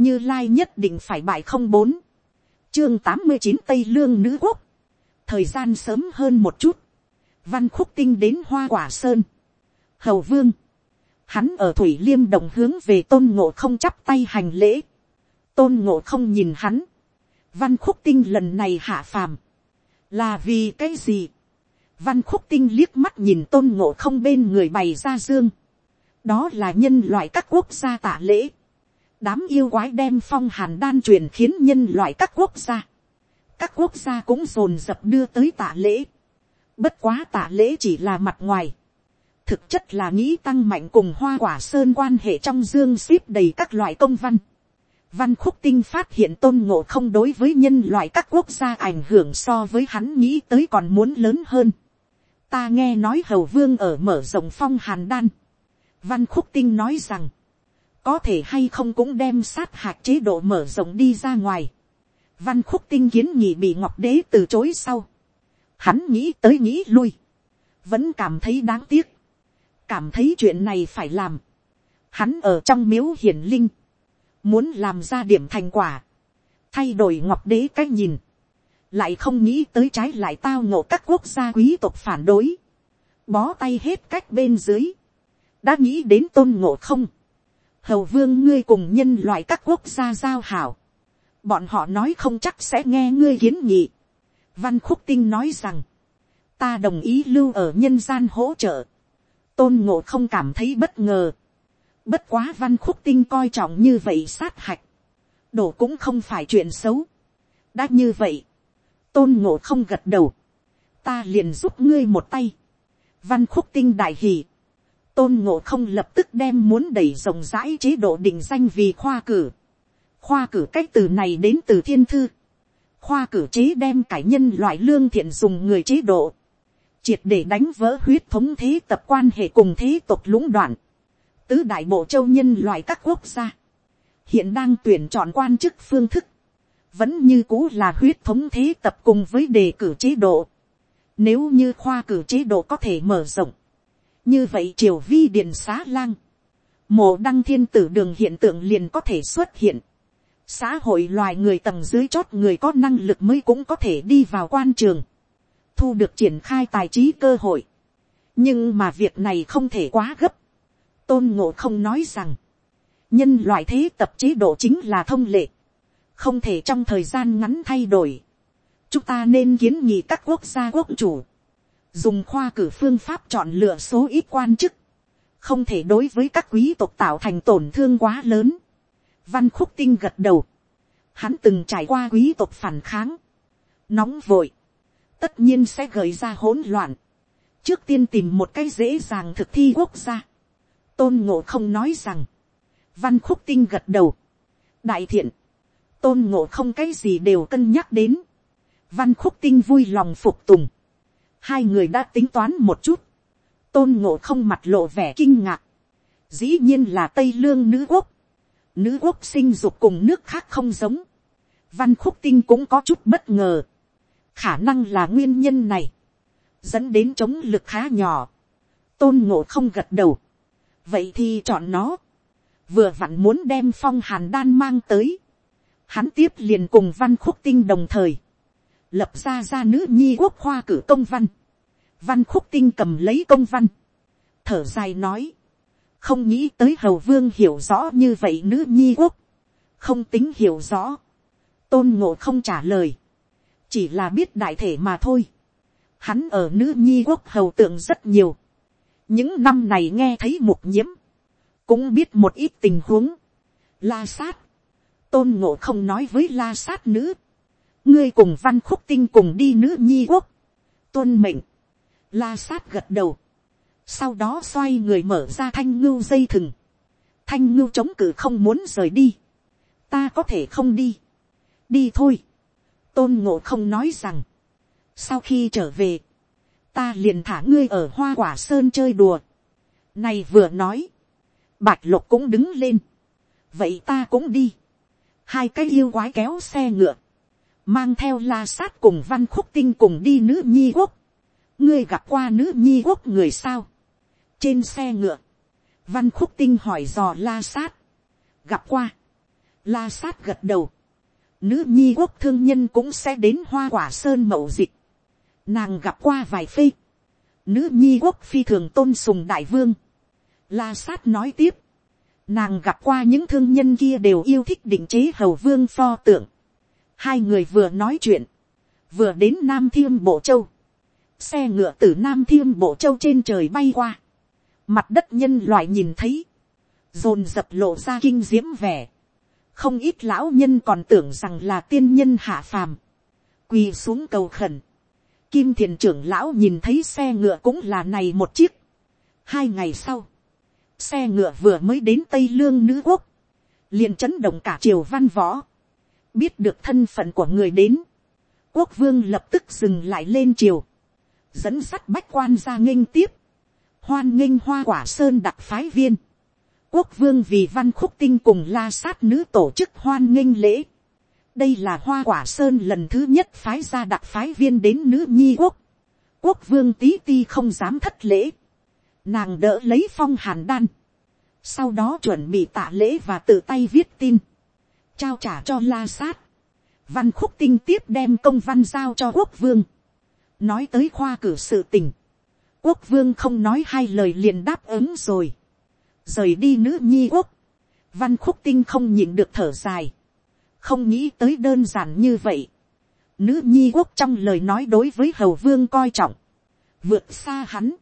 như lai nhất định phải bại không bốn, chương tám mươi chín tây lương nữ quốc, thời gian sớm hơn một chút, văn khúc tinh đến hoa quả sơn, hầu vương, hắn ở thủy liêm đồng hướng về tôn ngộ không chắp tay hành lễ, tôn ngộ không nhìn hắn, văn khúc tinh lần này hạ phàm, là vì cái gì, văn khúc tinh liếc mắt nhìn tôn ngộ không bên người bày ra dương, đó là nhân loại các quốc gia tạ lễ, đám yêu quái đem phong hàn đan truyền khiến nhân loại các quốc gia, các quốc gia cũng dồn dập đưa tới tạ lễ, bất quá tạ lễ chỉ là mặt ngoài, thực chất là nghĩ tăng mạnh cùng hoa quả sơn quan hệ trong dương ship đầy các loại công văn. Văn khúc tinh phát hiện tôn ngộ không đối với nhân loại các quốc gia ảnh hưởng so với hắn nghĩ tới còn muốn lớn hơn. Ta nghe nói hầu vương ở mở rộng phong hàn đan. Văn khúc tinh nói rằng, có thể hay không cũng đem sát hạt chế độ mở rộng đi ra ngoài. Văn khúc tinh kiến nhị bị ngọc đế từ chối sau. Hắn nghĩ tới nghĩ lui. Vẫn cảm thấy đáng tiếc. Cảm thấy chuyện này phải làm. Hắn ở trong miếu hiển linh. Muốn làm ra điểm thành quả. Thay đổi ngọc đế cách nhìn. Lại không nghĩ tới trái lại tao ngộ các quốc gia quý tộc phản đối. Bó tay hết cách bên dưới. Đã nghĩ đến tôn ngộ không hầu vương ngươi cùng nhân loại các quốc gia giao hảo, bọn họ nói không chắc sẽ nghe ngươi kiến nghị. Văn khúc tinh nói rằng, ta đồng ý lưu ở nhân gian hỗ trợ, tôn ngộ không cảm thấy bất ngờ, bất quá văn khúc tinh coi trọng như vậy sát hạch, đổ cũng không phải chuyện xấu. đã như vậy, tôn ngộ không gật đầu, ta liền giúp ngươi một tay, văn khúc tinh đại hì, tôn ngộ không lập tức đem muốn đẩy rộng rãi chế độ định danh vì khoa cử. khoa cử cách từ này đến từ thiên thư. khoa cử chế đem cải nhân loại lương thiện dùng người chế độ. triệt để đánh vỡ huyết thống thế tập quan hệ cùng thế tộc lũng đoạn. tứ đại bộ châu nhân loại các quốc gia. hiện đang tuyển chọn quan chức phương thức. vẫn như cũ là huyết thống thế tập cùng với đề cử chế độ. Nếu như khoa cử chế độ có thể mở rộng, như vậy triều vi điền xá lang, mộ đăng thiên tử đường hiện tượng liền có thể xuất hiện. xã hội loài người tầng dưới chót người có năng lực mới cũng có thể đi vào quan trường, thu được triển khai tài trí cơ hội. nhưng mà việc này không thể quá gấp. tôn ngộ không nói rằng, nhân loại thế tập chế độ chính là thông lệ, không thể trong thời gian ngắn thay đổi. chúng ta nên kiến nghị các quốc gia quốc chủ, dùng khoa cử phương pháp chọn lựa số ít quan chức, không thể đối với các quý tộc tạo thành tổn thương quá lớn. Văn khúc tinh gật đầu, hắn từng trải qua quý tộc phản kháng, nóng vội, tất nhiên sẽ gợi ra hỗn loạn. trước tiên tìm một cái dễ dàng thực thi quốc gia. tôn ngộ không nói rằng, văn khúc tinh gật đầu, đại thiện, tôn ngộ không cái gì đều cân nhắc đến, văn khúc tinh vui lòng phục tùng, hai người đã tính toán một chút, tôn ngộ không mặt lộ vẻ kinh ngạc, dĩ nhiên là tây lương nữ quốc, nữ quốc sinh dục cùng nước khác không giống, văn khúc tinh cũng có chút bất ngờ, khả năng là nguyên nhân này, dẫn đến chống lực khá nhỏ, tôn ngộ không gật đầu, vậy thì chọn nó, vừa vặn muốn đem phong hàn đan mang tới, hắn tiếp liền cùng văn khúc tinh đồng thời, lập ra ra nữ nhi quốc khoa cử công văn. Văn khúc tinh cầm lấy công văn. Thở dài nói. Không nghĩ tới hầu vương hiểu rõ như vậy nữ nhi quốc. Không tính hiểu rõ. Tôn ngộ không trả lời. Chỉ là biết đại thể mà thôi. Hắn ở nữ nhi quốc hầu tượng rất nhiều. Những năm này nghe thấy mục nhiễm. Cũng biết một ít tình huống. La sát. Tôn ngộ không nói với la sát nữ ngươi cùng văn khúc tinh cùng đi nữ nhi quốc, tuân mệnh, la sát gật đầu, sau đó xoay người mở ra thanh ngưu dây thừng, thanh ngưu chống cự không muốn rời đi, ta có thể không đi, đi thôi, tôn ngộ không nói rằng, sau khi trở về, ta liền thả ngươi ở hoa quả sơn chơi đùa, này vừa nói, bạch lục cũng đứng lên, vậy ta cũng đi, hai cái yêu quái kéo xe ngựa, mang theo la sát cùng văn khúc tinh cùng đi nữ nhi quốc. ngươi gặp qua nữ nhi quốc người sao. trên xe ngựa, văn khúc tinh hỏi dò la sát. gặp qua. La sát gật đầu. Nữ nhi quốc thương nhân cũng sẽ đến hoa quả sơn mậu dịch. Nàng gặp qua vài phê. Nữ nhi quốc phi thường tôn sùng đại vương. La sát nói tiếp. Nàng gặp qua những thương nhân kia đều yêu thích định chế hầu vương pho tượng. Hai người vừa nói chuyện. Vừa đến Nam Thiêm Bộ Châu. Xe ngựa từ Nam Thiêm Bộ Châu trên trời bay qua. Mặt đất nhân loại nhìn thấy. Dồn dập lộ ra kinh diễm vẻ. Không ít lão nhân còn tưởng rằng là tiên nhân hạ phàm. Quỳ xuống cầu khẩn. Kim thiền trưởng lão nhìn thấy xe ngựa cũng là này một chiếc. Hai ngày sau xe ngựa vừa mới đến tây lương nữ quốc, liền chấn động cả triều văn võ, biết được thân phận của người đến, quốc vương lập tức dừng lại lên triều, dẫn sắt bách quan ra nghênh tiếp, hoan nghênh hoa quả sơn đặc phái viên, quốc vương vì văn khúc tinh cùng la sát nữ tổ chức hoan nghênh lễ, đây là hoa quả sơn lần thứ nhất phái ra đặc phái viên đến nữ nhi quốc, quốc vương tí ti không dám thất lễ, nàng đỡ lấy phong hàn đan, sau đó chuẩn bị tạ lễ và tự tay viết tin, trao trả cho la sát, văn khúc tinh tiếp đem công văn giao cho quốc vương, nói tới khoa cử sự tình, quốc vương không nói hai lời liền đáp ứng rồi, rời đi nữ nhi quốc, văn khúc tinh không nhịn được thở dài, không nghĩ tới đơn giản như vậy, nữ nhi quốc trong lời nói đối với hầu vương coi trọng, vượt xa hắn,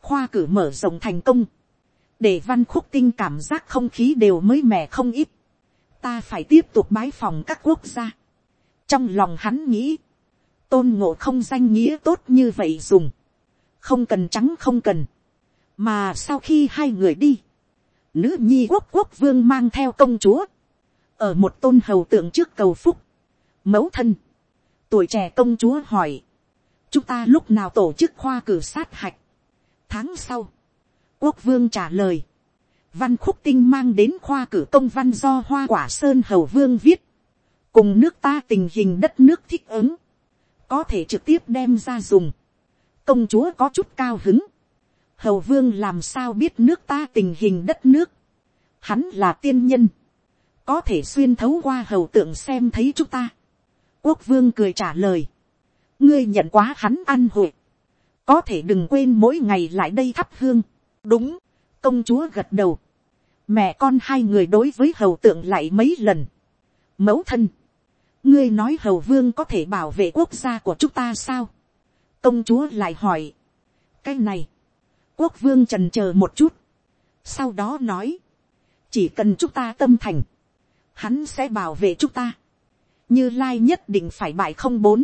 khoa cử mở rộng thành công, để văn khúc tinh cảm giác không khí đều mới mẻ không ít, ta phải tiếp tục bái phòng các quốc gia. trong lòng hắn nghĩ, tôn ngộ không danh nghĩa tốt như vậy dùng, không cần trắng không cần, mà sau khi hai người đi, nữ nhi quốc quốc vương mang theo công chúa, ở một tôn hầu tượng trước cầu phúc, mẫu thân, tuổi trẻ công chúa hỏi, chúng ta lúc nào tổ chức khoa cử sát hạch, tháng sau, quốc vương trả lời, văn khúc tinh mang đến khoa cử công văn do hoa quả sơn hầu vương viết, cùng nước ta tình hình đất nước thích ứng, có thể trực tiếp đem ra dùng, công chúa có chút cao hứng, hầu vương làm sao biết nước ta tình hình đất nước, hắn là tiên nhân, có thể xuyên thấu qua hầu tượng xem thấy chúng ta, quốc vương cười trả lời, ngươi nhận quá hắn ăn hội, có thể đừng quên mỗi ngày lại đây thắp hương, đúng, công chúa gật đầu, mẹ con hai người đối với hầu tượng lại mấy lần, mẫu thân, ngươi nói hầu vương có thể bảo vệ quốc gia của chúng ta sao, công chúa lại hỏi, cái này, quốc vương trần c h ờ một chút, sau đó nói, chỉ cần chúng ta tâm thành, hắn sẽ bảo vệ chúng ta, như lai nhất định phải bại không bốn,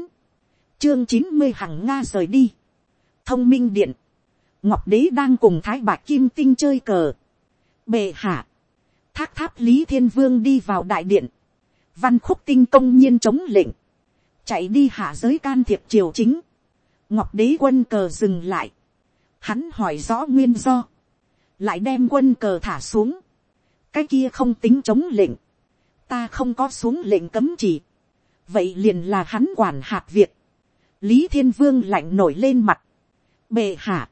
chương chín mươi hằng nga rời đi, thông minh điện, ngọc đế đang cùng thái bạc kim tinh chơi cờ bệ hạ, thác tháp lý thiên vương đi vào đại điện, văn khúc tinh công nhiên chống lệnh, chạy đi hạ giới can thiệp triều chính, ngọc đế quân cờ dừng lại, hắn hỏi rõ nguyên do, lại đem quân cờ thả xuống, cái kia không tính chống lệnh, ta không có xuống lệnh cấm chỉ, vậy liền là hắn quản hạt việc, lý thiên vương lạnh nổi lên mặt, bệ hạ,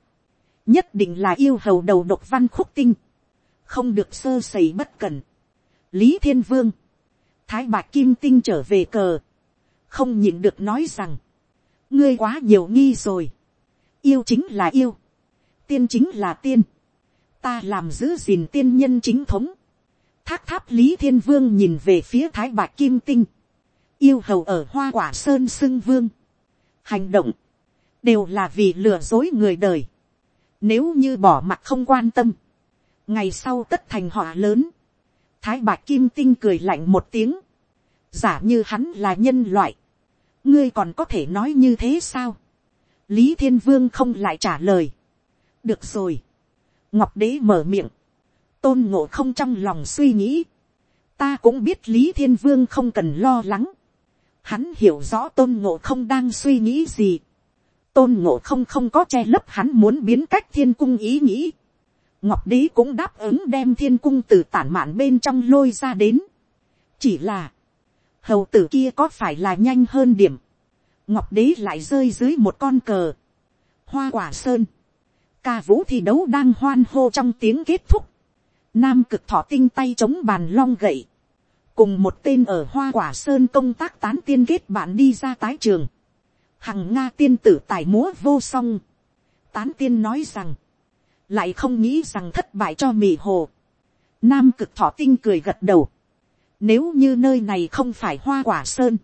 nhất định là yêu hầu đầu độc văn khúc tinh, không được sơ sẩy bất cần. lý thiên vương, thái bạc kim tinh trở về cờ, không nhịn được nói rằng, ngươi quá nhiều nghi rồi, yêu chính là yêu, tiên chính là tiên, ta làm giữ gìn tiên nhân chính thống, thác tháp lý thiên vương nhìn về phía thái bạc kim tinh, yêu hầu ở hoa quả sơn xưng vương, hành động, đều là vì lừa dối người đời, nếu như bỏ mặt không quan tâm. Ngày sau tất thành họa lớn. Thái bạc kim tinh cười lạnh một tiếng. Giả như hắn là nhân loại. Ngươi còn có thể nói như thế sao? Lý Thiên Vương không lại trả lời. Được rồi. Ngọc Đế mở miệng. Tôn ngộ không trong lòng suy nghĩ. Ta cũng biết Lý Thiên Vương không cần lo lắng. Hắn hiểu rõ tôn ngộ không đang suy nghĩ gì tôn ngộ không không có che lấp hắn muốn biến cách thiên cung ý nghĩ ngọc đế cũng đáp ứng đem thiên cung từ tản mạn bên trong lôi ra đến. chỉ là, hầu tử kia có phải là nhanh hơn điểm. ngọc đế lại rơi dưới một con cờ. hoa quả sơn. ca vũ thi đấu đang hoan hô trong tiếng kết thúc. nam cực thọ tinh tay chống bàn long gậy. cùng một tên ở hoa quả sơn công tác tán tiên kết bạn đi ra tái trường, hằng nga tiên tử tài múa vô song, tán tiên nói rằng, lại không nghĩ rằng thất bại cho mì hồ, nam cực thọ tinh cười gật đầu, nếu như nơi này không phải hoa quả sơn,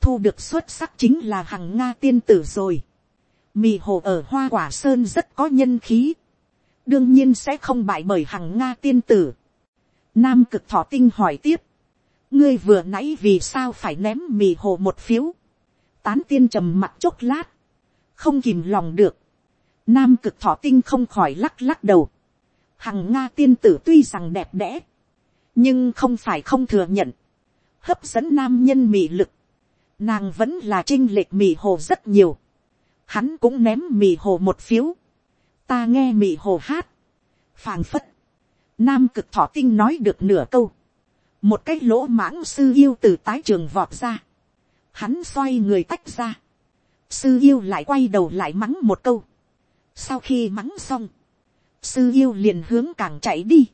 thu được xuất sắc chính là hằng nga tiên tử rồi, mì hồ ở hoa quả sơn rất có nhân khí, đương nhiên sẽ không bại bởi hằng nga tiên tử. Nam cực thọ tinh hỏi tiếp, ngươi vừa nãy vì sao phải ném mì hồ một phiếu, tán tiên trầm mặt chốc lát, không kìm lòng được, nam cực thọ tinh không khỏi lắc lắc đầu, hằng nga tiên tử tuy rằng đẹp đẽ, nhưng không phải không thừa nhận, hấp dẫn nam nhân mị lực, nàng vẫn là trinh lệch mị hồ rất nhiều, hắn cũng ném mị hồ một phiếu, ta nghe mị hồ hát, phàng phất, nam cực thọ tinh nói được nửa câu, một cái lỗ mãng sư yêu từ tái trường vọt ra, hắn xoay người tách ra, sư yêu lại quay đầu lại mắng một câu, sau khi mắng xong, sư yêu liền hướng càng chạy đi,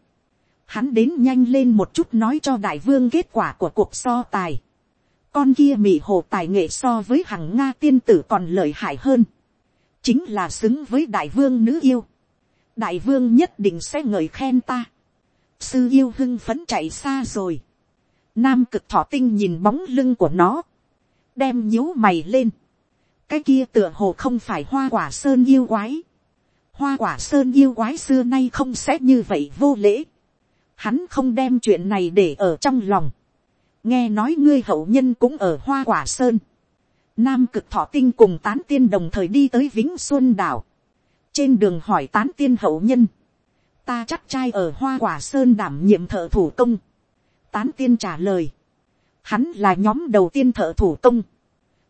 hắn đến nhanh lên một chút nói cho đại vương kết quả của cuộc so tài, con kia mị hồ tài nghệ so với hằng nga tiên tử còn lợi hại hơn, chính là xứng với đại vương nữ yêu, đại vương nhất định sẽ ngợi khen ta, sư yêu hưng phấn chạy xa rồi, nam cực thọ tinh nhìn bóng lưng của nó, đem nhíu mày lên, cái kia tựa hồ không phải hoa quả sơn yêu quái, hoa quả sơn yêu quái xưa nay không sẽ như vậy vô lễ, hắn không đem chuyện này để ở trong lòng, nghe nói ngươi hậu nhân cũng ở hoa quả sơn, nam cực thọ tinh cùng tán tiên đồng thời đi tới vĩnh xuân đảo, trên đường hỏi tán tiên hậu nhân, ta chắc trai ở hoa quả sơn đảm nhiệm thợ thủ công, tán tiên trả lời, hắn là nhóm đầu tiên thợ thủ công,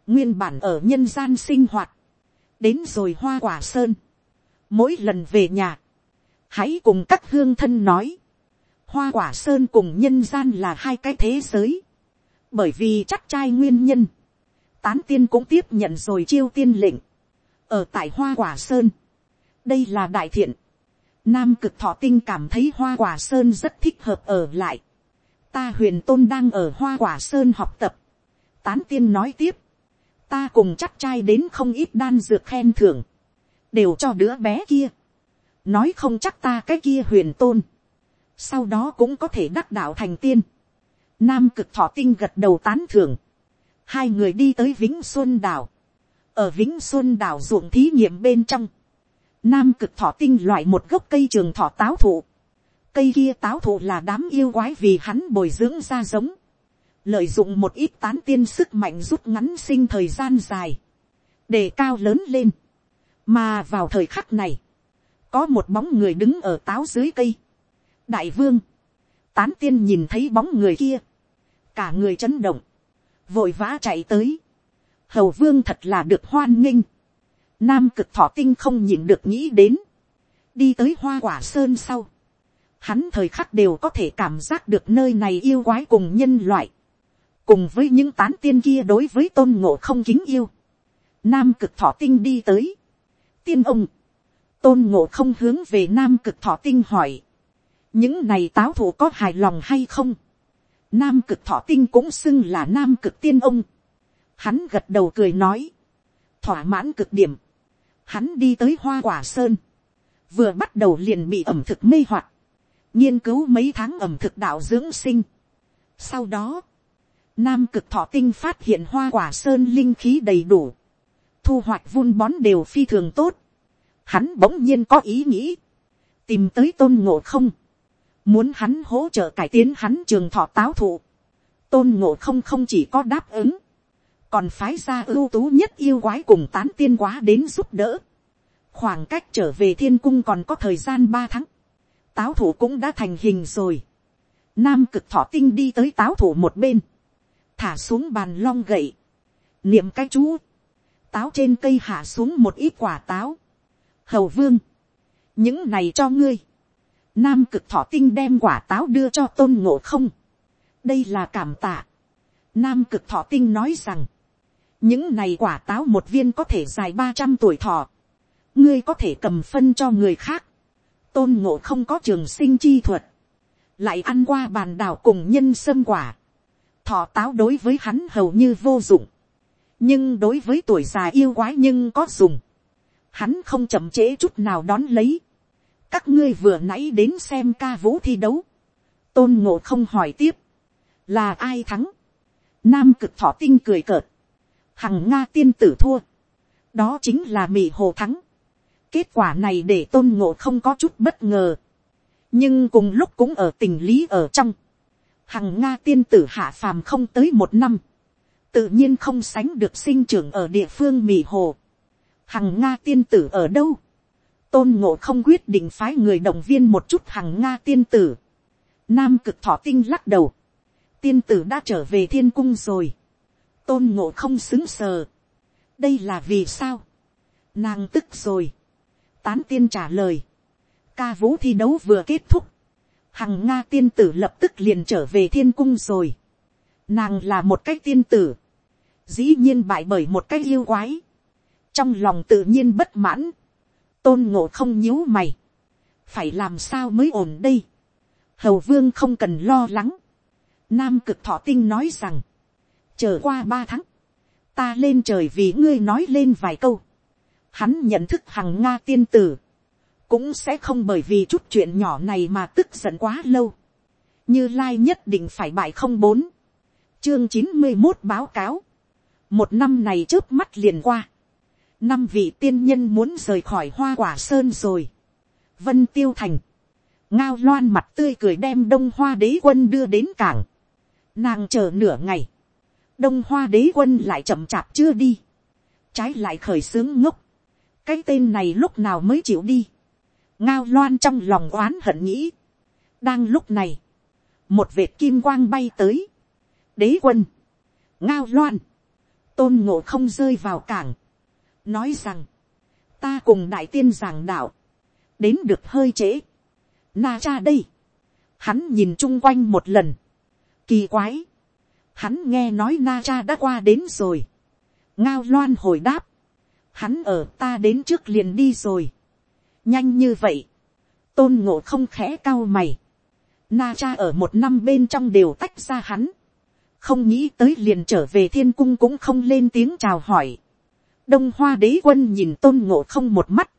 nguyên bản ở nhân gian sinh hoạt, đến rồi hoa quả sơn, mỗi lần về nhà, hãy cùng các hương thân nói, hoa quả sơn cùng nhân gian là hai cái thế giới, bởi vì chắc trai nguyên nhân, tán tiên cũng tiếp nhận rồi chiêu tiên lệnh, ở tại hoa quả sơn, đây là đại thiện, nam cực thọ tinh cảm thấy hoa quả sơn rất thích hợp ở lại, ta huyền tôn đang ở hoa quả sơn học tập, tán tiên nói tiếp, ta cùng chắc trai đến không ít đan dược khen thưởng, đều cho đứa bé kia, nói không chắc ta cái kia huyền tôn, sau đó cũng có thể đắc đạo thành tiên. Nam cực thọ tinh gật đầu tán thưởng. Hai người đi tới Vĩnh Xuân đảo. Ở Vĩnh Xuân đảo ruộng thí nghiệm bên trong. Nam cực thọ tinh loại một gốc cây trường thọ táo thụ. Cây kia táo thụ là đám yêu quái vì hắn bồi dưỡng ra giống. Lợi dụng một ít tán tiên sức mạnh rút ngắn sinh thời gian dài. Để cao lớn lên. Mà vào thời khắc này. Có một bóng người đứng ở táo dưới cây. Đại vương, tán tiên nhìn thấy bóng người kia, cả người chấn động, vội vã chạy tới, hầu vương thật là được hoan nghênh, nam cực thọ tinh không nhìn được nghĩ đến, đi tới hoa quả sơn sau, hắn thời khắc đều có thể cảm giác được nơi này yêu quái cùng nhân loại, cùng với những tán tiên kia đối với tôn ngộ không kính yêu, nam cực thọ tinh đi tới, tiên ông, tôn ngộ không hướng về nam cực thọ tinh hỏi, những này táo thủ có hài lòng hay không. nam cực thọ tinh cũng xưng là nam cực tiên ông. hắn gật đầu cười nói, thỏa mãn cực điểm. hắn đi tới hoa quả sơn, vừa bắt đầu liền bị ẩm thực mê hoặc, nghiên cứu mấy tháng ẩm thực đạo dưỡng sinh. sau đó, nam cực thọ tinh phát hiện hoa quả sơn linh khí đầy đủ, thu hoạch vun bón đều phi thường tốt. Hắn bỗng nhiên có ý nghĩ, tìm tới tôn ngộ không, muốn hắn hỗ trợ cải tiến hắn trường thọ táo thụ, tôn ngộ không không chỉ có đáp ứng, còn phái ra ưu tú nhất yêu quái cùng tán tiên quá đến giúp đỡ. khoảng cách trở về thiên cung còn có thời gian ba tháng, táo thủ cũng đã thành hình rồi. nam cực thọ tinh đi tới táo thủ một bên, thả xuống bàn long gậy, niệm cái chú, táo trên cây hạ xuống một ít quả táo. hầu vương, những này cho ngươi, Nam cực thọ tinh đem quả táo đưa cho tôn ngộ không. Đây là cảm tạ. Nam cực thọ tinh nói rằng. Những này quả táo một viên có thể dài ba trăm tuổi thọ. Ngươi có thể cầm phân cho người khác. Tôn ngộ không có trường sinh chi thuật. Lại ăn qua bàn đảo cùng nhân sâm quả. thọ táo đối với hắn hầu như vô dụng, nhưng đối với tuổi già yêu quái nhưng có dùng, hắn không chậm trễ chút nào đón lấy, các ngươi vừa nãy đến xem ca vũ thi đấu, tôn ngộ không hỏi tiếp, là ai thắng, nam cực thọ tinh cười cợt, hằng nga tiên tử thua, đó chính là mỹ hồ thắng, kết quả này để tôn ngộ không có chút bất ngờ, nhưng cùng lúc cũng ở tình lý ở trong, hằng nga tiên tử hạ phàm không tới một năm, tự nhiên không sánh được sinh trưởng ở địa phương mì hồ. hằng nga tiên tử ở đâu, tôn ngộ không quyết định phái người động viên một chút hằng nga tiên tử. nam cực thọ tinh lắc đầu, tiên tử đã trở về thiên cung rồi, tôn ngộ không xứng sờ, đây là vì sao, nàng tức rồi, tán tiên trả lời, ca vũ thi đấu vừa kết thúc, hằng nga tiên tử lập tức liền trở về thiên cung rồi. Nàng là một cách tiên tử, dĩ nhiên bại bởi một cái yêu quái, trong lòng tự nhiên bất mãn, tôn ngộ không nhíu mày, phải làm sao mới ổn đây, hầu vương không cần lo lắng, nam cực thọ tinh nói rằng, chờ qua ba tháng, ta lên trời vì ngươi nói lên vài câu, hắn nhận thức hằng nga tiên tử, cũng sẽ không bởi vì chút chuyện nhỏ này mà tức giận quá lâu. như lai nhất định phải bại không bốn, chương chín mươi một báo cáo, một năm này trước mắt liền qua, năm vị tiên nhân muốn rời khỏi hoa quả sơn rồi, vân tiêu thành, ngao loan mặt tươi cười đem đông hoa đế quân đưa đến cảng, nàng chờ nửa ngày, đông hoa đế quân lại chậm chạp chưa đi, trái lại khởi xướng ngốc, cái tên này lúc nào mới chịu đi, ngao loan trong lòng oán hận nghĩ. đang lúc này, một vệt kim quang bay tới. đế quân, ngao loan, tôn ngộ không rơi vào cảng, nói rằng, ta cùng đại tiên giảng đạo, đến được hơi trễ. Na cha đây, hắn nhìn chung quanh một lần, kỳ quái, hắn nghe nói na cha đã qua đến rồi, ngao loan hồi đáp, hắn ở ta đến trước liền đi rồi, nhanh như vậy, tôn ngộ không khẽ cao mày, na cha ở một năm bên trong đều tách ra hắn, không nghĩ tới liền trở về thiên cung cũng không lên tiếng chào hỏi, đông hoa đế quân nhìn tôn ngộ không một mắt,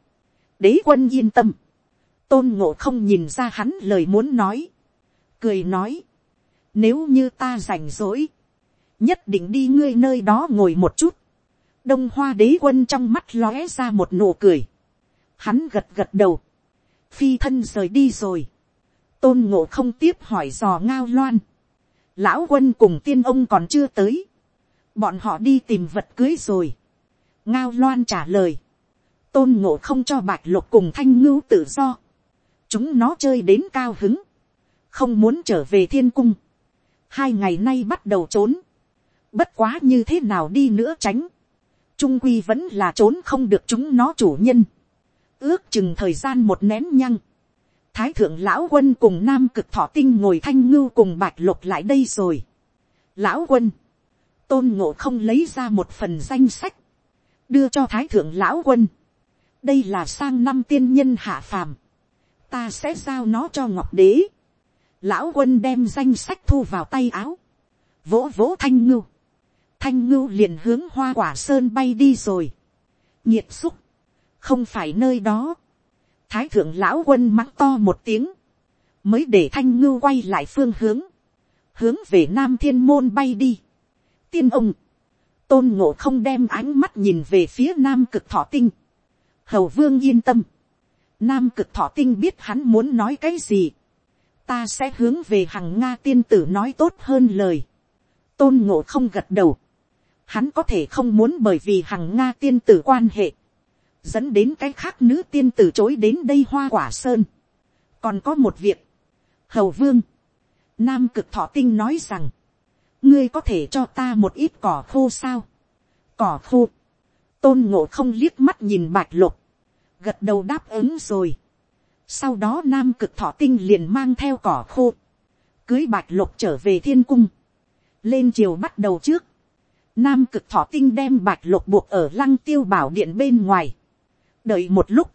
đế quân yên tâm, tôn ngộ không nhìn ra hắn lời muốn nói, cười nói, nếu như ta rảnh rỗi, nhất định đi ngươi nơi đó ngồi một chút, đông hoa đế quân trong mắt lóe ra một nụ cười, Hắn gật gật đầu. Phi thân rời đi rồi. Tôn ngộ không tiếp hỏi dò ngao loan. Lão quân cùng tiên ông còn chưa tới. Bọn họ đi tìm vật cưới rồi. Ngao loan trả lời. Tôn ngộ không cho bạch lục cùng thanh ngưu tự do. Chúng nó chơi đến cao hứng. Không muốn trở về thiên cung. Hai ngày nay bắt đầu trốn. Bất quá như thế nào đi nữa tránh. Trung quy vẫn là trốn không được chúng nó chủ nhân ước chừng thời gian một nén nhăng, thái thượng lão quân cùng nam cực thọ tinh ngồi thanh ngưu cùng bạch lục lại đây rồi. lão quân, tôn ngộ không lấy ra một phần danh sách, đưa cho thái thượng lão quân. đây là sang năm tiên nhân hạ phàm, ta sẽ giao nó cho ngọc đế. lão quân đem danh sách thu vào tay áo, vỗ vỗ thanh ngưu, thanh ngưu liền hướng hoa quả sơn bay đi rồi. nhiệt xúc, không phải nơi đó thái thượng lão quân mắng to một tiếng, mới để thanh ngưu quay lại phương hướng, hướng về nam thiên môn bay đi. tiên ông, tôn ngộ không đem ánh mắt nhìn về phía nam cực thọ tinh. hầu vương yên tâm, nam cực thọ tinh biết hắn muốn nói cái gì. ta sẽ hướng về hằng nga tiên tử nói tốt hơn lời. tôn ngộ không gật đầu. hắn có thể không muốn bởi vì hằng nga tiên tử quan hệ dẫn đến cái khác nữ tiên từ chối đến đây hoa quả sơn. còn có một việc, hầu vương, nam cực thọ tinh nói rằng, ngươi có thể cho ta một ít cỏ khô sao, cỏ khô, tôn ngộ không liếc mắt nhìn bạch lục, gật đầu đáp ứng rồi. sau đó nam cực thọ tinh liền mang theo cỏ khô, cưới bạch lục trở về thiên cung, lên chiều bắt đầu trước, nam cực thọ tinh đem bạch lục buộc ở lăng tiêu bảo điện bên ngoài, đợi một lúc,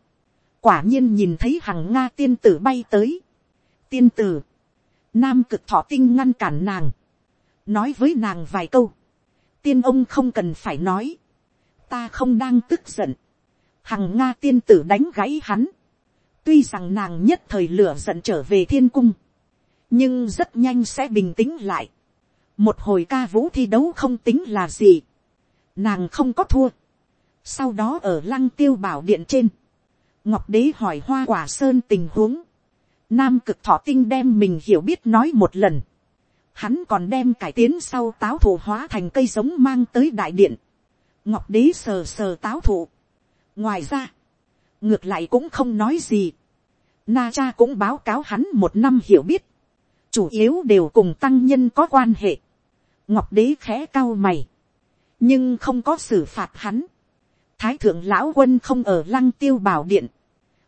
quả nhiên nhìn thấy hằng nga tiên tử bay tới. tiên tử, nam cực thọ tinh ngăn cản nàng, nói với nàng vài câu, tiên ông không cần phải nói, ta không đang tức giận, hằng nga tiên tử đánh gãy hắn, tuy rằng nàng nhất thời lửa giận trở về thiên cung, nhưng rất nhanh sẽ bình tĩnh lại, một hồi ca vũ thi đấu không tính là gì, nàng không có thua, sau đó ở lăng tiêu bảo điện trên, ngọc đế hỏi hoa quả sơn tình huống, nam cực thọ tinh đem mình hiểu biết nói một lần, hắn còn đem cải tiến sau táo thụ hóa thành cây giống mang tới đại điện, ngọc đế sờ sờ táo thụ, ngoài ra, ngược lại cũng không nói gì, na cha cũng báo cáo hắn một năm hiểu biết, chủ yếu đều cùng tăng nhân có quan hệ, ngọc đế khẽ cao mày, nhưng không có xử phạt hắn, thái thượng lão quân không ở lăng tiêu bảo điện,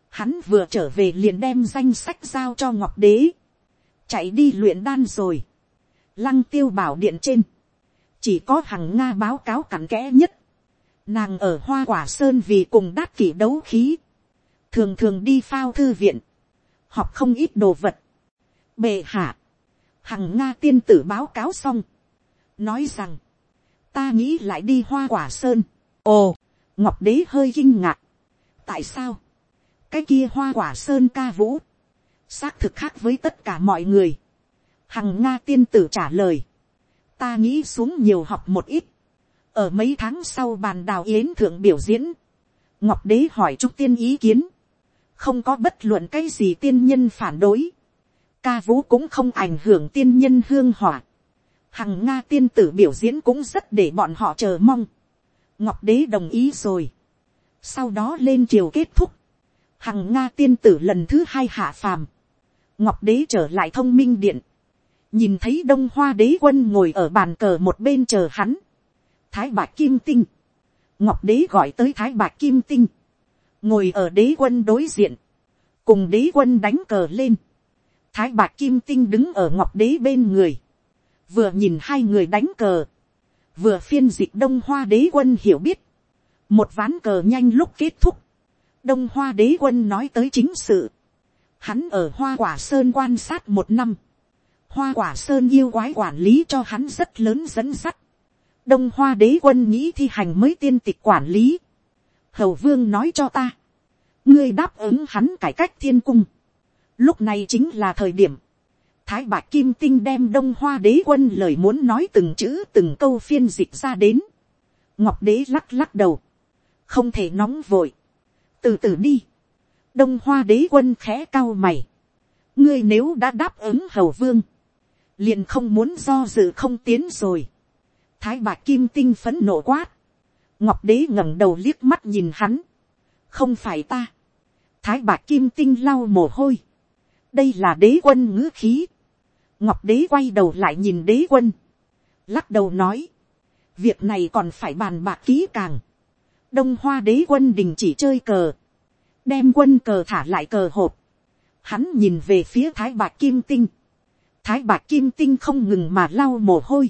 hắn vừa trở về liền đem danh sách giao cho ngọc đế, chạy đi luyện đan rồi, lăng tiêu bảo điện trên, chỉ có hằng nga báo cáo cặn kẽ nhất, nàng ở hoa quả sơn vì cùng đát kỷ đấu khí, thường thường đi phao thư viện, học không ít đồ vật, bệ hạ, hằng nga tiên tử báo cáo xong, nói rằng, ta nghĩ lại đi hoa quả sơn, ồ, ngọc đế hơi kinh ngạc, tại sao, cái kia hoa quả sơn ca vũ, xác thực khác với tất cả mọi người. Hằng Nga tiên tử trả lời, ta nghĩ xuống nhiều học một ít, ở mấy tháng sau bàn đào yến thượng biểu diễn, ngọc đế hỏi trúc tiên ý kiến, không có bất luận cái gì tiên nhân phản đối, ca vũ cũng không ảnh hưởng tiên nhân hương hỏa, hằng nga tiên tử biểu diễn cũng rất để bọn họ chờ mong, ngọc đế đồng ý rồi, sau đó lên triều kết thúc, hằng nga tiên tử lần thứ hai hạ phàm, ngọc đế trở lại thông minh điện, nhìn thấy đông hoa đế quân ngồi ở bàn cờ một bên chờ hắn, thái bạc kim tinh, ngọc đế gọi tới thái bạc kim tinh, ngồi ở đế quân đối diện, cùng đế quân đánh cờ lên, thái bạc kim tinh đứng ở ngọc đế bên người, vừa nhìn hai người đánh cờ, vừa phiên dịch đông hoa đế quân hiểu biết, một ván cờ nhanh lúc kết thúc, đông hoa đế quân nói tới chính sự, hắn ở hoa quả sơn quan sát một năm, hoa quả sơn yêu quái quản lý cho hắn rất lớn dẫn sắt, đông hoa đế quân nghĩ thi hành mới tiên tịch quản lý, hầu vương nói cho ta, ngươi đáp ứng hắn cải cách thiên cung, lúc này chính là thời điểm, thái bạc kim tinh đem đông hoa đế quân lời muốn nói từng chữ từng câu phiên dịch ra đến, ngọc đế lắc lắc đầu, không thể nóng vội, từ từ đi, đông hoa đế quân khẽ cao mày, ngươi nếu đã đáp ứng hầu vương, liền không muốn do dự không tiến rồi, thái bạc kim tinh phấn nộ quát, ngọc đế ngẩng đầu liếc mắt nhìn hắn, không phải ta, thái bạc kim tinh lau mồ hôi, đây là đế quân ngữ khí, ngọc đế quay đầu lại nhìn đế quân, lắc đầu nói, việc này còn phải bàn bạc kỹ càng, đông hoa đế quân đình chỉ chơi cờ, đem quân cờ thả lại cờ hộp, hắn nhìn về phía thái bạc kim tinh, thái bạc kim tinh không ngừng mà lau mồ hôi,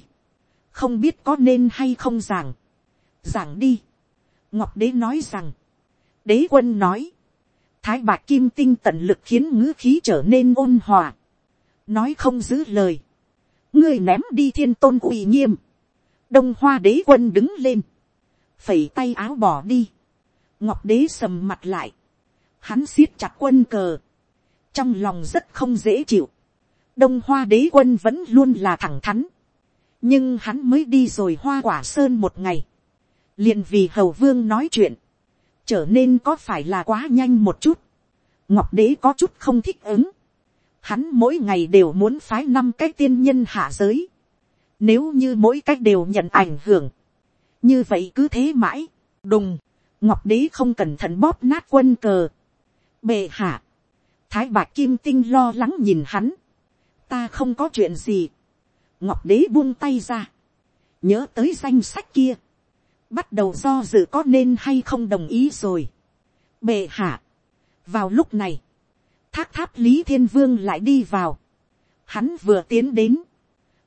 không biết có nên hay không giảng, giảng đi, ngọc đế nói rằng, đế quân nói, thái bạc kim tinh tận lực khiến ngữ khí trở nên ôn hòa, nói không giữ lời, ngươi ném đi thiên tôn uy nghiêm, đông hoa đế quân đứng lên, phẩy tay áo bỏ đi, ngọc đế sầm mặt lại, hắn siết chặt quân cờ, trong lòng rất không dễ chịu, đông hoa đế quân vẫn luôn là thẳng thắn, nhưng hắn mới đi rồi hoa quả sơn một ngày, liền vì hầu vương nói chuyện, trở nên có phải là quá nhanh một chút, ngọc đế có chút không thích ứng, hắn mỗi ngày đều muốn phái năm cái tiên nhân hạ giới, nếu như mỗi cách đều nhận ảnh hưởng, như vậy cứ thế mãi, đùng, ngọc đế không cẩn thận bóp nát quân cờ, bệ hạ, thái bạc kim tinh lo lắng nhìn hắn, ta không có chuyện gì, ngọc đế buông tay ra, nhớ tới danh sách kia, bắt đầu do dự có nên hay không đồng ý rồi. Bệ hạ, vào lúc này, thác tháp lý thiên vương lại đi vào, hắn vừa tiến đến,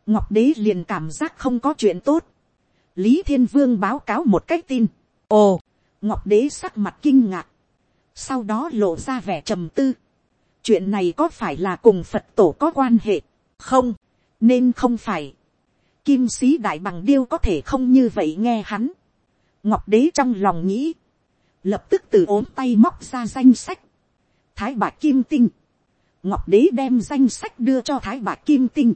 ngọc đế liền cảm giác không có chuyện tốt, lý thiên vương báo cáo một cách tin, ồ, ngọc đế sắc mặt kinh ngạc, sau đó lộ ra vẻ trầm tư, chuyện này có phải là cùng phật tổ có quan hệ, không, nên không phải, kim sĩ đại bằng điêu có thể không như vậy nghe hắn. ngọc đế trong lòng nghĩ, lập tức từ ốm tay móc ra danh sách thái bạc kim tinh, ngọc đế đem danh sách đưa cho thái bạc kim tinh.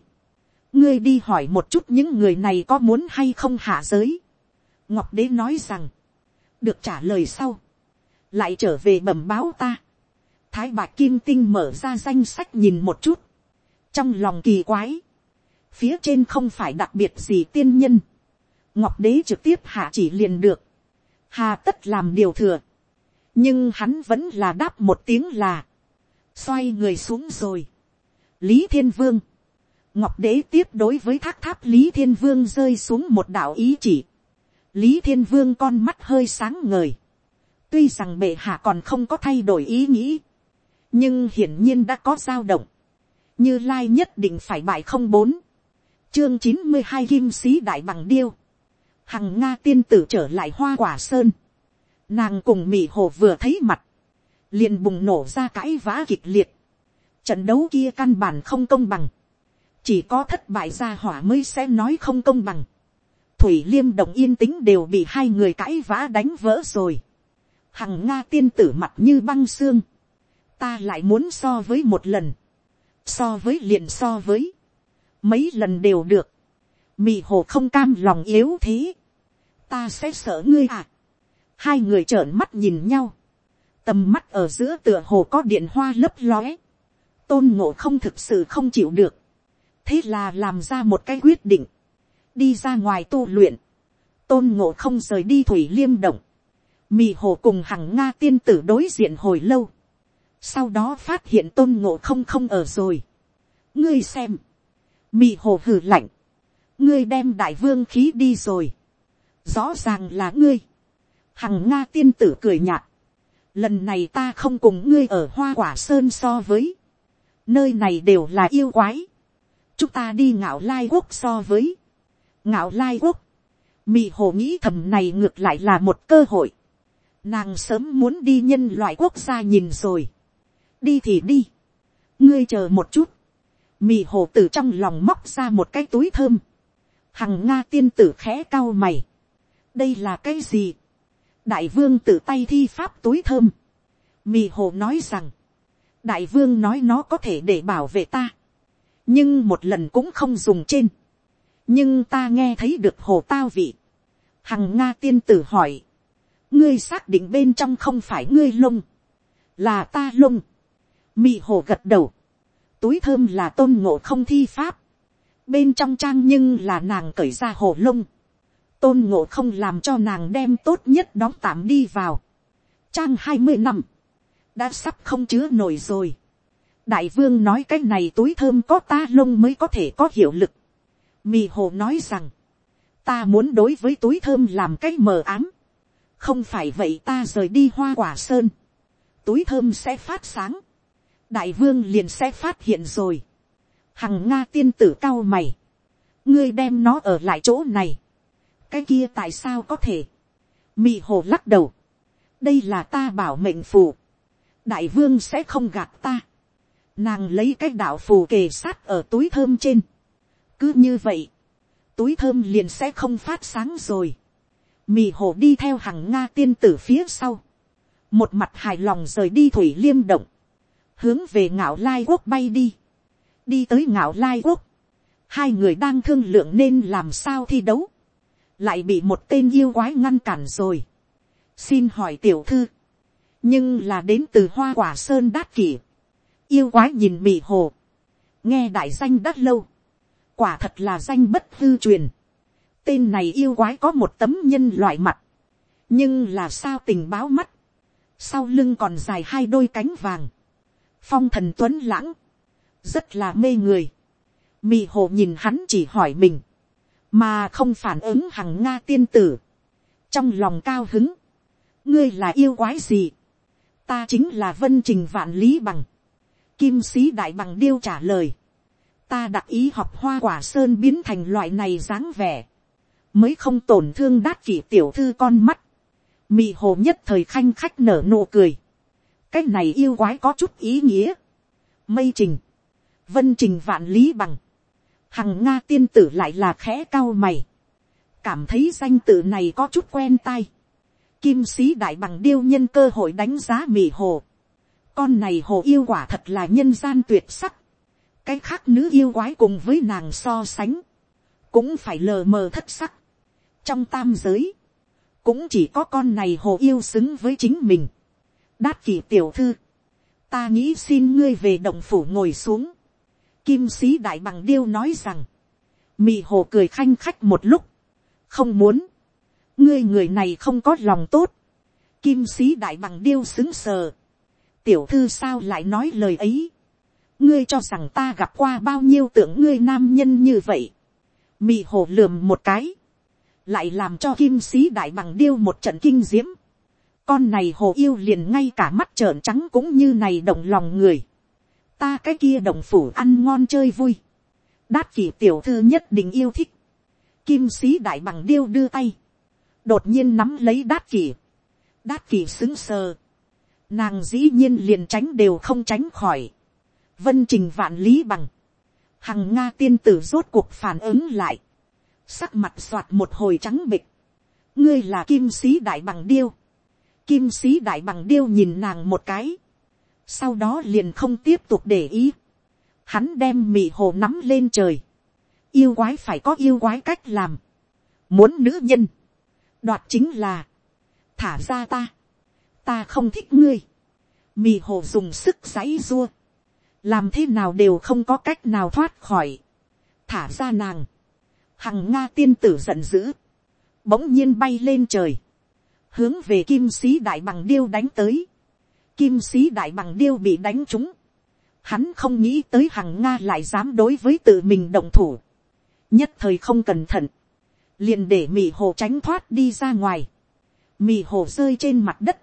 ngươi đi hỏi một chút những người này có muốn hay không hạ giới. ngọc đế nói rằng, được trả lời sau, lại trở về bẩm báo ta. thái bạc kim tinh mở ra danh sách nhìn một chút, trong lòng kỳ quái, phía trên không phải đặc biệt gì tiên nhân, ngọc đế trực tiếp hạ chỉ liền được, hà tất làm điều thừa, nhưng hắn vẫn là đáp một tiếng là, xoay người xuống rồi. lý thiên vương, ngọc đế tiếp đối với thác tháp lý thiên vương rơi xuống một đạo ý chỉ, lý thiên vương con mắt hơi sáng ngời, tuy rằng bệ hạ còn không có thay đổi ý nghĩ, nhưng hiển nhiên đã có dao động, như lai nhất định phải bại không bốn, chương chín mươi hai kim sĩ đại bằng điêu, hằng nga tiên tử trở lại hoa quả sơn, nàng cùng mỹ hồ vừa thấy mặt, liền bùng nổ ra cãi vã kịch liệt, trận đấu kia căn bản không công bằng, chỉ có thất bại ra hỏa mới sẽ nói không công bằng, thủy liêm động yên tĩnh đều bị hai người cãi vã đánh vỡ rồi, hằng nga tiên tử mặt như băng xương, ta lại muốn so với một lần, so với liền so với, mấy lần đều được, mị hồ không cam lòng yếu thế, ta sẽ sợ ngươi à, hai người trợn mắt nhìn nhau, tầm mắt ở giữa tựa hồ có điện hoa lấp lóe, tôn ngộ không thực sự không chịu được, thế là làm ra một cái quyết định, đi ra ngoài tu luyện, tôn ngộ không rời đi thủy liêm động, mì hồ cùng hằng nga tiên tử đối diện hồi lâu, sau đó phát hiện tôn ngộ không không ở rồi, ngươi xem, mì hồ hử lạnh, ngươi đem đại vương khí đi rồi, rõ ràng là ngươi, hằng nga tiên tử cười nhạt, lần này ta không cùng ngươi ở hoa quả sơn so với, nơi này đều là yêu quái, chúng ta đi ngạo lai quốc so với, ngạo lai quốc, mị hồ nghĩ thầm này ngược lại là một cơ hội, nàng sớm muốn đi nhân loại quốc gia nhìn rồi, đi thì đi, ngươi chờ một chút, mị hồ từ trong lòng móc ra một cái túi thơm, hằng nga tiên tử khẽ cao mày, đây là cái gì, đại vương tự tay thi pháp túi thơm. Mì hồ nói rằng, đại vương nói nó có thể để bảo vệ ta. nhưng một lần cũng không dùng trên. nhưng ta nghe thấy được hồ tao vị. hằng nga tiên tử hỏi, ngươi xác định bên trong không phải ngươi lông, là ta lông. Mị hồ gật đầu, túi thơm là tôn ngộ không thi pháp, bên trong trang nhưng là nàng cởi ra hồ lông tôn ngộ không làm cho nàng đem tốt nhất đóng tạm đi vào. trang hai mươi năm, đã sắp không chứa nổi rồi. đại vương nói cái này túi thơm có ta lông mới có thể có hiệu lực. mì hồ nói rằng, ta muốn đối với túi thơm làm cái mờ ám. không phải vậy ta rời đi hoa quả sơn. túi thơm sẽ phát sáng. đại vương liền sẽ phát hiện rồi. hằng nga tiên tử cao mày. ngươi đem nó ở lại chỗ này cái kia tại sao có thể, mị hồ lắc đầu, đây là ta bảo mệnh phù, đại vương sẽ không gạt ta, nàng lấy cái đạo phù kề sát ở túi thơm trên, cứ như vậy, túi thơm liền sẽ không phát sáng rồi, mì hồ đi theo hàng nga tiên tử phía sau, một mặt hài lòng rời đi thủy liêm động, hướng về ngạo lai quốc bay đi, đi tới ngạo lai quốc, hai người đang thương lượng nên làm sao thi đấu, lại bị một tên yêu quái ngăn cản rồi. xin hỏi tiểu thư, nhưng là đến từ hoa quả sơn đát kỷ. yêu quái nhìn mị hồ, nghe đại danh đắt lâu, quả thật là danh bất hư truyền. tên này yêu quái có một tấm nhân loại mặt, nhưng là sao tình báo mắt, sau lưng còn dài hai đôi cánh vàng, phong thần tuấn lãng, rất là mê người. Mị hồ nhìn hắn chỉ hỏi mình, mà không phản ứng hằng nga tiên tử, trong lòng cao hứng, ngươi là yêu quái gì, ta chính là vân trình vạn lý bằng, kim sĩ đại bằng điêu trả lời, ta đặc ý học hoa quả sơn biến thành loại này dáng vẻ, mới không tổn thương đát kỷ tiểu thư con mắt, mì hồ nhất thời khanh khách nở nụ cười, cái này yêu quái có chút ý nghĩa, mây trình, vân trình vạn lý bằng, hằng nga tiên tử lại là khẽ cao mày, cảm thấy danh tự này có chút quen tai, kim sĩ đại bằng điêu nhân cơ hội đánh giá mì hồ, con này hồ yêu quả thật là nhân gian tuyệt sắc, cái khác nữ yêu quái cùng với nàng so sánh, cũng phải lờ mờ thất sắc. trong tam giới, cũng chỉ có con này hồ yêu xứng với chính mình. đát kỷ tiểu thư, ta nghĩ xin ngươi về động phủ ngồi xuống kim sĩ đại bằng điêu nói rằng, mì hồ cười khanh khách một lúc, không muốn, ngươi người này không có lòng tốt, kim sĩ đại bằng điêu xứng sờ, tiểu thư sao lại nói lời ấy, ngươi cho rằng ta gặp qua bao nhiêu tưởng ngươi nam nhân như vậy, mì hồ lườm một cái, lại làm cho kim sĩ đại bằng điêu một trận kinh diễm. con này hồ yêu liền ngay cả mắt trợn trắng cũng như này động lòng người ta cái kia đồng phủ ăn ngon chơi vui. đát kỷ tiểu thư nhất định yêu thích. kim sĩ đại bằng điêu đưa tay. đột nhiên nắm lấy đát kỷ. đát kỷ xứng sờ. nàng dĩ nhiên liền tránh đều không tránh khỏi. vân trình vạn lý bằng. hằng nga tiên tử rốt cuộc phản ứng lại sắc mặt soạt một hồi trắng bịch, ngươi là kim sĩ đại bằng điêu, kim sĩ đại bằng điêu nhìn nàng một cái, sau đó liền không tiếp tục để ý, hắn đem mì hồ nắm lên trời, yêu quái phải có yêu quái cách làm, muốn nữ nhân, đoạt chính là, thả ra ta, ta không thích ngươi, mì hồ dùng sức giãy dua, làm thế nào đều không có cách nào thoát khỏi, thả ra nàng, hằng nga tiên tử giận dữ, bỗng nhiên bay lên trời, hướng về kim sĩ đại bằng điêu đánh tới, kim sĩ đại bằng điêu bị đánh trúng, hắn không nghĩ tới hằng nga lại dám đối với tự mình động thủ, nhất thời không cẩn thận, liền để mị hồ tránh thoát đi ra ngoài, Mị hồ rơi trên mặt đất,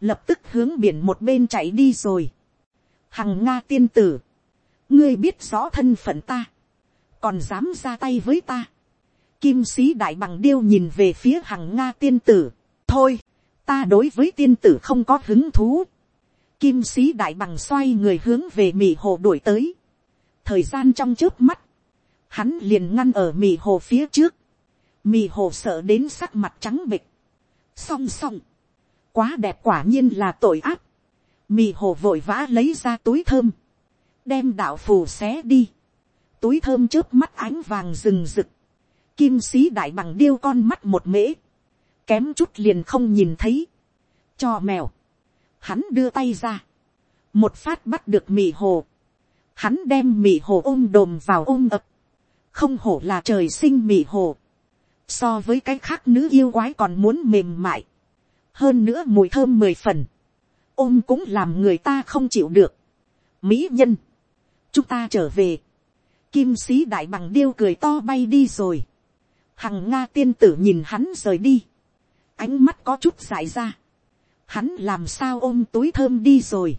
lập tức hướng biển một bên chạy đi rồi, hằng nga tiên tử, ngươi biết rõ thân phận ta, còn dám ra tay với ta. Kim sĩ đại bằng điêu nhìn về phía hằng nga tiên tử. thôi, ta đối với tiên tử không có hứng thú. Kim sĩ đại bằng xoay người hướng về mì hồ đuổi tới. thời gian trong trước mắt, hắn liền ngăn ở mì hồ phía trước. mì hồ sợ đến sắc mặt trắng bịch. song song, quá đẹp quả nhiên là tội ác. mì hồ vội vã lấy ra túi thơm, đem đạo phù xé đi túi thơm trước mắt ánh vàng rừng rực, kim sĩ đại bằng điêu con mắt một mễ, kém chút liền không nhìn thấy, cho mèo, hắn đưa tay ra, một phát bắt được mị hồ, hắn đem mị hồ ôm đồm vào ôm ập, không hổ là trời sinh mị hồ, so với cái khác nữ yêu quái còn muốn mềm mại, hơn nữa mùi thơm mười phần, ôm cũng làm người ta không chịu được. mỹ nhân, chúng ta trở về, Kim sĩ đại bằng điêu cười to bay đi rồi. Hằng Nga tiên tử nhìn hắn rời đi. Ánh mắt có chút dại ra. Hắn làm sao ôm túi thơm đi rồi.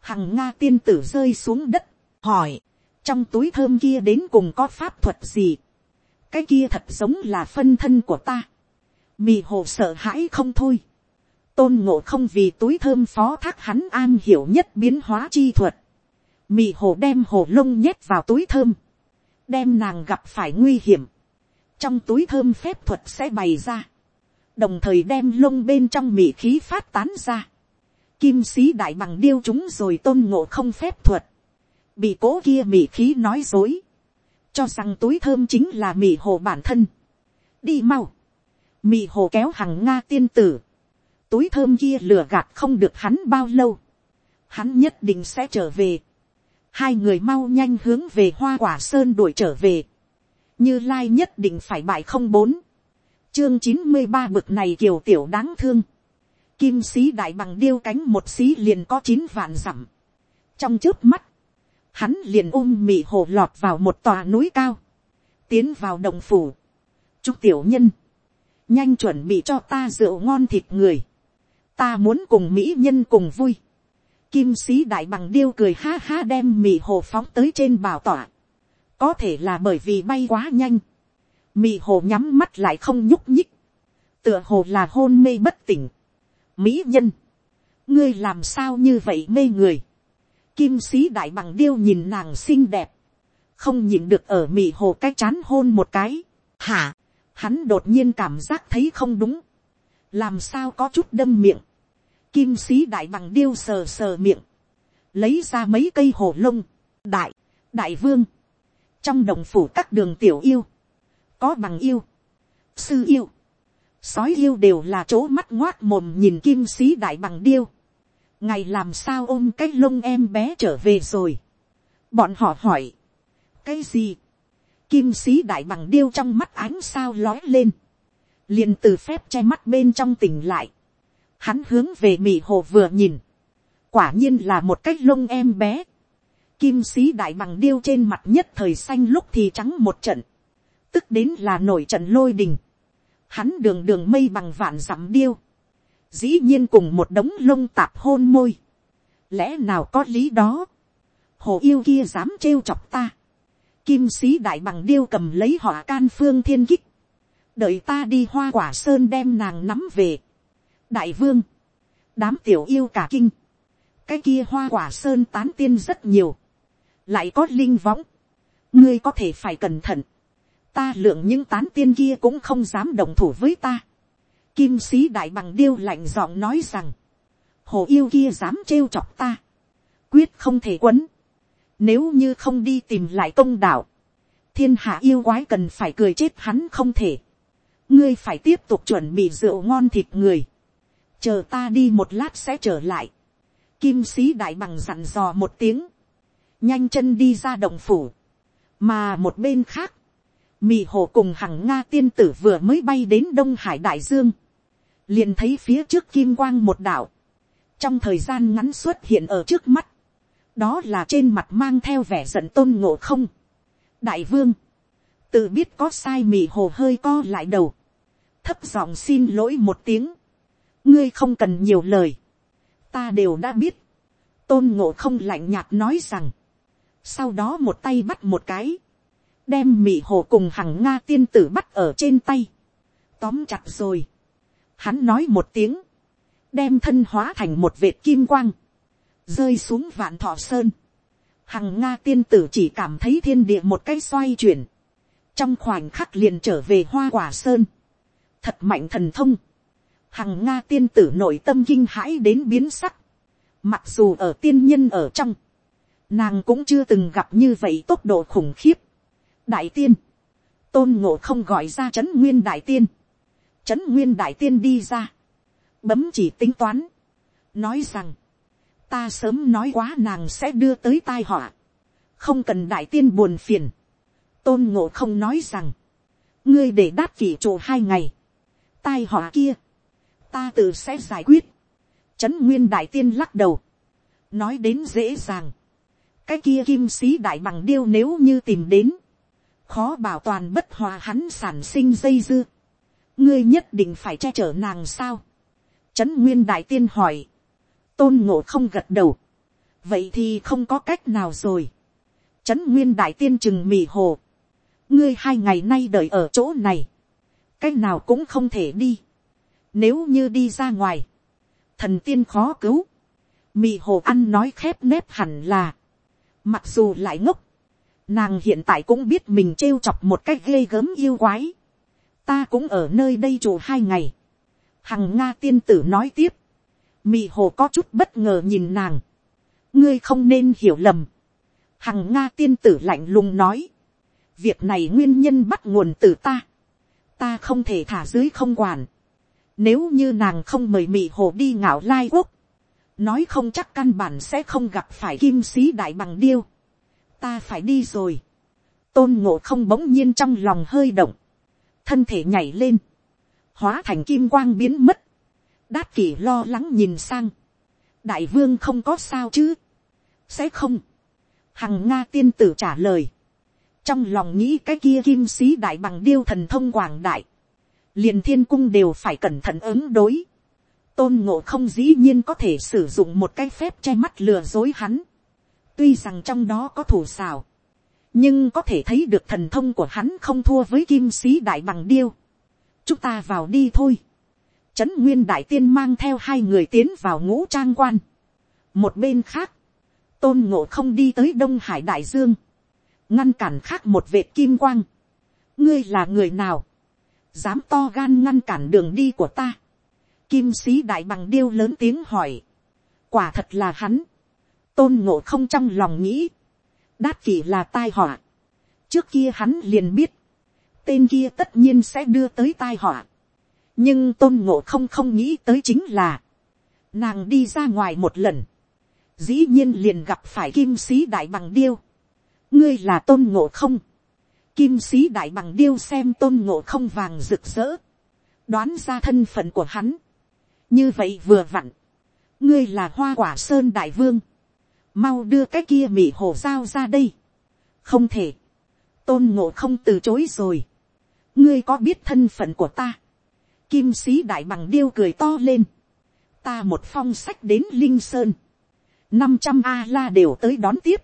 Hằng Nga tiên tử rơi xuống đất. Hỏi. Trong túi thơm kia đến cùng có pháp thuật gì. Cái kia thật giống là phân thân của ta. Mì hồ sợ hãi không thôi. Tôn ngộ không vì túi thơm phó thác hắn an hiểu nhất biến hóa chi thuật mì hồ đem hồ lông nhét vào túi thơm, đem nàng gặp phải nguy hiểm, trong túi thơm phép thuật sẽ bày ra, đồng thời đem lông bên trong mị khí phát tán ra, kim sĩ đại bằng điêu chúng rồi tôn ngộ không phép thuật, bị cố kia mị khí nói dối, cho rằng túi thơm chính là mị hồ bản thân, đi mau, Mị hồ kéo hằng nga tiên tử, túi thơm kia lừa gạt không được hắn bao lâu, hắn nhất định sẽ trở về, hai người mau nhanh hướng về hoa quả sơn đuổi trở về, như lai nhất định phải bại không bốn, chương chín mươi ba bực này kiều tiểu đáng thương, kim sĩ đại bằng điêu cánh một sĩ liền có chín vạn dặm, trong trước mắt, hắn liền ôm mị hồ lọt vào một tòa núi cao, tiến vào đồng phủ, chúc tiểu nhân, nhanh chuẩn bị cho ta rượu ngon thịt người, ta muốn cùng mỹ nhân cùng vui, Kim sĩ đại bằng điêu cười ha ha đem mì hồ phóng tới trên bảo tỏa. Có thể là bởi vì bay quá nhanh. Mì hồ nhắm mắt lại không nhúc nhích. Tựa hồ là hôn mê bất tỉnh. Mỹ nhân. Ngươi làm sao như vậy mê người. Kim sĩ đại bằng điêu nhìn nàng xinh đẹp. không nhìn được ở mì hồ cái chán hôn một cái, hả, hắn đột nhiên cảm giác thấy không đúng, làm sao có chút đâm miệng, kim sĩ đại bằng điêu sờ sờ miệng, lấy ra mấy cây hồ lông, đại, đại vương, trong đồng phủ các đường tiểu yêu, có bằng yêu, sư yêu, sói yêu đều là chỗ mắt ngoát mồm nhìn kim sĩ đại bằng điêu, ngày làm sao ôm cái lông em bé trở về rồi, bọn họ hỏi, cái gì, kim sĩ đại bằng điêu trong mắt ánh sao lói lên, liền từ phép che mắt bên trong tỉnh lại, hắn hướng về mì hồ vừa nhìn, quả nhiên là một cái lông em bé, kim sĩ đại bằng điêu trên mặt nhất thời xanh lúc thì trắng một trận, tức đến là nổi trận lôi đình, hắn đường đường mây bằng vạn dặm điêu, dĩ nhiên cùng một đống lông tạp hôn môi, lẽ nào có lý đó, hồ yêu kia dám trêu chọc ta, kim sĩ đại bằng điêu cầm lấy họ can phương thiên kích, đợi ta đi hoa quả sơn đem nàng nắm về, đại vương, đám tiểu yêu cả kinh, cái kia hoa quả sơn tán tiên rất nhiều, lại có linh võng, ngươi có thể phải cẩn thận, ta lượng những tán tiên kia cũng không dám đồng thủ với ta. Kim sĩ đại bằng điêu lạnh giọng nói rằng, hồ yêu kia dám trêu chọc ta, quyết không thể quấn, nếu như không đi tìm lại công đạo, thiên hạ yêu quái cần phải cười chết hắn không thể, ngươi phải tiếp tục chuẩn bị rượu ngon thịt người, chờ ta đi một lát sẽ trở lại, kim sĩ đại bằng dặn dò một tiếng, nhanh chân đi ra đồng phủ, mà một bên khác, mì hồ cùng hằng nga tiên tử vừa mới bay đến đông hải đại dương, liền thấy phía trước kim quang một đảo, trong thời gian ngắn xuất hiện ở trước mắt, đó là trên mặt mang theo vẻ giận tôn ngộ không. đại vương, tự biết có sai mì hồ hơi co lại đầu, thấp giọng xin lỗi một tiếng, ngươi không cần nhiều lời, ta đều đã biết, tôn ngộ không lạnh nhạt nói rằng, sau đó một tay bắt một cái, đem mị hồ cùng hằng nga tiên tử bắt ở trên tay, tóm chặt rồi, hắn nói một tiếng, đem thân hóa thành một vệt kim quang, rơi xuống vạn thọ sơn, hằng nga tiên tử chỉ cảm thấy thiên địa một cái xoay chuyển, trong khoảnh khắc liền trở về hoa quả sơn, thật mạnh thần thông, hằng nga tiên tử nội tâm kinh hãi đến biến sắc, mặc dù ở tiên nhân ở trong, nàng cũng chưa từng gặp như vậy tốc độ khủng khiếp, đại tiên, tôn ngộ không gọi ra trấn nguyên đại tiên, trấn nguyên đại tiên đi ra, bấm chỉ tính toán, nói rằng, ta sớm nói quá nàng sẽ đưa tới tai họa, không cần đại tiên buồn phiền, tôn ngộ không nói rằng, ngươi để đát kỷ trụ hai ngày, tai họa kia, ta tự sẽ giải quyết, trấn nguyên đại tiên lắc đầu, nói đến dễ dàng, cái kia kim sĩ đại bằng điêu nếu như tìm đến, khó bảo toàn bất hòa hắn sản sinh dây dưa, ngươi nhất định phải che chở nàng sao, trấn nguyên đại tiên hỏi, tôn ngộ không gật đầu, vậy thì không có cách nào rồi, trấn nguyên đại tiên chừng mì hồ, ngươi hai ngày nay đợi ở chỗ này, cách nào cũng không thể đi, nếu như đi ra ngoài, thần tiên khó cứu, mì hồ ăn nói khép nép hẳn là, mặc dù lại ngốc, Nàng hiện tại cũng biết mình trêu chọc một cách ghê gớm yêu quái. Ta cũng ở nơi đây trụ hai ngày. Hằng Nga tiên tử nói tiếp. Mị hồ có chút bất ngờ nhìn nàng. Ngươi không nên hiểu lầm. Hằng Nga tiên tử lạnh lùng nói. Việc này nguyên nhân bắt nguồn từ ta. Ta không thể thả dưới không quản. Nếu như nàng không mời mị hồ đi ngạo lai quốc. Nói không chắc căn bản sẽ không gặp phải kim sĩ đại bằng điêu ta phải đi rồi. tôn ngộ không bỗng nhiên trong lòng hơi động, thân thể nhảy lên, hóa thành kim quang biến mất, đát kỷ lo lắng nhìn sang, đại vương không có sao chứ, sẽ không, hằng nga tiên tử trả lời, trong lòng nghĩ cái kia kim sĩ đại bằng điêu thần thông quảng đại, liền thiên cung đều phải cẩn thận ứng đối, tôn ngộ không dĩ nhiên có thể sử dụng một cái phép che mắt lừa dối hắn, Tuy rằng trong đó có thủ xào. Nhưng có thể thấy được thần thông của hắn không thua với kim sĩ đại bằng điêu. Chúng ta vào đi thôi. Trấn Nguyên Đại Tiên mang theo hai người tiến vào ngũ trang quan. Một bên khác. Tôn Ngộ không đi tới Đông Hải Đại Dương. ngăn cản khác một vệt kim quang, ngươi là người nào, dám to gan ngăn cản đường đi của ta, kim sĩ đại bằng điêu lớn tiếng hỏi, quả thật là hắn, tôn ngộ không trong lòng nghĩ, đát kỷ là tai họa, trước kia hắn liền biết, tên kia tất nhiên sẽ đưa tới tai họa, nhưng tôn ngộ không không nghĩ tới chính là, nàng đi ra ngoài một lần, dĩ nhiên liền gặp phải kim sĩ đại bằng điêu, ngươi là tôn ngộ không, kim sĩ đại bằng điêu xem tôn ngộ không vàng rực rỡ, đoán ra thân phận của hắn, như vậy vừa vặn, ngươi là hoa quả sơn đại vương, mau đưa cái kia mị hồ dao ra đây, không thể, tôn ngộ không từ chối rồi, ngươi có biết thân phận của ta, kim sĩ đại bằng điêu cười to lên, ta một phong sách đến linh sơn, năm trăm a la đều tới đón tiếp,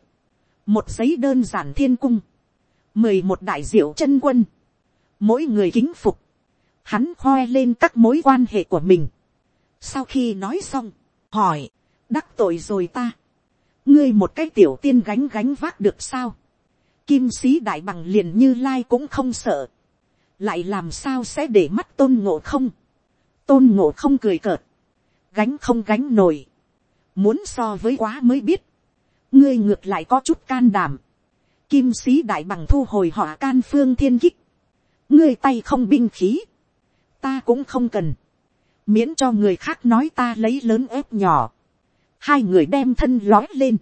một giấy đơn giản thiên cung, mười một đại diệu chân quân, mỗi người kính phục, hắn khoe lên các mối quan hệ của mình. sau khi nói xong, hỏi, đắc tội rồi ta, ngươi một cái tiểu tiên gánh gánh vác được sao, kim sĩ đại bằng liền như lai cũng không sợ, lại làm sao sẽ để mắt tôn ngộ không, tôn ngộ không cười cợt, gánh không gánh nổi, muốn so với quá mới biết, ngươi ngược lại có chút can đảm, kim sĩ đại bằng thu hồi họ can phương thiên kích, ngươi tay không binh khí, ta cũng không cần, miễn cho người khác nói ta lấy lớn ép nhỏ, hai người đem thân lói lên,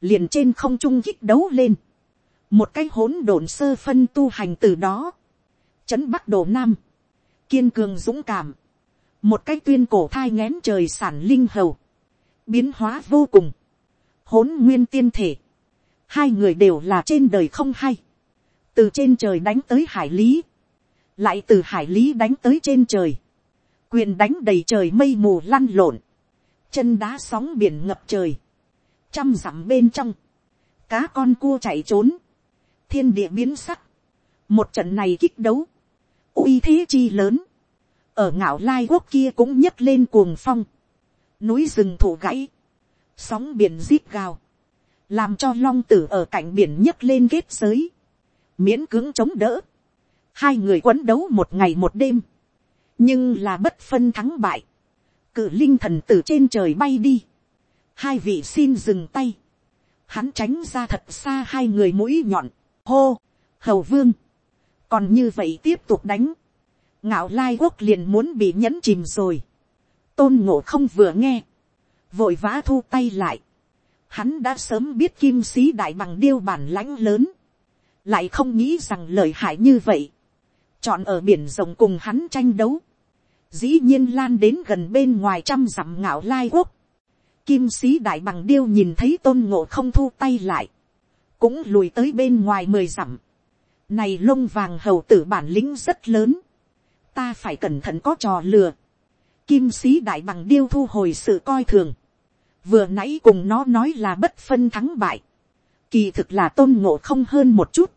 liền trên không trung kích đấu lên, một cái hỗn độn sơ phân tu hành từ đó, trấn bắc đồ nam, kiên cường dũng cảm, một cái tuyên cổ thai ngén trời sản linh hầu, biến hóa vô cùng, hỗn nguyên tiên thể, hai người đều là trên đời không hay, từ trên trời đánh tới hải lý, lại từ hải lý đánh tới trên trời, quyền đánh đầy trời mây mù lăn lộn, chân đá sóng biển ngập trời, trăm dặm bên trong, cá con cua chạy trốn, thiên địa biến sắc, một trận này kích đấu, uy thế chi lớn, ở ngạo lai quốc kia cũng nhấc lên cuồng phong, núi rừng thủ gãy, sóng biển rít gào, làm cho long tử ở cạnh biển nhấc lên kết giới, miễn cưỡng chống đỡ, hai người quấn đấu một ngày một đêm, nhưng là bất phân thắng bại, cử linh thần từ trên trời bay đi, hai vị xin dừng tay, hắn tránh ra thật xa hai người mũi nhọn, hô, hầu vương, còn như vậy tiếp tục đánh, ngạo lai quốc liền muốn bị nhẫn chìm rồi, tôn ngộ không vừa nghe, vội vã thu tay lại, hắn đã sớm biết kim sĩ đại bằng điêu bản lãnh lớn, lại không nghĩ rằng lợi hại như vậy, chọn ở biển rộng cùng hắn tranh đấu, dĩ nhiên lan đến gần bên ngoài trăm dặm ngạo lai quốc, kim sĩ đại bằng điêu nhìn thấy tôn ngộ không thu tay lại, cũng lùi tới bên ngoài mười dặm, này lông vàng hầu tử bản lĩnh rất lớn, ta phải cẩn thận có trò lừa, kim sĩ đại bằng điêu thu hồi sự coi thường, vừa nãy cùng nó nói là bất phân thắng bại, kỳ thực là tôn ngộ không hơn một chút,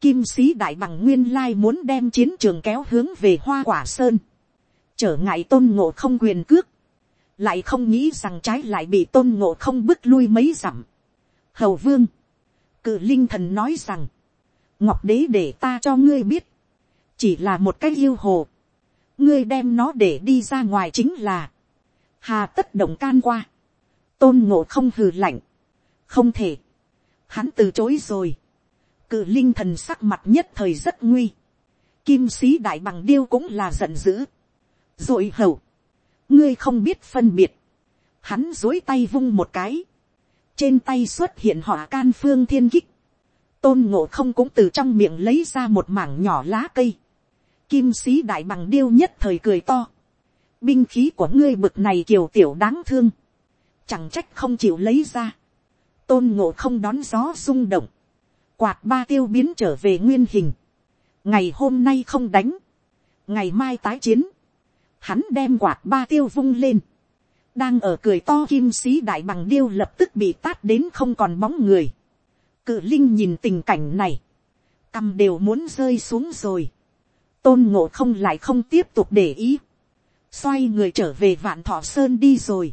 kim sĩ đại bằng nguyên lai muốn đem chiến trường kéo hướng về hoa quả sơn, trở ngại tôn ngộ không quyền cước, lại không nghĩ rằng trái lại bị tôn ngộ không bước lui mấy dặm. hầu vương, cử linh thần nói rằng, ngọc đế để ta cho ngươi biết, chỉ là một cái yêu hồ, ngươi đem nó để đi ra ngoài chính là, hà tất động can qua, tôn ngộ không hừ lạnh, không thể, hắn từ chối rồi, cự linh thần sắc mặt nhất thời rất nguy, kim sĩ đại bằng điêu cũng là giận dữ, rồi hầu, ngươi không biết phân biệt, hắn dối tay vung một cái, trên tay xuất hiện họ can phương thiên kích, tôn ngộ không cũng từ trong miệng lấy ra một mảng nhỏ lá cây, kim sĩ đại bằng điêu nhất thời cười to, binh khí của ngươi bực này kiều tiểu đáng thương, chẳng trách không chịu lấy ra, tôn ngộ không đón gió rung động, quạt ba tiêu biến trở về nguyên hình, ngày hôm nay không đánh, ngày mai tái chiến, hắn đem quạt ba tiêu vung lên, đang ở cười to kim sĩ đại bằng điêu lập tức bị tát đến không còn bóng người, cự linh nhìn tình cảnh này, cầm đều muốn rơi xuống rồi, tôn ngộ không lại không tiếp tục để ý, xoay người trở về vạn thọ sơn đi rồi,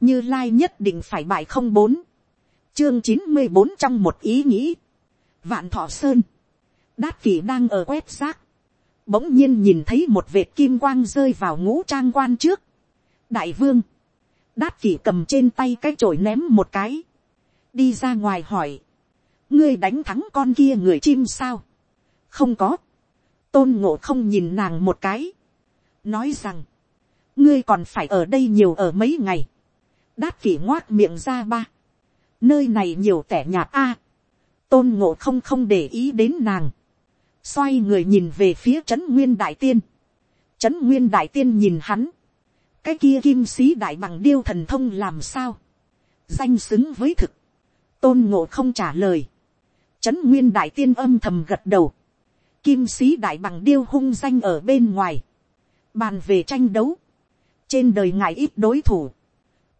như lai nhất định phải bại không bốn, chương chín mươi bốn trong một ý nghĩ, vạn thọ sơn, đát kỷ đang ở quét rác, bỗng nhiên nhìn thấy một vệt kim quang rơi vào ngũ trang quan trước. đại vương, đát kỷ cầm trên tay cái chổi ném một cái, đi ra ngoài hỏi, ngươi đánh thắng con kia người chim sao, không có, tôn ngộ không nhìn nàng một cái, nói rằng, ngươi còn phải ở đây nhiều ở mấy ngày, đát kỷ ngoác miệng ra ba, nơi này nhiều tẻ nhạt a, tôn ngộ không không để ý đến nàng, xoay người nhìn về phía trấn nguyên đại tiên, trấn nguyên đại tiên nhìn hắn, cái kia kim sĩ đại bằng điêu thần thông làm sao, danh xứng với thực, tôn ngộ không trả lời, trấn nguyên đại tiên âm thầm gật đầu, kim sĩ đại bằng điêu hung danh ở bên ngoài, bàn về tranh đấu, trên đời ngài ít đối thủ,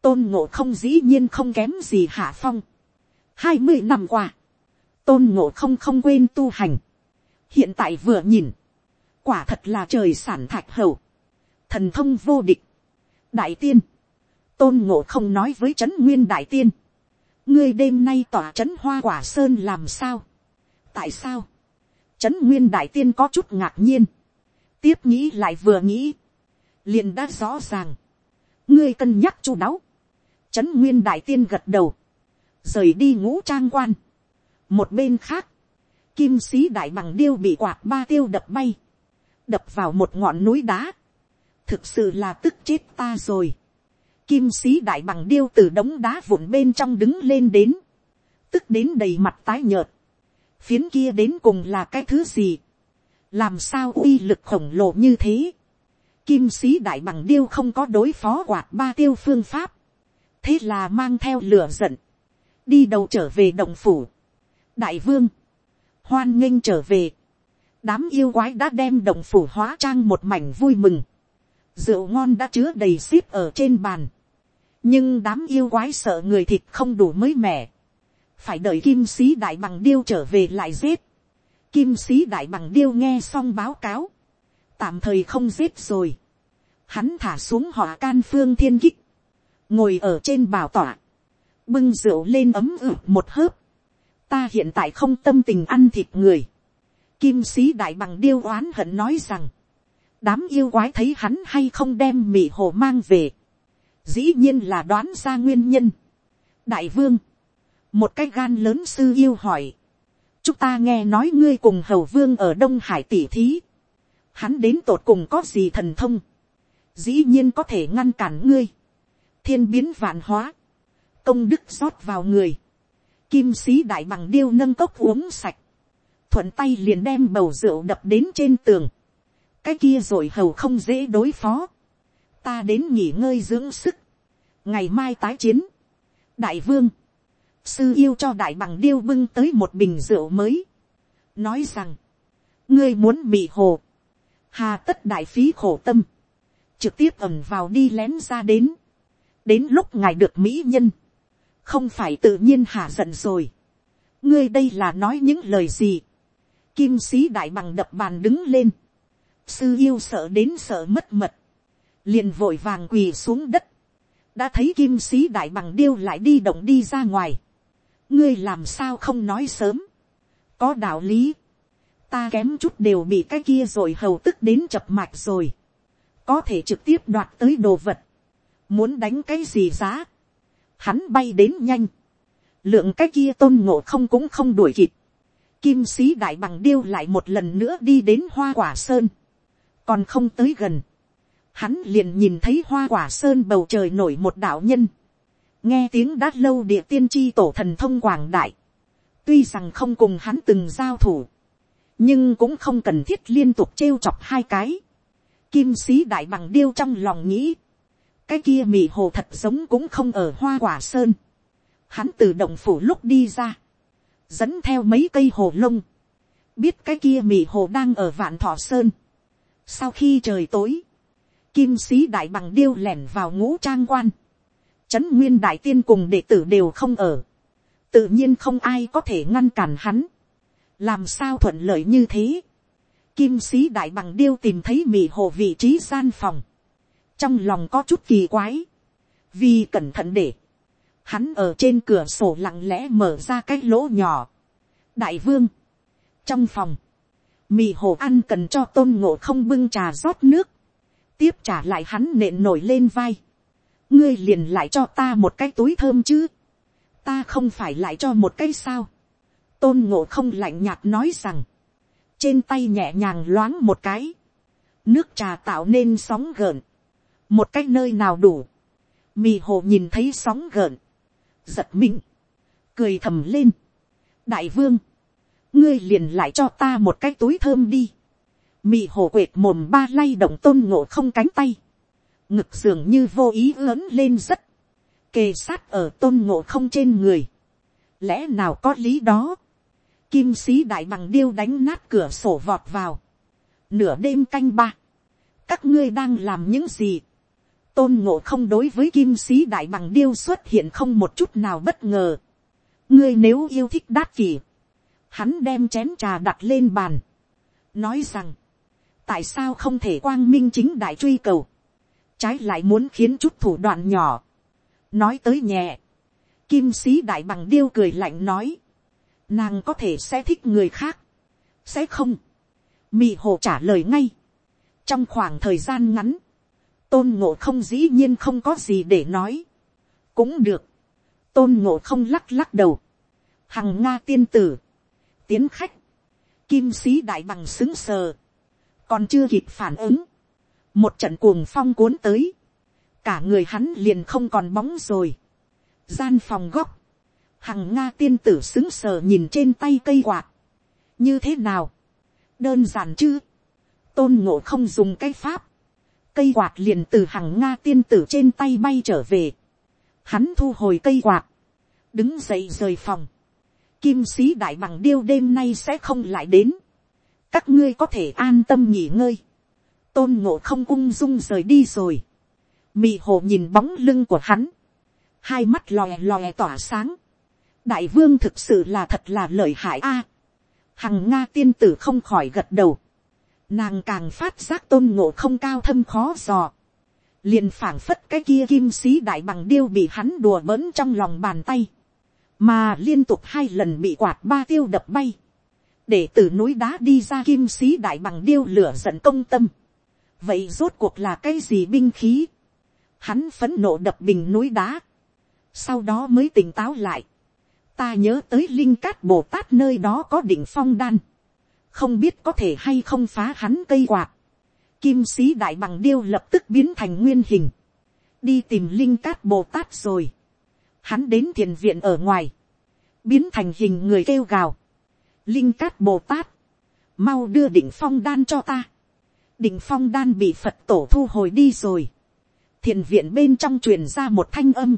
tôn ngộ không dĩ nhiên không kém gì hạ phong. hai mươi năm qua, tôn ngộ không không quên tu hành hiện tại vừa nhìn, quả thật là trời sản thạch hầu, thần thông vô địch, đại tiên, tôn ngộ không nói với trấn nguyên đại tiên, ngươi đêm nay tỏa trấn hoa quả sơn làm sao, tại sao, trấn nguyên đại tiên có chút ngạc nhiên, tiếp nghĩ lại vừa nghĩ, liền đã rõ ràng, ngươi cân nhắc chu đáo, trấn nguyên đại tiên gật đầu, rời đi ngũ trang quan, một bên khác, kim sĩ đại bằng điêu bị quạt ba tiêu đập bay, đập vào một ngọn núi đá, thực sự là tức chết ta rồi. Kim sĩ đại bằng điêu từ đống đá vụn bên trong đứng lên đến, tức đến đầy mặt tái nhợt, phiến kia đến cùng là cái thứ gì, làm sao uy lực khổng lồ như thế, kim sĩ đại bằng điêu không có đối phó quạt ba tiêu phương pháp, thế là mang theo lửa giận, đi đầu trở về động phủ. đại vương, hoan nghênh trở về, đám yêu quái đã đem động phủ hóa trang một mảnh vui mừng, rượu ngon đã chứa đầy xíp ở trên bàn, nhưng đám yêu quái sợ người thịt không đủ mới mẻ, phải đợi kim sĩ đại bằng điêu trở về lại giết, kim sĩ đại bằng điêu nghe xong báo cáo, tạm thời không giết rồi, hắn thả xuống họ can phương thiên kích, ngồi ở trên bảo tỏa, bưng rượu lên ấm ử một hớp, ta hiện tại không tâm tình ăn thịt người, kim sĩ đại bằng điêu oán hận nói rằng, đám yêu quái thấy hắn hay không đem mì hồ mang về, dĩ nhiên là đoán ra nguyên nhân. đại vương, một cái gan lớn sư yêu hỏi, chúng ta nghe nói ngươi cùng hầu vương ở đông hải tỉ thí, hắn đến tột cùng có gì thần thông, dĩ nhiên có thể ngăn cản ngươi, thiên biến vạn hóa, công đức rót vào người, kim sĩ đại bằng điêu nâng cốc uống sạch, thuận tay liền đem bầu rượu đập đến trên tường, cái kia rồi hầu không dễ đối phó, ta đến nghỉ ngơi dưỡng sức, ngày mai tái chiến, đại vương, sư yêu cho đại bằng điêu bưng tới một bình rượu mới, nói rằng, ngươi muốn mị hồ, hà tất đại phí khổ tâm, trực tiếp ẩm vào đi lén ra đến, đến lúc ngài được mỹ nhân, không phải tự nhiên hạ giận rồi. ngươi đây là nói những lời gì. kim sĩ đại bằng đập bàn đứng lên. sư yêu sợ đến sợ mất mật. liền vội vàng quỳ xuống đất. đã thấy kim sĩ đại bằng điêu lại đi động đi ra ngoài. ngươi làm sao không nói sớm. có đạo lý. ta kém chút đều bị cái kia rồi hầu tức đến chập mạch rồi. có thể trực tiếp đoạt tới đồ vật muốn đánh cái gì giá, hắn bay đến nhanh, lượng cái kia tôn ngộ không cũng không đuổi kịp, kim sĩ đại bằng điêu lại một lần nữa đi đến hoa quả sơn, còn không tới gần, hắn liền nhìn thấy hoa quả sơn bầu trời nổi một đạo nhân, nghe tiếng đã lâu địa tiên tri tổ thần thông quảng đại, tuy rằng không cùng hắn từng giao thủ, nhưng cũng không cần thiết liên tục trêu chọc hai cái, kim sĩ đại bằng điêu trong lòng nghĩ, cái kia mì hồ thật giống cũng không ở hoa quả sơn. Hắn từ động phủ lúc đi ra, dẫn theo mấy cây hồ lông, biết cái kia mì hồ đang ở vạn thọ sơn. Sau khi trời tối, kim sĩ đại bằng điêu lẻn vào ngũ trang quan, trấn nguyên đại tiên cùng đệ tử đều không ở, tự nhiên không ai có thể ngăn cản hắn, làm sao thuận lợi như thế. Kim sĩ đại bằng điêu tìm thấy mì hồ vị trí gian phòng, trong lòng có chút kỳ quái, vì cẩn thận để, hắn ở trên cửa sổ lặng lẽ mở ra cái lỗ nhỏ, đại vương, trong phòng, mì hồ ăn cần cho tôn ngộ không bưng trà rót nước, tiếp trả lại hắn nện nổi lên vai, ngươi liền lại cho ta một cái túi thơm chứ, ta không phải lại cho một cái sao, tôn ngộ không lạnh nhạt nói rằng, trên tay nhẹ nhàng loáng một cái, nước trà tạo nên sóng gợn, một cái nơi nào đủ, mì hồ nhìn thấy sóng gợn, giật mình, cười thầm lên, đại vương, ngươi liền lại cho ta một cái túi thơm đi, mì hồ quệt mồm ba lay động tôn ngộ không cánh tay, ngực dường như vô ý lớn lên rất, kề sát ở tôn ngộ không trên người, lẽ nào có lý đó, kim sĩ đại bằng điêu đánh nát cửa sổ vọt vào, nửa đêm canh ba, các ngươi đang làm những gì, tôn ngộ không đối với kim sĩ đại bằng điêu xuất hiện không một chút nào bất ngờ, ngươi nếu yêu thích đát kỳ, hắn đem chén trà đặt lên bàn, nói rằng, tại sao không thể quang minh chính đại truy cầu, trái lại muốn khiến chút thủ đoạn nhỏ, nói tới nhẹ, kim sĩ đại bằng điêu cười lạnh nói, nàng có thể sẽ thích người khác, sẽ không, mị hồ trả lời ngay, trong khoảng thời gian ngắn, tôn ngộ không dĩ nhiên không có gì để nói, cũng được, tôn ngộ không lắc lắc đầu, hằng nga tiên tử, tiến khách, kim sĩ đại bằng xứng sờ, còn chưa kịp phản ứng, một trận cuồng phong cuốn tới, cả người hắn liền không còn bóng rồi, gian phòng góc, hằng nga tiên tử xứng sờ nhìn trên tay cây quạt, như thế nào, đơn giản chứ, tôn ngộ không dùng cái pháp, cây quạt liền từ hằng nga tiên tử trên tay bay trở về, hắn thu hồi cây quạt, đứng dậy rời phòng, kim sĩ đại bằng điêu đêm nay sẽ không lại đến, các ngươi có thể an tâm nghỉ ngơi, tôn ngộ không ung dung rời đi rồi, mị hồ nhìn bóng lưng của hắn, hai mắt lòe lòe tỏa sáng, đại vương thực sự là thật là lợi hại a, hằng nga tiên tử không khỏi gật đầu, nàng càng phát giác tôn ngộ không cao thâm khó dò, liền phảng phất cái kia kim sĩ đại bằng điêu bị hắn đùa bỡn trong lòng bàn tay, mà liên tục hai lần bị quạt ba tiêu đập bay, để từ núi đá đi ra kim sĩ đại bằng điêu lửa giận công tâm. vậy rốt cuộc là cái gì binh khí, hắn phấn nộ đập bình núi đá, sau đó mới tỉnh táo lại, ta nhớ tới linh cát bồ tát nơi đó có đỉnh phong đan, không biết có thể hay không phá hắn cây quạt, kim sĩ đại bằng điêu lập tức biến thành nguyên hình, đi tìm linh cát bồ tát rồi, hắn đến thiền viện ở ngoài, biến thành hình người kêu gào, linh cát bồ tát, mau đưa đỉnh phong đan cho ta, đỉnh phong đan bị phật tổ thu hồi đi rồi, thiền viện bên trong truyền ra một thanh âm,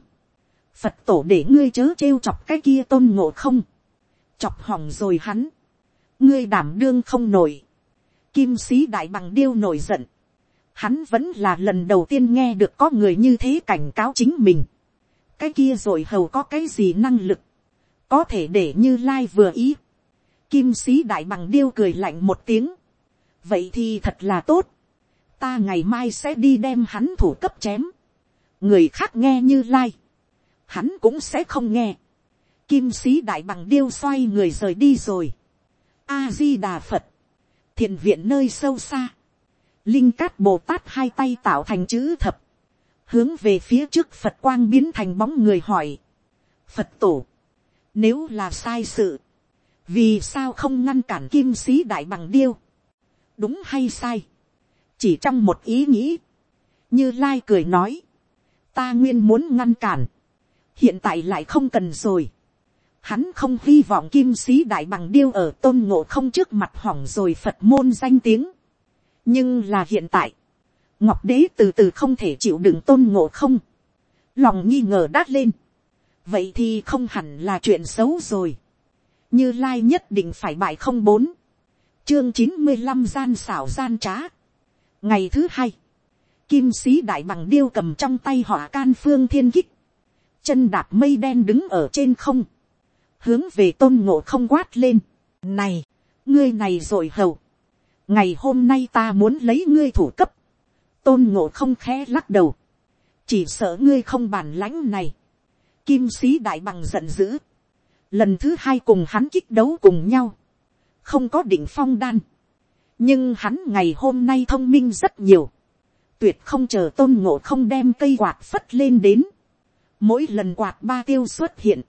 phật tổ để ngươi chớ trêu chọc cái kia tôn ngộ không, chọc hỏng rồi hắn, ngươi đảm đương không nổi, kim sĩ đại bằng điêu nổi giận, hắn vẫn là lần đầu tiên nghe được có người như thế cảnh cáo chính mình, cái kia rồi hầu có cái gì năng lực, có thể để như lai vừa ý, kim sĩ đại bằng điêu cười lạnh một tiếng, vậy thì thật là tốt, ta ngày mai sẽ đi đem hắn thủ cấp chém, người khác nghe như lai, hắn cũng sẽ không nghe, kim sĩ đại bằng điêu xoay người rời đi rồi, a di đà phật, thiền viện nơi sâu xa, linh cát bồ tát hai tay tạo thành chữ thập, hướng về phía trước phật quang biến thành bóng người hỏi, phật tổ, nếu là sai sự, vì sao không ngăn cản kim sĩ đại bằng điêu, đúng hay sai, chỉ trong một ý nghĩ, như lai cười nói, ta nguyên muốn ngăn cản, hiện tại lại không cần rồi, hắn không hy vọng kim sĩ đại bằng điêu ở tôn ngộ không trước mặt hỏng rồi phật môn danh tiếng, nhưng là hiện tại, ngọc đế từ từ không thể chịu đựng tôn ngộ không, lòng nghi ngờ đát lên, vậy thì không hẳn là chuyện xấu rồi, như lai nhất định phải bại không bốn, chương chín mươi năm gian xảo gian trá. ngày thứ hai, kim sĩ đại bằng điêu cầm trong tay họ can phương thiên kích, chân đạp mây đen đứng ở trên không, hướng về tôn ngộ không quát lên, này, ngươi này rồi hầu, ngày hôm nay ta muốn lấy ngươi thủ cấp, tôn ngộ không khẽ lắc đầu, chỉ sợ ngươi không bản lãnh này, kim sĩ đại bằng giận dữ, lần thứ hai cùng hắn kích đấu cùng nhau, không có định phong đan, nhưng hắn ngày hôm nay thông minh rất nhiều, tuyệt không chờ tôn ngộ không đem cây quạt phất lên đến, mỗi lần quạt ba tiêu xuất hiện,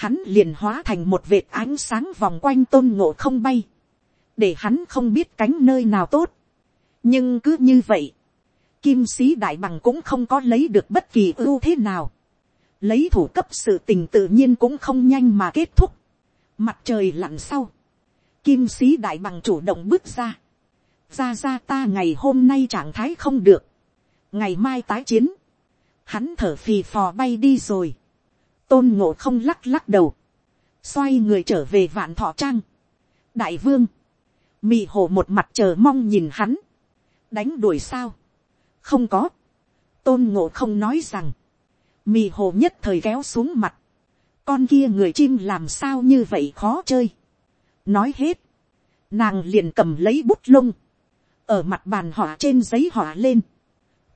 hắn liền hóa thành một vệt ánh sáng vòng quanh tôn ngộ không bay, để hắn không biết cánh nơi nào tốt. nhưng cứ như vậy, kim sĩ đại bằng cũng không có lấy được bất kỳ ưu thế nào. lấy thủ cấp sự tình tự nhiên cũng không nhanh mà kết thúc. mặt trời lặn sau, kim sĩ đại bằng chủ động bước ra. ra ra ta ngày hôm nay trạng thái không được. ngày mai tái chiến. hắn thở phì phò bay đi rồi tôn ngộ không lắc lắc đầu. xoay người trở về vạn thọ trang. đại vương, mì hồ một mặt chờ mong nhìn hắn. đánh đuổi sao không có, tôn ngộ không nói rằng, mì hồ nhất thời kéo xuống mặt, con kia người chim làm sao như vậy khó chơi. nói hết, nàng liền cầm lấy bút lông, ở mặt bàn họa trên giấy họa lên,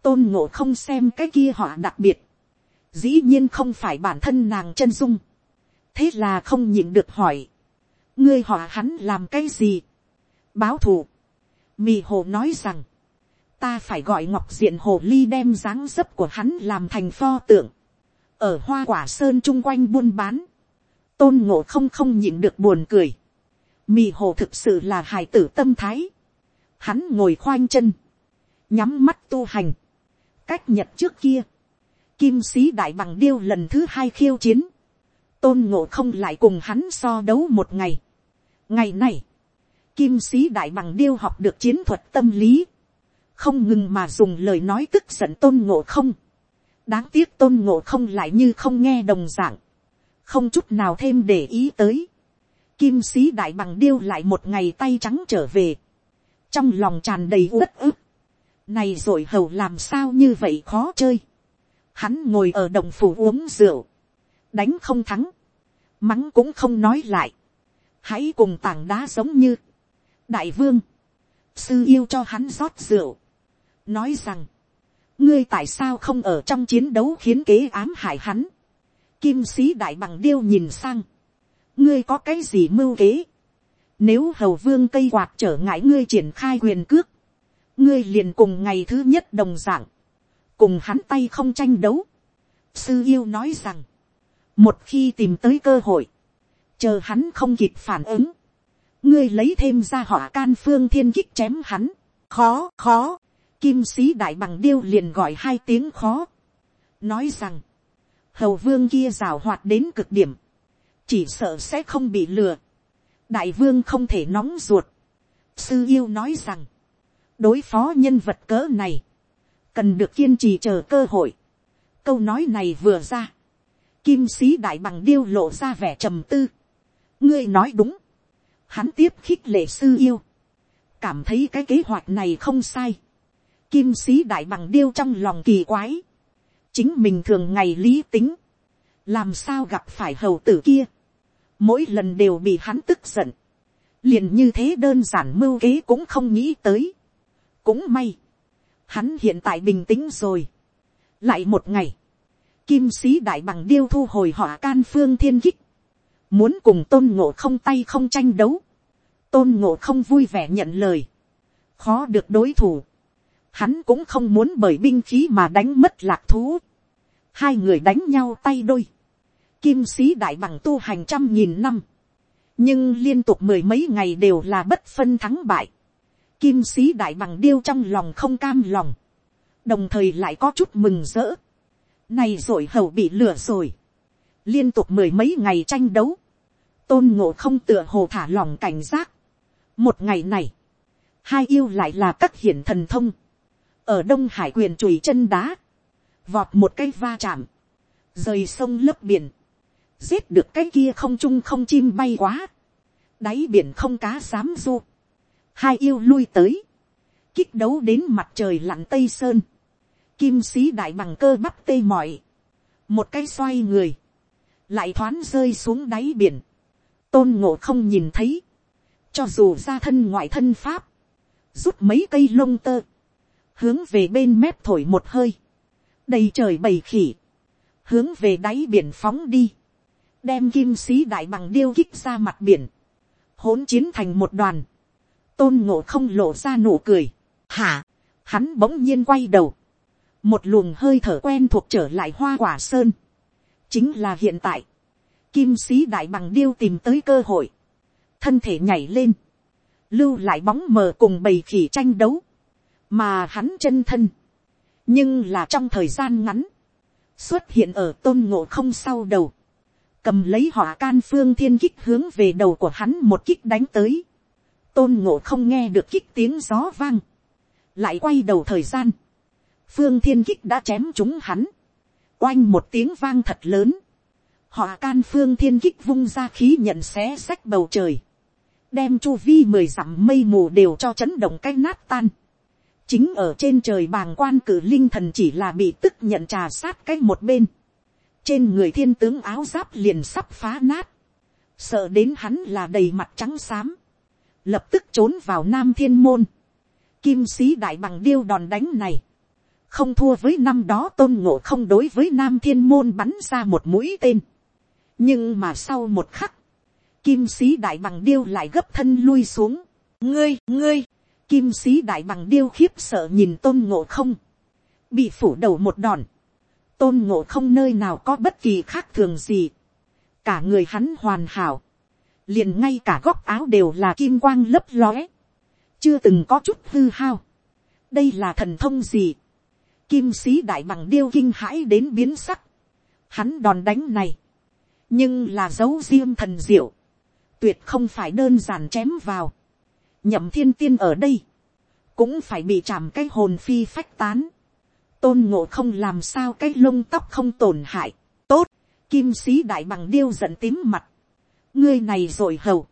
tôn ngộ không xem cái kia họa đặc biệt, dĩ nhiên không phải bản thân nàng chân dung, thế là không nhịn được hỏi, ngươi họ hắn làm cái gì, báo thù, mì hồ nói rằng, ta phải gọi ngọc diện hồ ly đem dáng dấp của hắn làm thành pho tượng, ở hoa quả sơn chung quanh buôn bán, tôn ngộ không không nhịn được buồn cười, mì hồ thực sự là hài tử tâm thái, hắn ngồi khoanh chân, nhắm mắt tu hành, cách nhật trước kia, kim sĩ đại bằng điêu lần thứ hai khiêu chiến, tôn ngộ không lại cùng hắn so đấu một ngày. ngày này, kim sĩ đại bằng điêu học được chiến thuật tâm lý, không ngừng mà dùng lời nói tức giận tôn ngộ không. đáng tiếc tôn ngộ không lại như không nghe đồng dạng, không chút nào thêm để ý tới. kim sĩ đại bằng điêu lại một ngày tay trắng trở về, trong lòng tràn đầy uất ức. này rồi hầu làm sao như vậy khó chơi hắn ngồi ở đồng phủ uống rượu, đánh không thắng, mắng cũng không nói lại, hãy cùng tảng đá giống như, đại vương, sư yêu cho hắn rót rượu, nói rằng, ngươi tại sao không ở trong chiến đấu khiến kế ám hại hắn. Kim sĩ đại bằng điêu nhìn sang, ngươi có cái gì mưu kế. Nếu hầu vương cây quạt trở ngại ngươi triển khai quyền cước, ngươi liền cùng ngày thứ nhất đồng dạng, cùng hắn tay không tranh đấu. Sư yêu nói rằng, một khi tìm tới cơ hội, chờ hắn không kịp phản ứng, ngươi lấy thêm ra họ can phương thiên kích chém hắn, khó khó, kim sĩ đại bằng điêu liền gọi hai tiếng khó, nói rằng, hầu vương kia rào hoạt đến cực điểm, chỉ sợ sẽ không bị lừa, đại vương không thể nóng ruột, sư yêu nói rằng, đối phó nhân vật cỡ này, cần được kiên trì chờ cơ hội, câu nói này vừa ra, kim sĩ đại bằng điêu lộ ra vẻ trầm tư, ngươi nói đúng, hắn tiếp khích lệ sư yêu, cảm thấy cái kế hoạch này không sai, kim sĩ đại bằng điêu trong lòng kỳ quái. chính mình thường ngày lý tính. làm sao gặp phải hầu tử kia. mỗi lần đều bị hắn tức giận. liền như thế đơn giản mưu kế cũng không nghĩ tới. cũng may hắn hiện tại bình tĩnh rồi. lại một ngày. kim sĩ đại bằng điêu thu hồi họ can phương thiên kích. muốn cùng tôn ngộ không tay không tranh đấu. tôn ngộ không vui vẻ nhận lời. khó được đối thủ hắn cũng không muốn bởi binh khí mà đánh mất lạc thú. hai người đánh nhau tay đôi. kim sĩ đại bằng tu hành trăm nghìn năm. nhưng liên tục mười mấy ngày đều là bất phân thắng bại kim sĩ đại bằng điêu trong lòng không cam lòng. đồng thời lại có chút mừng rỡ. này rồi hầu bị lửa rồi. liên tục mười mấy ngày tranh đấu. tôn ngộ không tựa hồ thả lòng cảnh giác. một ngày này, hai yêu lại là các hiển thần thông ở đông hải quyền chùi chân đá, vọt một cái va chạm, rời sông lấp biển, giết được cái kia không trung không chim bay quá, đáy biển không cá dám du, hai yêu lui tới, kích đấu đến mặt trời lặn tây sơn, kim sĩ đại bằng cơ bắp tê mỏi, một cái xoay người, lại thoáng rơi xuống đáy biển, tôn ngộ không nhìn thấy, cho dù ra thân ngoại thân pháp, rút mấy cây lông tơ, hướng về bên mép thổi một hơi, đầy trời bầy khỉ, hướng về đáy biển phóng đi, đem kim sĩ đại bằng điêu kích ra mặt biển, hỗn chiến thành một đoàn, tôn ngộ không lộ ra nụ cười, hả, hắn bỗng nhiên quay đầu, một luồng hơi thở quen thuộc trở lại hoa quả sơn, chính là hiện tại, kim sĩ đại bằng điêu tìm tới cơ hội, thân thể nhảy lên, lưu lại bóng mờ cùng bầy khỉ tranh đấu, mà hắn chân thân, nhưng là trong thời gian ngắn, xuất hiện ở tôn ngộ không sau đầu, cầm lấy hỏa can phương thiên kích hướng về đầu của hắn một kích đánh tới, tôn ngộ không nghe được kích tiếng gió vang, lại quay đầu thời gian, phương thiên kích đã chém chúng hắn, oanh một tiếng vang thật lớn, họ can phương thiên kích vung ra khí nhận xé xách bầu trời, đem chu vi mười dặm mây mù đều cho chấn động cái nát tan. chính ở trên trời bàng quan cử linh thần chỉ là bị tức nhận trà sát cái một bên. trên người thiên tướng áo giáp liền sắp phá nát. sợ đến hắn là đầy mặt trắng xám lập tức trốn vào nam thiên môn. kim sĩ đại bằng điêu đòn đánh này. không thua với năm đó tôn ngộ không đối với nam thiên môn bắn ra một mũi tên. nhưng mà sau một khắc, kim sĩ đại bằng điêu lại gấp thân lui xuống. ngươi, ngươi, kim sĩ đại bằng điêu khiếp sợ nhìn tôn ngộ không, bị phủ đầu một đòn, tôn ngộ không nơi nào có bất kỳ khác thường gì, cả người hắn hoàn hảo, liền ngay cả góc áo đều là kim quang lấp lóe, chưa từng có chút hư hao, đây là thần thông gì, kim sĩ đại bằng điêu kinh hãi đến biến sắc, hắn đòn đánh này, nhưng là dấu riêng thần diệu, tuyệt không phải đơn giản chém vào. nhậm thiên tiên ở đây, cũng phải bị chạm cái hồn phi phách tán. tôn ngộ không làm sao cái lông tóc không tổn hại. tốt, kim sĩ đại bằng điêu giận tím mặt ngươi này rồi hầu.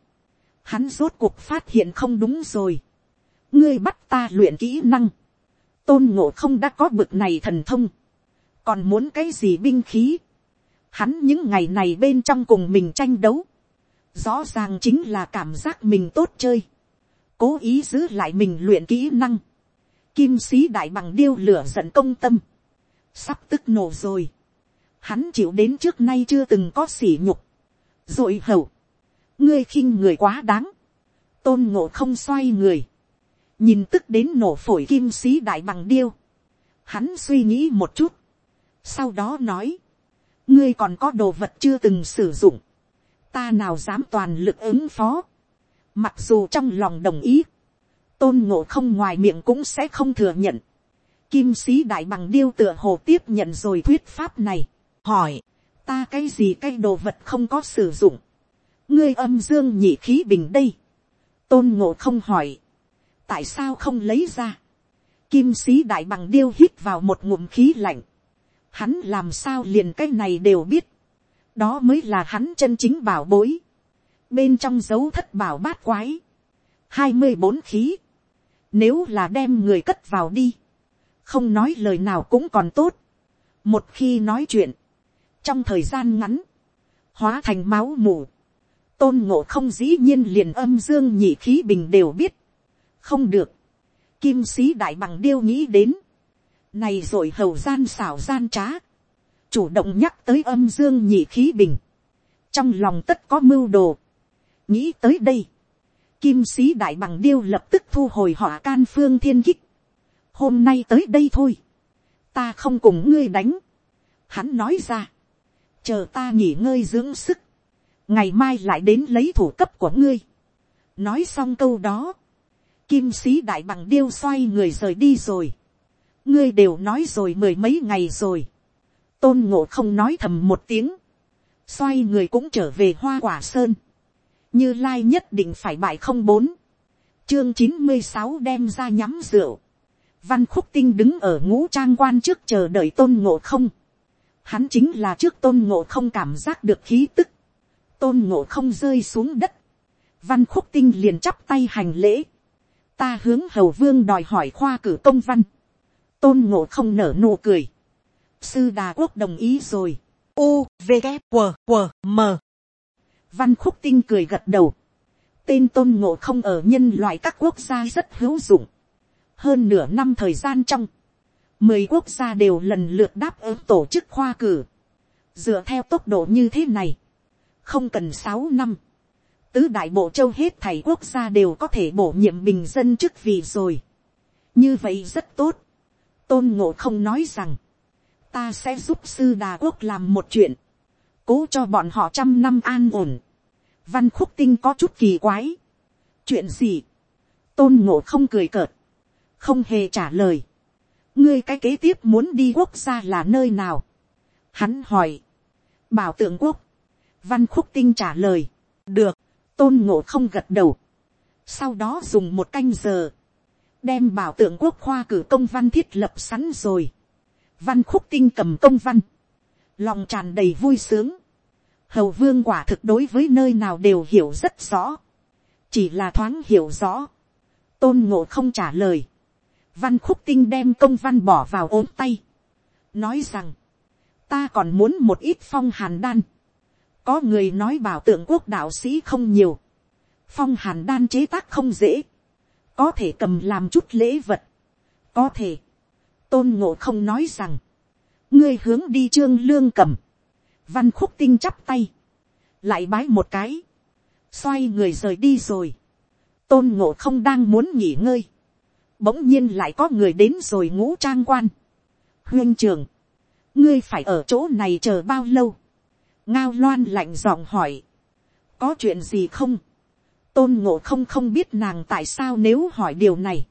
hắn rốt cuộc phát hiện không đúng rồi. ngươi bắt ta luyện kỹ năng. tôn ngộ không đã có bực này thần thông. còn muốn cái gì binh khí. hắn những ngày này bên trong cùng mình tranh đấu rõ ràng chính là cảm giác mình tốt chơi, cố ý giữ lại mình luyện kỹ năng, kim sĩ đại bằng điêu lửa giận công tâm, sắp tức nổ rồi, hắn chịu đến trước nay chưa từng có sỉ nhục, rồi hầu, ngươi khinh người quá đáng, tôn ngộ không xoay người, nhìn tức đến nổ phổi kim sĩ đại bằng điêu, hắn suy nghĩ một chút, sau đó nói, ngươi còn có đồ vật chưa từng sử dụng, ta nào dám toàn lực ứng phó. Mặc dù trong lòng đồng ý, tôn ngộ không ngoài miệng cũng sẽ không thừa nhận. Kim sĩ đại bằng điêu tựa hồ tiếp nhận rồi thuyết pháp này. Hỏi, ta cái gì cái đồ vật không có sử dụng. ngươi âm dương nhị khí bình đây. tôn ngộ không hỏi, tại sao không lấy ra. Kim sĩ đại bằng điêu hít vào một ngụm khí lạnh. Hắn làm sao liền cái này đều biết đó mới là hắn chân chính bảo bối, bên trong dấu thất bảo bát quái, hai mươi bốn khí, nếu là đem người cất vào đi, không nói lời nào cũng còn tốt, một khi nói chuyện, trong thời gian ngắn, hóa thành máu mù, tôn ngộ không dĩ nhiên liền âm dương nhị khí bình đều biết, không được, kim sĩ đại bằng điêu nghĩ đến, này rồi hầu gian xảo gian trá, chủ động nhắc tới âm dương nhị khí bình, trong lòng tất có mưu đồ, nghĩ tới đây, kim sĩ đại bằng điêu lập tức thu hồi họ can phương thiên kích, hôm nay tới đây thôi, ta không cùng ngươi đánh, hắn nói ra, chờ ta nghỉ ngơi dưỡng sức, ngày mai lại đến lấy thủ cấp của ngươi, nói xong câu đó, kim sĩ đại bằng điêu xoay người rời đi rồi, ngươi đều nói rồi mười mấy ngày rồi, tôn ngộ không nói thầm một tiếng, xoay người cũng trở về hoa quả sơn, như lai nhất định phải bại không bốn, chương chín mươi sáu đem ra nhắm rượu, văn khúc tinh đứng ở ngũ trang quan trước chờ đợi tôn ngộ không, hắn chính là trước tôn ngộ không cảm giác được khí tức, tôn ngộ không rơi xuống đất, văn khúc tinh liền chắp tay hành lễ, ta hướng hầu vương đòi hỏi khoa cử công văn, tôn ngộ không nở nụ cười, sư đà quốc đồng ý rồi. U, V, K, W, W, M. Văn khúc tinh cười gật đầu. Tên tôn ngộ không ở nhân loại các quốc gia rất hữu dụng. Hơn nửa năm thời gian trong. Mười quốc gia đều lần lượt đáp ứng tổ chức khoa cử. Dựa theo tốc độ như thế này. không cần sáu năm, tứ đại bộ châu hết thảy quốc gia đều có thể bổ nhiệm bình dân chức vị rồi. như vậy rất tốt. tôn ngộ không nói rằng, ta sẽ giúp sư đà quốc làm một chuyện, cố cho bọn họ trăm năm an ổn. văn khúc tinh có chút kỳ quái. chuyện gì, tôn ngộ không cười cợt, không hề trả lời ngươi cái kế tiếp muốn đi quốc gia là nơi nào. hắn hỏi, bảo tượng quốc, văn khúc tinh trả lời, được, tôn ngộ không gật đầu. sau đó dùng một canh giờ, đem bảo tượng quốc khoa cử công văn thiết lập sẵn rồi. văn khúc tinh cầm công văn, lòng tràn đầy vui sướng. hầu vương quả thực đối với nơi nào đều hiểu rất rõ, chỉ là thoáng hiểu rõ. tôn ngộ không trả lời văn khúc tinh đem công văn bỏ vào ốm tay, nói rằng, ta còn muốn một ít phong hàn đan, có người nói bảo tượng quốc đạo sĩ không nhiều. Phong hàn đan chế tác không dễ. Có thể cầm làm chút lễ vật. Có thể. Tôn ngộ không nói rằng. Ngươi hướng đi trương lương cầm. Văn khúc tinh chắp tay. Lại bái một cái. Xoay người rời đi rồi. Tôn ngộ không đang muốn nghỉ ngơi. Bỗng nhiên lại có người đến rồi ngũ trang quan. Huyên trường. Ngươi phải ở chỗ này chờ bao lâu? Ngao loan lạnh giọng hỏi, có chuyện gì không, tôn ngộ không không biết nàng tại sao nếu hỏi điều này,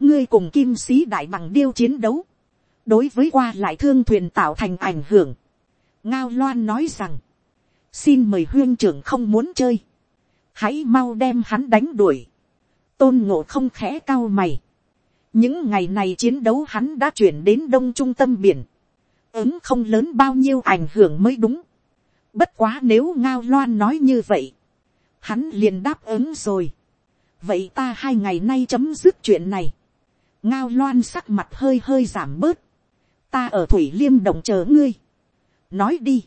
ngươi cùng kim sĩ đại bằng điêu chiến đấu, đối với qua lại thương thuyền tạo thành ảnh hưởng, ngao loan nói rằng, xin mời huyên trưởng không muốn chơi, hãy mau đem hắn đánh đuổi, tôn ngộ không khẽ cao mày, những ngày này chiến đấu hắn đã chuyển đến đông trung tâm biển, ứng không lớn bao nhiêu ảnh hưởng mới đúng. Bất quá nếu ngao loan nói như vậy. Hắn liền đáp ứng rồi. Vậy ta hai ngày nay chấm dứt chuyện này. Ngao loan sắc mặt hơi hơi giảm bớt. Ta ở Thủy Liêm động chờ ngươi. Nói đi.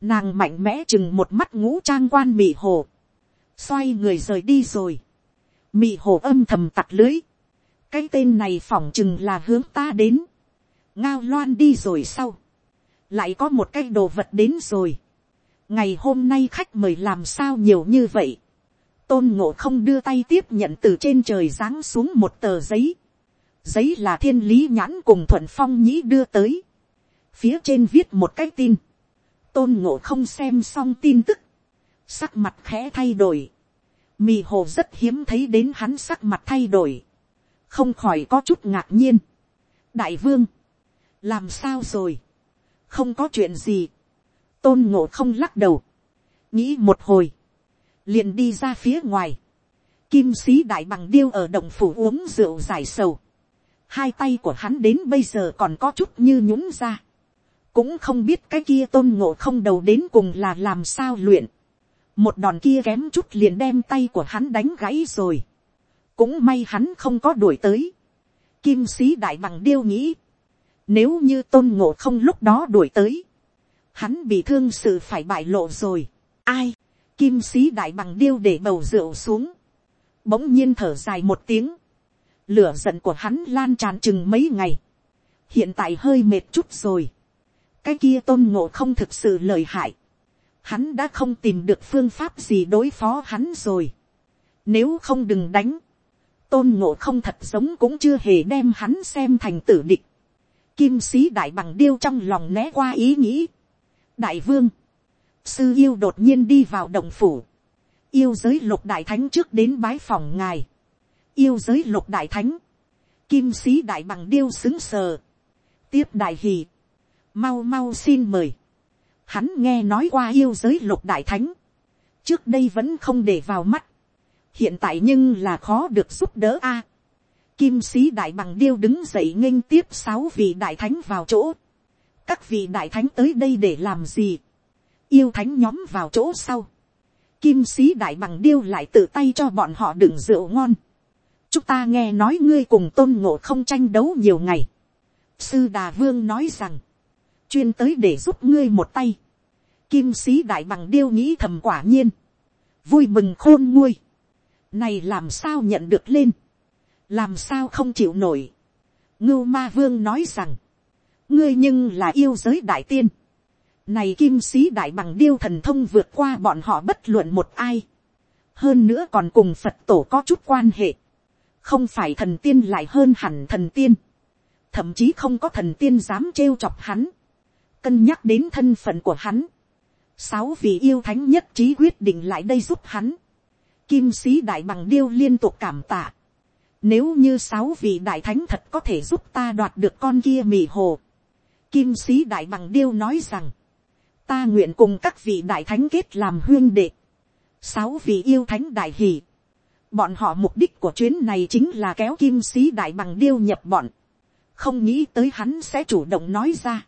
Nàng mạnh mẽ chừng một mắt ngũ trang quan mị hồ. Xoay người rời đi rồi. Mị hồ âm thầm tặc lưới. Cái tên này phỏng chừng là hướng ta đến. Ngao loan đi rồi sau. Lại có một cái đồ vật đến rồi ngày hôm nay khách mời làm sao nhiều như vậy. tôn ngộ không đưa tay tiếp nhận từ trên trời giáng xuống một tờ giấy. giấy là thiên lý nhãn cùng thuận phong nhĩ đưa tới. phía trên viết một cái tin. tôn ngộ không xem xong tin tức. sắc mặt khẽ thay đổi. mì hồ rất hiếm thấy đến hắn sắc mặt thay đổi không khỏi có chút ngạc nhiên. đại vương, làm sao rồi. không có chuyện gì. Tôn ngộ không lắc đầu, nghĩ một hồi, liền đi ra phía ngoài, kim sĩ đại bằng điêu ở động phủ uống rượu giải sầu, hai tay của hắn đến bây giờ còn có chút như nhúng ra, cũng không biết cái kia tôn ngộ không đầu đến cùng là làm sao luyện, một đòn kia kém chút liền đem tay của hắn đánh gãy rồi, cũng may hắn không có đuổi tới, kim sĩ đại bằng điêu nghĩ, nếu như tôn ngộ không lúc đó đuổi tới, hắn bị thương sự phải bại lộ rồi. ai, kim sĩ đại bằng điêu để bầu rượu xuống, bỗng nhiên thở dài một tiếng, lửa giận của hắn lan tràn chừng mấy ngày, hiện tại hơi mệt chút rồi, cái kia tôn ngộ không thực sự lời hại, hắn đã không tìm được phương pháp gì đối phó hắn rồi, nếu không đừng đánh, tôn ngộ không thật giống cũng chưa hề đem hắn xem thành tử địch, kim sĩ đại bằng điêu trong lòng né qua ý nghĩ, đại vương, sư yêu đột nhiên đi vào động phủ, yêu giới lục đại thánh trước đến bái phòng ngài, yêu giới lục đại thánh, kim sĩ đại bằng điêu xứng sờ, tiếp đại hì, mau mau xin mời, hắn nghe nói qua yêu giới lục đại thánh, trước đây vẫn không để vào mắt, hiện tại nhưng là khó được giúp đỡ a. Kim sĩ đại bằng điêu đứng dậy nghênh tiếp sáu vị đại thánh vào chỗ. Các vị đại thánh tới đây để làm gì, yêu thánh nhóm vào chỗ sau, kim sĩ đại bằng điêu lại tự tay cho bọn họ đựng rượu ngon, chúng ta nghe nói ngươi cùng tôn ngộ không tranh đấu nhiều ngày, sư đà vương nói rằng, chuyên tới để giúp ngươi một tay, kim sĩ đại bằng điêu nghĩ thầm quả nhiên, vui mừng khôn nguôi, này làm sao nhận được lên, làm sao không chịu nổi, ngưu ma vương nói rằng, ngươi nhưng là yêu giới đại tiên, Này kim sĩ đại bằng điêu thần thông vượt qua bọn họ bất luận một ai. Hơn nữa còn cùng Phật tổ có chút quan hệ. Không phải thần tiên lại hơn hẳn thần tiên. Thậm chí không có thần tiên dám trêu chọc hắn. Cân nhắc đến thân phận của hắn. Sáu vị yêu thánh nhất trí quyết định lại đây giúp hắn. Kim sĩ đại bằng điêu liên tục cảm tạ. Nếu như sáu vị đại thánh thật có thể giúp ta đoạt được con kia mì hồ. Kim sĩ đại bằng điêu nói rằng ta nguyện cùng các vị đại thánh kết làm huyên đệ, sáu vị yêu thánh đại hỷ, bọn họ mục đích của chuyến này chính là kéo kim sĩ đại bằng điêu nhập bọn, không nghĩ tới hắn sẽ chủ động nói ra,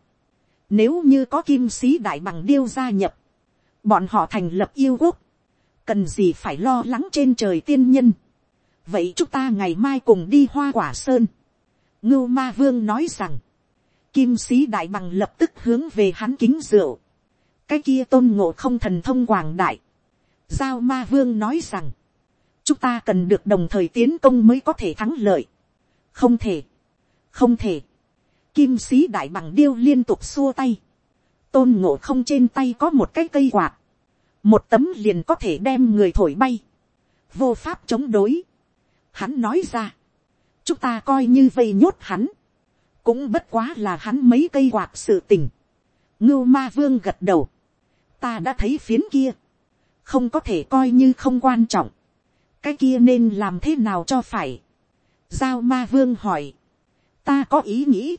nếu như có kim sĩ đại bằng điêu gia nhập, bọn họ thành lập yêu quốc, cần gì phải lo lắng trên trời tiên nhân, vậy chúng ta ngày mai cùng đi hoa quả sơn, ngưu ma vương nói rằng, kim sĩ đại bằng lập tức hướng về hắn kính rượu, cái kia tôn ngộ không thần thông quảng đại. Giao ma vương nói rằng, chúng ta cần được đồng thời tiến công mới có thể thắng lợi. không thể, không thể. Kim sĩ đại bằng điêu liên tục xua tay. tôn ngộ không trên tay có một cái cây quạt một tấm liền có thể đem người thổi bay. vô pháp chống đối. hắn nói ra, chúng ta coi như vây nhốt hắn. cũng bất quá là hắn mấy cây quạt sự tình. ngưu ma vương gật đầu ta đã thấy phiến kia, không có thể coi như không quan trọng, cái kia nên làm thế nào cho phải. giao ma vương hỏi, ta có ý nghĩ,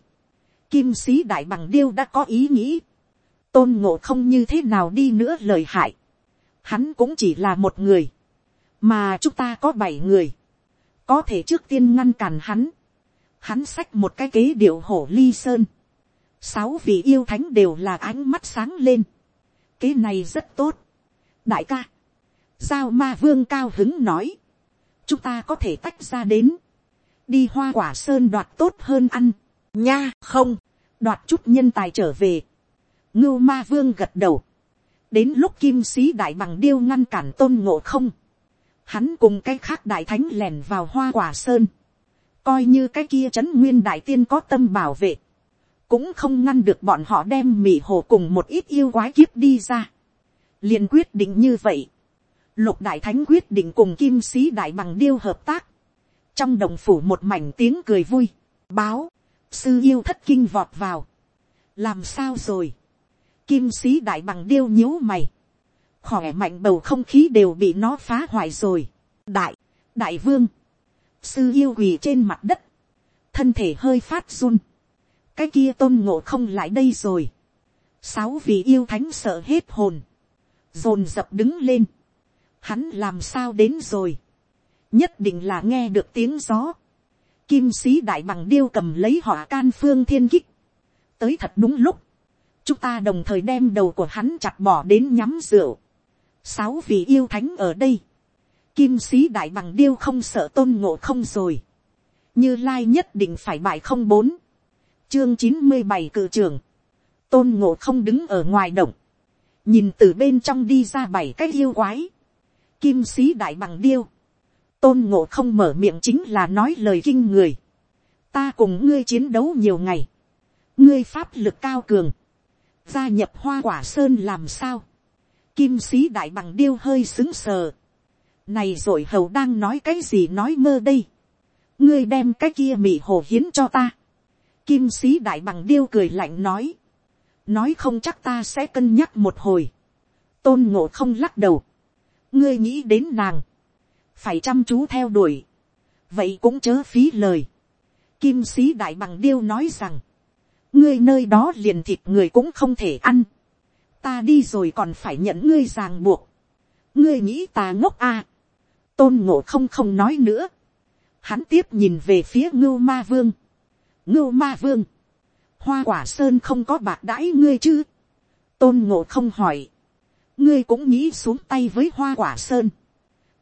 kim sĩ đại bằng điêu đã có ý nghĩ, tôn ngộ không như thế nào đi nữa lời hại, hắn cũng chỉ là một người, mà chúng ta có bảy người, có thể trước tiên ngăn cản hắn, hắn xách một cái kế điệu hổ ly sơn, sáu vị yêu thánh đều là ánh mắt sáng lên, kế này rất tốt. đại ca, giao ma vương cao hứng nói, chúng ta có thể tách ra đến, đi hoa quả sơn đoạt tốt hơn ăn, nha không, đoạt chút nhân tài trở về. ngưu ma vương gật đầu, đến lúc kim sĩ đại bằng điêu ngăn cản tôn ngộ không, hắn cùng cái khác đại thánh lèn vào hoa quả sơn, coi như cái kia trấn nguyên đại tiên có tâm bảo vệ, cũng không ngăn được bọn họ đem mì hồ cùng một ít yêu quái kiếp đi ra. liền quyết định như vậy. lục đại thánh quyết định cùng kim sĩ đại bằng điêu hợp tác. trong đồng phủ một mảnh tiếng cười vui. báo, sư yêu thất kinh vọt vào. làm sao rồi kim sĩ đại bằng điêu nhíu mày. khỏe mạnh bầu không khí đều bị nó phá hoại rồi. đại, đại vương, sư yêu quỳ trên mặt đất, thân thể hơi phát run cái kia tôn ngộ không lại đây rồi. sáu vị yêu thánh sợ hết hồn, dồn dập đứng lên. hắn làm sao đến rồi. nhất định là nghe được tiếng gió. kim sĩ đại bằng điêu cầm lấy họ can phương thiên kích. tới thật đúng lúc chúng ta đồng thời đem đầu của hắn chặt bỏ đến nhắm rượu. sáu vị yêu thánh ở đây. kim sĩ đại bằng điêu không sợ tôn ngộ không rồi. như lai nhất định phải bại không bốn. Chương chín mươi bảy cự trường, tôn ngộ không đứng ở ngoài động, nhìn từ bên trong đi ra bảy cái yêu quái, kim sĩ đại bằng điêu, tôn ngộ không mở miệng chính là nói lời kinh người, ta cùng ngươi chiến đấu nhiều ngày, ngươi pháp lực cao cường, gia nhập hoa quả sơn làm sao, kim sĩ đại bằng điêu hơi xứng sờ, này rồi hầu đang nói cái gì nói mơ đây, ngươi đem cái kia mị hồ hiến cho ta, Kim sĩ đại bằng điêu cười lạnh nói. Nói không chắc ta sẽ cân nhắc một hồi. Tôn ngộ không lắc đầu. Ngươi nghĩ đến nàng. Phải chăm chú theo đuổi. Vậy cũng chớ phí lời. Kim sĩ đại bằng điêu nói rằng. Ngươi nơi đó liền thịt người cũng không thể ăn. Ta đi rồi còn phải nhận ngươi ràng buộc. Ngươi nghĩ ta ngốc à. Tôn ngộ không không nói nữa. Hắn tiếp nhìn về phía ngưu ma vương ngưu ma vương, hoa quả sơn không có bạc đãi ngươi chứ, tôn ngộ không hỏi, ngươi cũng nghĩ xuống tay với hoa quả sơn,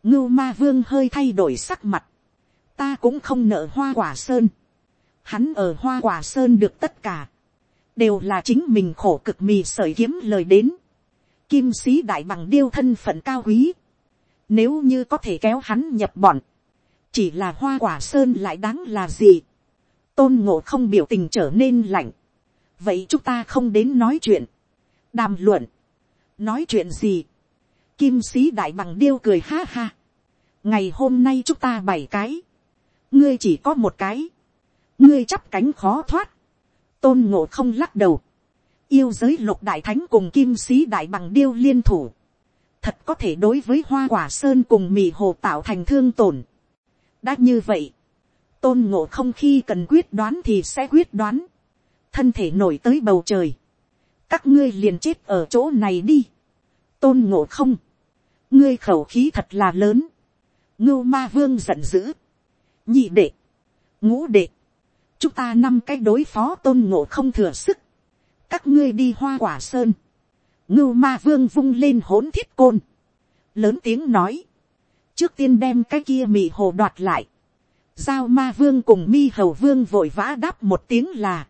ngưu ma vương hơi thay đổi sắc mặt, ta cũng không nợ hoa quả sơn, hắn ở hoa quả sơn được tất cả, đều là chính mình khổ cực mì sởi kiếm lời đến, kim sĩ đại bằng điêu thân phận cao quý, nếu như có thể kéo hắn nhập bọn, chỉ là hoa quả sơn lại đáng là gì, tôn ngộ không biểu tình trở nên lạnh. vậy chúng ta không đến nói chuyện. đàm luận, nói chuyện gì, kim sĩ đại bằng điêu cười ha ha, ngày hôm nay chúng ta bảy cái, ngươi chỉ có một cái, ngươi chắp cánh khó thoát, tôn ngộ không lắc đầu, yêu giới lục đại thánh cùng kim sĩ đại bằng điêu liên thủ, thật có thể đối với hoa quả sơn cùng mì hồ tạo thành thương tổn. đã như vậy, tôn ngộ không khi cần quyết đoán thì sẽ quyết đoán, thân thể nổi tới bầu trời, các ngươi liền chết ở chỗ này đi, tôn ngộ không, ngươi khẩu khí thật là lớn, ngưu ma vương giận dữ, nhị đệ, ngũ đệ, chúng ta năm cái đối phó tôn ngộ không thừa sức, các ngươi đi hoa quả sơn, ngưu ma vương vung lên hỗn thiết côn, lớn tiếng nói, trước tiên đem cái kia mị hồ đoạt lại, giao ma vương cùng mi hầu vương vội vã đáp một tiếng là,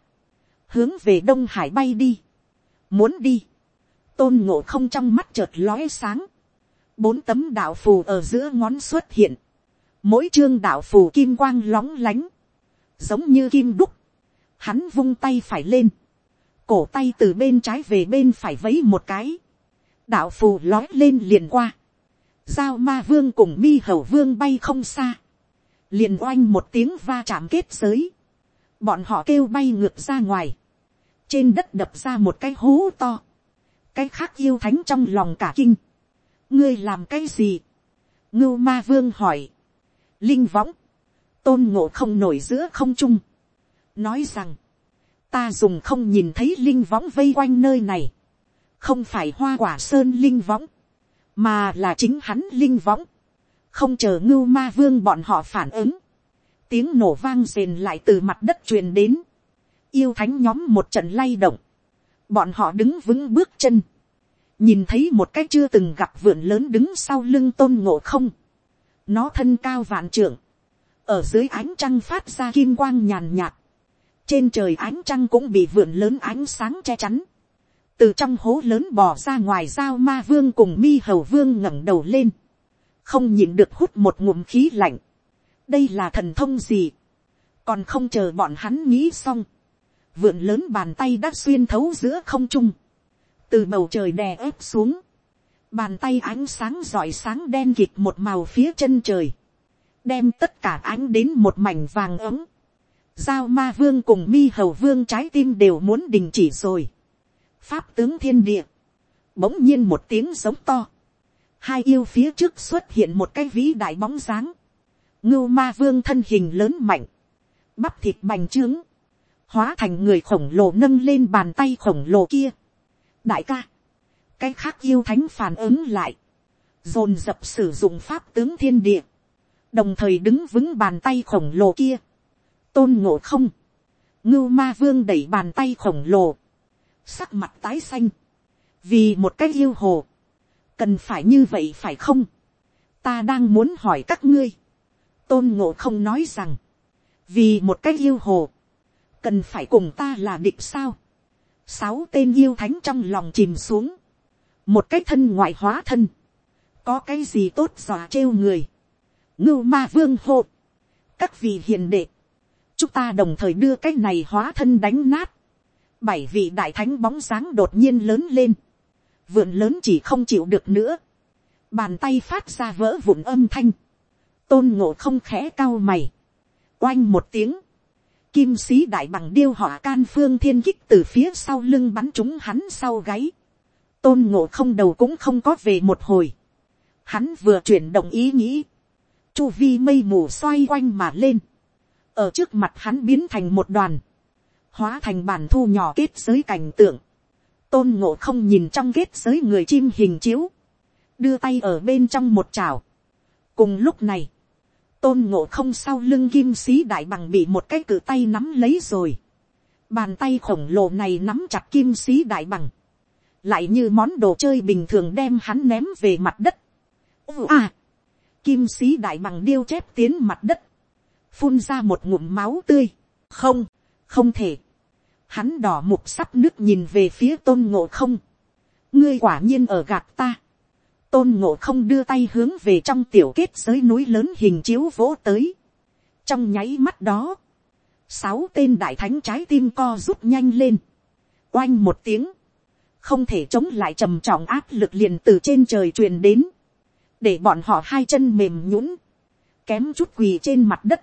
hướng về đông hải bay đi, muốn đi, tôn ngộ không trong mắt chợt lóe sáng, bốn tấm đạo phù ở giữa ngón xuất hiện, mỗi chương đạo phù kim quang lóng lánh, giống như kim đúc, hắn vung tay phải lên, cổ tay từ bên trái về bên phải vấy một cái, đạo phù lói lên liền qua, giao ma vương cùng mi hầu vương bay không xa, liền oanh một tiếng va chạm kết giới, bọn họ kêu bay ngược ra ngoài, trên đất đập ra một cái hố to, cái khác yêu thánh trong lòng cả kinh, ngươi làm cái gì, ngưu ma vương hỏi, linh võng, tôn ngộ không nổi giữa không trung, nói rằng, ta dùng không nhìn thấy linh võng vây quanh nơi này, không phải hoa quả sơn linh võng, mà là chính hắn linh võng, không chờ ngưu ma vương bọn họ phản ứng, tiếng nổ vang rền lại từ mặt đất truyền đến, yêu thánh nhóm một trận lay động, bọn họ đứng vững bước chân, nhìn thấy một cái chưa từng gặp vượn lớn đứng sau lưng tôn ngộ không, nó thân cao vạn trưởng, ở dưới ánh trăng phát ra kim quang nhàn nhạt, trên trời ánh trăng cũng bị vượn lớn ánh sáng che chắn, từ trong hố lớn bỏ ra ngoài dao ma vương cùng mi hầu vương ngẩng đầu lên, không nhìn được hút một ngụm khí lạnh, đây là thần thông gì, còn không chờ bọn hắn nghĩ xong, vượn lớn bàn tay đã xuyên thấu giữa không trung, từ bầu trời đè ép xuống, bàn tay ánh sáng giỏi sáng đen kịt một màu phía chân trời, đem tất cả ánh đến một mảnh vàng ấm, giao ma vương cùng mi hầu vương trái tim đều muốn đình chỉ rồi, pháp tướng thiên địa, bỗng nhiên một tiếng giống to, hai yêu phía trước xuất hiện một cái vĩ đại bóng dáng, ngưu ma vương thân hình lớn mạnh, bắp thịt bành trướng, hóa thành người khổng lồ nâng lên bàn tay khổng lồ kia. đại ca, cái khác yêu thánh phản ứng lại, dồn dập sử dụng pháp tướng thiên địa, đồng thời đứng vững bàn tay khổng lồ kia, tôn ngộ không, ngưu ma vương đẩy bàn tay khổng lồ, sắc mặt tái xanh, vì một cách yêu hồ, cần phải như vậy phải không, ta đang muốn hỏi các ngươi, tôn ngộ không nói rằng, vì một cách yêu hồ, cần phải cùng ta là địch sao, sáu tên yêu thánh trong lòng chìm xuống, một cái thân ngoại hóa thân, có cái gì tốt dọa trêu người, ngưu ma vương hộ, các vị hiền đệ, chúng ta đồng thời đưa cái này hóa thân đánh nát, bảy vị đại thánh bóng dáng đột nhiên lớn lên, vượn lớn chỉ không chịu được nữa, bàn tay phát ra vỡ vụn âm thanh, tôn ngộ không khẽ cao mày, oanh một tiếng, kim sĩ đại bằng điêu họ can phương thiên kích từ phía sau lưng bắn chúng hắn sau gáy, tôn ngộ không đầu cũng không có về một hồi, hắn vừa chuyển động ý nghĩ, chu vi mây mù xoay quanh mà lên, ở trước mặt hắn biến thành một đoàn, hóa thành bản thu nhỏ kết giới cảnh tượng, tôn ngộ không nhìn trong kết giới người chim hình chiếu, đưa tay ở bên trong một chảo. cùng lúc này, tôn ngộ không sau lưng kim sĩ đại bằng bị một cái cử tay nắm lấy rồi. bàn tay khổng lồ này nắm chặt kim sĩ đại bằng, lại như món đồ chơi bình thường đem hắn ném về mặt đất. À, kim sĩ đại bằng điêu chép tiến mặt đất, phun ra một ngụm máu tươi. không, không thể. hắn đỏ mục sắp nước nhìn về phía tôn ngộ không. ngươi quả nhiên ở gạt ta. tôn ngộ không đưa tay hướng về trong tiểu kết giới núi lớn hình chiếu vỗ tới. trong nháy mắt đó, sáu tên đại thánh trái tim co rút nhanh lên. oanh một tiếng, không thể chống lại trầm trọng áp lực liền từ trên trời truyền đến, để bọn họ hai chân mềm nhũn, kém chút quỳ trên mặt đất,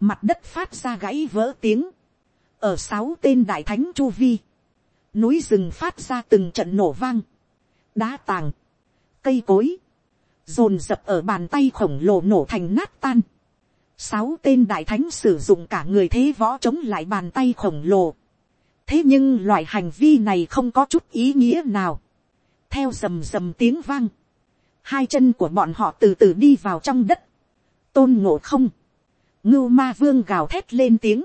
mặt đất phát ra gãy vỡ tiếng, ở sáu tên đại thánh chu vi, núi rừng phát ra từng trận nổ vang, đá tàng, cây cối, dồn dập ở bàn tay khổng lồ nổ thành nát tan, sáu tên đại thánh sử dụng cả người thế võ chống lại bàn tay khổng lồ, thế nhưng loại hành vi này không có chút ý nghĩa nào, theo rầm rầm tiếng vang, hai chân của bọn họ từ từ đi vào trong đất, tôn ngộ không, ngưu ma vương gào thét lên tiếng,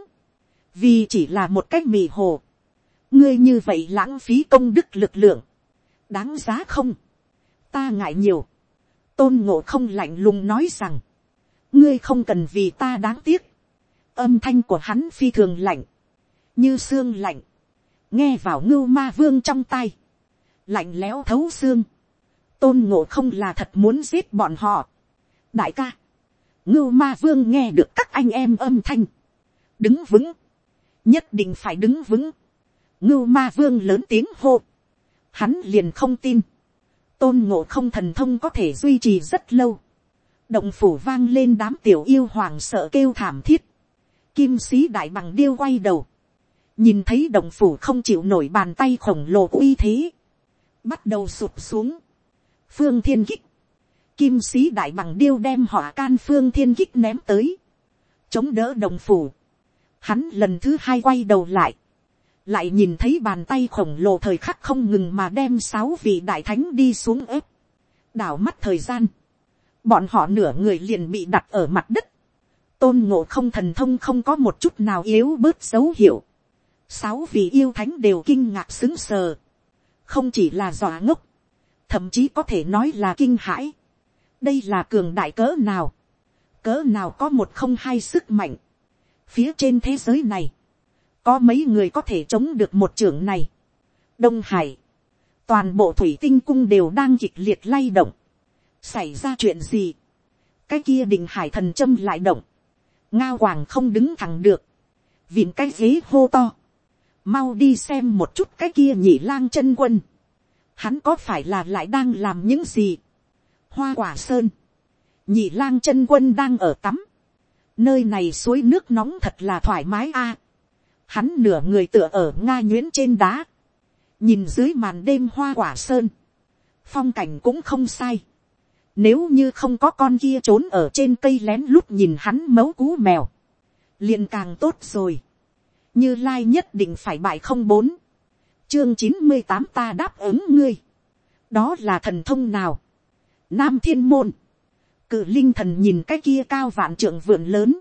vì chỉ là một cách mì hồ, ngươi như vậy lãng phí công đức lực lượng, đáng giá không, ta ngại nhiều, tôn ngộ không lạnh lùng nói rằng, ngươi không cần vì ta đáng tiếc, âm thanh của hắn phi thường lạnh, như xương lạnh, nghe vào ngưu ma vương trong tay, lạnh lẽo thấu xương, tôn ngộ không là thật muốn giết bọn họ. đại ca, ngưu ma vương nghe được các anh em âm thanh, đứng vững, nhất định phải đứng vững, ngưu ma vương lớn tiếng hô, hắn liền không tin, tôn ngộ không thần thông có thể duy trì rất lâu, động phủ vang lên đám tiểu yêu hoàng sợ kêu thảm thiết, kim sĩ đại bằng điêu quay đầu, nhìn thấy động phủ không chịu nổi bàn tay khổng lồ uy thế, bắt đầu sụp xuống, phương thiên kích, kim sĩ đại bằng điêu đem họ can phương thiên kích ném tới, chống đỡ đồng phủ, hắn lần thứ hai quay đầu lại, lại nhìn thấy bàn tay khổng lồ thời khắc không ngừng mà đem sáu vị đại thánh đi xuống ép, đảo mắt thời gian, bọn họ nửa người liền bị đặt ở mặt đất, tôn ngộ không thần thông không có một chút nào yếu bớt dấu hiệu, sáu vị yêu thánh đều kinh ngạc xứng sờ, không chỉ là dọa ngốc, thậm chí có thể nói là kinh hãi. đây là cường đại cỡ nào, cỡ nào có một không hai sức mạnh. phía trên thế giới này, có mấy người có thể chống được một trưởng này. đông hải, toàn bộ thủy tinh cung đều đang kịch liệt lay động. xảy ra chuyện gì, cái kia đình hải thần châm lại động, ngao hoàng không đứng thẳng được, vịn cái ghế hô to, mau đi xem một chút cái kia nhỉ lang chân quân, hắn có phải là lại đang làm những gì. hoa quả sơn, nhị lang chân quân đang ở tắm, nơi này suối nước nóng thật là thoải mái a. hắn nửa người tựa ở nga nhuyễn trên đá, nhìn dưới màn đêm hoa quả sơn, phong cảnh cũng không sai. Nếu như không có con kia trốn ở trên cây lén lút nhìn hắn mấu cú mèo, liền càng tốt rồi. Như lai nhất định phải bại không bốn chương chín mươi tám ta đáp ứng ngươi. đó là thần thông nào. nam thiên môn. cự linh thần nhìn cái kia cao vạn trượng vượn lớn.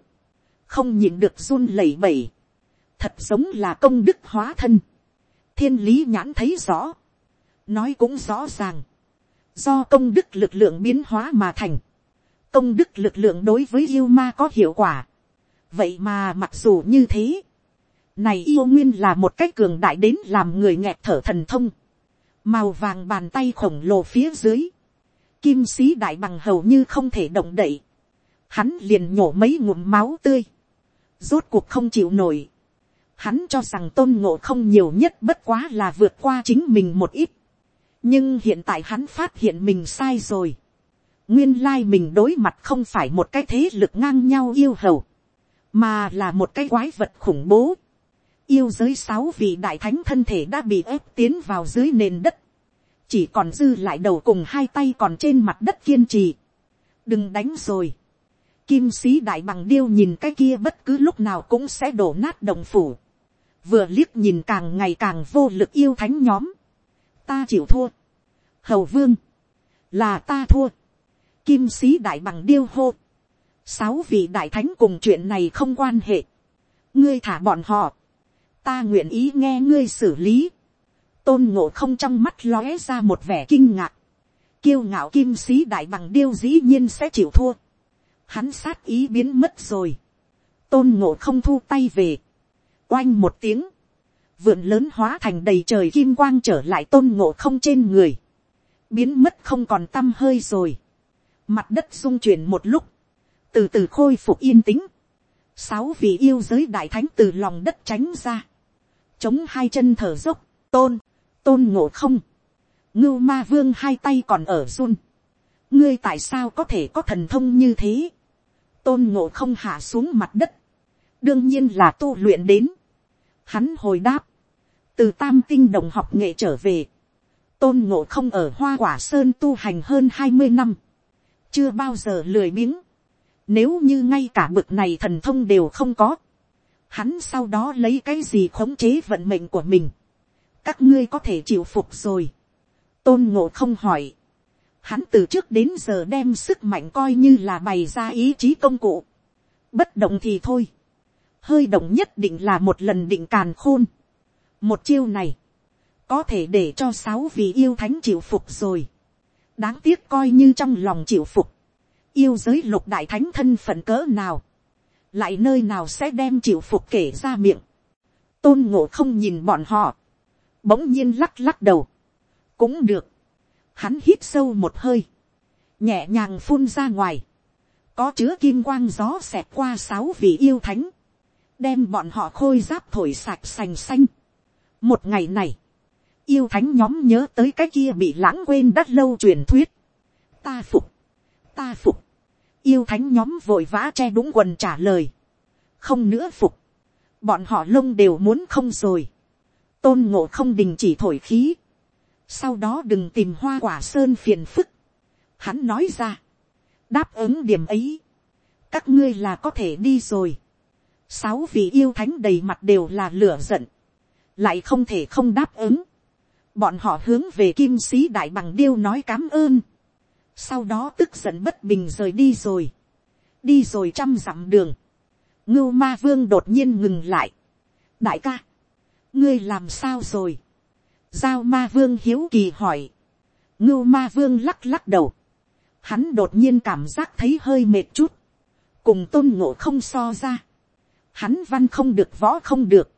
không nhìn được run lẩy bẩy. thật giống là công đức hóa thân. thiên lý nhãn thấy rõ. nói cũng rõ ràng. do công đức lực lượng biến hóa mà thành. công đức lực lượng đối với yêu ma có hiệu quả. vậy mà mặc dù như thế này yêu nguyên là một cách cường đại đến làm người nghẹt thở thần thông. Màu vàng bàn tay khổng lồ phía dưới. Kim sĩ đại bằng hầu như không thể động đậy. Hắn liền nhổ mấy ngụm máu tươi. Rốt cuộc không chịu nổi. Hắn cho rằng tôn ngộ không nhiều nhất bất quá là vượt qua chính mình một ít. Nhưng hiện tại hắn phát hiện mình sai rồi. Nguyên lai mình đối mặt không phải một cái thế lực ngang nhau yêu hầu. Mà là một cái quái vật khủng bố yêu giới sáu vị đại thánh thân thể đã bị ép tiến vào dưới nền đất, chỉ còn dư lại đầu cùng hai tay còn trên mặt đất kiên trì. đừng đánh rồi. kim sĩ đại bằng điêu nhìn cái kia bất cứ lúc nào cũng sẽ đổ nát đồng phủ. vừa liếc nhìn càng ngày càng vô lực yêu thánh nhóm. ta chịu thua. hầu vương, là ta thua. kim sĩ đại bằng điêu hô. sáu vị đại thánh cùng chuyện này không quan hệ. ngươi thả bọn họ ta nguyện ý nghe ngươi xử lý. tôn ngộ không trong mắt lóe ra một vẻ kinh ngạc. kiêu ngạo kim sĩ đại bằng điêu dĩ nhiên sẽ chịu thua. hắn sát ý biến mất rồi. tôn ngộ không thu tay về. oanh một tiếng. vượn lớn hóa thành đầy trời kim quang trở lại tôn ngộ không trên người. biến mất không còn t hơi rồi. mặt đất rung chuyển một lúc. từ từ khôi phục yên tĩnh sáu vị yêu giới đại thánh từ lòng đất tránh ra chống hai chân thở dốc, tôn, tôn ngộ không, ngưu ma vương hai tay còn ở run, ngươi tại sao có thể có thần thông như thế, tôn ngộ không hạ xuống mặt đất, đương nhiên là tu luyện đến, hắn hồi đáp, từ tam tinh đồng học nghệ trở về, tôn ngộ không ở hoa quả sơn tu hành hơn hai mươi năm, chưa bao giờ lười biếng, nếu như ngay cả bực này thần thông đều không có, hắn sau đó lấy cái gì khống chế vận mệnh của mình, các ngươi có thể chịu phục rồi. tôn ngộ không hỏi, hắn từ trước đến giờ đem sức mạnh coi như là bày ra ý chí công cụ, bất động thì thôi, hơi động nhất định là một lần định càn khôn, một chiêu này, có thể để cho sáu vị yêu thánh chịu phục rồi, đáng tiếc coi như trong lòng chịu phục, yêu giới lục đại thánh thân phận cỡ nào, lại nơi nào sẽ đem chịu phục kể ra miệng, tôn ngộ không nhìn bọn họ, bỗng nhiên lắc lắc đầu, cũng được, hắn hít sâu một hơi, nhẹ nhàng phun ra ngoài, có chứa kim quang gió xẹt qua sáu vị yêu thánh, đem bọn họ khôi giáp thổi sạch sành xanh. một ngày này, yêu thánh nhóm nhớ tới cái kia bị lãng quên đắt lâu truyền thuyết. ta phục, ta phục, yêu thánh nhóm vội vã che đúng quần trả lời, không nữa phục, bọn họ lông đều muốn không rồi, tôn ngộ không đình chỉ thổi khí, sau đó đừng tìm hoa quả sơn phiền phức, hắn nói ra, đáp ứng điểm ấy, các ngươi là có thể đi rồi, sáu vị yêu thánh đầy mặt đều là lửa giận, lại không thể không đáp ứng, bọn họ hướng về kim sĩ đại bằng điêu nói cám ơn, sau đó tức giận bất bình rời đi rồi, đi rồi trăm dặm đường, ngưu ma vương đột nhiên ngừng lại, đại ca, ngươi làm sao rồi, giao ma vương hiếu kỳ hỏi, ngưu ma vương lắc lắc đầu, hắn đột nhiên cảm giác thấy hơi mệt chút, cùng tôn ngộ không so ra, hắn văn không được võ không được,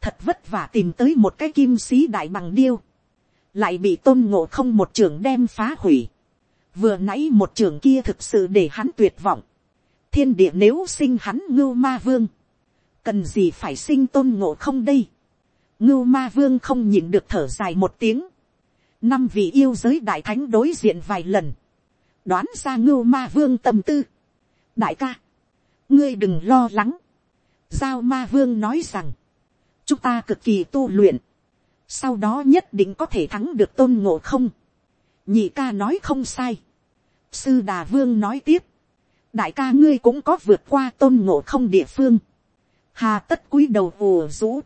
thật vất vả tìm tới một cái kim sĩ đại bằng điêu, lại bị tôn ngộ không một trưởng đem phá hủy, vừa nãy một trưởng kia thực sự để hắn tuyệt vọng, thiên địa nếu sinh hắn ngưu ma vương, cần gì phải sinh tôn ngộ không đây, ngưu ma vương không nhìn được thở dài một tiếng, năm vị yêu giới đại thánh đối diện vài lần, đoán ra ngưu ma vương tâm tư, đại ca, ngươi đừng lo lắng, giao ma vương nói rằng, chúng ta cực kỳ tu luyện, sau đó nhất định có thể thắng được tôn ngộ không, nhị ca nói không sai, sư đà vương nói tiếp, đại ca ngươi cũng có vượt qua tôn ngộ không địa phương, hà tất cúi đầu ùa rũ,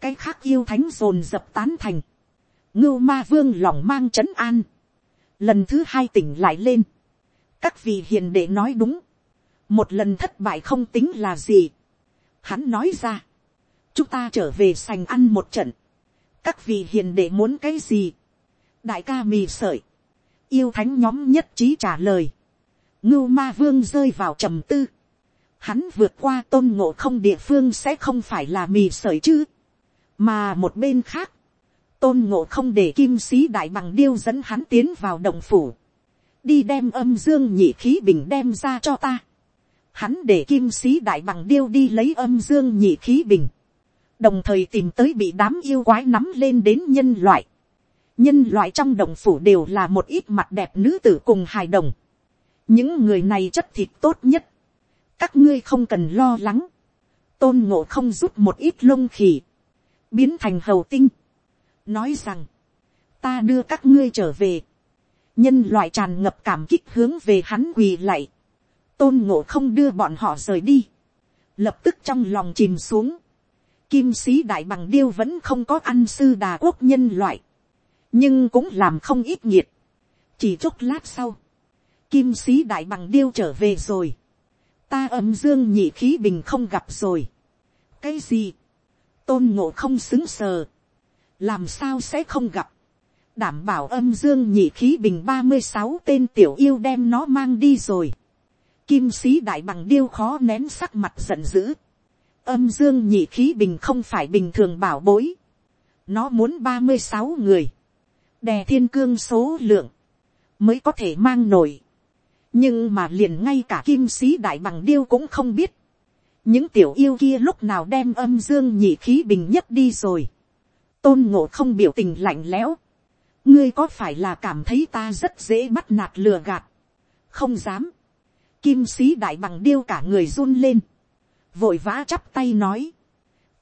cái khác yêu thánh dồn dập tán thành, ngưu ma vương lòng mang c h ấ n an, lần thứ hai tỉnh lại lên, các vị hiền đệ nói đúng, một lần thất bại không tính là gì, hắn nói ra, chúng ta trở về sành ăn một trận, các vị hiền đệ muốn cái gì, đại ca mì sợi, yêu thánh nhóm nhất trí trả lời, ngưu ma vương rơi vào trầm tư, hắn vượt qua tôn ngộ không địa phương sẽ không phải là mì sợi chứ, mà một bên khác, tôn ngộ không để kim sĩ đại bằng điêu dẫn hắn tiến vào động phủ, đi đem âm dương nhị khí bình đem ra cho ta. Hắn để kim sĩ đại bằng điêu đi lấy âm dương nhị khí bình, đồng thời tìm tới bị đám yêu quái nắm lên đến nhân loại nhân loại trong động phủ đều là một ít mặt đẹp nữ tử cùng hài đồng. những người này chất thịt tốt nhất. các ngươi không cần lo lắng. tôn ngộ không rút một ít lông khỉ. Biến thành hầu tinh, nói rằng, ta đưa các ngươi trở về, nhân loại tràn ngập cảm kích hướng về hắn quỳ lạy, tôn ngộ không đưa bọn họ rời đi, lập tức trong lòng chìm xuống, kim sĩ đại bằng điêu vẫn không có ăn sư đà quốc nhân loại, nhưng cũng làm không ít nhiệt, chỉ chốc lát sau, kim sĩ đại bằng điêu trở về rồi, ta âm dương nhị khí bình không gặp rồi, cái gì, tôn ngộ không xứng sờ, làm sao sẽ không gặp, đảm bảo âm dương nhị khí bình ba mươi sáu tên tiểu yêu đem nó mang đi rồi, kim sĩ đại bằng điêu khó nén sắc mặt giận dữ, âm dương nhị khí bình không phải bình thường bảo bối, nó muốn ba mươi sáu người, đè thiên cương số lượng, mới có thể mang nổi, nhưng mà liền ngay cả kim sĩ đại bằng điêu cũng không biết, những tiểu yêu kia lúc nào đem âm dương nhị khí bình nhất đi rồi. tôn ngộ không biểu tình lạnh lẽo, ngươi có phải là cảm thấy ta rất dễ bắt nạt lừa gạt, không dám, kim sĩ đại bằng điêu cả người run lên, vội vã chắp tay nói,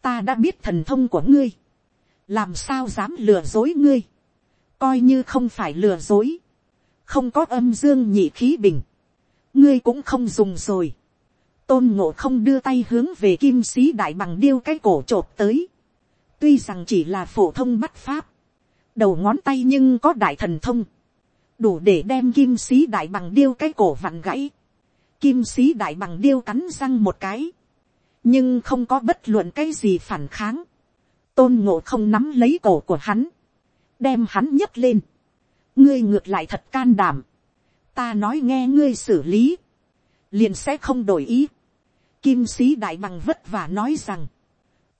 ta đã biết thần thông của ngươi, làm sao dám lừa dối ngươi, coi như không phải lừa dối, không có âm dương nhị khí bình, ngươi cũng không dùng rồi, tôn ngộ không đưa tay hướng về kim sĩ đại bằng điêu cái cổ t r ộ p tới, tuy rằng chỉ là phổ thông bắt pháp, đầu ngón tay nhưng có đại thần thông, đủ để đem kim sĩ đại bằng điêu cái cổ vặn gãy, kim sĩ đại bằng điêu cắn răng một cái, nhưng không có bất luận cái gì phản kháng, tôn ngộ không nắm lấy cổ của hắn, đem hắn nhấc lên, ngươi ngược lại thật can đảm, ta nói nghe ngươi xử lý, liền sẽ không đổi ý, Kim sĩ đại bằng vất vả nói rằng.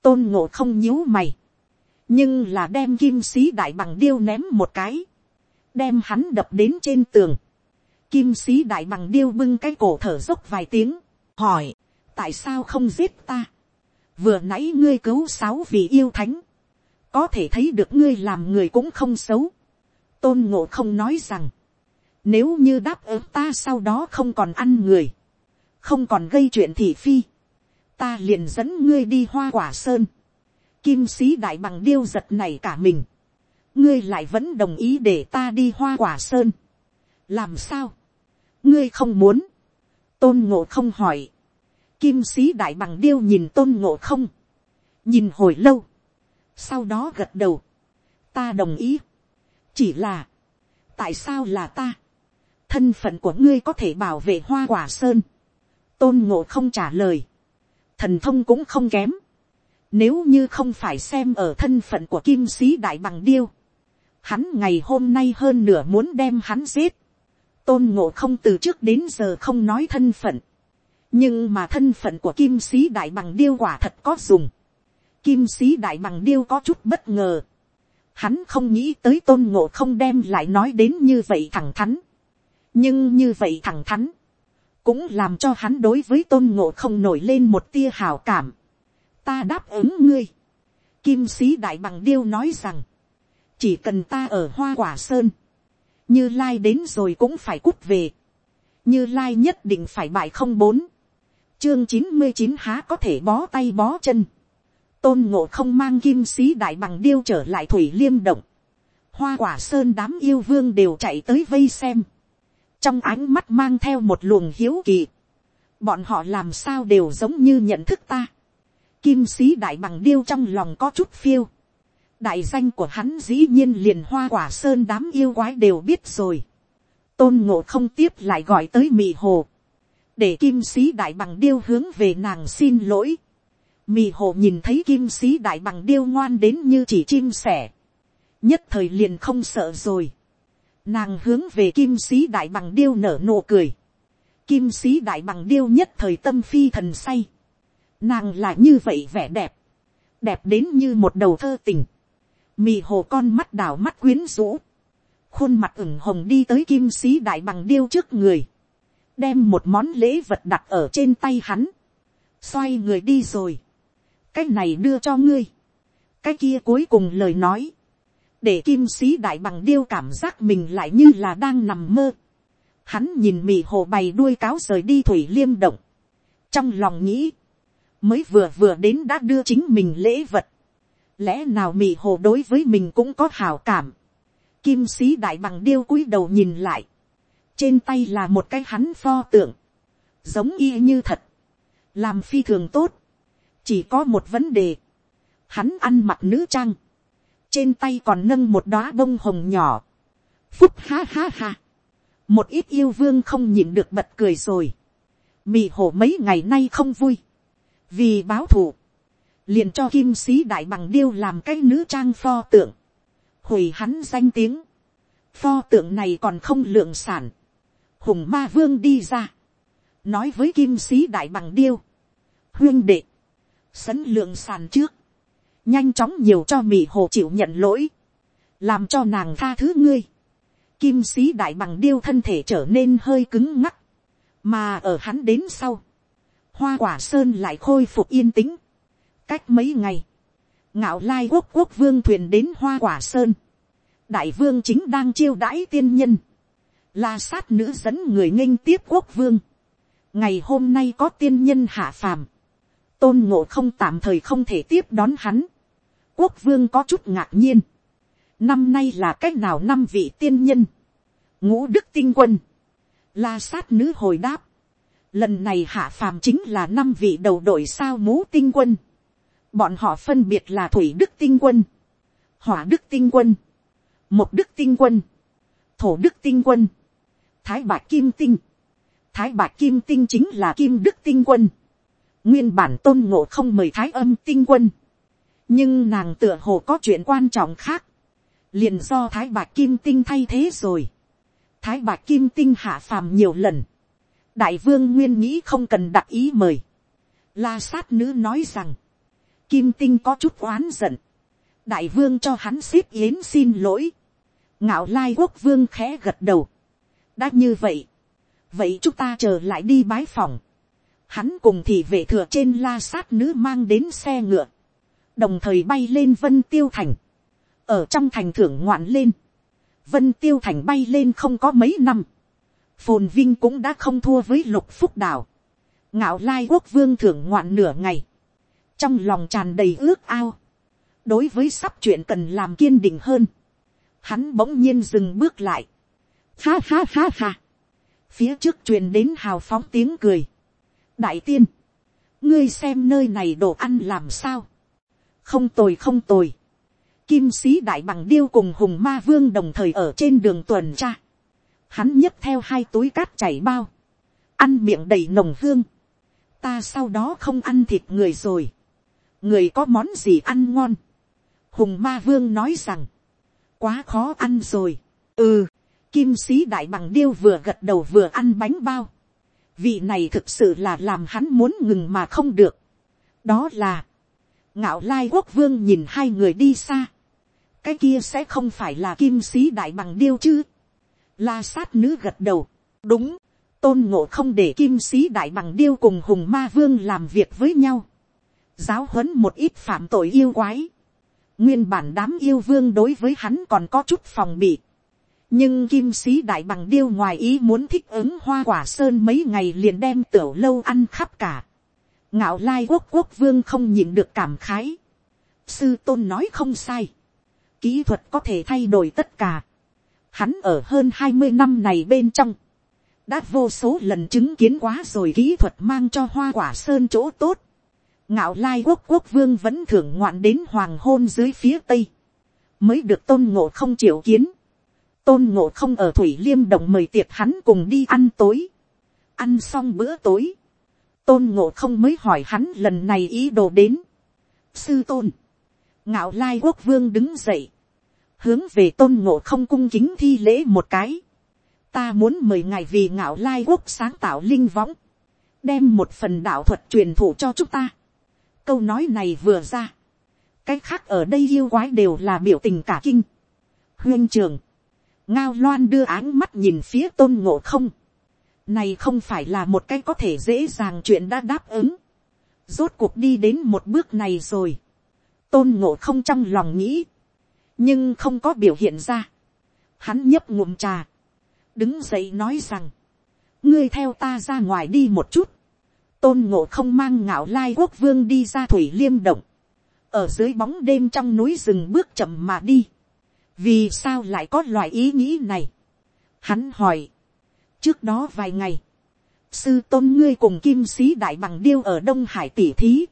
Tôn ngộ không nhíu mày. Nhưng là đem kim sĩ đại bằng điêu ném một cái. Đem hắn đập đến trên tường. Kim sĩ đại bằng điêu bưng cái cổ thở dốc vài tiếng. Hỏi. Tại sao không giết ta? Vừa nãy ngươi cứu sáu vị yêu thánh. Có thể thấy được ngươi làm người cũng không xấu. Tôn ngộ không nói rằng. Nếu như đáp ứng ta sau đó không còn ăn người không còn gây chuyện thị phi, ta liền dẫn ngươi đi hoa quả sơn, kim sĩ đại bằng điêu giật này cả mình, ngươi lại vẫn đồng ý để ta đi hoa quả sơn, làm sao, ngươi không muốn, tôn ngộ không hỏi, kim sĩ đại bằng điêu nhìn tôn ngộ không, nhìn hồi lâu, sau đó gật đầu, ta đồng ý, chỉ là, tại sao là ta, thân phận của ngươi có thể bảo vệ hoa quả sơn, tôn ngộ không trả lời, thần thông cũng không kém, nếu như không phải xem ở thân phận của kim sĩ đại bằng điêu, hắn ngày hôm nay hơn nửa muốn đem hắn giết, tôn ngộ không từ trước đến giờ không nói thân phận, nhưng mà thân phận của kim sĩ đại bằng điêu quả thật có dùng, kim sĩ đại bằng điêu có chút bất ngờ, hắn không nghĩ tới tôn ngộ không đem lại nói đến như vậy thẳng thắn, nhưng như vậy thẳng thắn, cũng làm cho hắn đối với tôn ngộ không nổi lên một tia hào cảm. ta đáp ứng ngươi. kim sĩ đại bằng điêu nói rằng, chỉ cần ta ở hoa quả sơn, như lai đến rồi cũng phải cút về, như lai nhất định phải bại không bốn, chương chín mươi chín há có thể bó tay bó chân, tôn ngộ không mang kim sĩ đại bằng điêu trở lại thủy liêm động, hoa quả sơn đám yêu vương đều chạy tới vây xem, trong ánh mắt mang theo một luồng hiếu kỳ, bọn họ làm sao đều giống như nhận thức ta. Kim sĩ đại bằng điêu trong lòng có chút phiêu. đại danh của hắn dĩ nhiên liền hoa quả sơn đám yêu quái đều biết rồi. tôn ngộ không tiếp lại gọi tới mị hồ. để kim sĩ đại bằng điêu hướng về nàng xin lỗi mì hồ nhìn thấy kim sĩ đại bằng điêu ngoan đến như chỉ chim sẻ. nhất thời liền không sợ rồi Nàng hướng về kim sĩ đại bằng điêu nở nụ cười. Kim sĩ đại bằng điêu nhất thời tâm phi thần say. Nàng là như vậy vẻ đẹp. Đẹp đến như một đầu thơ tình. Mì hồ con mắt đảo mắt quyến rũ. Khuôn mặt ửng hồng đi tới kim sĩ đại bằng điêu trước người. Đem một món lễ vật đặt ở trên tay hắn. Xoay người đi rồi. Cái này đưa cho ngươi. Cái kia cuối cùng lời nói để kim sĩ đại bằng điêu cảm giác mình lại như là đang nằm mơ. Hắn nhìn mì hồ bày đuôi cáo rời đi thủy liêm động. Trong lòng nghĩ, mới vừa vừa đến đã đưa chính mình lễ vật. Lẽ nào mì hồ đối với mình cũng có hào cảm. Kim sĩ đại bằng điêu cúi đầu nhìn lại. Trên tay là một cái hắn pho tượng. Giống y như thật. Làm phi thường tốt. Chỉ có một vấn đề. Hắn ăn mặc nữ trang trên tay còn nâng một đóa bông hồng nhỏ. phúc ha ha ha. một ít yêu vương không nhìn được bật cười rồi. mì hổ mấy ngày nay không vui. vì báo thù, liền cho kim sĩ đại bằng điêu làm cái nữ trang pho tượng. hủy hắn danh tiếng. pho tượng này còn không lượng sản. hùng ma vương đi ra. nói với kim sĩ đại bằng điêu. huyên đệ sấn lượng sàn trước. Nhanh chóng nhiều cho mỹ hồ chịu nhận lỗi, làm cho nàng tha thứ ngươi. Kim sĩ đại bằng điêu thân thể trở nên hơi cứng ngắc, mà ở hắn đến sau, hoa quả sơn lại khôi phục yên tĩnh. cách mấy ngày, ngạo lai quốc quốc vương thuyền đến hoa quả sơn, đại vương chính đang chiêu đãi tiên nhân, la sát nữ dẫn người nghênh tiếp quốc vương, ngày hôm nay có tiên nhân hạ phàm, tôn ngộ không tạm thời không thể tiếp đón hắn, quốc vương có chút ngạc nhiên, năm nay là c á c h nào năm vị tiên nhân, ngũ đức tinh quân, la sát nữ hồi đáp, lần này hạ phàm chính là năm vị đầu đội sao mú tinh quân, bọn họ phân biệt là thủy đức tinh quân, hỏa đức tinh quân, một đức tinh quân, thổ đức tinh quân, thái bạc kim tinh, thái bạc kim tinh chính là kim đức tinh quân, nguyên bản tôn ngộ không mời thái âm tinh quân, nhưng nàng tựa hồ có chuyện quan trọng khác, liền do thái bạc kim tinh thay thế rồi. thái bạc kim tinh hạ phàm nhiều lần, đại vương nguyên nghĩ không cần đặc ý mời. la sát nữ nói rằng, kim tinh có chút oán giận, đại vương cho hắn xếp yến xin lỗi, ngạo lai quốc vương khẽ gật đầu, đã như vậy, vậy chúng ta chờ lại đi bái phòng, hắn cùng thì vệ thừa trên la sát nữ mang đến xe ngựa, đồng thời bay lên vân tiêu thành, ở trong thành thưởng ngoạn lên, vân tiêu thành bay lên không có mấy năm, phồn vinh cũng đã không thua với lục phúc đảo, ngạo lai quốc vương thưởng ngoạn nửa ngày, trong lòng tràn đầy ước ao, đối với sắp chuyện cần làm kiên định hơn, hắn bỗng nhiên dừng bước lại, ha ha ha ha, phía trước truyền đến hào phóng tiếng cười, đại tiên, ngươi xem nơi này đồ ăn làm sao, không tồi không tồi. Kim sĩ đại bằng điêu cùng hùng ma vương đồng thời ở trên đường tuần tra. Hắn nhấc theo hai túi cát chảy bao. Ăn miệng đầy nồng hương. Ta sau đó không ăn thịt người rồi. Người có món gì ăn ngon. Hùng ma vương nói rằng. Quá khó ăn rồi. Ừ. Kim sĩ đại bằng điêu vừa gật đầu vừa ăn bánh bao. Vị này thực sự là làm hắn muốn ngừng mà không được. Đó là ngạo lai quốc vương nhìn hai người đi xa, cái kia sẽ không phải là kim sĩ đại bằng điêu chứ. La sát nữ gật đầu, đúng, tôn ngộ không để kim sĩ đại bằng điêu cùng hùng ma vương làm việc với nhau, giáo huấn một ít phạm tội yêu quái. nguyên bản đám yêu vương đối với hắn còn có chút phòng bị, nhưng kim sĩ đại bằng điêu ngoài ý muốn thích ứng hoa quả sơn mấy ngày liền đem tiểu lâu ăn khắp cả ngạo lai quốc quốc vương không nhìn được cảm khái. sư tôn nói không sai. kỹ thuật có thể thay đổi tất cả. hắn ở hơn hai mươi năm này bên trong. đã vô số lần chứng kiến quá rồi kỹ thuật mang cho hoa quả sơn chỗ tốt. ngạo lai quốc quốc vương vẫn thưởng ngoạn đến hoàng hôn dưới phía tây. mới được tôn ngộ không chịu kiến tôn ngộ không ở thủy liêm đồng mời tiệc hắn cùng đi ăn tối. ăn xong bữa tối tôn ngộ không mới hỏi hắn lần này ý đồ đến. sư tôn, ngạo lai quốc vương đứng dậy, hướng về tôn ngộ không cung kính thi lễ một cái. ta muốn mời ngài vì ngạo lai quốc sáng tạo linh võng, đem một phần đạo thuật truyền thụ cho chúng ta. câu nói này vừa ra, cái khác ở đây yêu quái đều là biểu tình cả kinh. huyên trường, ngao loan đưa áng mắt nhìn phía tôn ngộ không, này không phải là một cái có thể dễ dàng chuyện đã đáp ứng. Rốt cuộc đi đến một bước này rồi. Tôn ngộ không trong lòng nghĩ. Nhưng không có biểu hiện ra. Hắn nhấp ngụm trà. Đứng dậy nói rằng. Ngươi theo ta ra ngoài đi một chút. Tôn ngộ không mang ngạo lai quốc vương đi ra thủy liêm động. Ở dưới bóng đêm trong núi rừng bước chậm mà đi. Vì sao lại có loại ý nghĩ này? Hắn hỏi. Trước đó vài ngày, sư tôn ngươi cùng kim sĩ đại bằng điêu ở đông hải tỉ thí,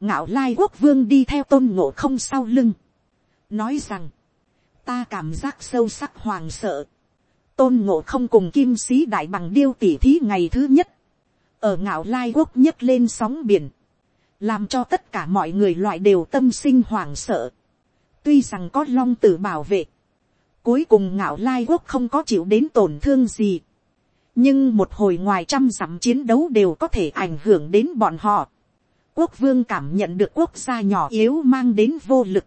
ngạo lai quốc vương đi theo tôn ngộ không sau lưng, nói rằng, ta cảm giác sâu sắc hoàng sợ, tôn ngộ không cùng kim sĩ đại bằng điêu tỉ thí ngày thứ nhất, ở ngạo lai quốc nhất lên sóng biển, làm cho tất cả mọi người loại đều tâm sinh hoàng sợ, tuy rằng có long tử bảo vệ, cuối cùng ngạo lai quốc không có chịu đến tổn thương gì, nhưng một hồi ngoài trăm dặm chiến đấu đều có thể ảnh hưởng đến bọn họ. quốc vương cảm nhận được quốc gia nhỏ yếu mang đến vô lực,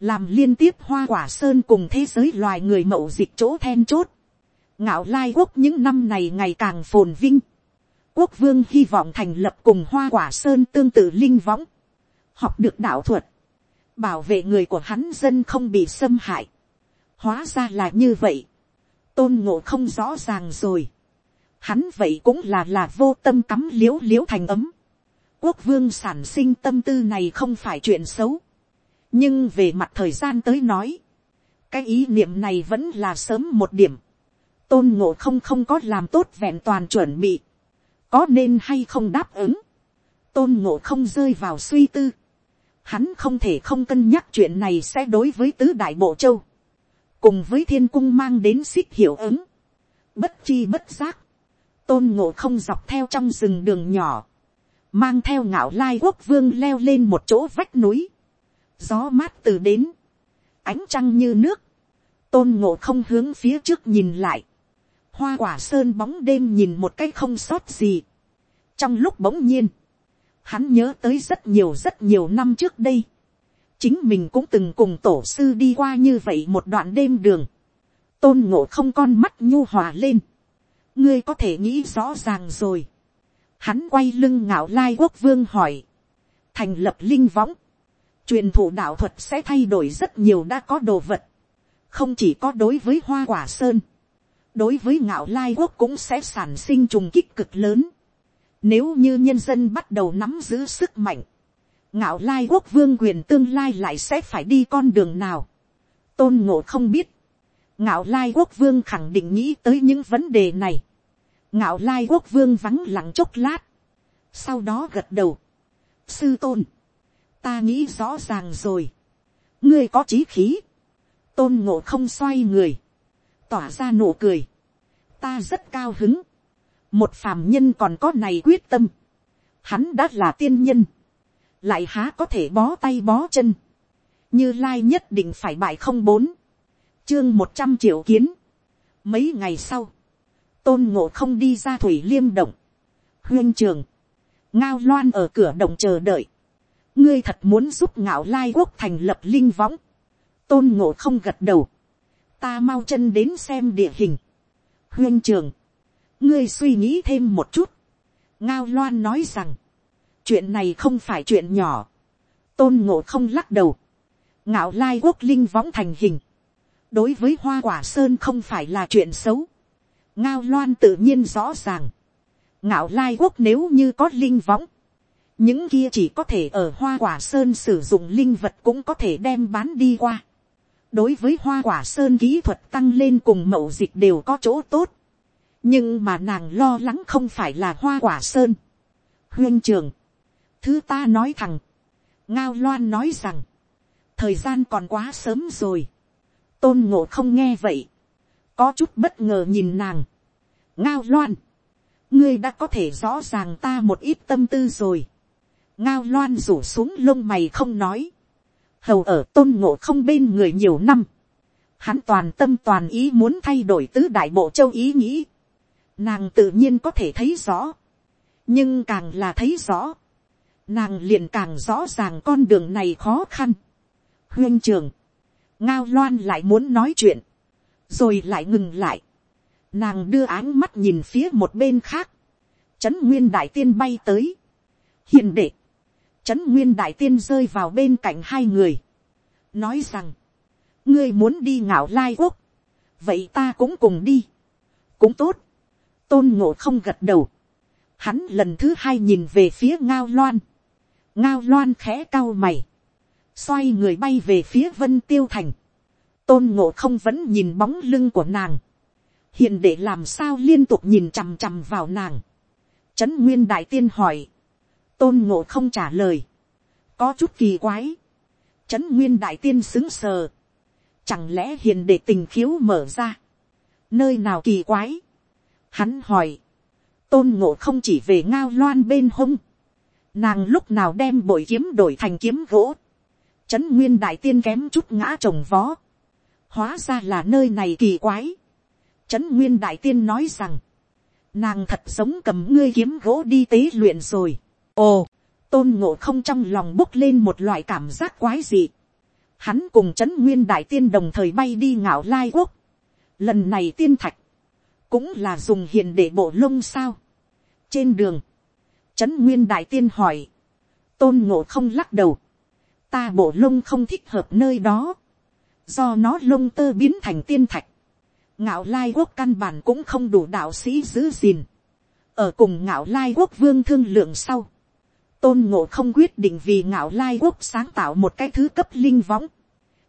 làm liên tiếp hoa quả sơn cùng thế giới loài người mậu dịch chỗ then chốt. ngạo lai quốc những năm này ngày càng phồn vinh. quốc vương hy vọng thành lập cùng hoa quả sơn tương tự linh võng, học được đạo thuật, bảo vệ người của hắn dân không bị xâm hại, hóa ra là như vậy, tôn ngộ không rõ ràng rồi, hắn vậy cũng là là vô tâm cắm liếu liếu thành ấm, quốc vương sản sinh tâm tư này không phải chuyện xấu, nhưng về mặt thời gian tới nói, cái ý niệm này vẫn là sớm một điểm, tôn ngộ không không có làm tốt vẹn toàn chuẩn bị, có nên hay không đáp ứng, tôn ngộ không rơi vào suy tư, hắn không thể không cân nhắc chuyện này sẽ đối với tứ đại bộ châu, cùng với thiên cung mang đến xích hiệu ứng, bất chi bất giác, tôn ngộ không dọc theo trong rừng đường nhỏ, mang theo ngạo lai quốc vương leo lên một chỗ vách núi, gió mát từ đến, ánh trăng như nước, tôn ngộ không hướng phía trước nhìn lại, hoa quả sơn bóng đêm nhìn một cái không sót gì, trong lúc bỗng nhiên, hắn nhớ tới rất nhiều rất nhiều năm trước đây, chính mình cũng từng cùng tổ sư đi qua như vậy một đoạn đêm đường, tôn ngộ không con mắt nhu hòa lên, ngươi có thể nghĩ rõ ràng rồi. Hắn quay lưng ngạo lai quốc vương hỏi. Thành lập linh võng. Truyền thụ đạo thuật sẽ thay đổi rất nhiều đã có đồ vật. Không chỉ có đối với hoa quả sơn. Đối với ngạo lai quốc cũng sẽ sản sinh trùng kích cực lớn. Nếu như nhân dân bắt đầu nắm giữ sức mạnh. Ngạo lai quốc vương quyền tương lai lại sẽ phải đi con đường nào. Tôn ngộ không biết ngạo lai quốc vương khẳng định nghĩ tới những vấn đề này. ngạo lai quốc vương vắng lặng chốc lát. sau đó gật đầu. sư tôn, ta nghĩ rõ ràng rồi. ngươi có trí khí. tôn ngộ không xoay người. tỏa ra nụ cười. ta rất cao hứng một phàm nhân còn có này quyết tâm. hắn đã là tiên nhân. lại há có thể bó tay bó chân. như lai nhất định phải bại không bốn chương một trăm triệu kiến. mấy ngày sau, tôn ngộ không đi ra thủy liêm động, huyên trường, ngao loan ở cửa động chờ đợi, ngươi thật muốn giúp ngạo lai quốc thành lập linh võng, tôn ngộ không gật đầu, ta mau chân đến xem địa hình, huyên trường, ngươi suy nghĩ thêm một chút, ngao loan nói rằng, chuyện này không phải chuyện nhỏ, tôn ngộ không lắc đầu, ngạo lai quốc linh võng thành hình, đối với hoa quả sơn không phải là chuyện xấu. ngao loan tự nhiên rõ ràng. ngạo lai quốc nếu như có linh võng, những kia chỉ có thể ở hoa quả sơn sử dụng linh vật cũng có thể đem bán đi qua. đối với hoa quả sơn kỹ thuật tăng lên cùng mậu dịch đều có chỗ tốt nhưng mà nàng lo lắng không phải là hoa quả sơn. huyên trường, thứ ta nói thẳng, ngao loan nói rằng, thời gian còn quá sớm rồi. Tôn ngộ không nghe vậy, có chút bất ngờ nhìn nàng, ngao loan, ngươi đã có thể rõ ràng ta một ít tâm tư rồi, ngao loan rủ xuống lông mày không nói, hầu ở tôn ngộ không bên người nhiều năm, hắn toàn tâm toàn ý muốn thay đổi tứ đại bộ châu ý nghĩ, nàng tự nhiên có thể thấy rõ, nhưng càng là thấy rõ, nàng liền càng rõ ràng con đường này khó khăn. huyên trường, ngao loan lại muốn nói chuyện, rồi lại ngừng lại, nàng đưa áng mắt nhìn phía một bên khác, trấn nguyên đại tiên bay tới, hiền đệ, trấn nguyên đại tiên rơi vào bên cạnh hai người, nói rằng, ngươi muốn đi ngạo lai quốc, vậy ta cũng cùng đi, cũng tốt, tôn ngộ không gật đầu, hắn lần thứ hai nhìn về phía ngao loan, ngao loan khẽ cao mày, xoay người bay về phía vân tiêu thành, tôn ngộ không vẫn nhìn bóng lưng của nàng, hiện để làm sao liên tục nhìn chằm chằm vào nàng. Trấn nguyên đại tiên hỏi, tôn ngộ không trả lời, có chút kỳ quái, Trấn nguyên đại tiên xứng sờ, chẳng lẽ hiền để tình khiếu mở ra, nơi nào kỳ quái, hắn hỏi, tôn ngộ không chỉ về ngao loan bên hông, nàng lúc nào đem bội kiếm đổi thành kiếm gỗ, Trấn nguyên đại tiên kém chút ngã trồng vó. Hóa ra là nơi này kỳ quái. Trấn nguyên đại tiên nói rằng. Nàng thật giống cầm ngươi kiếm gỗ đi tế luyện rồi. Ồ, tôn ngộ không trong lòng bốc lên một loại cảm giác quái dị. Hắn cùng Trấn nguyên đại tiên đồng thời bay đi ngạo lai quốc. Lần này tiên thạch. Cũng là dùng hiền để bộ lông sao. Trên đường. Trấn nguyên đại tiên hỏi. Tôn ngộ không lắc đầu ta bộ lông không thích hợp nơi đó, do nó lông tơ biến thành tiên thạch, ngạo lai quốc căn bản cũng không đủ đạo sĩ giữ gìn, ở cùng ngạo lai quốc vương thương lượng sau, tôn ngộ không quyết định vì ngạo lai quốc sáng tạo một cái thứ cấp linh võng,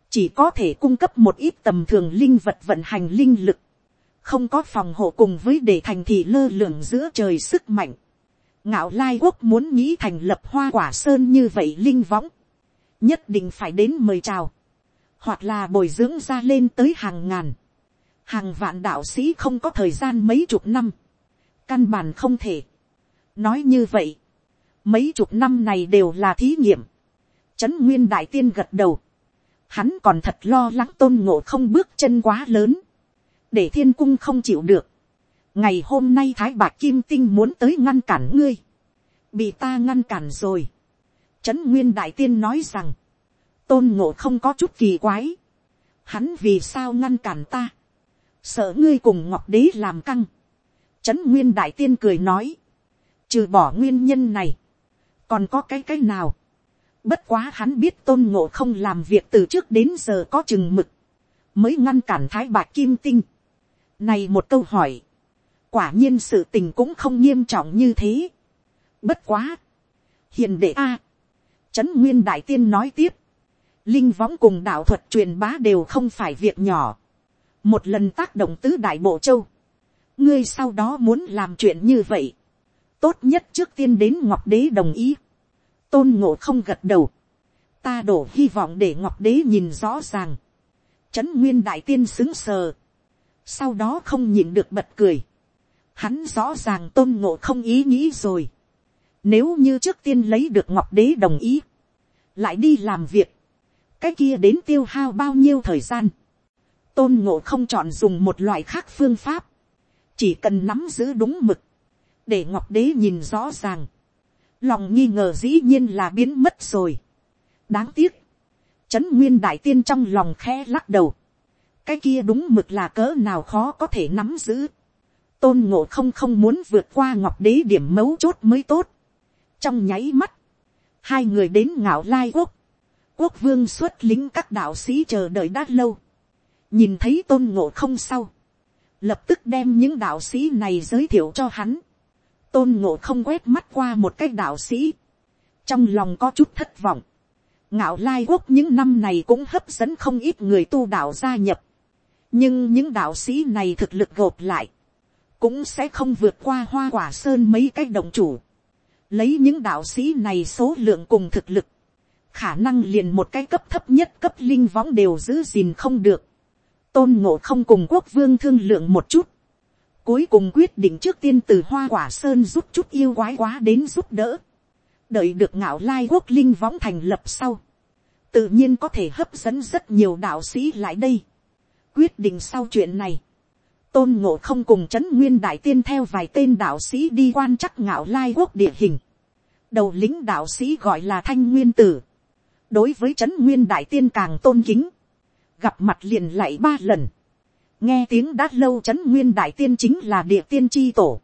chỉ có thể cung cấp một ít tầm thường linh vật vận hành linh lực, không có phòng hộ cùng với để thành thị lơ lửng giữa trời sức mạnh. ngạo lai quốc muốn nghĩ thành lập hoa quả sơn như vậy linh võng, nhất định phải đến mời chào, hoặc là bồi dưỡng ra lên tới hàng ngàn, hàng vạn đạo sĩ không có thời gian mấy chục năm, căn bản không thể. nói như vậy, mấy chục năm này đều là thí nghiệm, trấn nguyên đại tiên gật đầu, hắn còn thật lo lắng tôn ngộ không bước chân quá lớn, để thiên cung không chịu được. ngày hôm nay thái bạc kim tinh muốn tới ngăn cản ngươi, bị ta ngăn cản rồi. trấn nguyên đại tiên nói rằng, tôn ngộ không có chút kỳ quái, hắn vì sao ngăn cản ta, sợ ngươi cùng ngọc đế làm căng. trấn nguyên đại tiên cười nói, trừ bỏ nguyên nhân này, còn có cái cái nào, Bất quá hắn biết tôn ngộ không làm việc từ trước đến giờ có chừng mực. Mới ngăn cản thái bạc kim tinh. Này một câu hỏi. Quả nhiên sự tình cũng không nghiêm trọng như thế. Bất quá. Hiền đệ A. Trấn Nguyên Đại Tiên nói tiếp. Linh võng cùng đạo thuật truyền bá đều không phải việc nhỏ. Một lần tác động tứ đại bộ châu. Ngươi sau đó muốn làm chuyện như vậy. Tốt nhất trước tiên đến Ngọc Đế đồng ý tôn ngộ không gật đầu, ta đổ hy vọng để ngọc đế nhìn rõ ràng, trấn nguyên đại tiên xứng sờ, sau đó không nhìn được bật cười, hắn rõ ràng tôn ngộ không ý nghĩ rồi, nếu như trước tiên lấy được ngọc đế đồng ý, lại đi làm việc, cái kia đến tiêu hao bao nhiêu thời gian, tôn ngộ không chọn dùng một loại khác phương pháp, chỉ cần nắm giữ đúng mực, để ngọc đế nhìn rõ ràng, lòng nghi ngờ dĩ nhiên là biến mất rồi. đáng tiếc, trấn nguyên đại tiên trong lòng khe lắc đầu, cái kia đúng mực là cỡ nào khó có thể nắm giữ. tôn ngộ không không muốn vượt qua ngọc đế điểm mấu chốt mới tốt. trong nháy mắt, hai người đến ngạo lai quốc, quốc vương xuất lính các đạo sĩ chờ đợi đã lâu, nhìn thấy tôn ngộ không sau, lập tức đem những đạo sĩ này giới thiệu cho hắn tôn ngộ không quét mắt qua một cái đạo sĩ, trong lòng có chút thất vọng. ngạo lai quốc những năm này cũng hấp dẫn không ít người tu đạo gia nhập, nhưng những đạo sĩ này thực lực gộp lại, cũng sẽ không vượt qua hoa quả sơn mấy cái đồng chủ. lấy những đạo sĩ này số lượng cùng thực lực, khả năng liền một cái cấp thấp nhất cấp linh võng đều giữ gìn không được. tôn ngộ không cùng quốc vương thương lượng một chút, Cuối cùng quyết định trước tiên từ hoa quả sơn giúp chút yêu quái quá đến giúp đỡ. Đợi được ngạo lai quốc linh võng thành lập sau. Tự nhiên có thể hấp dẫn rất nhiều đạo sĩ lại đây. Quyết định sau chuyện này. Tôn ngộ không cùng chấn nguyên đại tiên theo vài tên đạo sĩ đi quan chắc ngạo lai quốc địa hình. Đầu lính đạo sĩ gọi là thanh nguyên tử. Đối với chấn nguyên đại tiên càng tôn kính. Gặp mặt liền lại ba lần nghe tiếng đã lâu chấn nguyên đại tiên chính là địa tiên tri tổ,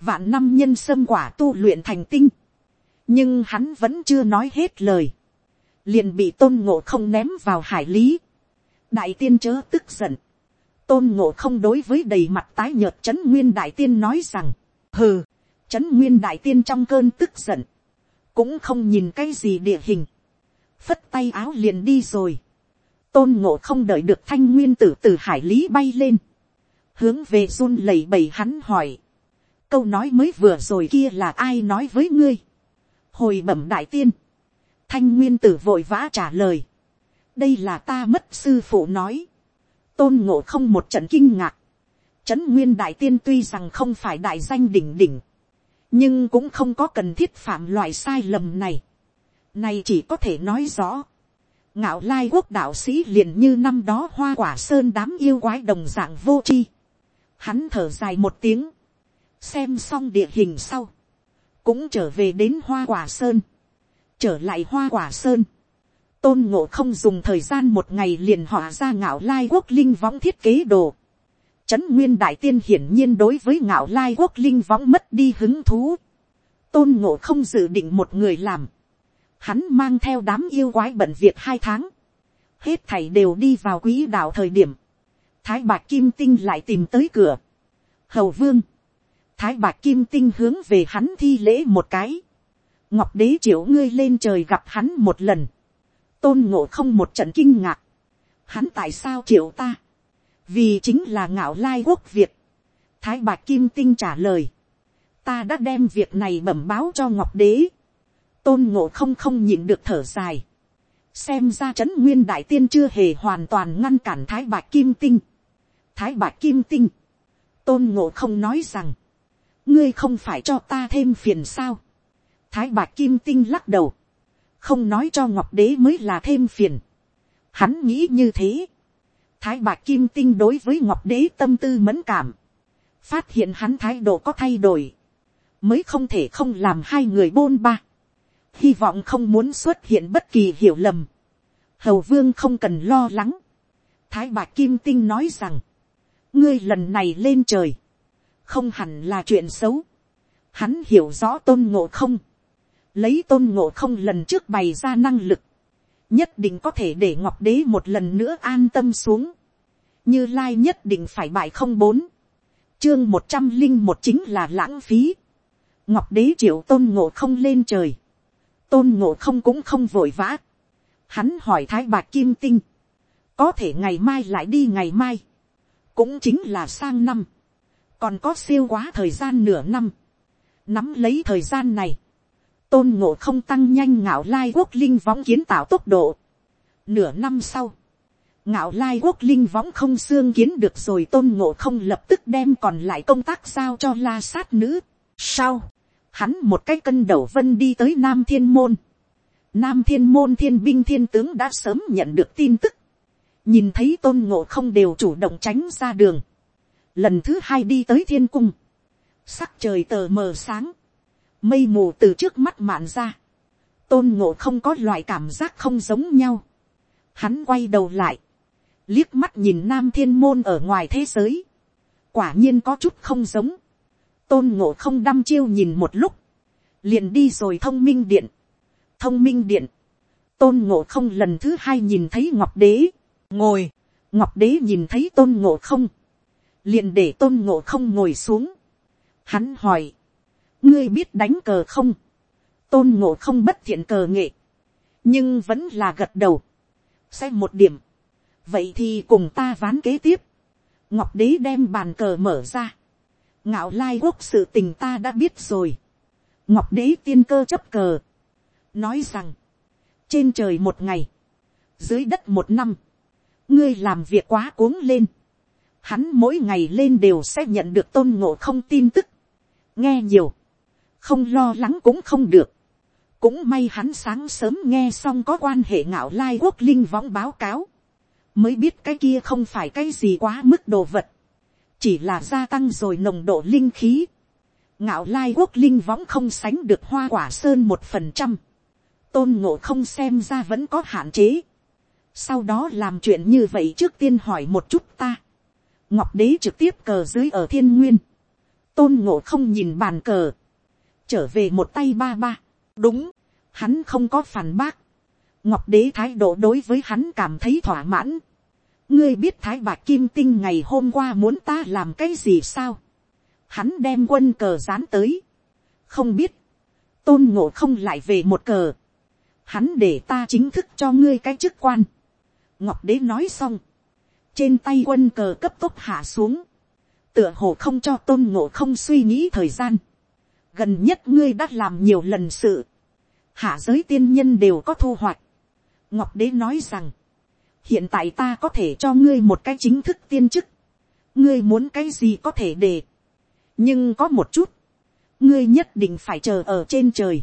vạn năm nhân sâm quả tu luyện thành tinh, nhưng hắn vẫn chưa nói hết lời, liền bị tôn ngộ không ném vào hải lý, đại tiên chớ tức giận, tôn ngộ không đối với đầy mặt tái nhợt c h ấ n nguyên đại tiên nói rằng, hừ, c h ấ n nguyên đại tiên trong cơn tức giận, cũng không nhìn cái gì địa hình, phất tay áo liền đi rồi, tôn ngộ không đợi được thanh nguyên tử từ hải lý bay lên, hướng về run lẩy bẩy hắn hỏi, câu nói mới vừa rồi kia là ai nói với ngươi, hồi bẩm đại tiên, thanh nguyên tử vội vã trả lời, đây là ta mất sư phụ nói, tôn ngộ không một trận kinh ngạc, trấn nguyên đại tiên tuy rằng không phải đại danh đỉnh đỉnh, nhưng cũng không có cần thiết phạm loại sai lầm này, này chỉ có thể nói rõ, ngạo lai quốc đạo sĩ liền như năm đó hoa quả sơn đám yêu quái đồng dạng vô tri. Hắn thở dài một tiếng, xem xong địa hình sau, cũng trở về đến hoa quả sơn, trở lại hoa quả sơn tôn ngộ không dùng thời gian một ngày liền họa ra ngạo lai quốc linh võng thiết kế đồ. Trấn nguyên đại tiên hiển nhiên đối với ngạo lai quốc linh võng mất đi hứng thú. tôn ngộ không dự định một người làm. Hắn mang theo đám yêu quái bận việc hai tháng, hết thảy đều đi vào quỹ đạo thời điểm, thái bạc kim tinh lại tìm tới cửa, hầu vương, thái bạc kim tinh hướng về hắn thi lễ một cái, ngọc đế triệu ngươi lên trời gặp hắn một lần, tôn ngộ không một trận kinh ngạc, hắn tại sao triệu ta, vì chính là ngạo lai quốc việt, thái bạc kim tinh trả lời, ta đã đem việc này bẩm báo cho ngọc đế, tôn ngộ không không nhịn được thở dài, xem ra trấn nguyên đại tiên chưa hề hoàn toàn ngăn cản thái bạc kim tinh, thái bạc kim tinh, tôn ngộ không nói rằng, ngươi không phải cho ta thêm phiền sao, thái bạc kim tinh lắc đầu, không nói cho ngọc đế mới là thêm phiền, hắn nghĩ như thế, thái bạc kim tinh đối với ngọc đế tâm tư mẫn cảm, phát hiện hắn thái độ có thay đổi, mới không thể không làm hai người bôn ba, hy vọng không muốn xuất hiện bất kỳ hiểu lầm, hầu vương không cần lo lắng, thái bạc kim tinh nói rằng, ngươi lần này lên trời, không hẳn là chuyện xấu, hắn hiểu rõ tôn ngộ không, lấy tôn ngộ không lần trước bày ra năng lực, nhất định có thể để ngọc đế một lần nữa an tâm xuống, như lai nhất định phải bại không bốn, chương một trăm linh một chính là lãng phí, ngọc đế triệu tôn ngộ không lên trời, tôn ngộ không cũng không vội vã, hắn hỏi thái bạc kim tinh, có thể ngày mai lại đi ngày mai, cũng chính là sang năm, còn có siêu quá thời gian nửa năm, nắm lấy thời gian này, tôn ngộ không tăng nhanh ngạo lai quốc linh võng kiến tạo tốc độ. Nửa năm sau, ngạo lai quốc linh võng không xương kiến được rồi tôn ngộ không lập tức đem còn lại công tác giao cho la sát nữ. Sau, hắn một cái cân đầu vân đi tới nam thiên môn. Nam thiên môn thiên binh thiên tướng đã sớm nhận được tin tức. Nhìn thấy tôn ngộ không đều chủ động tránh ra đường. Lần thứ hai đi tới thiên cung. Sắc trời tờ mờ sáng mây mù từ trước mắt mạn ra, tôn ngộ không có loại cảm giác không giống nhau. Hắn quay đầu lại, liếc mắt nhìn nam thiên môn ở ngoài thế giới, quả nhiên có chút không giống, tôn ngộ không đăm chiêu nhìn một lúc, liền đi rồi thông minh điện, thông minh điện, tôn ngộ không lần thứ hai nhìn thấy ngọc đế, ngồi, ngọc đế nhìn thấy tôn ngộ không, liền để tôn ngộ không ngồi xuống, hắn hỏi, ngươi biết đánh cờ không, tôn ngộ không bất thiện cờ nghệ, nhưng vẫn là gật đầu, xem một điểm, vậy thì cùng ta ván kế tiếp, ngọc đế đem bàn cờ mở ra, ngạo lai quốc sự tình ta đã biết rồi, ngọc đế tiên cơ chấp cờ, nói rằng, trên trời một ngày, dưới đất một năm, ngươi làm việc quá cuống lên, hắn mỗi ngày lên đều sẽ nhận được tôn ngộ không tin tức, nghe nhiều, không lo lắng cũng không được. cũng may hắn sáng sớm nghe xong có quan hệ ngạo lai quốc linh võng báo cáo, mới biết cái kia không phải cái gì quá mức đồ vật, chỉ là gia tăng rồi nồng độ linh khí. ngạo lai quốc linh võng không sánh được hoa quả sơn một phần trăm, tôn ngộ không xem ra vẫn có hạn chế. sau đó làm chuyện như vậy trước tiên hỏi một chút ta. ngọc đế trực tiếp cờ dưới ở thiên nguyên, tôn ngộ không nhìn bàn cờ, trở về một tay ba ba. đúng, hắn không có phản bác. ngọc đế thái độ đối với hắn cảm thấy thỏa mãn. ngươi biết thái bạc kim tinh ngày hôm qua muốn ta làm cái gì sao. hắn đem quân cờ dán tới. không biết, tôn ngộ không lại về một cờ. hắn để ta chính thức cho ngươi cái chức quan. ngọc đế nói xong. trên tay quân cờ cấp tốc hạ xuống. tựa hồ không cho tôn ngộ không suy nghĩ thời gian gần nhất ngươi đã làm nhiều lần sự, hạ giới tiên nhân đều có thu hoạch. ngọc đế nói rằng, hiện tại ta có thể cho ngươi một cái chính thức tiên chức, ngươi muốn cái gì có thể để, nhưng có một chút, ngươi nhất định phải chờ ở trên trời,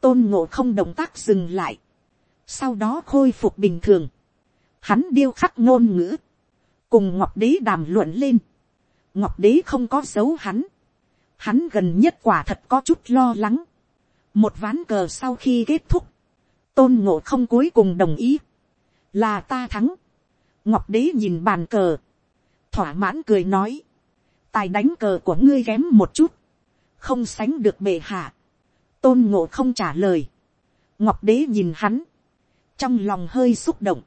tôn ngộ không động tác dừng lại, sau đó khôi phục bình thường, hắn điêu khắc ngôn ngữ, cùng ngọc đế đàm luận lên, ngọc đế không có dấu hắn, hắn gần nhất quả thật có chút lo lắng. một ván cờ sau khi kết thúc, tôn ngộ không cuối cùng đồng ý, là ta thắng. ngọc đế nhìn bàn cờ, thỏa mãn cười nói, tài đánh cờ của ngươi kém một chút, không sánh được bệ hạ. tôn ngộ không trả lời, ngọc đế nhìn hắn, trong lòng hơi xúc động,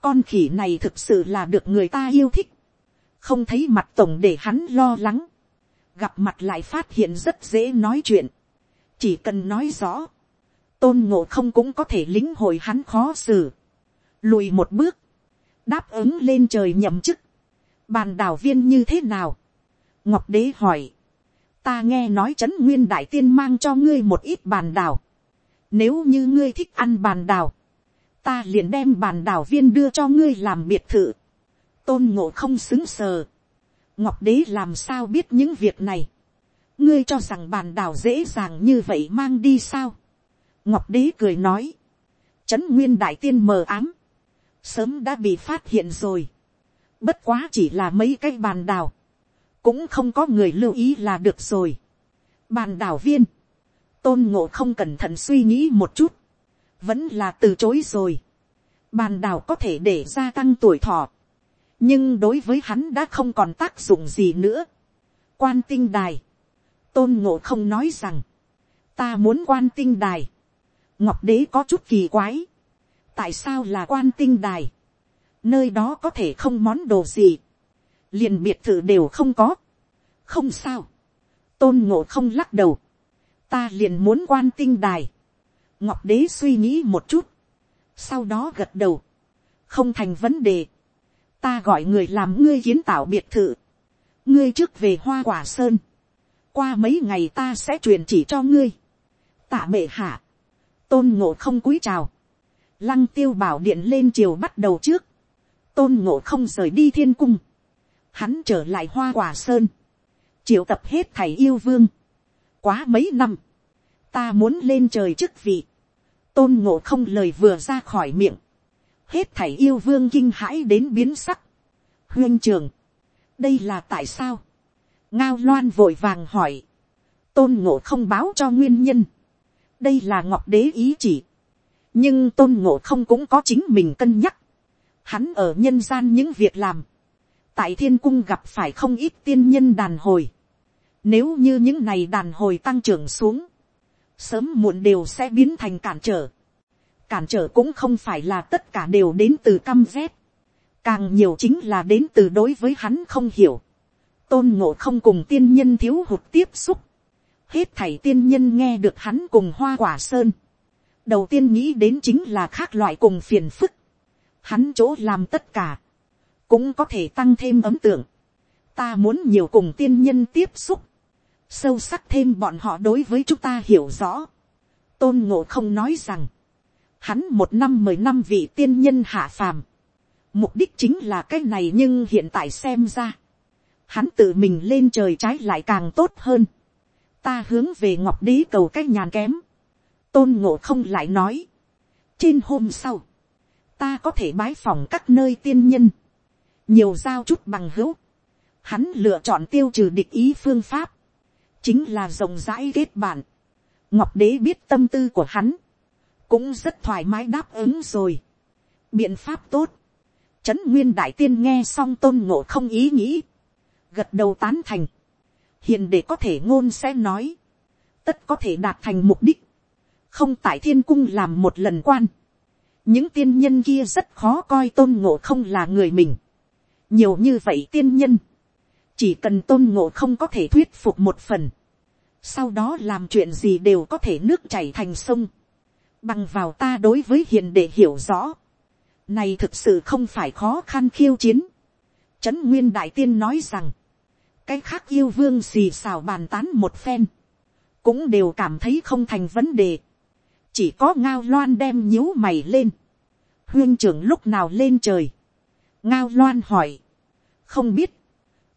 con khỉ này thực sự là được người ta yêu thích, không thấy mặt tổng để hắn lo lắng, gặp mặt lại phát hiện rất dễ nói chuyện, chỉ cần nói rõ, tôn ngộ không cũng có thể lính hội hắn khó xử, lùi một bước, đáp ứng lên trời nhậm chức, bàn đảo viên như thế nào, ngọc đế hỏi, ta nghe nói trấn nguyên đại tiên mang cho ngươi một ít bàn đảo, nếu như ngươi thích ăn bàn đảo, ta liền đem bàn đảo viên đưa cho ngươi làm biệt thự, tôn ngộ không xứng sờ, ngọc đế làm sao biết những việc này, ngươi cho rằng bàn đảo dễ dàng như vậy mang đi sao, ngọc đế cười nói, trấn nguyên đại tiên mờ ám, sớm đã bị phát hiện rồi, bất quá chỉ là mấy cái bàn đảo, cũng không có người lưu ý là được rồi. bàn đảo viên, tôn ngộ không cẩn thận suy nghĩ một chút, vẫn là từ chối rồi. bàn đảo có thể để gia tăng tuổi thọ, nhưng đối với hắn đã không còn tác dụng gì nữa. quan tinh đài, tôn ngộ không nói rằng, ta muốn quan tinh đài, ngọc đế có chút kỳ quái, tại sao là quan tinh đài, nơi đó có thể không món đồ gì, liền biệt thự đều không có, không sao, tôn ngộ không lắc đầu, ta liền muốn quan tinh đài, ngọc đế suy nghĩ một chút, sau đó gật đầu, không thành vấn đề, ta gọi người làm ngươi kiến tạo biệt thự, ngươi trước về hoa quả sơn, qua mấy ngày ta sẽ truyền chỉ cho ngươi, tạ bệ hạ, tôn ngộ không cúi chào, lăng tiêu bảo điện lên chiều bắt đầu trước, tôn ngộ không rời đi thiên cung, hắn trở lại hoa quả sơn, triệu tập hết thảy yêu vương, quá mấy năm, ta muốn lên trời chức vị, tôn ngộ không lời vừa ra khỏi miệng, hết thảy yêu vương kinh hãi đến biến sắc, huyên trường, đây là tại sao, ngao loan vội vàng hỏi, tôn ngộ không báo cho nguyên nhân, đây là ngọc đế ý chỉ, nhưng tôn ngộ không cũng có chính mình cân nhắc, hắn ở nhân gian những việc làm, tại thiên cung gặp phải không ít tiên nhân đàn hồi, nếu như những này đàn hồi tăng trưởng xuống, sớm muộn đều sẽ biến thành cản trở, cản trở cũng không phải là tất cả đều đến từ căm rét, càng nhiều chính là đến từ đối với hắn không hiểu, tôn ngộ không cùng tiên nhân thiếu hụt tiếp xúc, hết thảy tiên nhân nghe được hắn cùng hoa quả sơn, đầu tiên nghĩ đến chính là khác loại cùng phiền phức, hắn chỗ làm tất cả, cũng có thể tăng thêm ấm tượng, ta muốn nhiều cùng tiên nhân tiếp xúc, sâu sắc thêm bọn họ đối với chúng ta hiểu rõ, tôn ngộ không nói rằng, hắn một năm mười năm vị tiên nhân hạ phàm, mục đích chính là cái này nhưng hiện tại xem ra, hắn tự mình lên trời trái lại càng tốt hơn, ta hướng về ngọc đế cầu cái nhàn kém, tôn ngộ không lại nói, trên hôm sau, ta có thể bái phòng các nơi tiên nhân, nhiều giao chút bằng hữu, hắn lựa chọn tiêu trừ địch ý phương pháp, chính là rộng rãi kết bạn. ngọc đế biết tâm tư của hắn, cũng rất thoải mái đáp ứng rồi. biện pháp tốt, trấn nguyên đại tiên nghe xong tôn ngộ không ý nghĩ, gật đầu tán thành, hiện để có thể ngôn sẽ nói, tất có thể đạt thành mục đích, không tại thiên cung làm một lần quan, những tiên nhân kia rất khó coi tôn ngộ không là người mình, nhiều như vậy tiên nhân, chỉ cần tôn ngộ không có thể thuyết phục một phần, sau đó làm chuyện gì đều có thể nước chảy thành sông, bằng vào ta đối với hiền để hiểu rõ, này thực sự không phải khó khăn khiêu chiến. Trấn Nguyên Đại Tiên nói rằng, cái khác yêu vương xì xào bàn tán một phen, cũng đều cảm thấy không thành vấn đề. Chỉ có ngao loan đem nhíu mày lên. Huyên trưởng lúc nào lên trời. Ngao loan hỏi. Không biết.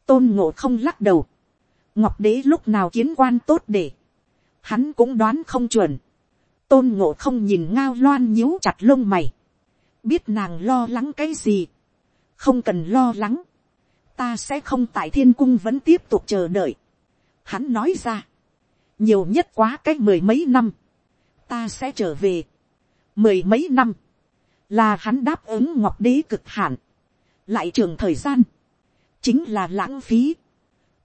Tôn ngộ không lắc đầu. Ngọc đế lúc nào kiến quan tốt để. Hắn cũng đoán không chuẩn. Tôn ngộ không nhìn ngao loan nhíu chặt lông mày. Biết nàng lo lắng cái gì. Không cần lo lắng. Ta sẽ không tại thiên cung vẫn tiếp tục chờ đợi. Hắn nói ra. Nhiều nhất quá cách mười mấy năm. Ta sẽ trở về. Mười mấy năm. Là hắn đáp ứng ngọc đế cực hạn. Lại trường thời gian. Chính là lãng phí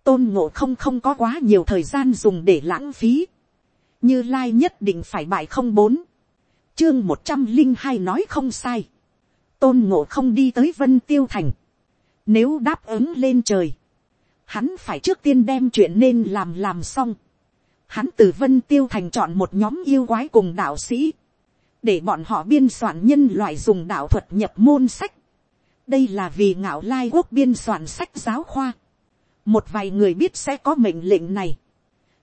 tôn ngộ không không có quá nhiều thời gian dùng để lãng phí như lai nhất định phải bại không bốn. chương một trăm linh hai nói không sai, tôn ngộ không đi tới vân tiêu thành, nếu đáp ứng lên trời, hắn phải trước tiên đem chuyện nên làm làm xong, hắn từ vân tiêu thành chọn một nhóm yêu quái cùng đạo sĩ, để bọn họ biên soạn nhân loại dùng đạo thuật nhập môn sách. đây là vì ngạo lai quốc biên soạn sách giáo khoa. một vài người biết sẽ có mệnh lệnh này,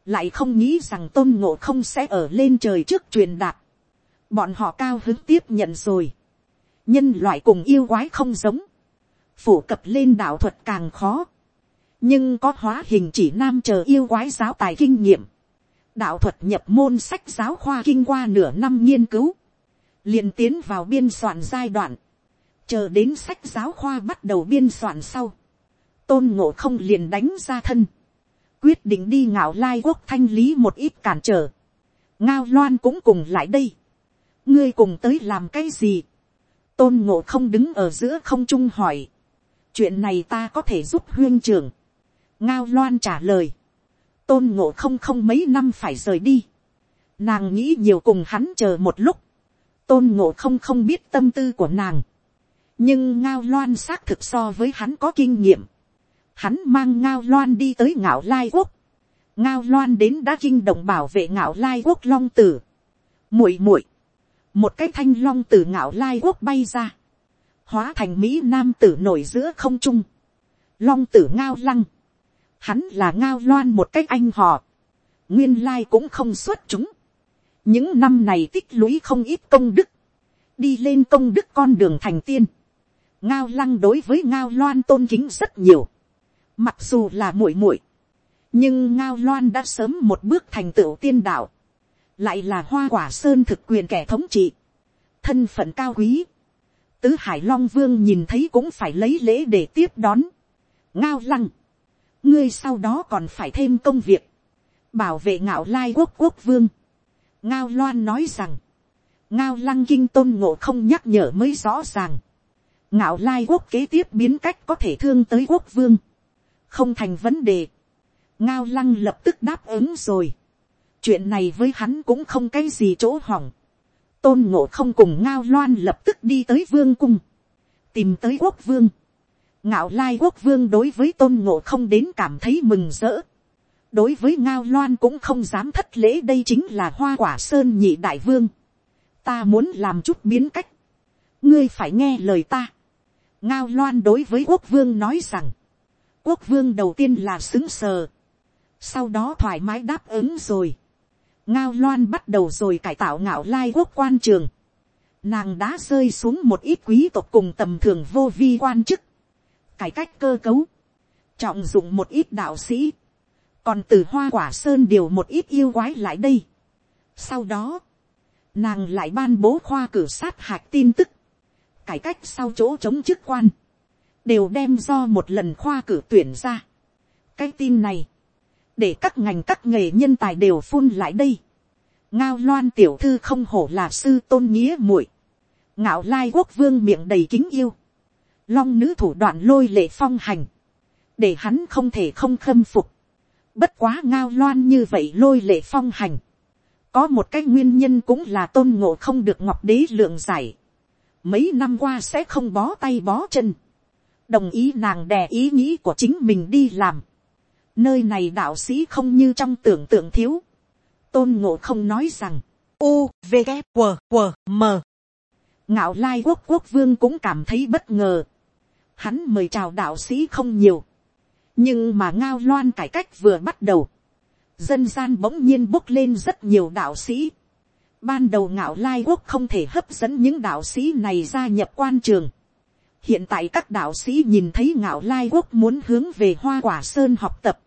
lại không nghĩ rằng tôn ngộ không sẽ ở lên trời trước truyền đạt. bọn họ cao hứng tiếp nhận rồi. nhân loại cùng yêu quái không giống. phủ cập lên đạo thuật càng khó. nhưng có hóa hình chỉ nam chờ yêu quái giáo tài kinh nghiệm. đạo thuật nhập môn sách giáo khoa kinh qua nửa năm nghiên cứu liền tiến vào biên soạn giai đoạn, chờ đến sách giáo khoa bắt đầu biên soạn sau, tôn ngộ không liền đánh ra thân, quyết định đi ngạo lai quốc thanh lý một ít cản trở, ngao loan cũng cùng lại đây, ngươi cùng tới làm cái gì, tôn ngộ không đứng ở giữa không trung hỏi, chuyện này ta có thể giúp huyên trưởng, ngao loan trả lời, tôn ngộ không không mấy năm phải rời đi, nàng nghĩ nhiều cùng hắn chờ một lúc, tôn ngộ không không biết tâm tư của nàng. nhưng ngao loan xác thực so với hắn có kinh nghiệm hắn mang ngao loan đi tới ngạo lai quốc. ngao loan đến đã kinh động bảo vệ ngạo lai quốc long tử. muội muội, một cái thanh long tử ngạo lai quốc bay ra. hóa thành mỹ nam tử nổi giữa không trung. long tử ngao lăng. hắn là ngao loan một cách anh họ. nguyên lai cũng không xuất chúng những năm này tích lũy không ít công đức, đi lên công đức con đường thành tiên, ngao lăng đối với ngao loan tôn kính rất nhiều, mặc dù là muội muội, nhưng ngao loan đã sớm một bước thành tựu tiên đạo, lại là hoa quả sơn thực quyền kẻ thống trị, thân phận cao quý, tứ hải long vương nhìn thấy cũng phải lấy lễ để tiếp đón, ngao lăng, ngươi sau đó còn phải thêm công việc, bảo vệ ngạo lai quốc quốc vương, ngao loan nói rằng, ngao lăng kinh tôn ngộ không nhắc nhở mới rõ ràng, ngạo lai quốc kế tiếp biến cách có thể thương tới quốc vương, không thành vấn đề, ngao lăng lập tức đáp ứng rồi, chuyện này với hắn cũng không cái gì chỗ hỏng, tôn ngộ không cùng ngao loan lập tức đi tới vương cung, tìm tới quốc vương, ngạo lai quốc vương đối với tôn ngộ không đến cảm thấy mừng rỡ, đối với ngao loan cũng không dám thất lễ đây chính là hoa quả sơn nhị đại vương. ta muốn làm chút biến cách. ngươi phải nghe lời ta. ngao loan đối với quốc vương nói rằng, quốc vương đầu tiên là xứng sờ. sau đó thoải mái đáp ứng rồi. ngao loan bắt đầu rồi cải tạo ngạo lai quốc quan trường. nàng đã rơi xuống một ít quý tộc cùng tầm thường vô vi quan chức. cải cách cơ cấu. trọng dụng một ít đạo sĩ còn từ hoa quả sơn điều một ít yêu quái lại đây. sau đó, nàng lại ban bố khoa cử sát hạch tin tức, cải cách sau chỗ chống chức quan, đều đem do một lần khoa cử tuyển ra. cái tin này, để các ngành các nghề nhân tài đều phun lại đây. ngao loan tiểu thư không hổ là sư tôn nghĩa muội, ngạo lai quốc vương miệng đầy kính yêu, long nữ thủ đoạn lôi lệ phong hành, để hắn không thể không khâm phục. Bất quá ngao loan như vậy lôi lệ phong hành. Có một cái nguyên nhân cũng là tôn ngộ không được ngọc đế lượng giải. Mấy năm qua sẽ không bó tay bó chân. Đồng ý nàng đè ý nghĩ của chính mình đi làm. Nơi này đạo sĩ không như trong tưởng tượng thiếu. Tôn ngộ không nói rằng. U, V, K, W, W, M. Ngạo lai quốc quốc vương cũng cảm thấy bất ngờ. Hắn mời chào đạo sĩ không nhiều nhưng mà ngao loan cải cách vừa bắt đầu, dân gian bỗng nhiên bốc lên rất nhiều đạo sĩ. Ban đầu ngạo lai quốc không thể hấp dẫn những đạo sĩ này gia nhập quan trường hiện tại các đạo sĩ nhìn thấy ngạo lai quốc muốn hướng về hoa quả sơn học tập,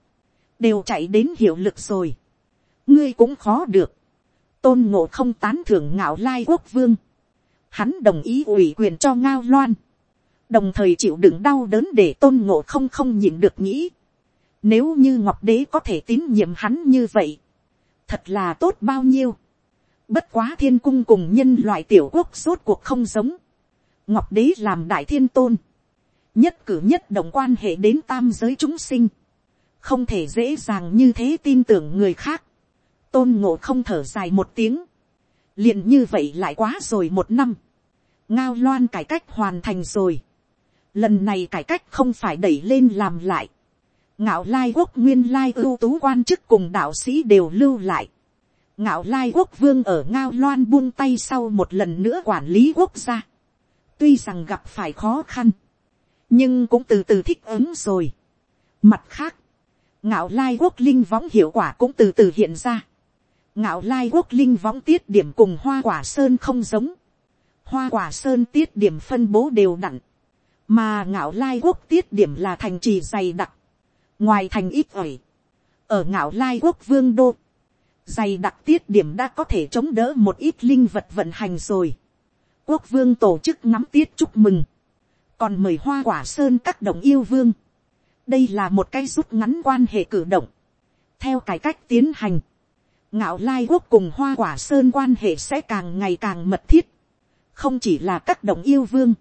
đều chạy đến hiệu lực rồi. ngươi cũng khó được. tôn ngộ không tán thưởng ngạo lai quốc vương. hắn đồng ý ủy quyền cho ngao loan đồng thời chịu đựng đau đớn để tôn ngộ không không nhịn được nghĩ. Nếu như ngọc đế có thể tín nhiệm hắn như vậy, thật là tốt bao nhiêu. Bất quá thiên cung cùng nhân loại tiểu quốc rốt cuộc không giống. Ngọc đế làm đại thiên tôn. Nhất cử nhất động quan hệ đến tam giới chúng sinh. Không thể dễ dàng như thế tin tưởng người khác. Tôn ngộ không thở dài một tiếng. liền như vậy lại quá rồi một năm, ngao loan cải cách hoàn thành rồi, lần này cải cách không phải đẩy lên làm lại, ngạo lai quốc nguyên lai ưu tú quan chức cùng đạo sĩ đều lưu lại, ngạo lai quốc vương ở ngao loan buông tay sau một lần nữa quản lý quốc gia, tuy rằng gặp phải khó khăn, nhưng cũng từ từ thích ứng rồi. Mặt khác, ngạo lai quốc linh võng hiệu quả cũng từ từ hiện ra. ngạo lai quốc linh võng tiết điểm cùng hoa quả sơn không giống. hoa quả sơn tiết điểm phân bố đều đặn, mà ngạo lai quốc tiết điểm là thành trì dày đặc, ngoài thành ít ỏi, ở ngạo lai quốc vương đô, dày đặc tiết điểm đã có thể chống đỡ một ít linh vật vận hành rồi quốc vương tổ chức ngắm tiết chúc mừng, còn mời hoa quả sơn các đồng yêu vương. đây là một cái rút ngắn quan hệ cử động. theo cải cách tiến hành, ngạo lai quốc cùng hoa quả sơn quan hệ sẽ càng ngày càng mật thiết. không chỉ là các đồng yêu vương,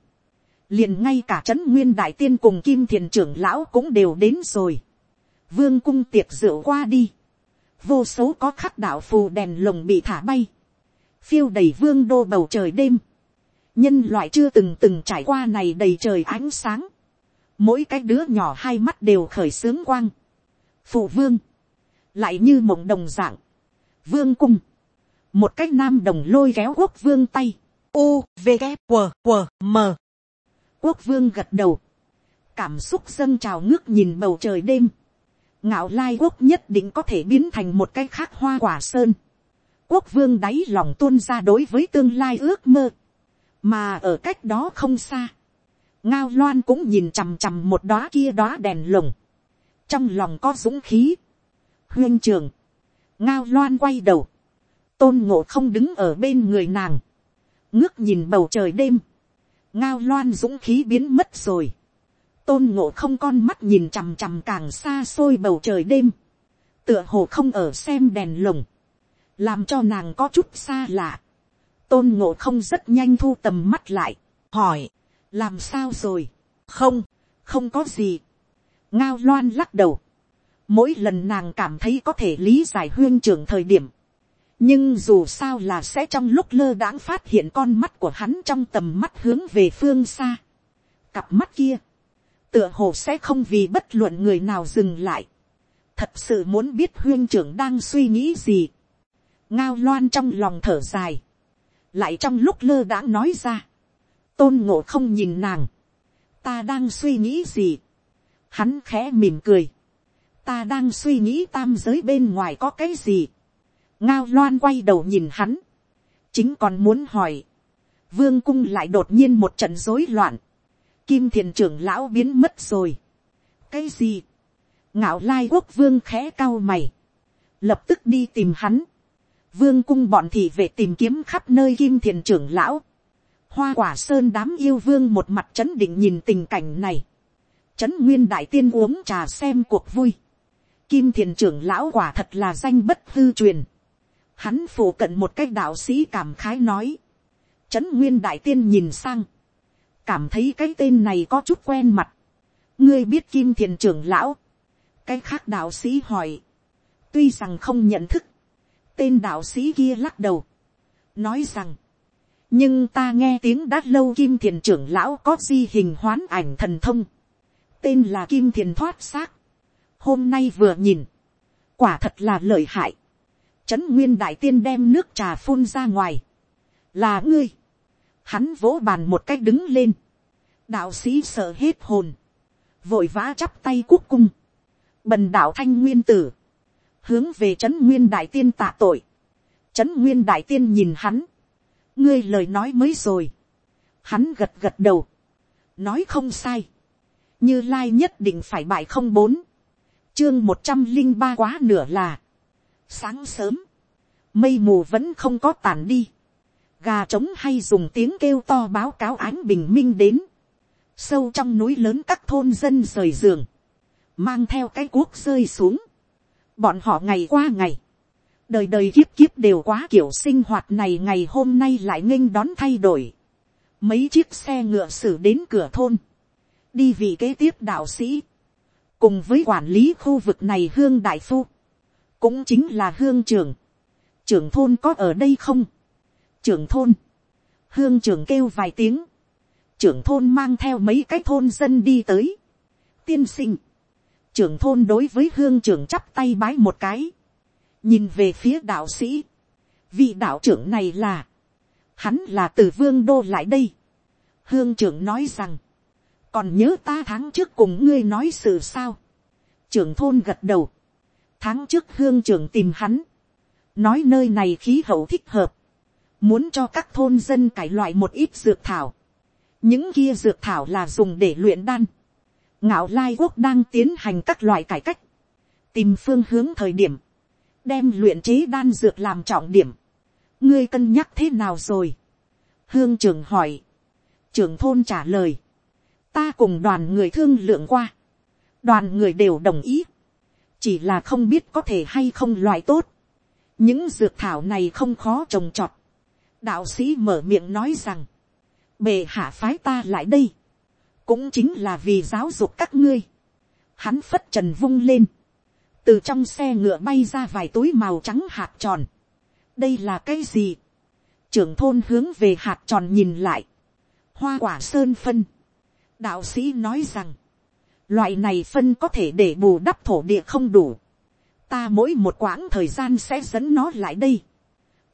liền ngay cả trấn nguyên đại tiên cùng kim thiền trưởng lão cũng đều đến rồi. vương cung tiệc rượu qua đi. vô số có khắc đạo phù đèn lồng bị thả bay. phiêu đầy vương đô bầu trời đêm nhân loại chưa từng từng trải qua này đầy trời ánh sáng, mỗi cái đứa nhỏ hai mắt đều khởi sướng quang, phụ vương, lại như mộng đồng dạng, vương cung, một cái nam đồng lôi kéo quốc vương tay, u v g q q m. Quốc vương gật đầu, cảm xúc dâng trào ngước nhìn bầu trời đêm, ngạo lai quốc nhất định có thể biến thành một cái khác hoa quả sơn, quốc vương đáy lòng tuôn ra đối với tương lai ước mơ, mà ở cách đó không xa, ngao loan cũng nhìn chằm chằm một đóa kia đóa đèn lồng, trong lòng có dũng khí, huyên trường, ngao loan quay đầu, tôn ngộ không đứng ở bên người nàng, ngước nhìn bầu trời đêm, ngao loan dũng khí biến mất rồi, tôn ngộ không con mắt nhìn chằm chằm càng xa xôi bầu trời đêm, tựa hồ không ở xem đèn lồng, làm cho nàng có chút xa lạ tôn ngộ không rất nhanh thu tầm mắt lại, hỏi, làm sao rồi, không, không có gì, ngao loan lắc đầu, mỗi lần nàng cảm thấy có thể lý giải huyên trưởng thời điểm, nhưng dù sao là sẽ trong lúc lơ đãng phát hiện con mắt của hắn trong tầm mắt hướng về phương xa, cặp mắt kia, tựa hồ sẽ không vì bất luận người nào dừng lại, thật sự muốn biết huyên trưởng đang suy nghĩ gì, ngao loan trong lòng thở dài, lại trong lúc lơ đãng nói ra, tôn ngộ không nhìn nàng, ta đang suy nghĩ gì, hắn khẽ mỉm cười, ta đang suy nghĩ tam giới bên ngoài có cái gì, ngao loan quay đầu nhìn hắn, chính còn muốn hỏi, vương cung lại đột nhiên một trận rối loạn, kim thiền trưởng lão biến mất rồi, cái gì, ngạo lai quốc vương khẽ cao mày, lập tức đi tìm hắn, vương cung bọn thị về tìm kiếm khắp nơi kim thiền trưởng lão, hoa quả sơn đám yêu vương một mặt chấn định nhìn tình cảnh này, chấn nguyên đại tiên uống trà xem cuộc vui, kim thiền trưởng lão quả thật là danh bất hư truyền, hắn phủ cận một cách đạo sĩ cảm khái nói, chấn nguyên đại tiên nhìn sang, cảm thấy cái tên này có chút quen mặt, ngươi biết kim thiền trưởng lão, cái khác đạo sĩ hỏi, tuy rằng không nhận thức, tên đạo sĩ kia lắc đầu, nói rằng, nhưng ta nghe tiếng đã lâu kim thiền trưởng lão có di hình hoán ảnh thần thông, tên là kim thiền thoát xác, hôm nay vừa nhìn, quả thật là lợi hại, trấn nguyên đại tiên đem nước trà phun ra ngoài, là ngươi, hắn vỗ bàn một cách đứng lên, đạo sĩ sợ hết hồn, vội vã chắp tay cúc cung, bần đạo thanh nguyên tử, hướng về trấn nguyên đại tiên tạ tội. trấn nguyên đại tiên nhìn hắn, ngươi lời nói mới rồi. hắn gật gật đầu, nói không sai. như lai nhất định phải bại không bốn, chương một trăm linh ba quá nửa là, sáng sớm, mây mù vẫn không có tàn đi, gà trống hay dùng tiếng kêu to báo cáo ánh bình minh đến, sâu trong núi lớn các thôn dân rời giường, mang theo cái cuốc rơi xuống, bọn họ ngày qua ngày, đời đời kiếp kiếp đều quá kiểu sinh hoạt này ngày hôm nay lại nghênh đón thay đổi. Mấy chiếc xe ngựa xử đến cửa thôn, đi vị kế tiếp đạo sĩ, cùng với quản lý khu vực này hương đại phu, cũng chính là hương trưởng. trưởng thôn có ở đây không, trưởng thôn, hương trưởng kêu vài tiếng, trưởng thôn mang theo mấy cái thôn dân đi tới, tiên sinh, trưởng thôn đối với hương trưởng chắp tay bái một cái, nhìn về phía đạo sĩ, vị đạo trưởng này là, hắn là từ vương đô lại đây, hương trưởng nói rằng, còn nhớ ta tháng trước cùng ngươi nói sự sao, trưởng thôn gật đầu, tháng trước hương trưởng tìm hắn, nói nơi này khí hậu thích hợp, muốn cho các thôn dân cải loại một ít dược thảo, những kia dược thảo là dùng để luyện đan, ngạo lai quốc đang tiến hành các loại cải cách, tìm phương hướng thời điểm, đem luyện chế đan dược làm trọng điểm, ngươi cân nhắc thế nào rồi, hương trưởng hỏi, trưởng thôn trả lời, ta cùng đoàn người thương lượng qua, đoàn người đều đồng ý, chỉ là không biết có thể hay không loại tốt, những dược thảo này không khó trồng trọt, đạo sĩ mở miệng nói rằng, bề hạ phái ta lại đây, cũng chính là vì giáo dục các ngươi, hắn phất trần vung lên, từ trong xe ngựa bay ra vài túi màu trắng hạt tròn, đây là cái gì, trưởng thôn hướng về hạt tròn nhìn lại, hoa quả sơn phân, đạo sĩ nói rằng, loại này phân có thể để bù đắp thổ địa không đủ, ta mỗi một quãng thời gian sẽ dẫn nó lại đây,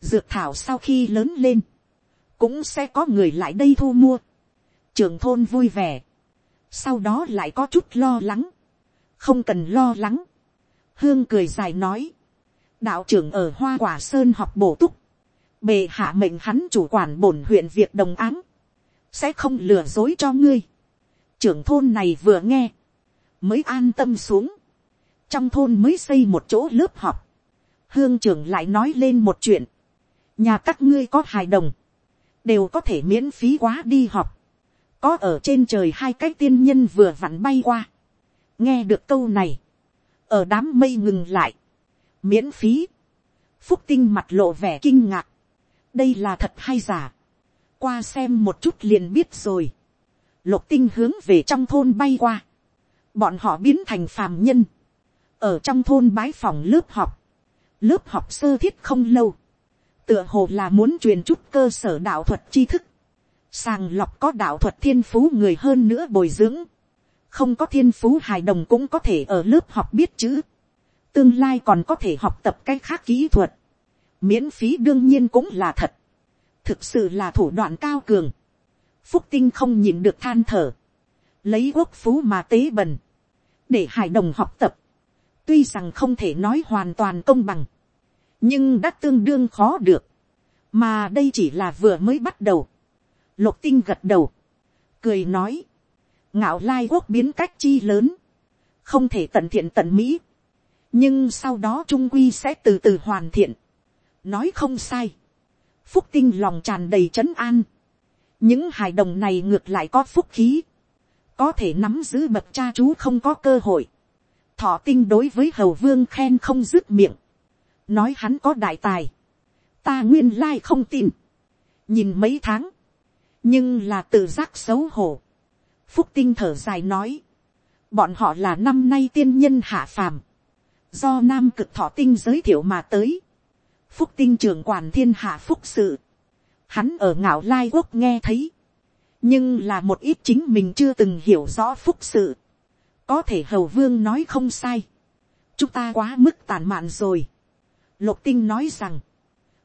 dược thảo sau khi lớn lên, cũng sẽ có người lại đây thu mua, trưởng thôn vui vẻ, sau đó lại có chút lo lắng, không cần lo lắng, hương cười dài nói, đạo trưởng ở hoa quả sơn học bổ túc, bề hạ mệnh hắn chủ quản bổn huyện việc đồng áng, sẽ không lừa dối cho ngươi. trưởng thôn này vừa nghe, mới an tâm xuống, trong thôn mới xây một chỗ lớp học, hương trưởng lại nói lên một chuyện, nhà các ngươi có hài đồng, đều có thể miễn phí quá đi học, có ở trên trời hai cái tiên nhân vừa vặn bay qua, nghe được câu này, ở đám mây ngừng lại, miễn phí, phúc tinh mặt lộ vẻ kinh ngạc, đây là thật hay giả, qua xem một chút liền biết rồi, lục tinh hướng về trong thôn bay qua, bọn họ biến thành phàm nhân, ở trong thôn bái phòng lớp học, lớp học sơ thiết không lâu, tựa hồ là muốn truyền chút cơ sở đạo thuật tri thức, sàng lọc có đạo thuật thiên phú người hơn nữa bồi dưỡng, không có thiên phú hài đồng cũng có thể ở lớp học biết chữ, tương lai còn có thể học tập cái khác kỹ thuật, miễn phí đương nhiên cũng là thật, thực sự là thủ đoạn cao cường, phúc tinh không nhìn được than thở, lấy quốc phú mà tế bần, để hài đồng học tập, tuy rằng không thể nói hoàn toàn công bằng, nhưng đã tương đương khó được, mà đây chỉ là vừa mới bắt đầu, lục tinh gật đầu, cười nói, ngạo lai quốc biến cách chi lớn, không thể tận thiện tận mỹ, nhưng sau đó trung quy sẽ từ từ hoàn thiện, nói không sai, phúc tinh lòng tràn đầy trấn an, những hài đồng này ngược lại có phúc khí, có thể nắm giữ bậc cha chú không có cơ hội, thọ tinh đối với hầu vương khen không dứt miệng, nói hắn có đại tài, ta nguyên lai không tin, nhìn mấy tháng, nhưng là tự giác xấu hổ, phúc tinh thở dài nói, bọn họ là năm nay tiên nhân hạ phàm, do nam cực thọ tinh giới thiệu mà tới, phúc tinh trưởng quản thiên hạ phúc sự, hắn ở ngạo lai quốc nghe thấy, nhưng là một ít chính mình chưa từng hiểu rõ phúc sự, có thể hầu vương nói không sai, chúng ta quá mức tàn mạn rồi, lục tinh nói rằng,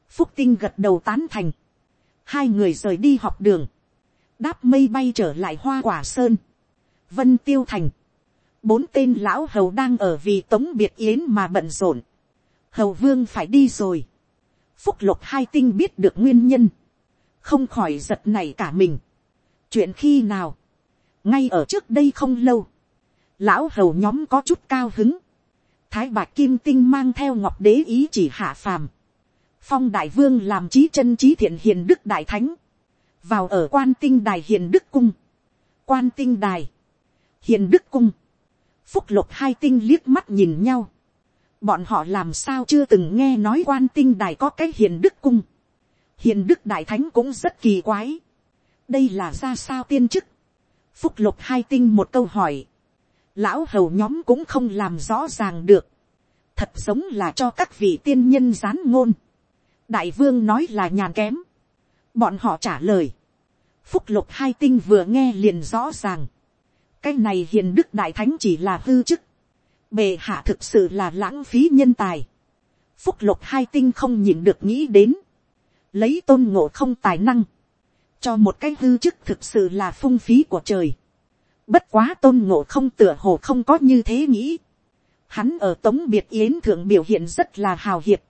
phúc tinh gật đầu tán thành, hai người rời đi học đường, đáp mây bay trở lại hoa quả sơn, vân tiêu thành, bốn tên lão hầu đang ở vì tống biệt yến mà bận rộn, hầu vương phải đi rồi, phúc lục hai tinh biết được nguyên nhân, không khỏi giật này cả mình. chuyện khi nào, ngay ở trước đây không lâu, lão hầu nhóm có chút cao hứng, thái bạc kim tinh mang theo ngọc đế ý chỉ hạ phàm, phong đại vương làm trí chân trí thiện hiền đức đại thánh, vào ở quan tinh đài hiền đức cung, quan tinh đài, hiền đức cung, phúc lục hai tinh liếc mắt nhìn nhau, bọn họ làm sao chưa từng nghe nói quan tinh đài có cái hiền đức cung, hiền đức đại thánh cũng rất kỳ quái, đây là ra sao tiên chức, phúc lục hai tinh một câu hỏi, lão hầu nhóm cũng không làm rõ ràng được, thật giống là cho các vị tiên nhân gián ngôn, đại vương nói là nhàn kém, bọn họ trả lời, phúc lục hai tinh vừa nghe liền rõ ràng, cái này hiền đức đại thánh chỉ là hư chức, bề hạ thực sự là lãng phí nhân tài, phúc lục hai tinh không nhìn được nghĩ đến, lấy tôn ngộ không tài năng, cho một cái hư chức thực sự là phung phí của trời. Bất quá tôn ngộ không tựa hồ không có như thế nghĩ. Hắn ở tống biệt yến thượng biểu hiện rất là hào hiệp.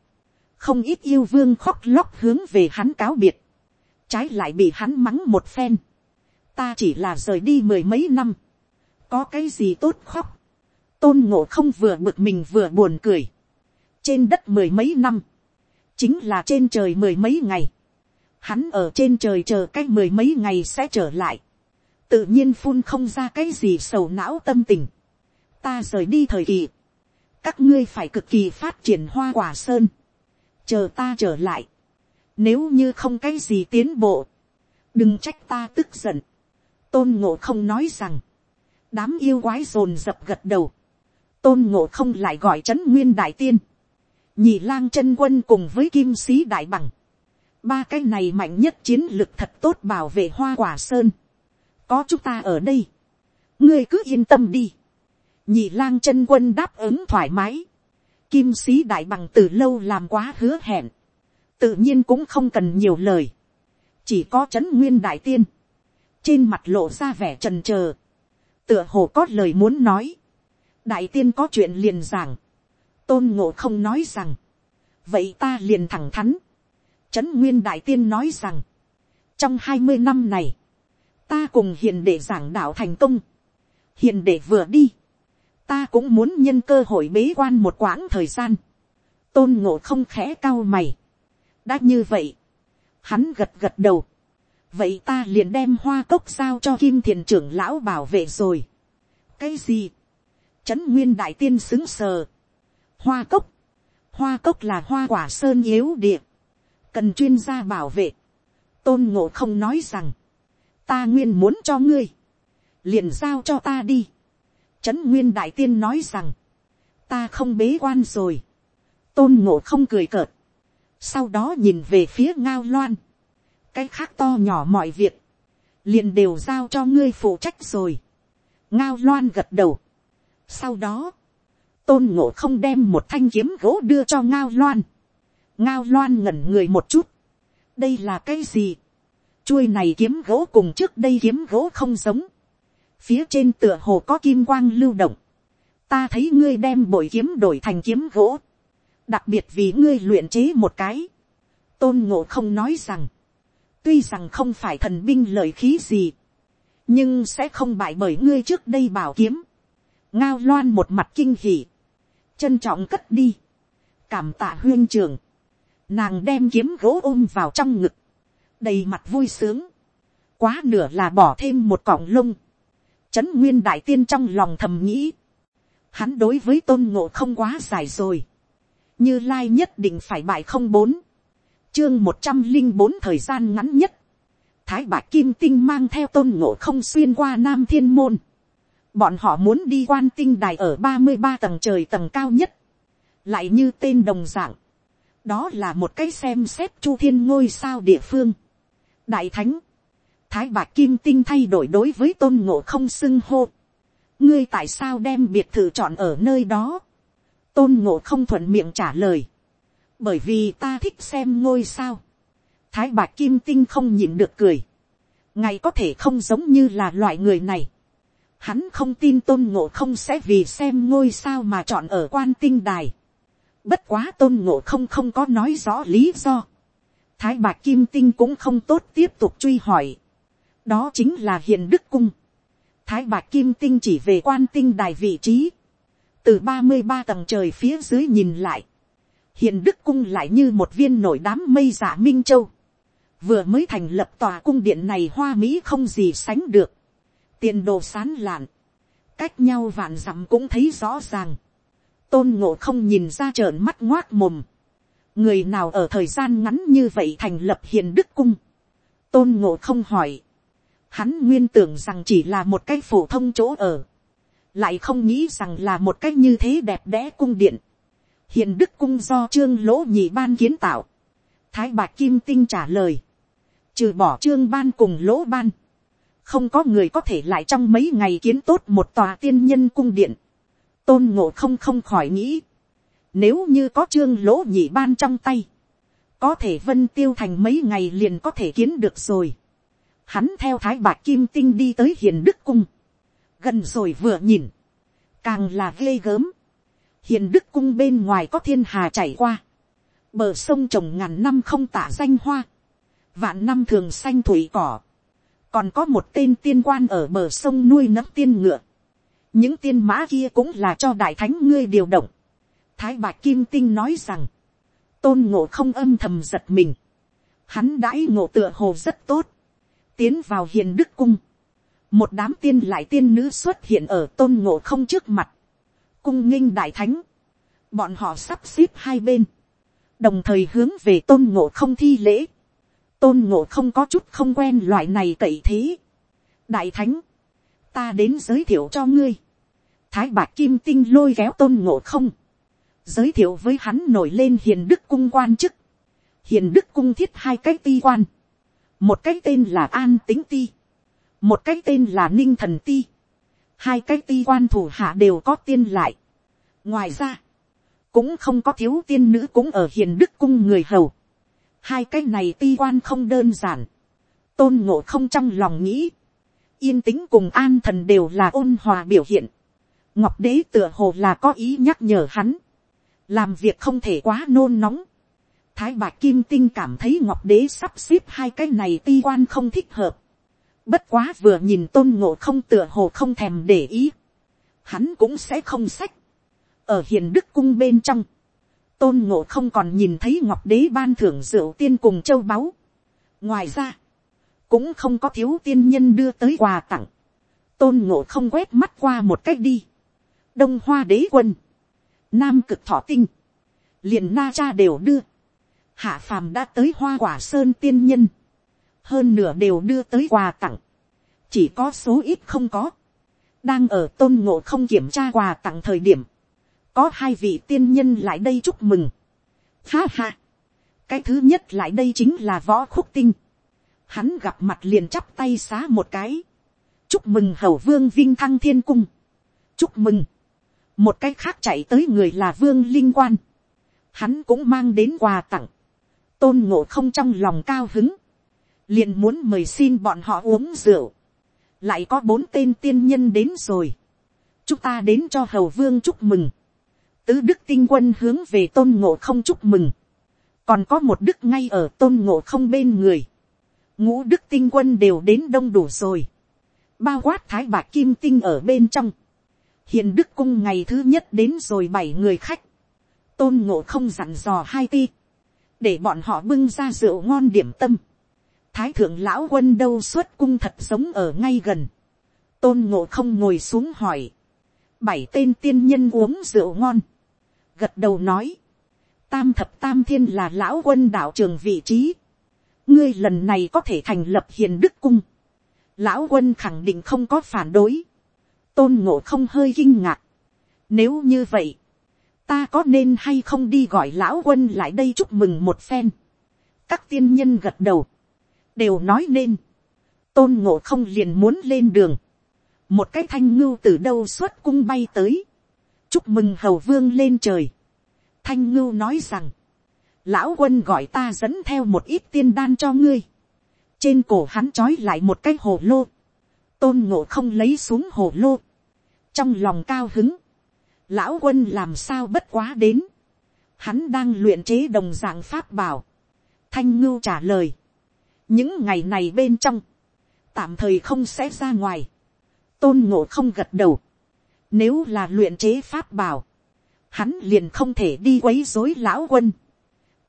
Không ít yêu vương khóc lóc hướng về hắn cáo biệt. Trái lại bị hắn mắng một phen. Ta chỉ là rời đi mười mấy năm. Có cái gì tốt khóc. Tôn ngộ không vừa bực mình vừa buồn cười. Trên đất mười mấy năm. Chính là trên trời mười mấy ngày. Hắn ở trên trời chờ cách mười mấy ngày sẽ trở lại. Tự nhiên phun không ra cái gì sầu não tâm tình. Ta rời đi thời kỳ. Các ngươi phải cực kỳ phát triển hoa quả sơn. Chờ ta trở lại. Nếu như không cái gì tiến bộ. Đừng trách ta tức giận. Tôn ngộ không nói rằng. Đám yêu quái rồn dập gật đầu. Tôn ngộ không lại gọi trấn nguyên đại tiên. Nhị lang chân quân cùng với kim sĩ đại bằng ba cái này mạnh nhất chiến lực thật tốt bảo vệ hoa quả sơn. có chúng ta ở đây. ngươi cứ yên tâm đi. nhị lang chân quân đáp ứng thoải mái. kim sĩ đại bằng từ lâu làm quá hứa hẹn tự nhiên cũng không cần nhiều lời. chỉ có c nguyên đại tiên. trên mặt lộ ra vẻ trần trờ. tựa hồ có lời muốn nói. đại tiên có chuyện liền giảng. tôn ngộ không nói rằng. vậy ta liền thẳng thắn Trấn Nguyên Đại Tiên nói rằng, trong hai mươi năm này, ta cùng hiền đệ giảng đạo thành công. Hiền đệ vừa đi, ta cũng muốn nhân cơ hội bế quan một quãng thời gian. Tôn ngộ không khẽ cao mày đã như vậy, hắn gật gật đầu. vậy ta liền đem hoa cốc giao cho kim thiền trưởng lão bảo vệ rồi. cái gì, trấn nguyên đại tiên xứng sờ. hoa cốc, hoa cốc là hoa quả sơn yếu địa. Cần chuyên gia bảo vệ, tôn ngộ không nói rằng, ta nguyên muốn cho ngươi, liền giao cho ta đi. Trấn nguyên đại tiên nói rằng, ta không bế quan rồi, tôn ngộ không cười cợt, sau đó nhìn về phía ngao loan, cái khác to nhỏ mọi việc, liền đều giao cho ngươi phụ trách rồi. ngao loan gật đầu. sau đó, tôn ngộ không đem một thanh kiếm gỗ đưa cho ngao loan ngao loan ngẩn người một chút. đây là cái gì. chuôi này kiếm gỗ cùng trước đây kiếm gỗ không giống. phía trên tựa hồ có kim quang lưu động. ta thấy ngươi đem bội kiếm đổi thành kiếm gỗ đặc biệt vì ngươi luyện chế một cái. tôn ngộ không nói rằng, tuy rằng không phải thần binh lợi khí gì, nhưng sẽ không bại bởi ngươi trước đây bảo kiếm. ngao loan một mặt kinh hỉ, trân trọng cất đi, cảm tạ huyên trường, nàng đem kiếm gỗ ôm vào trong ngực, đầy mặt vui sướng, quá nửa là bỏ thêm một cọng lông, trấn nguyên đại tiên trong lòng thầm nghĩ, hắn đối với tôn ngộ không quá dài rồi, như lai nhất định phải bại không bốn, chương một trăm linh bốn thời gian ngắn nhất, thái bạc kim tinh mang theo tôn ngộ không xuyên qua nam thiên môn, bọn họ muốn đi quan tinh đài ở ba mươi ba tầng trời tầng cao nhất, lại như tên đồng dạng, đó là một cái xem xét chu thiên ngôi sao địa phương. đại thánh, thái bạc kim tinh thay đổi đối với tôn ngộ không xưng hô. ngươi tại sao đem biệt thự chọn ở nơi đó tôn ngộ không thuận miệng trả lời. bởi vì ta thích xem ngôi sao. thái bạc kim tinh không nhịn được cười. ngài có thể không giống như là loại người này. hắn không tin tôn ngộ không sẽ vì xem ngôi sao mà chọn ở quan tinh đài Bất quá tôn ngộ không không có nói rõ lý do. Thái bạc kim tinh cũng không tốt tiếp tục truy hỏi. Đó chính là hiền đức cung. Thái bạc kim tinh chỉ về quan tinh đài vị trí. Từ ba mươi ba tầng trời phía dưới nhìn lại. Hiền đức cung lại như một viên nổi đám mây giả minh châu. Vừa mới thành lập tòa cung điện này hoa mỹ không gì sánh được. Tiền đồ sán lạn. Cách nhau vạn dặm cũng thấy rõ ràng tôn ngộ không nhìn ra trợn mắt ngoác mồm. người nào ở thời gian ngắn như vậy thành lập hiền đức cung. tôn ngộ không hỏi. hắn nguyên tưởng rằng chỉ là một cái phổ thông chỗ ở lại không nghĩ rằng là một cách như thế đẹp đẽ cung điện. hiền đức cung do trương lỗ nhị ban kiến tạo. thái bạc kim tinh trả lời. trừ bỏ trương ban cùng lỗ ban, không có người có thể lại trong mấy ngày kiến tốt một tòa tiên nhân cung điện, tôn ngộ không không khỏi nghĩ, nếu như có trương lỗ nhị ban trong tay, có thể vân tiêu thành mấy ngày liền có thể kiến được rồi. Hắn theo thái bạc kim tinh đi tới hiền đức cung, gần rồi vừa nhìn, càng là ghê gớm. hiền đức cung bên ngoài có thiên hà chảy qua, bờ sông trồng ngàn năm không tả danh hoa, vạn năm thường xanh thủy cỏ, còn có một tên tiên quan ở bờ sông nuôi nấm tiên ngựa, những tiên mã kia cũng là cho đại thánh ngươi điều động. thái bạc kim tinh nói rằng, tôn ngộ không âm thầm giật mình, hắn đãi ngộ tựa hồ rất tốt, tiến vào hiền đức cung, một đám tiên lại tiên nữ xuất hiện ở tôn ngộ không trước mặt, cung nghinh đại thánh, bọn họ sắp xếp hai bên, đồng thời hướng về tôn ngộ không thi lễ, tôn ngộ không có chút không quen loại này cậy thế. đại thánh, ta đến giới thiệu cho ngươi, thái bạc kim tinh lôi kéo tôn ngộ không, giới thiệu với hắn nổi lên hiền đức cung quan chức, hiền đức cung thiết hai cái ti quan, một cái tên là an tính ti, một cái tên là ninh thần ti, hai cái ti quan thủ hạ đều có tiên lại. ngoài ra, cũng không có thiếu tiên nữ cũng ở hiền đức cung người hầu. hai cái này ti quan không đơn giản, tôn ngộ không trong lòng nghĩ, yên tĩnh cùng an thần đều là ôn hòa biểu hiện. ngọc đế tựa hồ là có ý nhắc nhở hắn, làm việc không thể quá nôn nóng. thái bạc kim tinh cảm thấy ngọc đế sắp xếp hai cái này ti quan không thích hợp bất quá vừa nhìn tôn ngộ không tựa hồ không thèm để ý. hắn cũng sẽ không sách. ở hiền đức cung bên trong, tôn ngộ không còn nhìn thấy ngọc đế ban thưởng rượu tiên cùng châu báu. ngoài ra, cũng không có thiếu tiên nhân đưa tới quà tặng. tôn ngộ không quét mắt qua một cách đi. đông hoa đế quân, nam cực thọ tinh, liền na cha đều đưa, hạ phàm đã tới hoa quả sơn tiên nhân, hơn nửa đều đưa tới quà tặng, chỉ có số ít không có, đang ở tôn ngộ không kiểm tra quà tặng thời điểm, có hai vị tiên nhân lại đây chúc mừng. Ha ha, cái thứ nhất lại đây chính là võ khúc tinh, hắn gặp mặt liền chắp tay xá một cái, chúc mừng hầu vương vinh thăng thiên cung, chúc mừng, một cái khác chạy tới người là vương linh quan, hắn cũng mang đến quà tặng, tôn ngộ không trong lòng cao hứng, liền muốn mời xin bọn họ uống rượu, lại có bốn tên tiên nhân đến rồi, chúng ta đến cho hầu vương chúc mừng, tứ đức tinh quân hướng về tôn ngộ không chúc mừng, còn có một đức ngay ở tôn ngộ không bên người, ngũ đức tinh quân đều đến đông đủ rồi, bao quát thái bạc kim tinh ở bên trong, hiền đức cung ngày thứ nhất đến rồi bảy người khách, tôn ngộ không dặn dò hai ti, để bọn họ bưng ra rượu ngon điểm tâm, thái thượng lão quân đâu xuất cung thật sống ở ngay gần, tôn ngộ không ngồi xuống hỏi, bảy tên tiên nhân uống rượu ngon, gật đầu nói, tam thập tam thiên là lão quân đạo trường vị trí, ngươi lần này có thể thành lập hiền đức cung, lão quân khẳng định không có phản đối, tôn ngộ không hơi kinh ngạc. Nếu như vậy, ta có nên hay không đi gọi lão quân lại đây chúc mừng một phen. các tiên nhân gật đầu, đều nói nên, tôn ngộ không liền muốn lên đường, một cái thanh ngưu từ đâu xuất cung bay tới, chúc mừng hầu vương lên trời. thanh ngưu nói rằng, lão quân gọi ta dẫn theo một ít tiên đan cho ngươi, trên cổ hắn trói lại một cái hồ lô, tôn ngộ không lấy xuống hồ lô, trong lòng cao hứng, lão quân làm sao bất quá đến, hắn đang luyện chế đồng dạng pháp bảo, thanh ngưu trả lời, những ngày này bên trong, tạm thời không sẽ ra ngoài, tôn ngộ không gật đầu, nếu là luyện chế pháp bảo, hắn liền không thể đi quấy dối lão quân,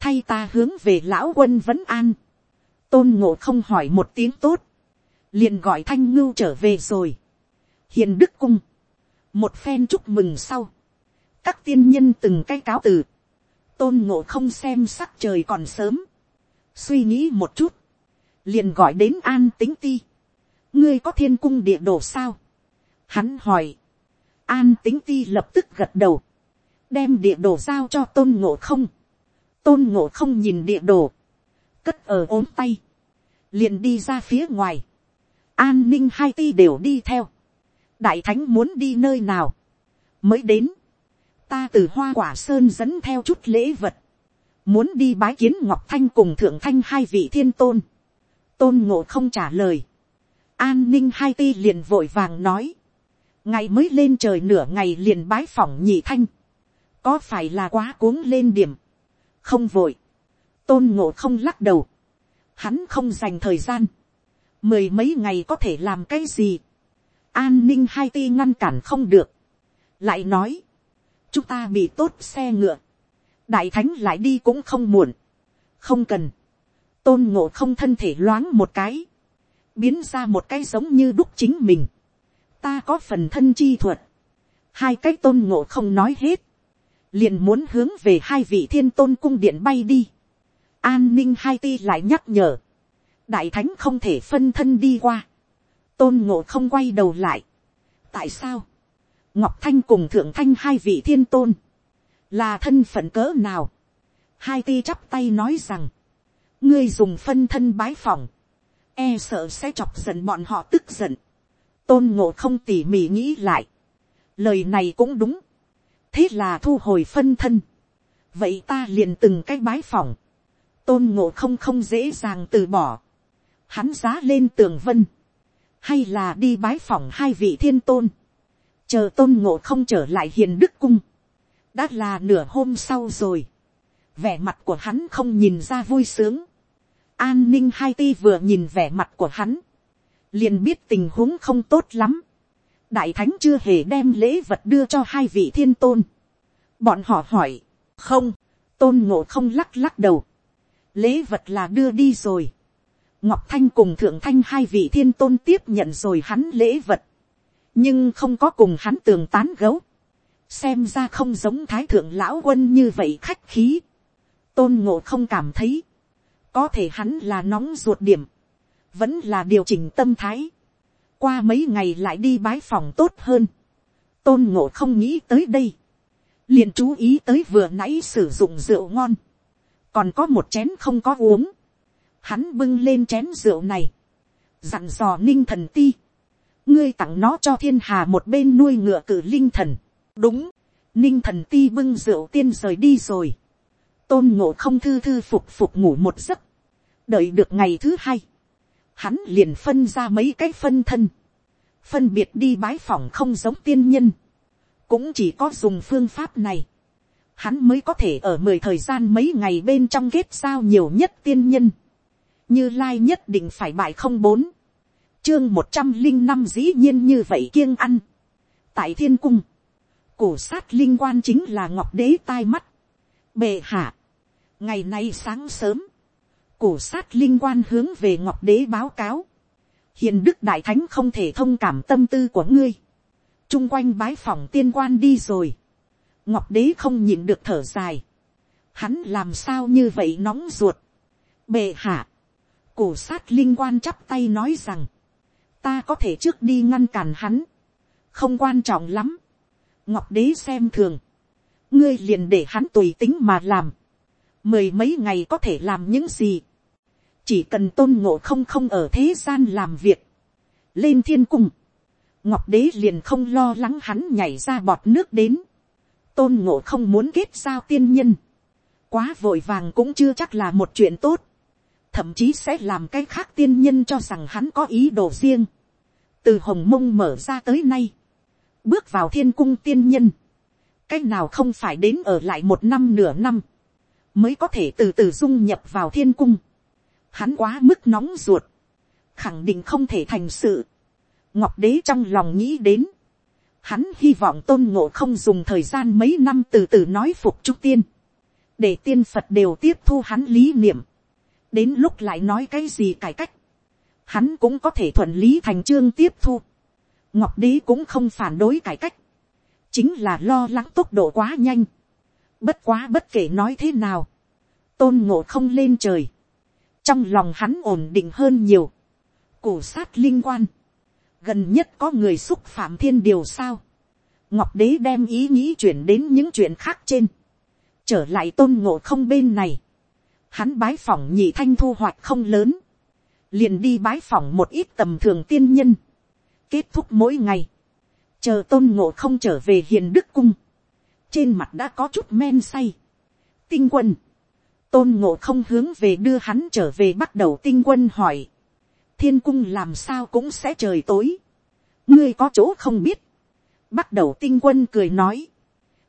thay ta hướng về lão quân vẫn an, tôn ngộ không hỏi một tiếng tốt, liền gọi thanh ngưu trở về rồi. hiền đức cung, một phen chúc mừng sau, các tiên nhân từng cái cáo từ, tôn ngộ không xem sắc trời còn sớm, suy nghĩ một chút, liền gọi đến an tính ti, ngươi có thiên cung địa đồ sao, hắn hỏi, an tính ti lập tức gật đầu, đem địa đồ giao cho tôn ngộ không, tôn ngộ không nhìn địa đồ, cất ở ốm tay, liền đi ra phía ngoài, an ninh hai ti đều đi theo, đại thánh muốn đi nơi nào, mới đến, ta từ hoa quả sơn dẫn theo chút lễ vật, muốn đi bái kiến ngọc thanh cùng thượng thanh hai vị thiên tôn, tôn ngộ không trả lời, an ninh hai ti liền vội vàng nói, ngày mới lên trời nửa ngày liền bái phỏng nhị thanh, có phải là quá cuống lên điểm, không vội, tôn ngộ không lắc đầu, hắn không dành thời gian, mười mấy ngày có thể làm cái gì, an ninh hai ti ngăn cản không được, lại nói, chúng ta bị tốt xe ngựa, đại thánh lại đi cũng không muộn, không cần, tôn ngộ không thân thể loáng một cái, biến ra một cái giống như đúc chính mình, ta có phần thân chi thuật, hai cái tôn ngộ không nói hết, liền muốn hướng về hai vị thiên tôn cung điện bay đi, an ninh hai ti lại nhắc nhở, đại thánh không thể phân thân đi qua, tôn ngộ không quay đầu lại, tại sao, ngọc thanh cùng thượng thanh hai vị thiên tôn, là thân phận cỡ nào, hai ti chắp tay nói rằng, ngươi dùng phân thân bái phỏng, e sợ sẽ chọc giận bọn họ tức giận, tôn ngộ không tỉ mỉ nghĩ lại, lời này cũng đúng, thế là thu hồi phân thân, vậy ta liền từng cái bái phỏng, tôn ngộ không không dễ dàng từ bỏ, hắn giá lên tường vân, hay là đi bái phỏng hai vị thiên tôn, chờ tôn ngộ không trở lại hiền đức cung, đã là nửa hôm sau rồi, vẻ mặt của hắn không nhìn ra vui sướng, an ninh hai ti vừa nhìn vẻ mặt của hắn, liền biết tình huống không tốt lắm, đại thánh chưa hề đem lễ vật đưa cho hai vị thiên tôn, bọn họ hỏi, không, tôn ngộ không lắc lắc đầu, lễ vật là đưa đi rồi, ngọc thanh cùng thượng thanh hai vị thiên tôn tiếp nhận rồi hắn lễ vật, nhưng không có cùng hắn tường tán gấu, xem ra không giống thái thượng lão quân như vậy khách khí, tôn ngộ không cảm thấy, có thể hắn là nóng ruột điểm, vẫn là điều chỉnh tâm thái, qua mấy ngày lại đi bái phòng tốt hơn, tôn ngộ không nghĩ tới đây, liền chú ý tới vừa nãy sử dụng rượu ngon, còn có một chén không có uống, hắn bưng lên chén rượu này, dặn dò ninh thần ti, ngươi tặng nó cho thiên hà một bên nuôi ngựa cử linh thần, đúng, ninh thần ti bưng rượu tiên rời đi rồi, tôn ngộ không thư thư phục phục ngủ một giấc, đợi được ngày thứ hai, hắn liền phân ra mấy cái phân thân, phân biệt đi bái phỏng không giống tiên nhân, cũng chỉ có dùng phương pháp này, hắn mới có thể ở mười thời gian mấy ngày bên trong kết giao nhiều nhất tiên nhân, như lai nhất định phải bại không bốn, chương một trăm linh năm dĩ nhiên như vậy kiêng ăn, tại thiên cung, cổ sát linh quan chính là ngọc đế tai mắt, bệ hạ, ngày nay sáng sớm, cổ sát linh quan hướng về ngọc đế báo cáo, hiền đức đại thánh không thể thông cảm tâm tư của ngươi, chung quanh bái phòng tiên quan đi rồi, ngọc đế không nhịn được thở dài, hắn làm sao như vậy nóng ruột, bệ hạ, cổ sát linh quan chắp tay nói rằng, ta có thể trước đi ngăn cản hắn, không quan trọng lắm, ngọc đế xem thường, ngươi liền để hắn tùy tính mà làm, mười mấy ngày có thể làm những gì, chỉ cần tôn ngộ không không ở thế gian làm việc, lên thiên cung, ngọc đế liền không lo lắng hắn nhảy ra bọt nước đến, tôn ngộ không muốn kết giao tiên nhân, quá vội vàng cũng chưa chắc là một chuyện tốt, thậm chí sẽ làm cái khác tiên nhân cho rằng hắn có ý đồ riêng, từ hồng mông mở ra tới nay, bước vào thiên cung tiên nhân, cái nào không phải đến ở lại một năm nửa năm, mới có thể từ từ dung nhập vào thiên cung, hắn quá mức nóng ruột, khẳng định không thể thành sự. ngọc đế trong lòng nghĩ đến, hắn hy vọng tôn ngộ không dùng thời gian mấy năm từ từ nói phục trúc tiên, để tiên phật đều tiếp thu hắn lý niệm, đến lúc lại nói cái gì cải cách, hắn cũng có thể thuận lý thành chương tiếp thu. ngọc đế cũng không phản đối cải cách, chính là lo lắng tốc độ quá nhanh, bất quá bất kể nói thế nào, tôn ngộ không lên trời, trong lòng hắn ổn định hơn nhiều, cổ sát linh quan, gần nhất có người xúc phạm thiên điều sao, ngọc đế đem ý nghĩ chuyển đến những chuyện khác trên, trở lại tôn ngộ không bên này, hắn bái phỏng nhị thanh thu hoạch không lớn, liền đi bái phỏng một ít tầm thường tiên nhân, kết thúc mỗi ngày, chờ tôn ngộ không trở về hiền đức cung, trên mặt đã có chút men say, tinh quân, tôn ngộ không hướng về đưa hắn trở về bắt đầu tinh quân hỏi, thiên cung làm sao cũng sẽ trời tối, ngươi có chỗ không biết, bắt đầu tinh quân cười nói,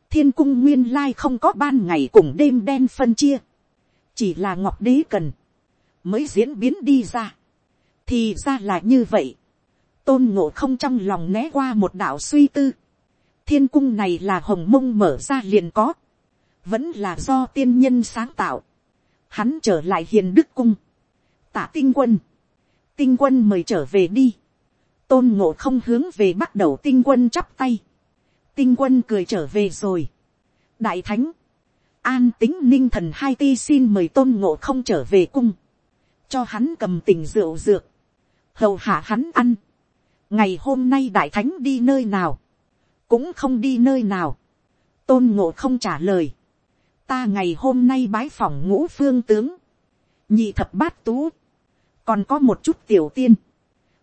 thiên cung nguyên lai không có ban ngày cùng đêm đen phân chia, chỉ là ngọc đế cần, mới diễn biến đi ra, thì ra là như vậy, tôn ngộ không trong lòng né qua một đạo suy tư, thiên cung này là hồng mông mở ra liền có, vẫn là do tiên nhân sáng tạo, hắn trở lại hiền đức cung, tả tinh quân, tinh quân mời trở về đi, tôn ngộ không hướng về bắt đầu tinh quân chắp tay, tinh quân cười trở về rồi, đại thánh, an tính ninh thần hai ti xin mời tôn ngộ không trở về cung, cho hắn cầm tình rượu dược, hầu hạ hắn ăn, ngày hôm nay đại thánh đi nơi nào, cũng không đi nơi nào, tôn ngộ không trả lời, ta ngày hôm nay bái phòng ngũ phương tướng, nhị thập bát tú, còn có một chút tiểu tiên,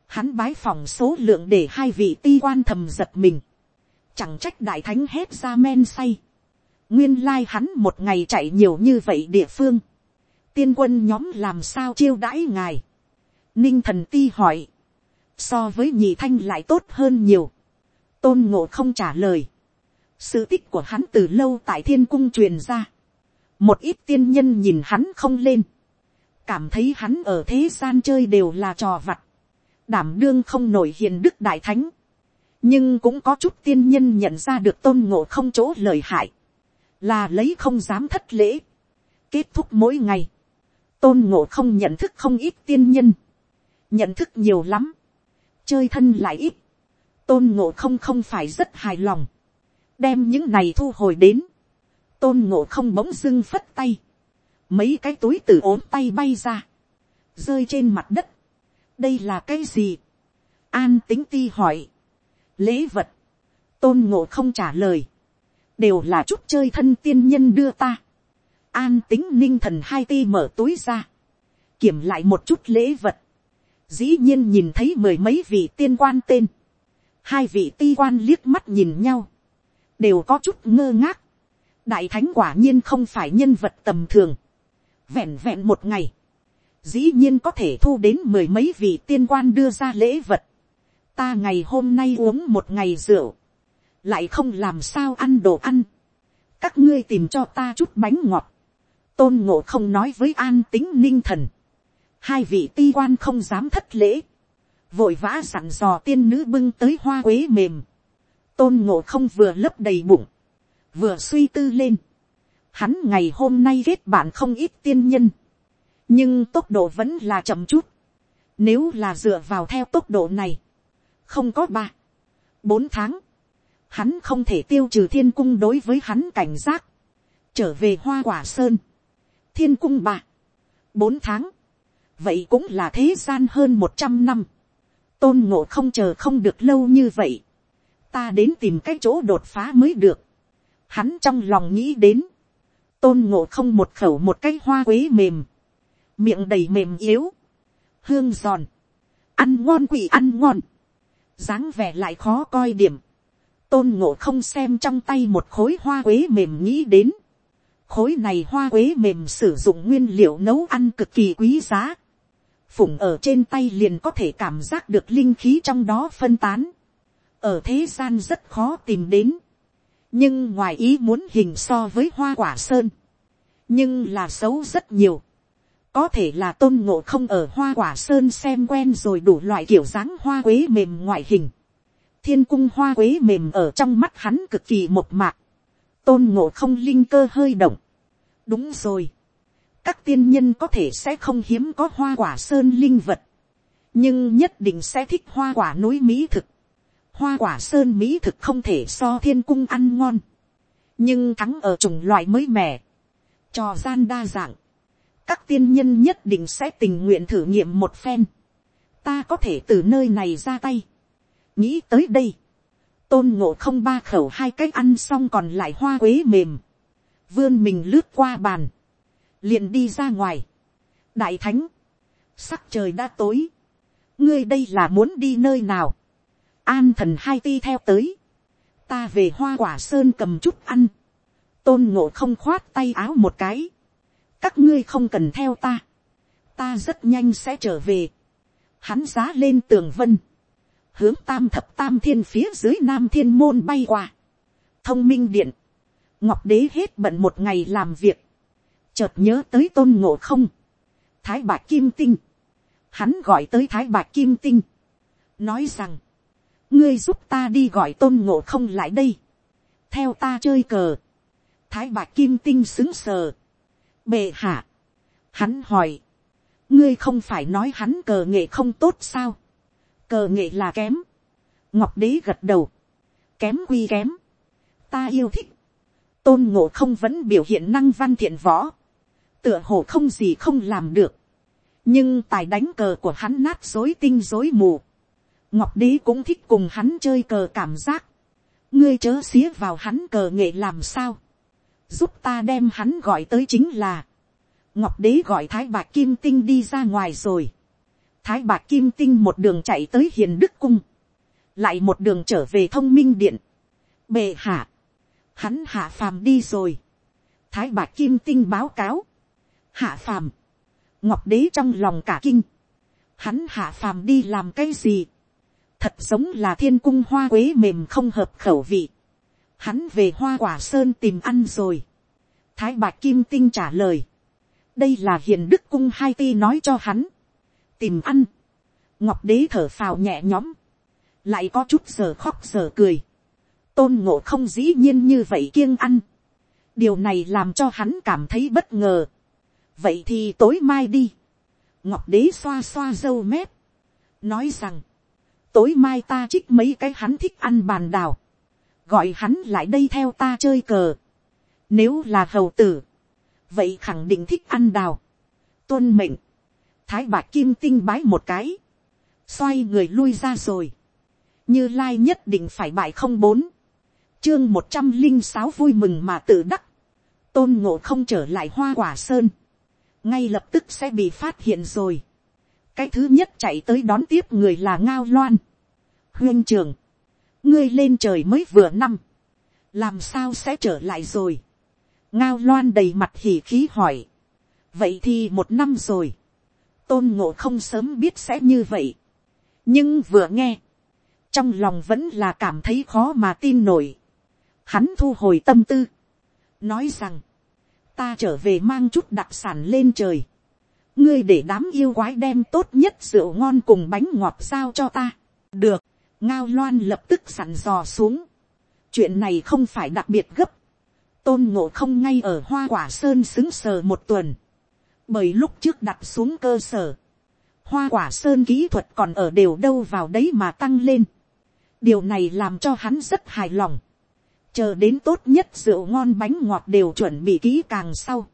hắn bái phòng số lượng để hai vị ti quan thầm giật mình, chẳng trách đại thánh hết ra men say, nguyên lai hắn một ngày chạy nhiều như vậy địa phương, tiên quân nhóm làm sao chiêu đãi ngài, ninh thần ti hỏi, so với nhị thanh lại tốt hơn nhiều, tôn ngộ không trả lời, sự tích của hắn từ lâu tại thiên cung truyền ra, một ít tiên nhân nhìn hắn không lên, cảm thấy hắn ở thế gian chơi đều là trò vặt, đảm đương không nổi hiền đức đại thánh, nhưng cũng có chút tiên nhân nhận ra được tôn ngộ không chỗ lời hại, là lấy không dám thất lễ, kết thúc mỗi ngày, tôn ngộ không nhận thức không ít tiên nhân, nhận thức nhiều lắm, chơi thân lại ít, tôn ngộ không không phải rất hài lòng, đem những này thu hồi đến, tôn ngộ không bỗng dưng phất tay, mấy cái túi từ ốm tay bay ra, rơi trên mặt đất, đây là cái gì, an tính ti hỏi, lễ vật, tôn ngộ không trả lời, đều là chút chơi thân tiên nhân đưa ta, an tính ninh thần hai ti mở túi ra, kiểm lại một chút lễ vật, dĩ nhiên nhìn thấy mười mấy vị tiên quan tên, hai vị ti quan liếc mắt nhìn nhau, đều có chút ngơ ngác, đại thánh quả nhiên không phải nhân vật tầm thường, vẹn vẹn một ngày, dĩ nhiên có thể thu đến mười mấy vị tiên quan đưa ra lễ vật, ta ngày hôm nay uống một ngày rượu, lại không làm sao ăn đồ ăn, các ngươi tìm cho ta chút bánh ngọt, tôn ngộ không nói với an tính ninh thần, hai vị ti quan không dám thất lễ, vội vã sẵn dò tiên nữ bưng tới hoa quế mềm, tôn ngộ không vừa lấp đầy bụng, vừa suy tư lên, hắn ngày hôm nay kết bạn không ít tiên nhân, nhưng tốc độ vẫn là chậm chút, nếu là dựa vào theo tốc độ này, không có ba, bốn tháng, hắn không thể tiêu trừ thiên cung đối với hắn cảnh giác, trở về hoa quả sơn, thiên cung ba, bốn tháng, vậy cũng là thế gian hơn một trăm năm, tôn ngộ không chờ không được lâu như vậy, ta đến tìm cái chỗ đột phá mới được, hắn trong lòng nghĩ đến, tôn ngộ không một khẩu một cái hoa quế mềm, miệng đầy mềm yếu, hương giòn, ăn ngon quỷ ăn ngon, dáng vẻ lại khó coi điểm, tôn ngộ không xem trong tay một khối hoa quế mềm nghĩ đến, khối này hoa quế mềm sử dụng nguyên liệu nấu ăn cực kỳ quý giá, phủng ở trên tay liền có thể cảm giác được linh khí trong đó phân tán, ở thế gian rất khó tìm đến, nhưng ngoài ý muốn hình so với hoa quả sơn, nhưng là xấu rất nhiều, có thể là tôn ngộ không ở hoa quả sơn xem quen rồi đủ loại kiểu dáng hoa quế mềm ngoại hình, thiên cung hoa quế mềm ở trong mắt hắn cực kỳ mộc mạc, tôn ngộ không linh cơ hơi động, đúng rồi, các tiên nhân có thể sẽ không hiếm có hoa quả sơn linh vật, nhưng nhất định sẽ thích hoa quả núi mỹ thực. Hoa quả sơn mỹ thực không thể so thiên cung ăn ngon, nhưng thắng ở chủng loại mới mẻ, trò gian đa dạng. Các tiên nhân nhất định sẽ tình nguyện thử nghiệm một phen. Ta có thể từ nơi này ra tay. nghĩ tới đây, tôn ngộ không ba khẩu hai cái ăn xong còn lại hoa quế mềm, vươn mình lướt qua bàn, liền đi ra ngoài. đại thánh, sắc trời đã tối, ngươi đây là muốn đi nơi nào, an thần hai ti theo tới, ta về hoa quả sơn cầm chút ăn, tôn ngộ không khoát tay áo một cái, các ngươi không cần theo ta, ta rất nhanh sẽ trở về, hắn giá lên tường vân, hướng tam thập tam thiên phía dưới nam thiên môn bay qua, thông minh điện, ngọc đế hết bận một ngày làm việc, chợt nhớ tới tôn ngộ không, thái bạc kim tinh, hắn gọi tới thái bạc kim tinh, nói rằng, ngươi giúp ta đi gọi tôn ngộ không lại đây, theo ta chơi cờ, thái bạc kim tinh xứng sờ, bệ hạ, hắn hỏi, ngươi không phải nói hắn cờ nghệ không tốt sao, cờ nghệ là kém, ngọc đế gật đầu, kém quy kém, ta yêu thích, tôn ngộ không vẫn biểu hiện năng văn thiện võ, tựa hồ không gì không làm được, nhưng tài đánh cờ của hắn nát dối tinh dối mù, ngọc đế cũng thích cùng hắn chơi cờ cảm giác, ngươi chớ xía vào hắn cờ nghệ làm sao, giúp ta đem hắn gọi tới chính là, ngọc đế gọi thái bạc kim tinh đi ra ngoài rồi, thái bạc kim tinh một đường chạy tới hiền đức cung, lại một đường trở về thông minh điện, bệ hạ, hắn hạ phàm đi rồi, thái bạc kim tinh báo cáo, hạ phàm, ngọc đế trong lòng cả kinh, hắn hạ phàm đi làm cái gì, thật giống là thiên cung hoa quế mềm không hợp khẩu vị, hắn về hoa quả sơn tìm ăn rồi, thái bạc kim tinh trả lời, đây là hiền đức cung hai ti nói cho hắn, tìm ăn, ngọc đế thở phào nhẹ nhõm, lại có chút giờ khóc giờ cười, tôn ngộ không dĩ nhiên như vậy kiêng ăn, điều này làm cho hắn cảm thấy bất ngờ, vậy thì tối mai đi, ngọc đế xoa xoa dâu mép, nói rằng, tối mai ta trích mấy cái hắn thích ăn bàn đào, gọi hắn lại đây theo ta chơi cờ, nếu là hầu tử, vậy khẳng định thích ăn đào, tuân mệnh, thái bạc kim tinh bái một cái, xoay người lui ra rồi, như lai nhất định phải bại không bốn, chương một trăm linh sáu vui mừng mà tự đắc, tôn ngộ không trở lại hoa quả sơn, ngay lập tức sẽ bị phát hiện rồi. cái thứ nhất chạy tới đón tiếp người là ngao loan. huyên trường, ngươi lên trời mới vừa năm, làm sao sẽ trở lại rồi. ngao loan đầy mặt hỉ khí hỏi, vậy thì một năm rồi, tôn ngộ không sớm biết sẽ như vậy, nhưng vừa nghe, trong lòng vẫn là cảm thấy khó mà tin nổi. Hắn thu hồi tâm tư, nói rằng, ta trở về mang chút đặc sản lên trời. ngươi để đám yêu quái đem tốt nhất rượu ngon cùng bánh ngọt sao cho ta. được, ngao loan lập tức sẵn dò xuống. chuyện này không phải đặc biệt gấp. tôn ngộ không ngay ở hoa quả sơn xứng sờ một tuần. bởi lúc trước đặt xuống cơ sở, hoa quả sơn kỹ thuật còn ở đều đâu vào đấy mà tăng lên. điều này làm cho hắn rất hài lòng chờ đến tốt nhất rượu ngon bánh ngọt đều chuẩn bị kỹ càng sau,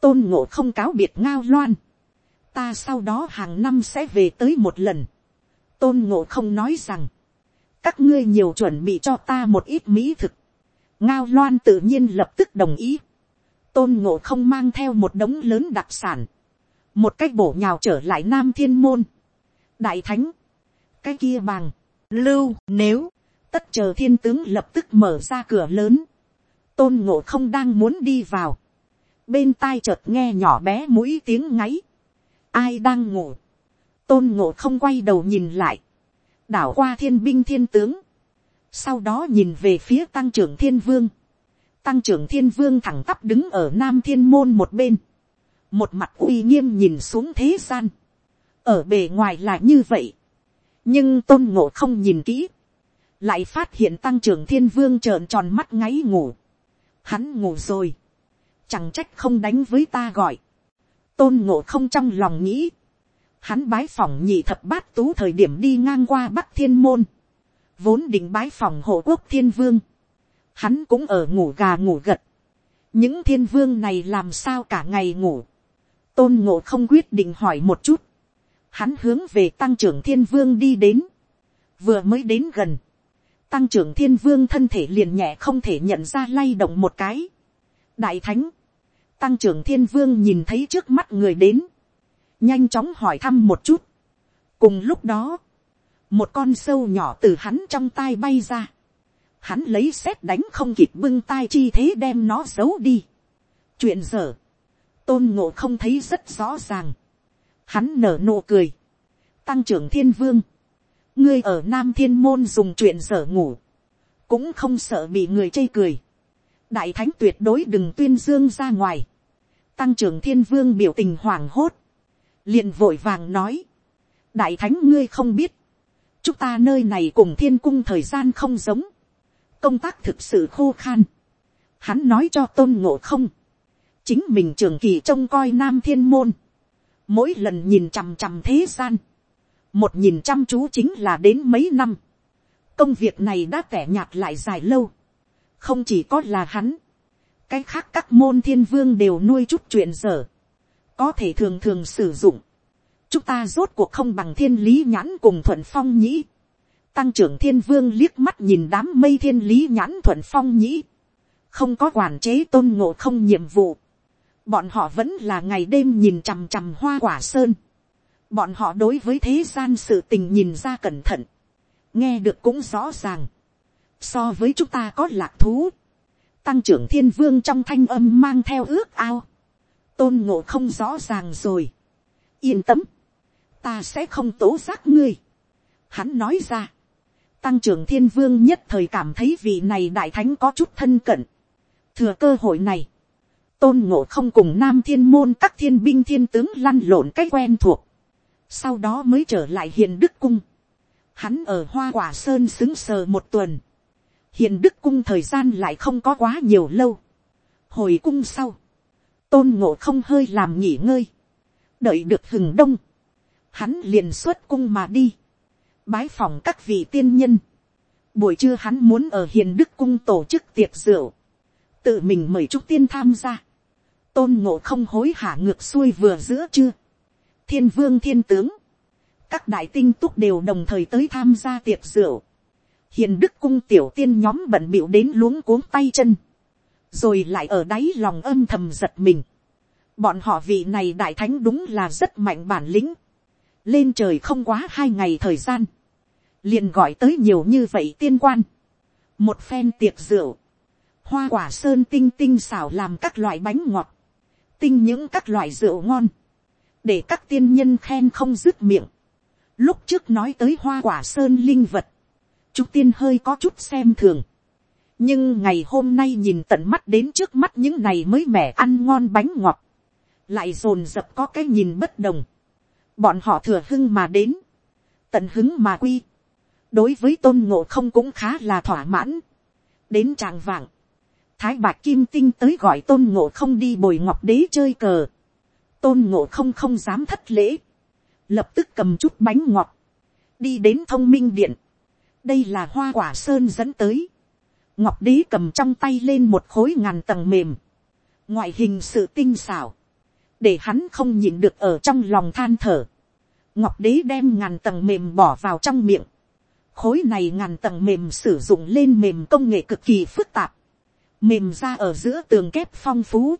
tôn ngộ không cáo biệt ngao loan, ta sau đó hàng năm sẽ về tới một lần, tôn ngộ không nói rằng, các ngươi nhiều chuẩn bị cho ta một ít mỹ thực, ngao loan tự nhiên lập tức đồng ý, tôn ngộ không mang theo một đống lớn đặc sản, một cách bổ nhào trở lại nam thiên môn, đại thánh, cái kia bằng, lưu nếu, tất chờ thiên tướng lập tức mở ra cửa lớn, tôn ngộ không đang muốn đi vào, bên tai chợt nghe nhỏ bé mũi tiếng ngáy, ai đang ngủ, tôn ngộ không quay đầu nhìn lại, đảo qua thiên binh thiên tướng, sau đó nhìn về phía tăng trưởng thiên vương, tăng trưởng thiên vương thẳng tắp đứng ở nam thiên môn một bên, một mặt uy nghiêm nhìn xuống thế gian, ở bề ngoài là như vậy, nhưng tôn ngộ không nhìn kỹ, lại phát hiện tăng trưởng thiên vương trợn tròn mắt ngáy ngủ. Hắn ngủ rồi. Chẳng trách không đánh với ta gọi. Tôn ngộ không trong lòng nghĩ. Hắn bái phỏng nhị thập bát tú thời điểm đi ngang qua bắc thiên môn. Vốn định bái phỏng hộ quốc thiên vương. Hắn cũng ở ngủ gà ngủ gật. Những thiên vương này làm sao cả ngày ngủ. Tôn ngộ không quyết định hỏi một chút. Hắn hướng về tăng trưởng thiên vương đi đến. Vừa mới đến gần tăng trưởng thiên vương thân thể liền nhẹ không thể nhận ra lay động một cái. đại thánh, tăng trưởng thiên vương nhìn thấy trước mắt người đến, nhanh chóng hỏi thăm một chút. cùng lúc đó, một con sâu nhỏ từ hắn trong tai bay ra. hắn lấy xét đánh không kịp bưng tai chi thế đem nó giấu đi. chuyện dở, tôn ngộ không thấy rất rõ ràng. hắn nở nụ cười. tăng trưởng thiên vương ngươi ở nam thiên môn dùng chuyện sở ngủ. cũng không sợ bị người chê cười. đại thánh tuyệt đối đừng tuyên dương ra ngoài. tăng trưởng thiên vương biểu tình hoảng hốt. liền vội vàng nói. đại thánh ngươi không biết. chúng ta nơi này cùng thiên cung thời gian không giống. công tác thực sự khô khan. hắn nói cho tôn ngộ không chính mình trường kỳ trông coi nam thiên môn, mỗi lần nhìn chằm chằm thế gian, một nhìn chăm chú chính là đến mấy năm, công việc này đã tẻ nhạt lại dài lâu, không chỉ có là hắn, cái khác các môn thiên vương đều nuôi chút chuyện dở, có thể thường thường sử dụng, chúng ta rốt cuộc không bằng thiên lý nhãn cùng thuận phong nhĩ, tăng trưởng thiên vương liếc mắt nhìn đám mây thiên lý nhãn thuận phong nhĩ, không có quản chế tôn ngộ không nhiệm vụ, bọn họ vẫn là ngày đêm nhìn chằm chằm hoa quả sơn bọn họ đối với thế gian sự tình nhìn ra cẩn thận, nghe được cũng rõ ràng. so với chúng ta có lạc thú, tăng trưởng thiên vương trong thanh âm mang theo ước ao, tôn ngộ không rõ ràng rồi. yên tâm, ta sẽ không tố giác ngươi. hắn nói ra, tăng trưởng thiên vương nhất thời cảm thấy vị này đại thánh có chút thân cận. thừa cơ hội này, tôn ngộ không cùng nam thiên môn các thiên binh thiên tướng lăn lộn cái quen thuộc, sau đó mới trở lại hiền đức cung. Hắn ở hoa quả sơn xứng sờ một tuần, hiền đức cung thời gian lại không có quá nhiều lâu. hồi cung sau, tôn ngộ không hơi làm nghỉ ngơi, đợi được hừng đông, hắn liền xuất cung mà đi, bái phòng các vị tiên nhân. buổi trưa hắn muốn ở hiền đức cung tổ chức tiệc rượu, tự mình mời trúc tiên tham gia tôn ngộ không hối hả ngược xuôi vừa giữa chưa thiên vương thiên tướng, các đại tinh túc đều đồng thời tới tham gia tiệc rượu. hiền đức cung tiểu tiên nhóm bận bịu đến luống cuống tay chân, rồi lại ở đáy lòng âm thầm giật mình. bọn họ vị này đại thánh đúng là rất mạnh bản lĩnh. lên trời không quá hai ngày thời gian, liền gọi tới nhiều như vậy tiên quan. một phen tiệc rượu, hoa quả sơn tinh tinh xảo làm các loại bánh ngọt, tinh những các loại rượu ngon, để các tiên nhân khen không dứt miệng. Lúc trước nói tới hoa quả sơn linh vật, chúng tiên hơi có chút xem thường. nhưng ngày hôm nay nhìn tận mắt đến trước mắt những này mới mẻ ăn ngon bánh ngọt, lại dồn dập có cái nhìn bất đồng. bọn họ thừa hưng mà đến, tận hứng mà quy. đối với tôn ngộ không cũng khá là thỏa mãn. đến tràng vàng. thái bạc kim tinh tới gọi tôn ngộ không đi bồi ngọc đế chơi cờ tôn ngộ không không dám thất lễ. lập tức cầm chút bánh ngọt. đi đến thông minh điện. đây là hoa quả sơn dẫn tới. ngọc đế cầm trong tay lên một khối ngàn tầng mềm. ngoại hình sự tinh xảo. để hắn không nhìn được ở trong lòng than thở. ngọc đế đem ngàn tầng mềm bỏ vào trong miệng. khối này ngàn tầng mềm sử dụng lên mềm công nghệ cực kỳ phức tạp mềm ra ở giữa tường kép phong phú,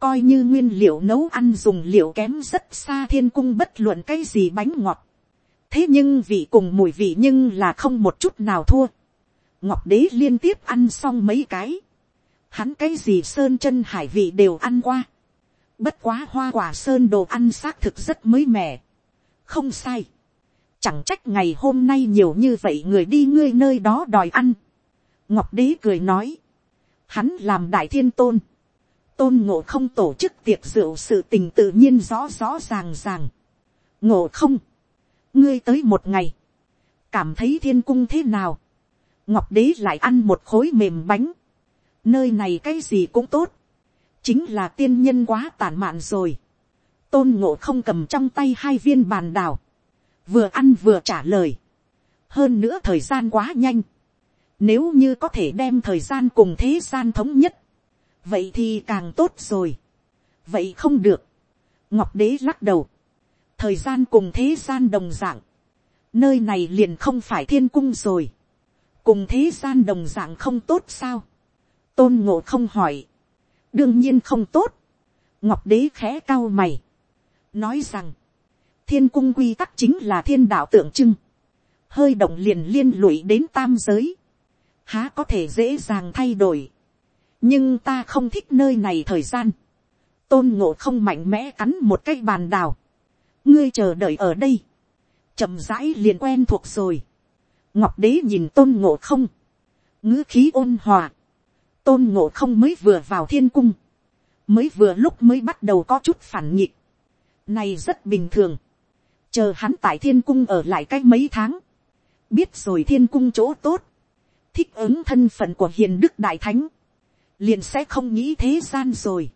coi như nguyên liệu nấu ăn dùng liệu kém rất xa thiên cung bất luận cái gì bánh ngọt. thế nhưng vị cùng mùi vị nhưng là không một chút nào thua. ngọc đế liên tiếp ăn xong mấy cái. hắn cái gì sơn chân hải vị đều ăn qua. bất quá hoa quả sơn đồ ăn xác thực rất mới mẻ. không sai. chẳng trách ngày hôm nay nhiều như vậy người đi ngươi nơi đó đòi ăn. ngọc đế cười nói hắn làm đại thiên tôn, tôn ngộ không tổ chức tiệc rượu sự tình tự nhiên rõ rõ ràng ràng. ngộ không, ngươi tới một ngày, cảm thấy thiên cung thế nào, ngọc đế lại ăn một khối mềm bánh, nơi này cái gì cũng tốt, chính là tiên nhân quá tàn mạn rồi, tôn ngộ không cầm trong tay hai viên bàn đào, vừa ăn vừa trả lời, hơn nữa thời gian quá nhanh, nếu như có thể đem thời gian cùng thế gian thống nhất. Vậy thì càng tốt rồi. Vậy không được. Ngọc đế lắc đầu. Thời gian cùng thế gian đồng dạng. Nơi này liền không phải thiên cung rồi. Cùng thế gian đồng dạng không tốt sao? Tôn ngộ không hỏi. Đương nhiên không tốt. Ngọc đế khẽ cao mày. Nói rằng. thiên cung quy tắc chính là thiên đạo tượng trưng, hơi động liền liên lụy đến tam giới, há có thể dễ dàng thay đổi, nhưng ta không thích nơi này thời gian, tôn ngộ không mạnh mẽ cắn một cái bàn đào, ngươi chờ đợi ở đây, chậm rãi liền quen thuộc rồi, ngọc đế nhìn tôn ngộ không, ngữ khí ôn hòa, tôn ngộ không mới vừa vào thiên cung, mới vừa lúc mới bắt đầu có chút phản nhịp, này rất bình thường, chờ hắn tại thiên cung ở lại cách mấy tháng, biết rồi thiên cung chỗ tốt, thích ứng thân phận của hiền đức đại thánh, liền sẽ không nghĩ thế gian rồi.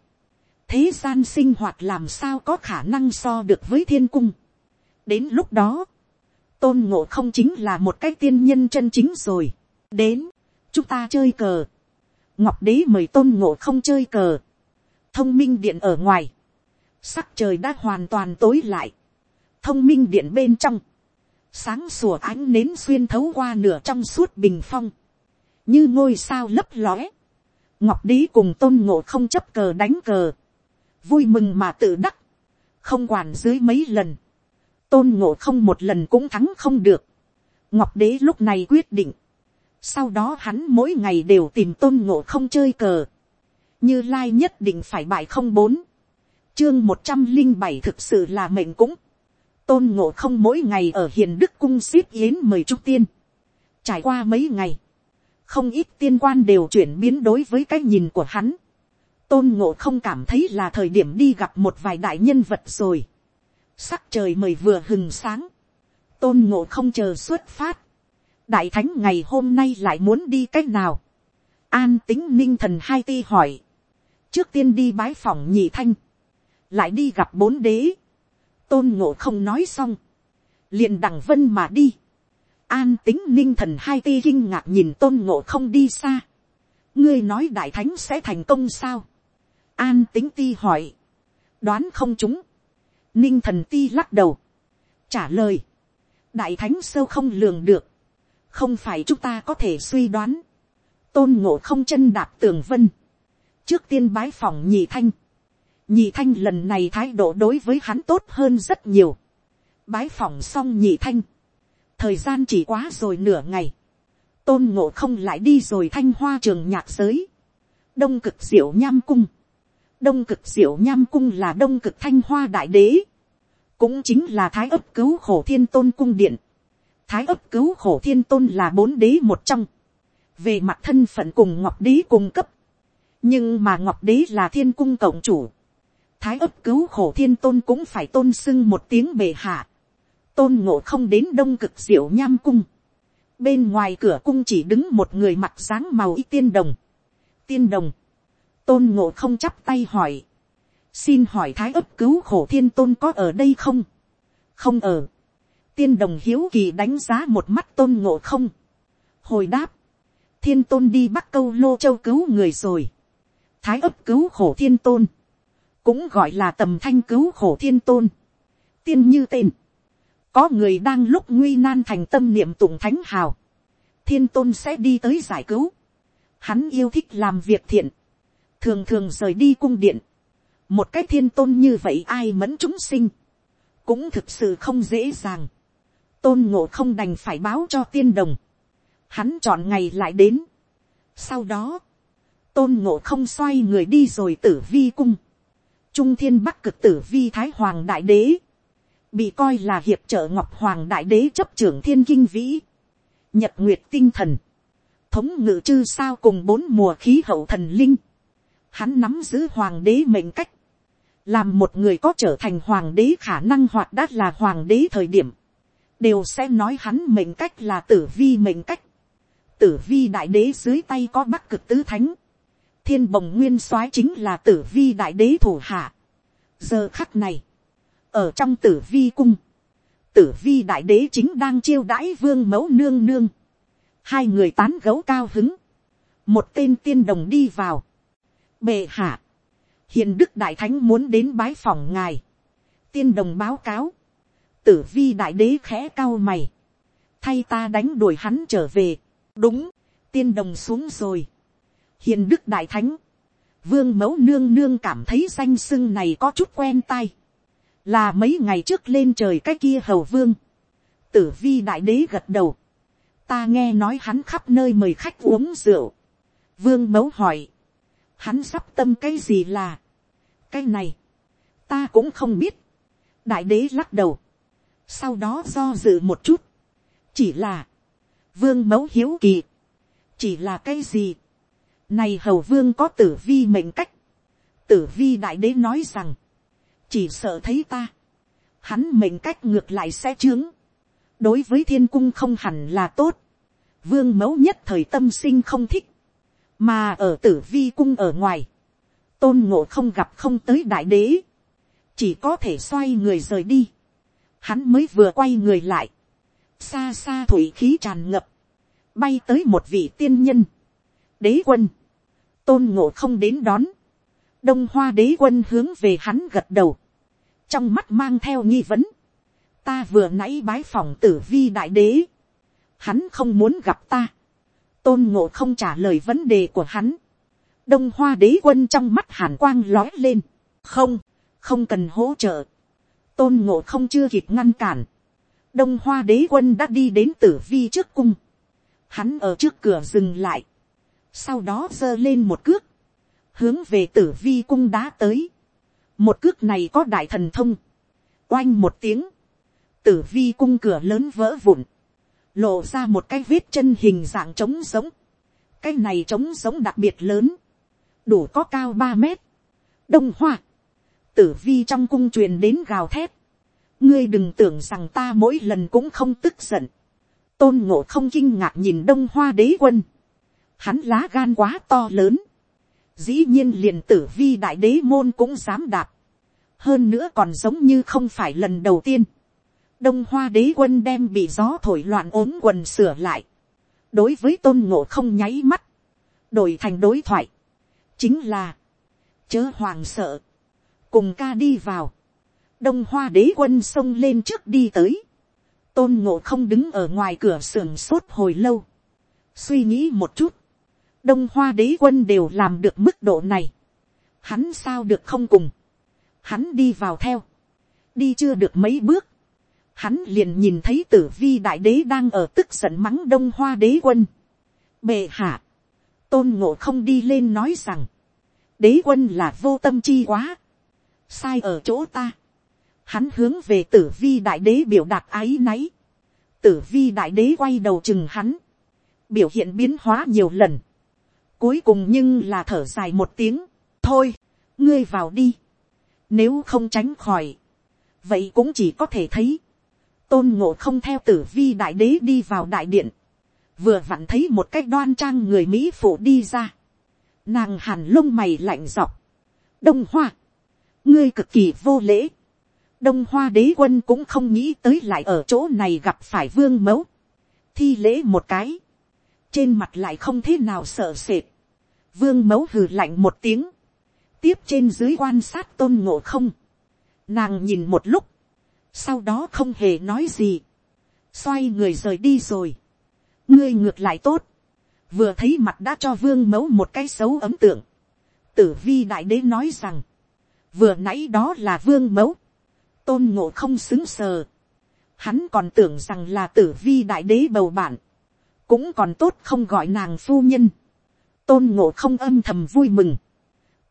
thế gian sinh hoạt làm sao có khả năng so được với thiên cung. đến lúc đó, tôn ngộ không chính là một cái tiên nhân chân chính rồi. đến, chúng ta chơi cờ. ngọc đế mời tôn ngộ không chơi cờ. thông minh điện ở ngoài, sắc trời đã hoàn toàn tối lại. thông minh điện bên trong, sáng sủa ánh nến xuyên thấu qua nửa trong suốt bình phong, như ngôi sao lấp lóe, ngọc đế cùng tôn ngộ không chấp cờ đánh cờ, vui mừng mà tự đắc, không quản dưới mấy lần, tôn ngộ không một lần cũng thắng không được, ngọc đế lúc này quyết định, sau đó hắn mỗi ngày đều tìm tôn ngộ không chơi cờ, như lai nhất định phải bại không bốn, chương một trăm linh bảy thực sự là mệnh cũng, tôn ngộ không mỗi ngày ở hiền đức cung ship yến mời trung tiên, trải qua mấy ngày, không ít tiên quan đều chuyển biến đối với cái nhìn của hắn. tôn ngộ không cảm thấy là thời điểm đi gặp một vài đại nhân vật rồi. sắc trời mời vừa hừng sáng. tôn ngộ không chờ xuất phát. đại thánh ngày hôm nay lại muốn đi c á c h nào. an tính ninh thần hai ti hỏi. trước tiên đi bái phòng nhị thanh. lại đi gặp bốn đế. tôn ngộ không nói xong. liền đằng vân mà đi An tính ninh thần hai ti kinh ngạc nhìn tôn ngộ không đi xa. ngươi nói đại thánh sẽ thành công sao. An tính ti hỏi. đoán không chúng. Ninh thần ti lắc đầu. trả lời. đại thánh sâu không lường được. không phải chúng ta có thể suy đoán. tôn ngộ không chân đạp tường vân. trước tiên bái phòng nhị thanh. nhị thanh lần này thái độ đối với hắn tốt hơn rất nhiều. bái phòng xong nhị thanh thời gian chỉ quá rồi nửa ngày, tôn ngộ không lại đi rồi thanh hoa trường nhạc giới, đông cực diệu nham cung, đông cực diệu nham cung là đông cực thanh hoa đại đế, cũng chính là thái ấp cứu khổ thiên tôn cung điện, thái ấp cứu khổ thiên tôn là bốn đế một trong, về mặt thân phận cùng ngọc đế cung cấp, nhưng mà ngọc đế là thiên cung cộng chủ, thái ấp cứu khổ thiên tôn cũng phải tôn sưng một tiếng bề hạ, tôn ngộ không đến đông cực diệu nham cung. bên ngoài cửa cung chỉ đứng một người mặc dáng màu y tiên đồng. tiên đồng, tôn ngộ không chắp tay hỏi. xin hỏi thái ấp cứu khổ thiên tôn có ở đây không. không ở. tiên đồng hiếu kỳ đánh giá một mắt tôn ngộ không. hồi đáp, thiên tôn đi bắt câu lô châu cứu người rồi. thái ấp cứu khổ thiên tôn, cũng gọi là tầm thanh cứu khổ thiên tôn. tiên như tên có người đang lúc nguy nan thành tâm niệm tụng thánh hào, thiên tôn sẽ đi tới giải cứu. Hắn yêu thích làm việc thiện, thường thường rời đi cung điện. một cái thiên tôn như vậy ai mẫn chúng sinh, cũng thực sự không dễ dàng. tôn ngộ không đành phải báo cho tiên đồng. hắn chọn ngày lại đến. sau đó, tôn ngộ không xoay người đi rồi tử vi cung. trung thiên bắc cực tử vi thái hoàng đại đế bị coi là hiệp trợ ngọc hoàng đại đế chấp trưởng thiên kinh vĩ, nhật nguyệt tinh thần, thống ngự chư sao cùng bốn mùa khí hậu thần linh, hắn nắm giữ hoàng đế mệnh cách, làm một người có trở thành hoàng đế khả năng hoặc đã là hoàng đế thời điểm, đều sẽ nói hắn mệnh cách là tử vi mệnh cách, tử vi đại đế dưới tay có bắc cực tứ thánh, thiên bồng nguyên soái chính là tử vi đại đế thủ hạ. giờ khắc này, ở trong tử vi cung, tử vi đại đế chính đang chiêu đãi vương mẫu nương nương, hai người tán gấu cao hứng, một tên tiên đồng đi vào, bệ hạ, hiện đức đại thánh muốn đến bái phòng ngài, tiên đồng báo cáo, tử vi đại đế khẽ cao mày, thay ta đánh đuổi hắn trở về, đúng, tiên đồng xuống rồi, hiện đức đại thánh, vương mẫu nương nương cảm thấy danh sưng này có chút quen tai, là mấy ngày trước lên trời cái kia hầu vương, tử vi đại đế gật đầu, ta nghe nói hắn khắp nơi mời khách uống rượu, vương mẫu hỏi, hắn sắp tâm cái gì là, cái này, ta cũng không biết, đại đế lắc đầu, sau đó do dự một chút, chỉ là, vương mẫu hiếu kỳ, chỉ là cái gì, này hầu vương có tử vi mệnh cách, tử vi đại đế nói rằng, chỉ sợ thấy ta, hắn mệnh cách ngược lại sẽ chướng, đối với thiên cung không hẳn là tốt, vương mẫu nhất thời tâm sinh không thích, mà ở tử vi cung ở ngoài, tôn ngộ không gặp không tới đại đế, chỉ có thể xoay người rời đi, hắn mới vừa quay người lại, xa xa thủy khí tràn ngập, bay tới một vị tiên nhân, đế quân, tôn ngộ không đến đón, đông hoa đế quân hướng về hắn gật đầu, trong mắt mang theo nghi vấn, ta vừa nãy bái phòng tử vi đại đế, hắn không muốn gặp ta, tôn ngộ không trả lời vấn đề của hắn, đông hoa đế quân trong mắt hàn quang lói lên, không, không cần hỗ trợ, tôn ngộ không chưa kịp ngăn cản, đông hoa đế quân đã đi đến tử vi trước cung, hắn ở trước cửa dừng lại, sau đó giơ lên một cước, hướng về tử vi cung đá tới, một cước này có đại thần thông, oanh một tiếng, tử vi cung cửa lớn vỡ vụn, lộ ra một cái vết chân hình dạng trống sống, cái này trống sống đặc biệt lớn, đủ có cao ba mét, đông hoa, tử vi trong cung truyền đến gào thét, ngươi đừng tưởng rằng ta mỗi lần cũng không tức giận, tôn ngộ không kinh ngạc nhìn đông hoa đế quân, hắn lá gan quá to lớn, dĩ nhiên liền tử vi đại đế môn cũng dám đạp, hơn nữa còn giống như không phải lần đầu tiên, đông hoa đế quân đem bị gió thổi loạn ốm quần sửa lại, đối với tôn ngộ không nháy mắt, đổi thành đối thoại, chính là, chớ hoàng sợ, cùng ca đi vào, đông hoa đế quân xông lên trước đi tới, tôn ngộ không đứng ở ngoài cửa sưởng sốt hồi lâu, suy nghĩ một chút, đông hoa đế quân đều làm được mức độ này, hắn sao được không cùng, hắn đi vào theo, đi chưa được mấy bước, hắn liền nhìn thấy tử vi đại đế đang ở tức giận mắng đông hoa đế quân. bệ hạ, tôn ngộ không đi lên nói rằng, đế quân là vô tâm chi quá, sai ở chỗ ta. Hắn hướng về tử vi đại đế biểu đạt ái náy. Tử vi đại đế quay đầu chừng hắn. Biểu hiện biến hóa nhiều lần. Cuối cùng nhưng là thở dài một tiếng. Thôi, ngươi vào đi. Nếu không tránh khỏi. Vậy cũng chỉ có thể thấy. Tôn ngộ không theo tử vi đại đế đi vào đại điện. Vừa vặn thấy một cách đoan trang người Mỹ phụ đi ra. Nàng hàn lông mày lạnh dọc. Đông hoa ngươi cực kỳ vô lễ. đông hoa đế quân cũng không nghĩ tới lại ở chỗ này gặp phải vương mẫu. thi lễ một cái. trên mặt lại không thế nào sợ sệt vương mẫu hừ lạnh một tiếng. tiếp trên dưới quan sát tôn ngộ không. nàng nhìn một lúc. sau đó không hề nói gì. xoay người rời đi rồi. ngươi ngược lại tốt. vừa thấy mặt đã cho vương mẫu một cái xấu ấm tượng. tử vi đại đế nói rằng, vừa nãy đó là vương mẫu, tôn ngộ không xứng sờ, hắn còn tưởng rằng là tử vi đại đế bầu bạn, cũng còn tốt không gọi nàng phu nhân, tôn ngộ không âm thầm vui mừng,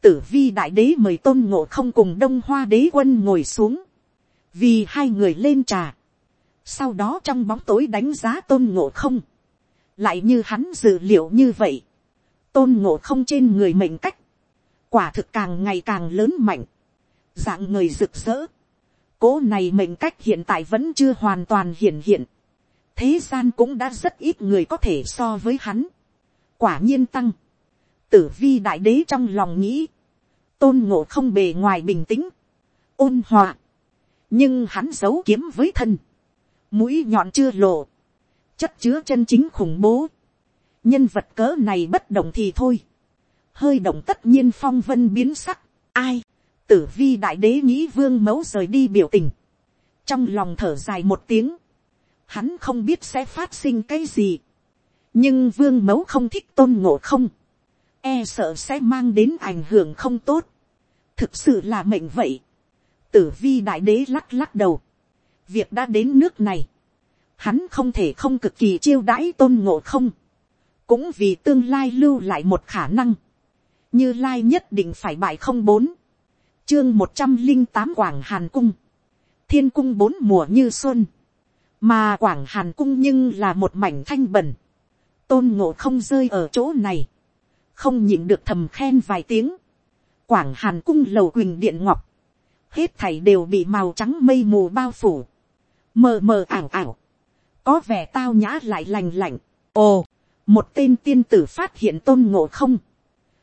tử vi đại đế mời tôn ngộ không cùng đông hoa đế quân ngồi xuống, vì hai người lên trà, sau đó trong bóng tối đánh giá tôn ngộ không, lại như hắn dự liệu như vậy, tôn ngộ không trên người mệnh cách, quả thực càng ngày càng lớn mạnh, dạng người rực rỡ. Cố này mệnh cách hiện tại vẫn chưa hoàn toàn hiện hiện. Thế gian cũng đã rất ít người có thể so với hắn. Quả nhiên tăng. Tử vi đại đế trong lòng nghĩ. Tôn ngộ không bề ngoài bình tĩnh. Ôn hòa. Nhưng hắn giấu kiếm với thân. Mũi nhọn chưa lộ. Chất chứa chân chính khủng bố. Nhân vật cỡ này bất động thì thôi. Hơi động tất nhiên phong vân biến sắc. Ai? tử vi đại đế nghĩ vương mẫu rời đi biểu tình, trong lòng thở dài một tiếng, hắn không biết sẽ phát sinh cái gì, nhưng vương mẫu không thích tôn ngộ không, e sợ sẽ mang đến ảnh hưởng không tốt, thực sự là mệnh vậy, tử vi đại đế lắc lắc đầu, việc đã đến nước này, hắn không thể không cực kỳ chiêu đãi tôn ngộ không, cũng vì tương lai lưu lại một khả năng, như lai nhất định phải bại không bốn, chương một trăm linh tám quảng hàn cung, thiên cung bốn mùa như xuân, mà quảng hàn cung nhưng là một mảnh thanh bẩn, tôn ngộ không rơi ở chỗ này, không nhịn được thầm khen vài tiếng, quảng hàn cung lầu quỳnh điện ngọc, hết thảy đều bị màu trắng mây mù bao phủ, mờ mờ ảo ảo, có vẻ tao nhã lại lành lạnh, ồ, một tên tiên tử phát hiện tôn ngộ không,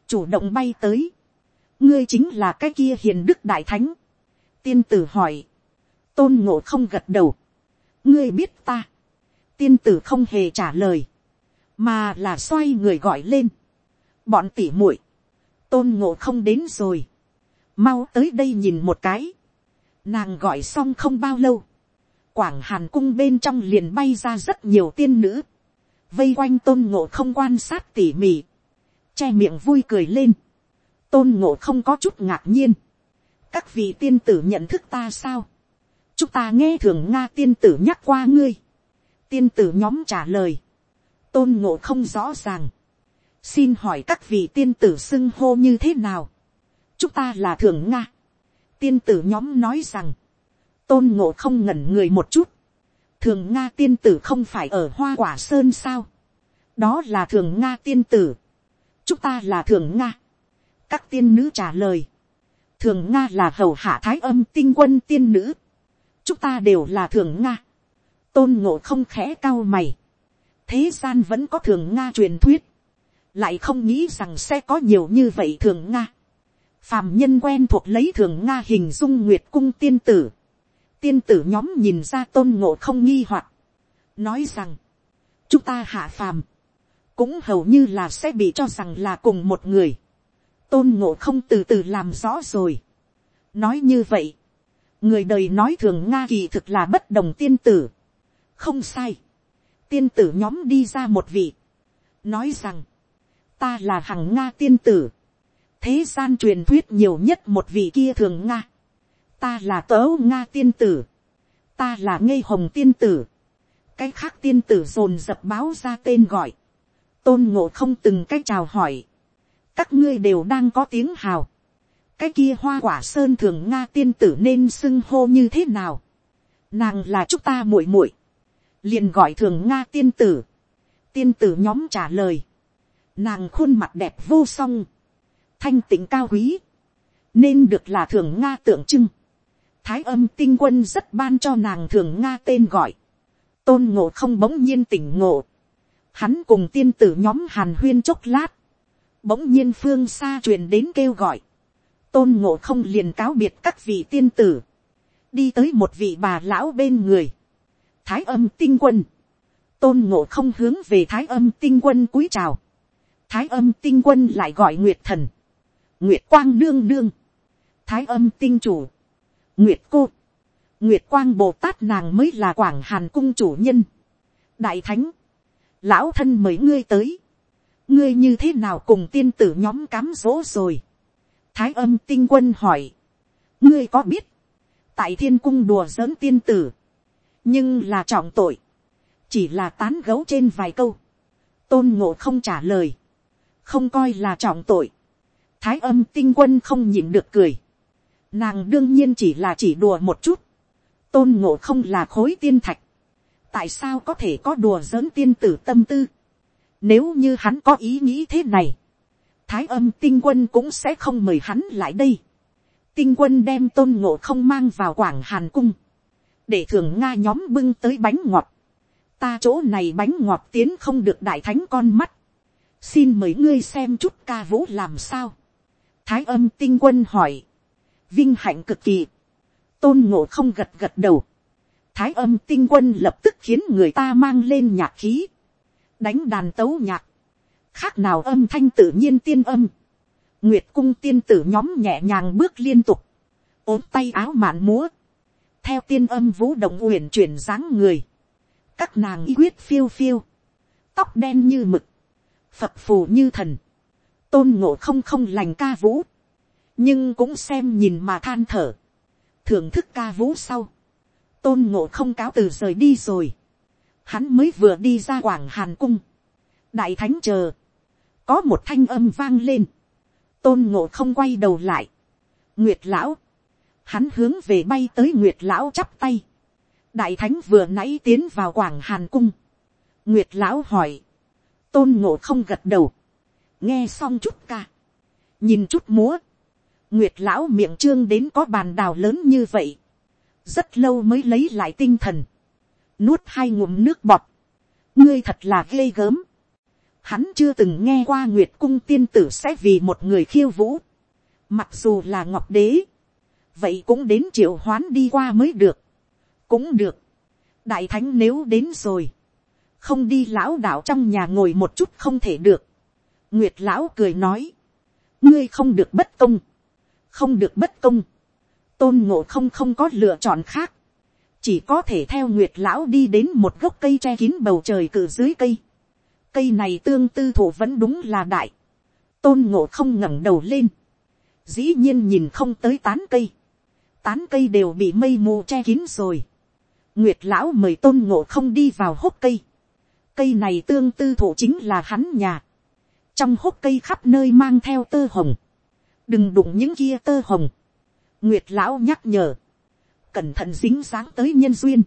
chủ động bay tới, ngươi chính là cái kia hiền đức đại thánh, tiên tử hỏi, tôn ngộ không gật đầu, ngươi biết ta, tiên tử không hề trả lời, mà là xoay người gọi lên, bọn tỉ muội, tôn ngộ không đến rồi, mau tới đây nhìn một cái, nàng gọi xong không bao lâu, quảng hàn cung bên trong liền bay ra rất nhiều tiên nữ, vây quanh tôn ngộ không quan sát tỉ mỉ, che miệng vui cười lên, tôn ngộ không có chút ngạc nhiên, các vị tiên tử nhận thức ta sao, chúng ta nghe thường nga tiên tử nhắc qua ngươi, tiên tử nhóm trả lời, tôn ngộ không rõ ràng, xin hỏi các vị tiên tử xưng hô như thế nào, chúng ta là thường nga, tiên tử nhóm nói rằng, tôn ngộ không ngẩn người một chút, thường nga tiên tử không phải ở hoa quả sơn sao, đó là thường nga tiên tử, chúng ta là thường nga, các tiên nữ trả lời, thường nga là hầu hạ thái âm tinh quân tiên nữ, chúng ta đều là thường nga, tôn ngộ không khẽ cao mày, thế gian vẫn có thường nga truyền thuyết, lại không nghĩ rằng sẽ có nhiều như vậy thường nga, phàm nhân quen thuộc lấy thường nga hình dung nguyệt cung tiên tử, tiên tử nhóm nhìn ra tôn ngộ không nghi hoặc, nói rằng, chúng ta hạ phàm, cũng hầu như là sẽ bị cho rằng là cùng một người, tôn ngộ không từ từ làm rõ rồi. nói như vậy, người đời nói thường nga kỳ thực là bất đồng tiên tử, không sai, tiên tử nhóm đi ra một vị, nói rằng, ta là hằng nga tiên tử, thế gian truyền thuyết nhiều nhất một vị kia thường nga, ta là tớ nga tiên tử, ta là ngây hồng tiên tử, cái khác tiên tử dồn dập báo ra tên gọi, tôn ngộ không từng cách chào hỏi, các ngươi đều đang có tiếng hào, cái kia hoa quả sơn thường nga tiên tử nên xưng hô như thế nào, nàng là chúc ta muội muội, liền gọi thường nga tiên tử, tiên tử nhóm trả lời, nàng khuôn mặt đẹp vô song, thanh tịnh cao quý, nên được là thường nga tượng trưng, thái âm tinh quân rất ban cho nàng thường nga tên gọi, tôn ngộ không bỗng nhiên tỉnh ngộ, hắn cùng tiên tử nhóm hàn huyên chốc lát, bỗng nhiên phương xa truyền đến kêu gọi, tôn ngộ không liền cáo biệt các vị tiên tử, đi tới một vị bà lão bên người, thái âm tinh quân, tôn ngộ không hướng về thái âm tinh quân cúi chào, thái âm tinh quân lại gọi nguyệt thần, nguyệt quang đương đương, thái âm tinh chủ, nguyệt cô, nguyệt quang bồ tát nàng mới là quảng hàn cung chủ nhân, đại thánh, lão thân mời ngươi tới, ngươi như thế nào cùng tiên tử nhóm cám dỗ rồi, thái âm tinh quân hỏi, ngươi có biết, tại thiên cung đùa giỡn tiên tử, nhưng là trọng tội, chỉ là tán gấu trên vài câu, tôn ngộ không trả lời, không coi là trọng tội, thái âm tinh quân không nhịn được cười, nàng đương nhiên chỉ là chỉ đùa một chút, tôn ngộ không là khối tiên thạch, tại sao có thể có đùa giỡn tiên tử tâm tư, nếu như hắn có ý nghĩ thế này, thái âm tinh quân cũng sẽ không mời hắn lại đây. tinh quân đem tôn ngộ không mang vào quảng hàn cung, để thường nga nhóm bưng tới bánh ngọt. ta chỗ này bánh ngọt tiến không được đại thánh con mắt xin mời ngươi xem chút ca vũ làm sao. thái âm tinh quân hỏi. vinh hạnh cực kỳ. tôn ngộ không gật gật đầu. thái âm tinh quân lập tức khiến người ta mang lên nhạc khí. đánh đàn tấu nhạc khác nào âm thanh tự nhiên tiên âm, nguyệt cung tiên tử nhóm nhẹ nhàng bước liên tục, ốm tay áo mạn múa, theo tiên âm vũ động uyển chuyển dáng người, các nàng y quyết phiêu phiêu, tóc đen như mực, phập phù như thần, tôn ngộ không không lành ca vũ, nhưng cũng xem nhìn mà than thở, thưởng thức ca vũ sau, tôn ngộ không cáo từ rời đi rồi, hắn mới vừa đi ra quảng hàn cung, đại thánh chờ, có một thanh âm vang lên, tôn ngộ không quay đầu lại, nguyệt lão, hắn hướng về bay tới nguyệt lão chắp tay, đại thánh vừa nãy tiến vào quảng hàn cung, nguyệt lão hỏi, tôn ngộ không gật đầu, nghe xong chút ca, nhìn chút múa, nguyệt lão miệng trương đến có bàn đào lớn như vậy, rất lâu mới lấy lại tinh thần, nuốt hai ngụm nước bọt, ngươi thật là ghê gớm, hắn chưa từng nghe qua nguyệt cung tiên tử sẽ vì một người khiêu vũ, mặc dù là ngọc đế, vậy cũng đến triệu hoán đi qua mới được, cũng được, đại thánh nếu đến rồi, không đi lão đạo trong nhà ngồi một chút không thể được, nguyệt lão cười nói, ngươi không được bất công, không được bất công, tôn ngộ không không có lựa chọn khác, chỉ có thể theo nguyệt lão đi đến một gốc cây che kín bầu trời cử dưới cây, cây này tương tư thủ vẫn đúng là đại, tôn ngộ không ngẩng đầu lên, dĩ nhiên nhìn không tới tán cây, tán cây đều bị mây mù che kín rồi, nguyệt lão mời tôn ngộ không đi vào hốc cây, cây này tương tư thủ chính là hắn nhà, trong hốc cây khắp nơi mang theo tơ hồng, đừng đụng những kia tơ hồng, nguyệt lão nhắc nhở, cẩn thận dính dáng tới nhân duyên,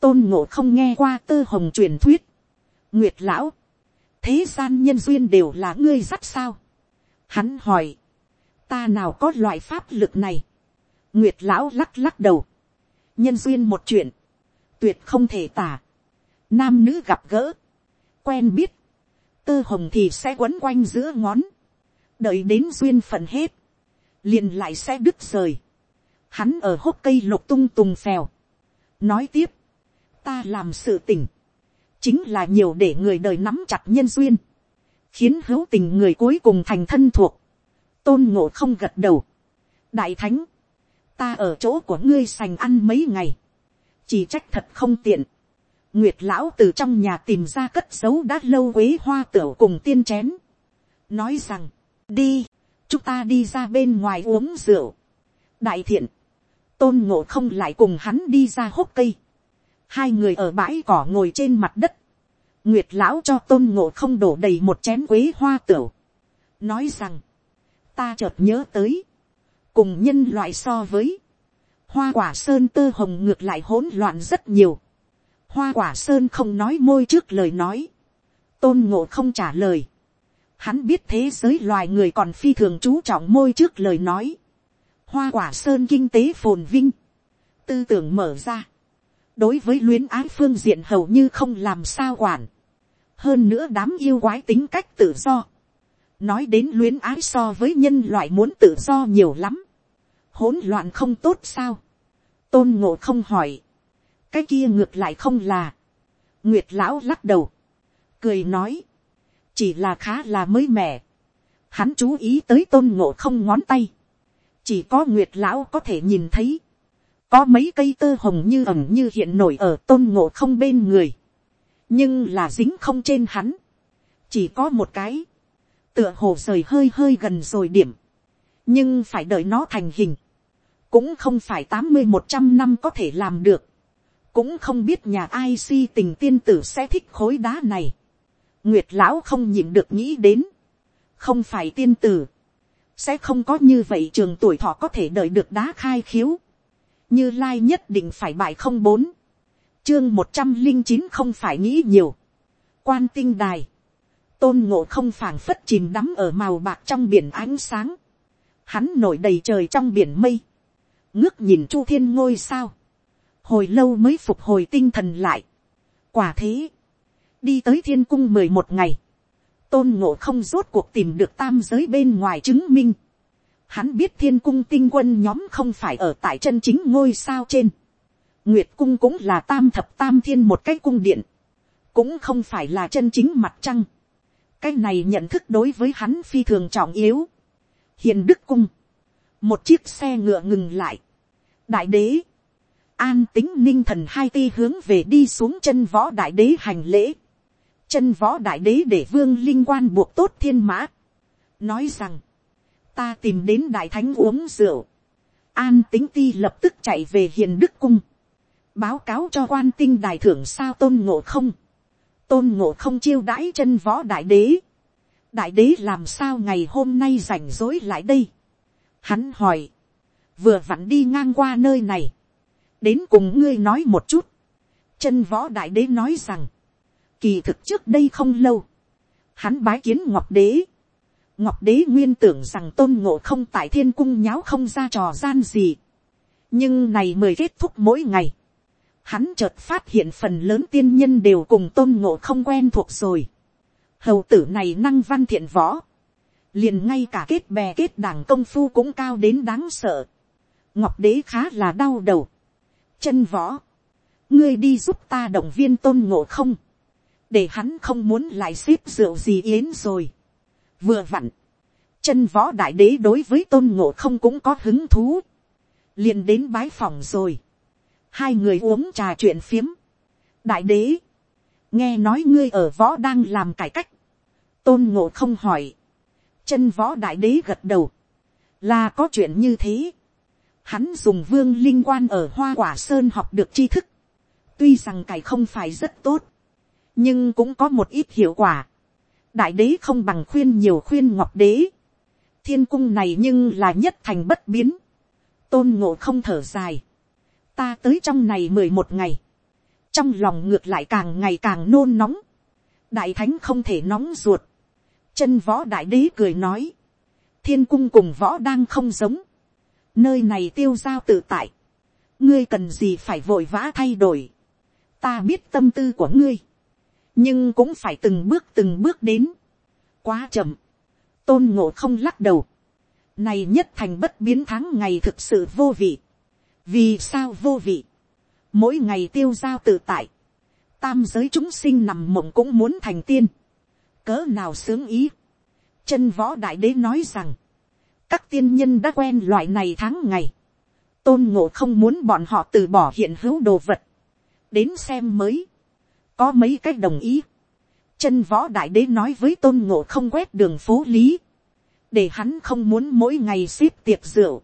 tôn ngộ không nghe qua tơ hồng truyền thuyết, nguyệt lão, thế gian nhân duyên đều là ngươi dắt sao, hắn hỏi, ta nào có loại pháp lực này, nguyệt lão lắc lắc đầu, nhân duyên một chuyện, tuyệt không thể tả, nam nữ gặp gỡ, quen biết, tơ hồng thì sẽ quấn quanh giữa ngón, đợi đến duyên phận hết, liền lại sẽ đứt rời, hắn ở hốc cây lục tung tùng phèo, nói tiếp, ta làm sự tình, chính là nhiều để người đời nắm chặt nhân duyên, khiến hữu tình người cuối cùng thành thân thuộc, tôn ngộ không gật đầu, đại thánh, ta ở chỗ của ngươi sành ăn mấy ngày, chỉ trách thật không tiện, nguyệt lão từ trong nhà tìm ra cất dấu đã lâu quế hoa tửu cùng tiên chén, nói rằng, đi, chúng ta đi ra bên ngoài uống rượu, đại thiện, tôn ngộ không lại cùng hắn đi ra hốc cây, hai người ở bãi cỏ ngồi trên mặt đất, nguyệt lão cho tôn ngộ không đổ đầy một chén quế hoa tửu, nói rằng, ta chợt nhớ tới, cùng nhân loại so với, hoa quả sơn tơ hồng ngược lại hỗn loạn rất nhiều, hoa quả sơn không nói môi trước lời nói, tôn ngộ không trả lời, hắn biết thế giới loài người còn phi thường chú trọng môi trước lời nói, hoa quả sơn kinh tế phồn vinh, tư tưởng mở ra, đối với luyến ái phương diện hầu như không làm sao quản, hơn nữa đám yêu quái tính cách tự do, nói đến luyến ái so với nhân loại muốn tự do nhiều lắm, hỗn loạn không tốt sao, tôn ngộ không hỏi, cái kia ngược lại không là, nguyệt lão lắc đầu, cười nói, chỉ là khá là mới mẻ, hắn chú ý tới tôn ngộ không ngón tay, chỉ có nguyệt lão có thể nhìn thấy, có mấy cây tơ hồng như ẩm như hiện nổi ở tôn ngộ không bên người, nhưng là dính không trên hắn, chỉ có một cái, tựa hồ rời hơi hơi gần rồi điểm, nhưng phải đợi nó thành hình, cũng không phải tám mươi một trăm năm có thể làm được, cũng không biết nhà ai si tình tiên tử sẽ thích khối đá này, nguyệt lão không nhịn được nghĩ đến, không phải tiên tử, sẽ không có như vậy trường tuổi thọ có thể đợi được đá khai khiếu, như lai nhất định phải bài không bốn, chương một trăm linh chín không phải nghĩ nhiều, quan tinh đài, tôn ngộ không phảng phất chìm đắm ở màu bạc trong biển ánh sáng, hắn nổi đầy trời trong biển mây, ngước nhìn chu thiên ngôi sao, hồi lâu mới phục hồi tinh thần lại. quả thế, đi tới thiên cung mười một ngày, tôn ngộ không rốt cuộc tìm được tam giới bên ngoài chứng minh. Hắn biết thiên cung tinh quân nhóm không phải ở tại chân chính ngôi sao trên. Nguyệt cung cũng là tam thập tam thiên một cái cung điện. Cũng không phải là chân chính mặt trăng. Cái này nhận thức đối với hắn phi thường trọng yếu. Hiền đức cung. Một chiếc xe ngựa ngừng lại. Đại đế. An tính ninh thần hai ti hướng về đi xuống chân võ đại đế hành lễ. Chân võ đại đế để vương linh quan buộc tốt thiên mã, nói rằng, ta tìm đến đại thánh uống rượu, an tính ti lập tức chạy về hiền đức cung, báo cáo cho quan tinh đại thưởng sao tôn ngộ không, tôn ngộ không chiêu đãi chân võ đại đế, đại đế làm sao ngày hôm nay rảnh rỗi lại đây, hắn hỏi, vừa vặn đi ngang qua nơi này, đến cùng ngươi nói một chút, chân võ đại đế nói rằng, kỳ thực trước đây không lâu, hắn bái kiến ngọc đế, ngọc đế nguyên tưởng rằng tôn ngộ không tại thiên cung nháo không ra trò gian gì, nhưng này mới kết thúc mỗi ngày, hắn chợt phát hiện phần lớn tiên nhân đều cùng tôn ngộ không quen thuộc rồi, hầu tử này năng văn thiện võ, liền ngay cả kết bè kết đảng công phu cũng cao đến đáng sợ, ngọc đế khá là đau đầu, chân võ, ngươi đi giúp ta động viên tôn ngộ không, để hắn không muốn lại xếp rượu gì yến rồi. vừa vặn, chân võ đại đế đối với tôn ngộ không cũng có hứng thú, liền đến bái phòng rồi, hai người uống trà chuyện phiếm, đại đế, nghe nói ngươi ở võ đang làm cải cách, tôn ngộ không hỏi, chân võ đại đế gật đầu, là có chuyện như thế, hắn dùng vương linh quan ở hoa quả sơn học được tri thức, tuy rằng cải không phải rất tốt, nhưng cũng có một ít hiệu quả. đại đế không bằng khuyên nhiều khuyên ngọc đế. thiên cung này nhưng là nhất thành bất biến. tôn ngộ không thở dài. ta tới trong này mười một ngày. trong lòng ngược lại càng ngày càng nôn nóng. đại thánh không thể nóng ruột. chân võ đại đế cười nói. thiên cung cùng võ đang không giống nơi này tiêu giao tự tại. ngươi cần gì phải vội vã thay đổi. ta biết tâm tư của ngươi. Nhưng cũng phải từng bước từng bước đến, quá chậm, tôn ngộ không lắc đầu, này nhất thành bất biến tháng ngày thực sự vô vị, vì sao vô vị, mỗi ngày tiêu giao tự tại, tam giới chúng sinh nằm mộng cũng muốn thành tiên, cỡ nào sướng ý, chân võ đại đế nói rằng, các tiên nhân đã quen loại này tháng ngày, tôn ngộ không muốn bọn họ từ bỏ hiện hữu đồ vật, đến xem mới, có mấy cách đồng ý. chân võ đại đế nói với tôn ngộ không quét đường phố lý, để hắn không muốn mỗi ngày ship tiệc rượu.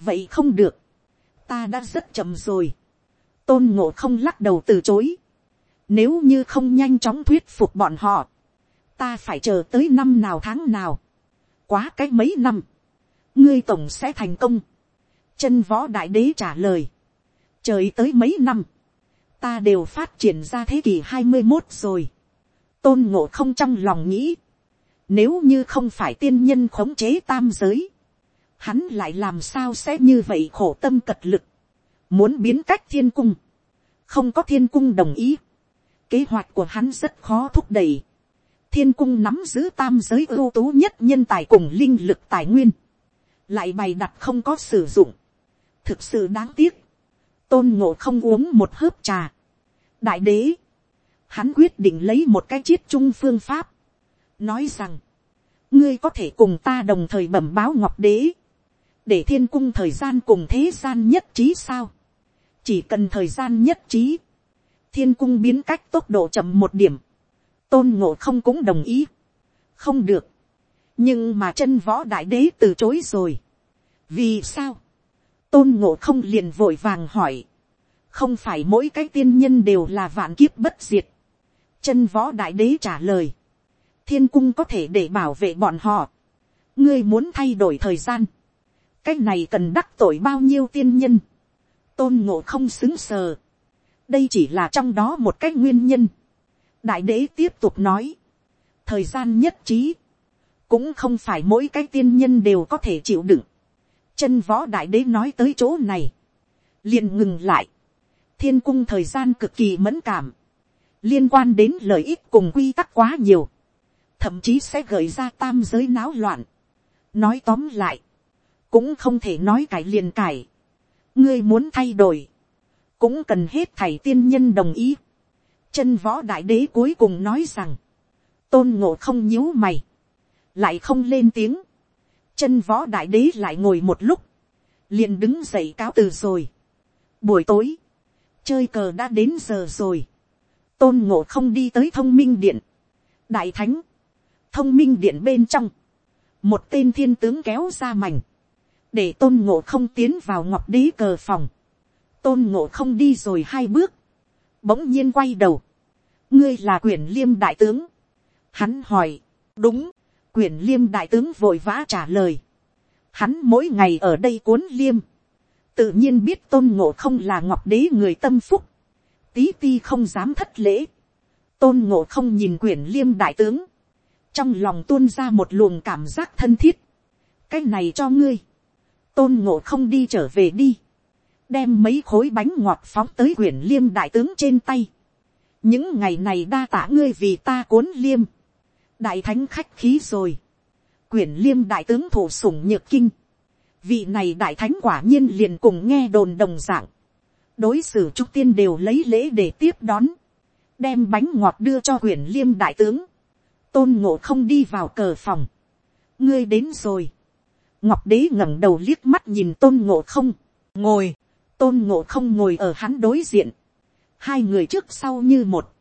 vậy không được, ta đã rất chậm rồi. tôn ngộ không lắc đầu từ chối. nếu như không nhanh chóng thuyết phục bọn họ, ta phải chờ tới năm nào tháng nào. quá cái mấy năm, ngươi tổng sẽ thành công. chân võ đại đế trả lời. trời tới mấy năm, ta đều phát triển ra thế kỷ hai mươi một rồi. tôn ngộ không trong lòng nghĩ, nếu như không phải tiên nhân khống chế tam giới, hắn lại làm sao sẽ như vậy khổ tâm cật lực, muốn biến cách thiên cung, không có thiên cung đồng ý, kế hoạch của hắn rất khó thúc đẩy, thiên cung nắm giữ tam giới ưu tú nhất nhân tài cùng linh lực tài nguyên, lại bày đặt không có sử dụng, thực sự đáng tiếc, tôn ngộ không uống một hớp trà. đại đế, hắn quyết định lấy một cái chiết chung phương pháp, nói rằng, ngươi có thể cùng ta đồng thời bẩm báo ngọc đế, để thiên cung thời gian cùng thế gian nhất trí sao, chỉ cần thời gian nhất trí, thiên cung biến cách tốc độ chậm một điểm, tôn ngộ không cũng đồng ý, không được, nhưng mà chân võ đại đế từ chối rồi, vì sao, tôn ngộ không liền vội vàng hỏi, không phải mỗi cái tiên nhân đều là vạn kiếp bất diệt. chân võ đại đế trả lời, thiên cung có thể để bảo vệ bọn họ, ngươi muốn thay đổi thời gian, cái này cần đắc tội bao nhiêu tiên nhân, tôn ngộ không xứng sờ, đây chỉ là trong đó một cái nguyên nhân, đại đế tiếp tục nói, thời gian nhất trí, cũng không phải mỗi cái tiên nhân đều có thể chịu đựng, chân võ đại đế nói tới chỗ này, liền ngừng lại, thiên cung thời gian cực kỳ mẫn cảm, liên quan đến lợi ích cùng quy tắc quá nhiều, thậm chí sẽ gợi ra tam giới náo loạn. nói tóm lại, cũng không thể nói cải liền cải, ngươi muốn thay đổi, cũng cần hết thảy tiên nhân đồng ý. chân võ đại đế cuối cùng nói rằng, tôn ngộ không nhíu mày, lại không lên tiếng, chân võ đại đế lại ngồi một lúc, liền đứng dậy cáo từ rồi. Buổi tối, chơi cờ đã đến giờ rồi, tôn ngộ không đi tới thông minh điện, đại thánh, thông minh điện bên trong, một tên thiên tướng kéo ra mảnh, để tôn ngộ không tiến vào ngọc đế cờ phòng, tôn ngộ không đi rồi hai bước, bỗng nhiên quay đầu, ngươi là quyển liêm đại tướng, hắn hỏi, đúng, quyển liêm đại tướng vội vã trả lời, hắn mỗi ngày ở đây cuốn liêm, tự nhiên biết tôn ngộ không là ngọc đế người tâm phúc, tí ti không dám thất lễ, tôn ngộ không nhìn quyển liêm đại tướng, trong lòng tuôn ra một luồng cảm giác thân thiết, cái này cho ngươi, tôn ngộ không đi trở về đi, đem mấy khối bánh ngọt phóng tới quyển liêm đại tướng trên tay, những ngày này đa tả ngươi vì ta cuốn liêm, đại thánh khách khí rồi, quyển liêm đại tướng thủ sủng nhược kinh, vị này đại thánh quả nhiên liền cùng nghe đồn đồng dạng, đối xử trúc tiên đều lấy lễ để tiếp đón, đem bánh ngọt đưa cho quyển liêm đại tướng, tôn ngộ không đi vào cờ phòng, ngươi đến rồi, ngọc đế ngẩng đầu liếc mắt nhìn tôn ngộ không, ngồi, tôn ngộ không ngồi ở hắn đối diện, hai người trước sau như một,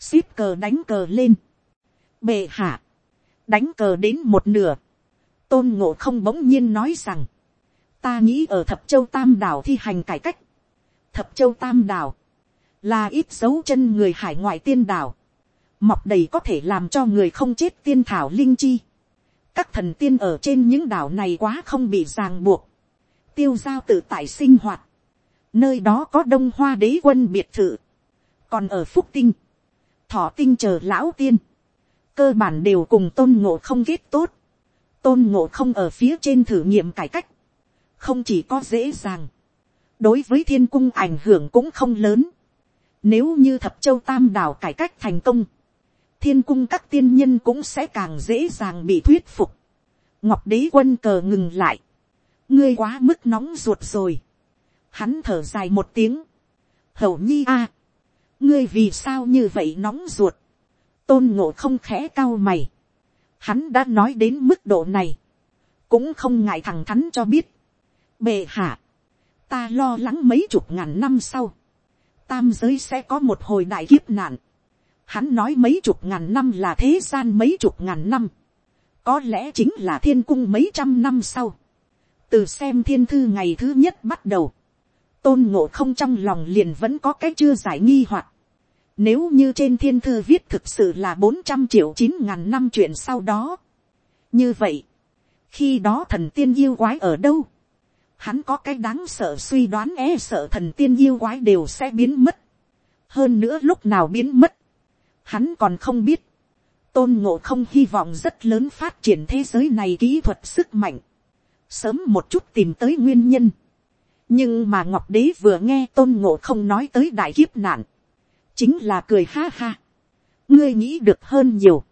ship cờ đánh cờ lên, bệ hạ, đánh cờ đến một nửa, tôn ngộ không bỗng nhiên nói rằng, ta nghĩ ở thập châu tam đảo thi hành cải cách, thập châu tam đảo, là ít dấu chân người hải ngoại tiên đảo, mọc đầy có thể làm cho người không chết tiên thảo linh chi. các thần tiên ở trên những đảo này quá không bị ràng buộc, tiêu giao tự tại sinh hoạt, nơi đó có đông hoa đế quân biệt thự, còn ở phúc tinh, thọ tinh chờ lão tiên, cơ bản đều cùng tôn ngộ không kết tốt, tôn ngộ không ở phía trên thử nghiệm cải cách, không chỉ có dễ dàng, đối với thiên cung ảnh hưởng cũng không lớn. Nếu như thập châu tam đảo cải cách thành công, thiên cung các tiên nhân cũng sẽ càng dễ dàng bị thuyết phục. Ngọc đế quân cờ ngừng lại. ngươi quá mức nóng ruột rồi. Hắn thở dài một tiếng. hầu nhi a, ngươi vì sao như vậy nóng ruột tôn ngộ không khẽ cao mày. Hắn đã nói đến mức độ này. cũng không ngại thẳng thắn cho biết. bệ hạ, ta lo lắng mấy chục ngàn năm sau. tam giới sẽ có một hồi đại kiếp nạn Hắn nói mấy chục ngàn năm là thế gian mấy chục ngàn năm. Có lẽ chính là thiên cung mấy trăm năm sau. Từ xem thiên thư ngày thứ nhất bắt đầu. Tôn ngộ không trong lòng liền vẫn có cái chưa giải nghi hoặc nếu như trên thiên thư viết thực sự là bốn trăm triệu chín ngàn năm chuyện sau đó. Như vậy. Khi đó thần tiên yêu quái ở đâu? Hắn có cái đáng sợ suy đoán e sợ thần tiên yêu quái đều sẽ biến mất. Hơn nữa lúc nào biến mất hắn còn không biết, tôn ngộ không hy vọng rất lớn phát triển thế giới này kỹ thuật sức mạnh, sớm một chút tìm tới nguyên nhân. nhưng mà ngọc đế vừa nghe tôn ngộ không nói tới đại kiếp nạn, chính là cười ha ha. ngươi nghĩ được hơn nhiều.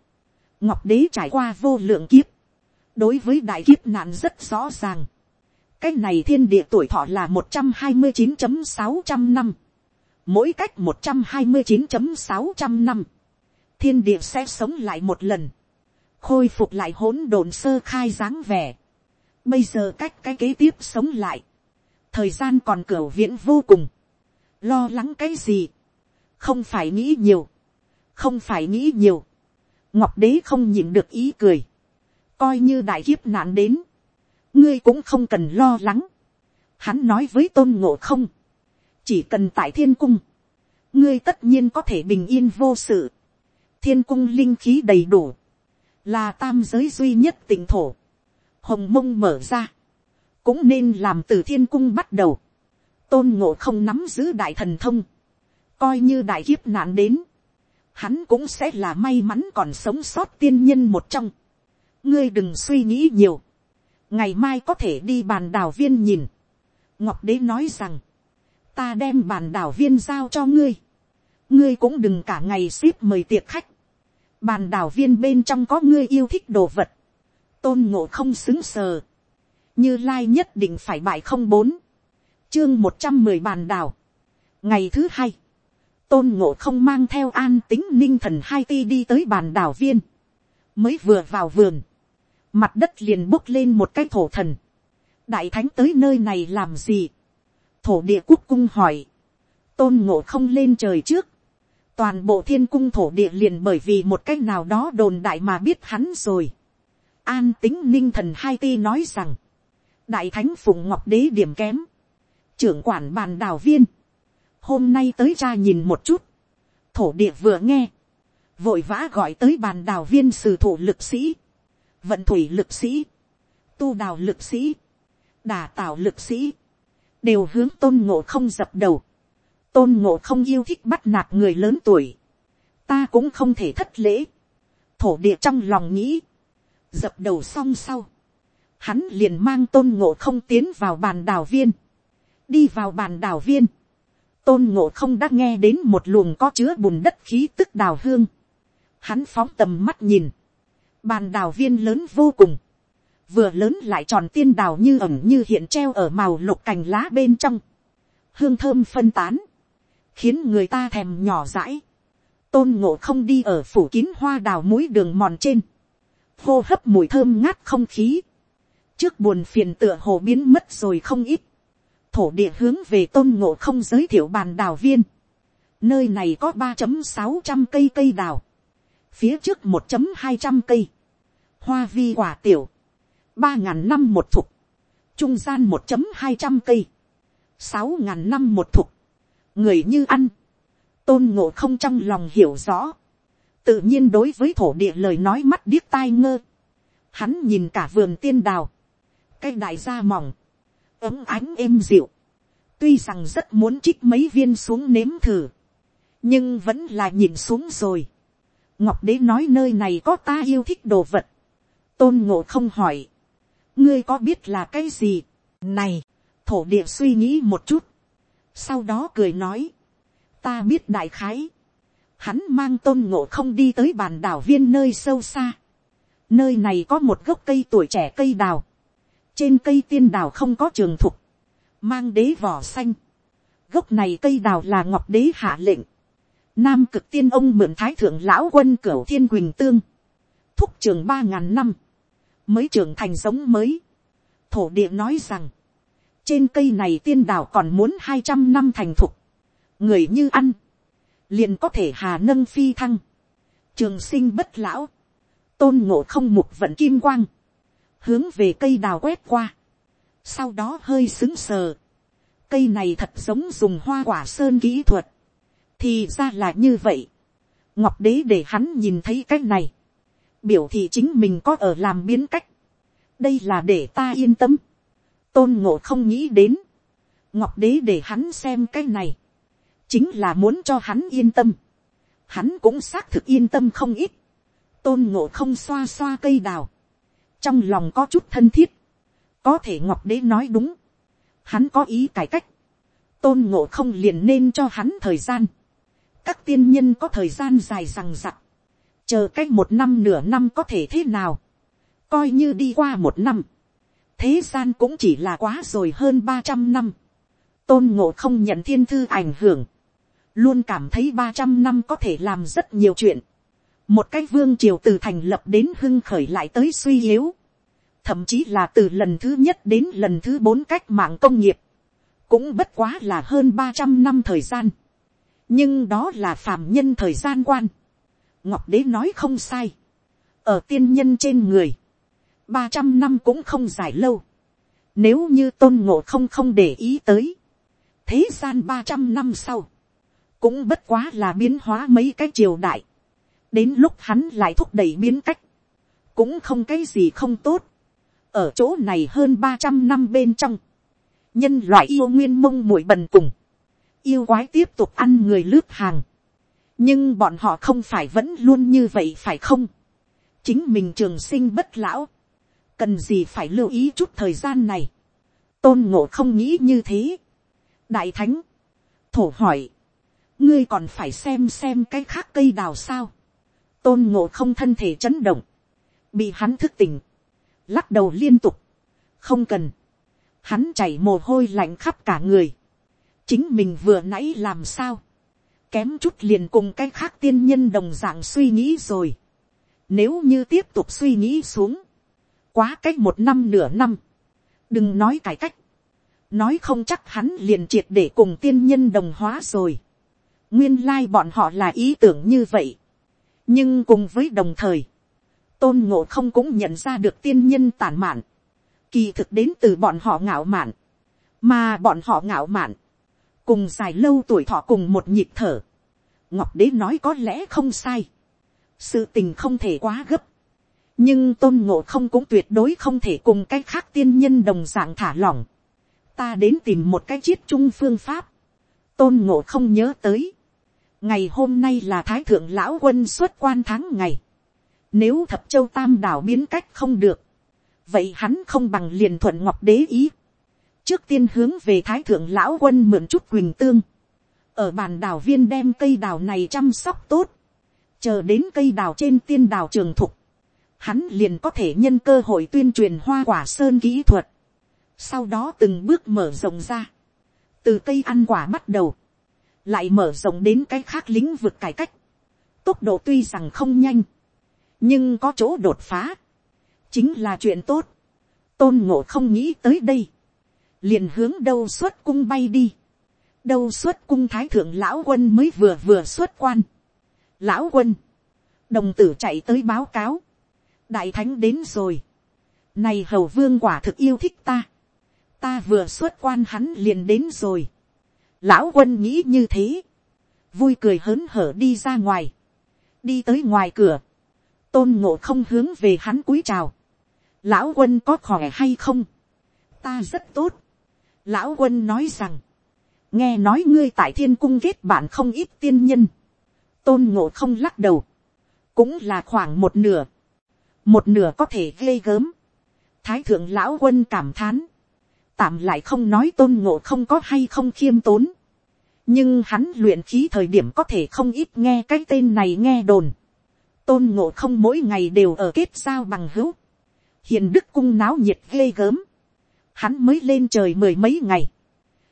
ngọc đế trải qua vô lượng kiếp, đối với đại kiếp nạn rất rõ ràng. cái này thiên địa tuổi thọ là một trăm hai mươi chín sáu trăm năm, mỗi cách một trăm hai mươi chín sáu trăm năm thiên địa sẽ sống lại một lần, khôi phục lại hỗn độn sơ khai dáng vẻ. Bây giờ cách cái kế tiếp sống lại, thời gian còn cửa viễn vô cùng, lo lắng cái gì, không phải nghĩ nhiều, không phải nghĩ nhiều, ngọc đế không nhìn được ý cười, coi như đại kiếp nạn đến, ngươi cũng không cần lo lắng, hắn nói với tôn ngộ không, chỉ cần tại thiên cung, ngươi tất nhiên có thể bình yên vô sự, thiên cung linh khí đầy đủ, là tam giới duy nhất tỉnh thổ, hồng mông mở ra, cũng nên làm từ thiên cung bắt đầu, tôn ngộ không nắm giữ đại thần thông, coi như đại kiếp nạn đến, hắn cũng sẽ là may mắn còn sống sót tiên nhân một trong. ngươi đừng suy nghĩ nhiều, ngày mai có thể đi bàn đào viên nhìn. ngọc đế nói rằng, ta đem bàn đào viên giao cho ngươi, ngươi cũng đừng cả ngày ship mời tiệc khách, bàn đảo viên bên trong có ngươi yêu thích đồ vật, tôn ngộ không xứng sờ, như lai nhất định phải bại không bốn, chương một trăm mười bàn đảo, ngày thứ hai, tôn ngộ không mang theo an tính ninh thần hai ti đi tới bàn đảo viên, mới vừa vào vườn, mặt đất liền bốc lên một cái thổ thần, đại thánh tới nơi này làm gì, thổ địa quốc cung hỏi, tôn ngộ không lên trời trước, toàn bộ thiên cung thổ địa liền bởi vì một cách nào đó đồn đại mà biết hắn rồi. an tính ninh thần hai ti nói rằng, đại thánh Phùng ngọc đế điểm kém, trưởng quản bàn đảo viên, hôm nay tới cha nhìn một chút, thổ địa vừa nghe, vội vã gọi tới bàn đào viên sử thủ lực sĩ, vận thủy lực sĩ, tu đào lực sĩ, đà tạo lực sĩ, đều hướng tôn ngộ không dập đầu, tôn ngộ không yêu thích bắt nạt người lớn tuổi, ta cũng không thể thất lễ, thổ địa trong lòng nghĩ, dập đầu xong sau, hắn liền mang tôn ngộ không tiến vào bàn đào viên, đi vào bàn đào viên, tôn ngộ không đã nghe đến một luồng có chứa bùn đất khí tức đào hương, hắn phóng tầm mắt nhìn, bàn đào viên lớn vô cùng, vừa lớn lại tròn tiên đào như ẩm như hiện treo ở màu lục cành lá bên trong, hương thơm phân tán, khiến người ta thèm nhỏ dãi, tôn ngộ không đi ở phủ kín hoa đào mũi đường mòn trên, hô hấp mùi thơm ngát không khí, trước buồn phiền tựa hồ biến mất rồi không ít, thổ địa hướng về tôn ngộ không giới thiệu bàn đào viên, nơi này có ba chấm sáu trăm cây cây đào, phía trước một chấm hai trăm cây, hoa vi quả tiểu, ba ngàn năm một thục, trung gian một chấm hai trăm cây, sáu ngàn năm một thục, người như ăn, tôn ngộ không trong lòng hiểu rõ, tự nhiên đối với thổ địa lời nói mắt điếc tai ngơ, hắn nhìn cả vườn tiên đào, cây đại gia mỏng, ấm ánh êm dịu, tuy rằng rất muốn trích mấy viên xuống nếm thử, nhưng vẫn là nhìn xuống rồi. ngọc đế nói nơi này có ta yêu thích đồ vật, tôn ngộ không hỏi, ngươi có biết là cái gì, này, thổ địa suy nghĩ một chút, sau đó cười nói, ta biết đại khái, hắn mang tôn ngộ không đi tới bàn đảo viên nơi sâu xa, nơi này có một gốc cây tuổi trẻ cây đào, trên cây tiên đào không có trường thục, mang đế vỏ xanh, gốc này cây đào là ngọc đế hạ lệnh, nam cực tiên ông mượn thái thượng lão quân cửu thiên quỳnh tương, thúc trường ba ngàn năm, mới trưởng thành giống mới. thổ địa nói rằng, trên cây này tiên đào còn muốn hai trăm năm thành thục, người như ăn, liền có thể hà nâng phi thăng, trường sinh bất lão, tôn ngộ không mục vận kim quang, hướng về cây đào quét qua, sau đó hơi xứng sờ, cây này thật giống dùng hoa quả sơn kỹ thuật, thì ra là như vậy, ngọc đế để hắn nhìn thấy cái này, biểu thị chính mình có ở làm biến cách, đây là để ta yên tâm, tôn ngộ không nghĩ đến, ngọc đế để hắn xem cái này, chính là muốn cho hắn yên tâm, hắn cũng xác thực yên tâm không ít, tôn ngộ không xoa xoa cây đào, trong lòng có chút thân thiết, có thể ngọc đế nói đúng, hắn có ý cải cách, tôn ngộ không liền nên cho hắn thời gian, các tiên nhân có thời gian dài rằng rặc, chờ cách một năm nửa năm có thể thế nào, coi như đi qua một năm, thế gian cũng chỉ là quá rồi hơn ba trăm năm, tôn ngộ không nhận thiên thư ảnh hưởng, luôn cảm thấy ba trăm năm có thể làm rất nhiều chuyện, một cái vương triều từ thành lập đến hưng khởi lại tới suy yếu, thậm chí là từ lần thứ nhất đến lần thứ bốn cách mạng công nghiệp, cũng bất quá là hơn ba trăm năm thời gian, nhưng đó là phàm nhân thời gian quan, ngọc đế nói không sai, ở tiên nhân trên người, ba trăm năm cũng không dài lâu, nếu như tôn ngộ không không để ý tới, thế gian ba trăm năm sau, cũng bất quá là biến hóa mấy cái triều đại, đến lúc hắn lại thúc đẩy biến cách, cũng không cái gì không tốt, ở chỗ này hơn ba trăm năm bên trong, nhân loại yêu nguyên mông muội bần cùng, yêu quái tiếp tục ăn người lướt hàng, nhưng bọn họ không phải vẫn luôn như vậy phải không, chính mình trường sinh bất lão, cần gì phải lưu ý chút thời gian này, tôn ngộ không nghĩ như thế, đại thánh, thổ hỏi, ngươi còn phải xem xem cái khác cây đào sao, tôn ngộ không thân thể chấn động, bị hắn thức tỉnh, lắc đầu liên tục, không cần, hắn chảy mồ hôi lạnh khắp cả người, chính mình vừa nãy làm sao, kém chút liền cùng cái khác tiên nhân đồng dạng suy nghĩ rồi, nếu như tiếp tục suy nghĩ xuống, quá cách một năm nửa năm, đừng nói cải cách, nói không chắc hắn liền triệt để cùng tiên nhân đồng hóa rồi, nguyên lai bọn họ là ý tưởng như vậy, nhưng cùng với đồng thời, tôn ngộ không cũng nhận ra được tiên nhân tản mạn, kỳ thực đến từ bọn họ ngạo mạn, mà bọn họ ngạo mạn, cùng dài lâu tuổi thọ cùng một nhịp thở, ngọc đế nói có lẽ không sai, sự tình không thể quá gấp, nhưng tôn ngộ không cũng tuyệt đối không thể cùng cái khác tiên nhân đồng dạng thả lỏng, ta đến tìm một cái chiết chung phương pháp, tôn ngộ không nhớ tới, ngày hôm nay là thái thượng lão quân xuất quan tháng ngày, nếu thập châu tam đảo biến cách không được, vậy hắn không bằng liền thuận ngọc đế ý, trước tiên hướng về thái thượng lão quân mượn chút quỳnh tương, ở bàn đảo viên đem cây đào này chăm sóc tốt, chờ đến cây đào trên tiên đào trường thục, hắn liền có thể nhân cơ hội tuyên truyền hoa quả sơn kỹ thuật, sau đó từng bước mở rộng ra, từ cây ăn quả bắt đầu, lại mở rộng đến cái khác lĩnh vực cải cách, tốc độ tuy rằng không nhanh, nhưng có chỗ đột phá, chính là chuyện tốt, tôn ngộ không nghĩ tới đây, liền hướng đâu xuất cung bay đi, đâu xuất cung thái thượng lão quân mới vừa vừa xuất quan, lão quân, đồng tử chạy tới báo cáo, đại thánh đến rồi, này hầu vương quả thực yêu thích ta, ta vừa xuất quan hắn liền đến rồi, lão quân nghĩ như thế, vui cười hớn hở đi ra ngoài, đi tới ngoài cửa, tôn ngộ không hướng về hắn cúi chào, lão quân có khỏe hay không, ta rất tốt, lão quân nói rằng, nghe nói ngươi tại thiên cung kết bạn không ít tiên nhân, tôn ngộ không lắc đầu, cũng là khoảng một nửa, một nửa có thể ghê gớm, thái thượng lão quân cảm thán, tạm lại không nói tôn ngộ không có hay không khiêm tốn, nhưng hắn luyện khí thời điểm có thể không ít nghe cái tên này nghe đồn, tôn ngộ không mỗi ngày đều ở kết giao bằng hữu, hiền đức cung náo nhiệt ghê gớm, hắn mới lên trời mười mấy ngày,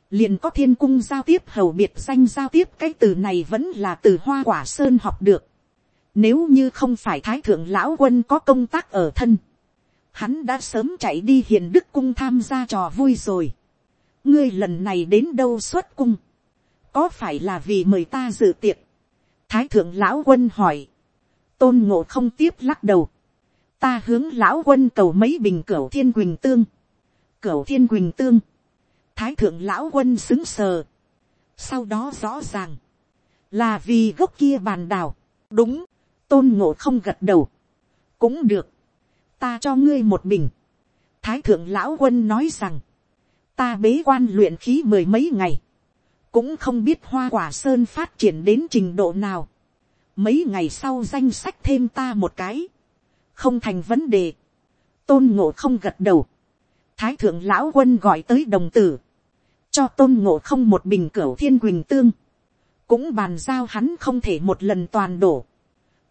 liền có thiên cung giao tiếp hầu biệt danh giao tiếp cái từ này vẫn là từ hoa quả sơn học được. Nếu như không phải thái thượng lão quân có công tác ở thân, hắn đã sớm chạy đi hiền đức cung tham gia trò vui rồi. ngươi lần này đến đâu xuất cung, có phải là vì mời ta dự tiệc. thái thượng lão quân hỏi, tôn ngộ không tiếp lắc đầu, ta hướng lão quân cầu mấy bình cửa thiên quỳnh tương, cửa thiên quỳnh tương, thái thượng lão quân xứng sờ, sau đó rõ ràng, là vì gốc kia bàn đào, đúng, tôn ngộ không gật đầu, cũng được, ta cho ngươi một bình, thái thượng lão quân nói rằng, ta bế quan luyện khí mười mấy ngày, cũng không biết hoa quả sơn phát triển đến trình độ nào, mấy ngày sau danh sách thêm ta một cái, không thành vấn đề, tôn ngộ không gật đầu, thái thượng lão quân gọi tới đồng tử, cho tôn ngộ không một bình cửu thiên quỳnh tương, cũng bàn giao hắn không thể một lần toàn đổ,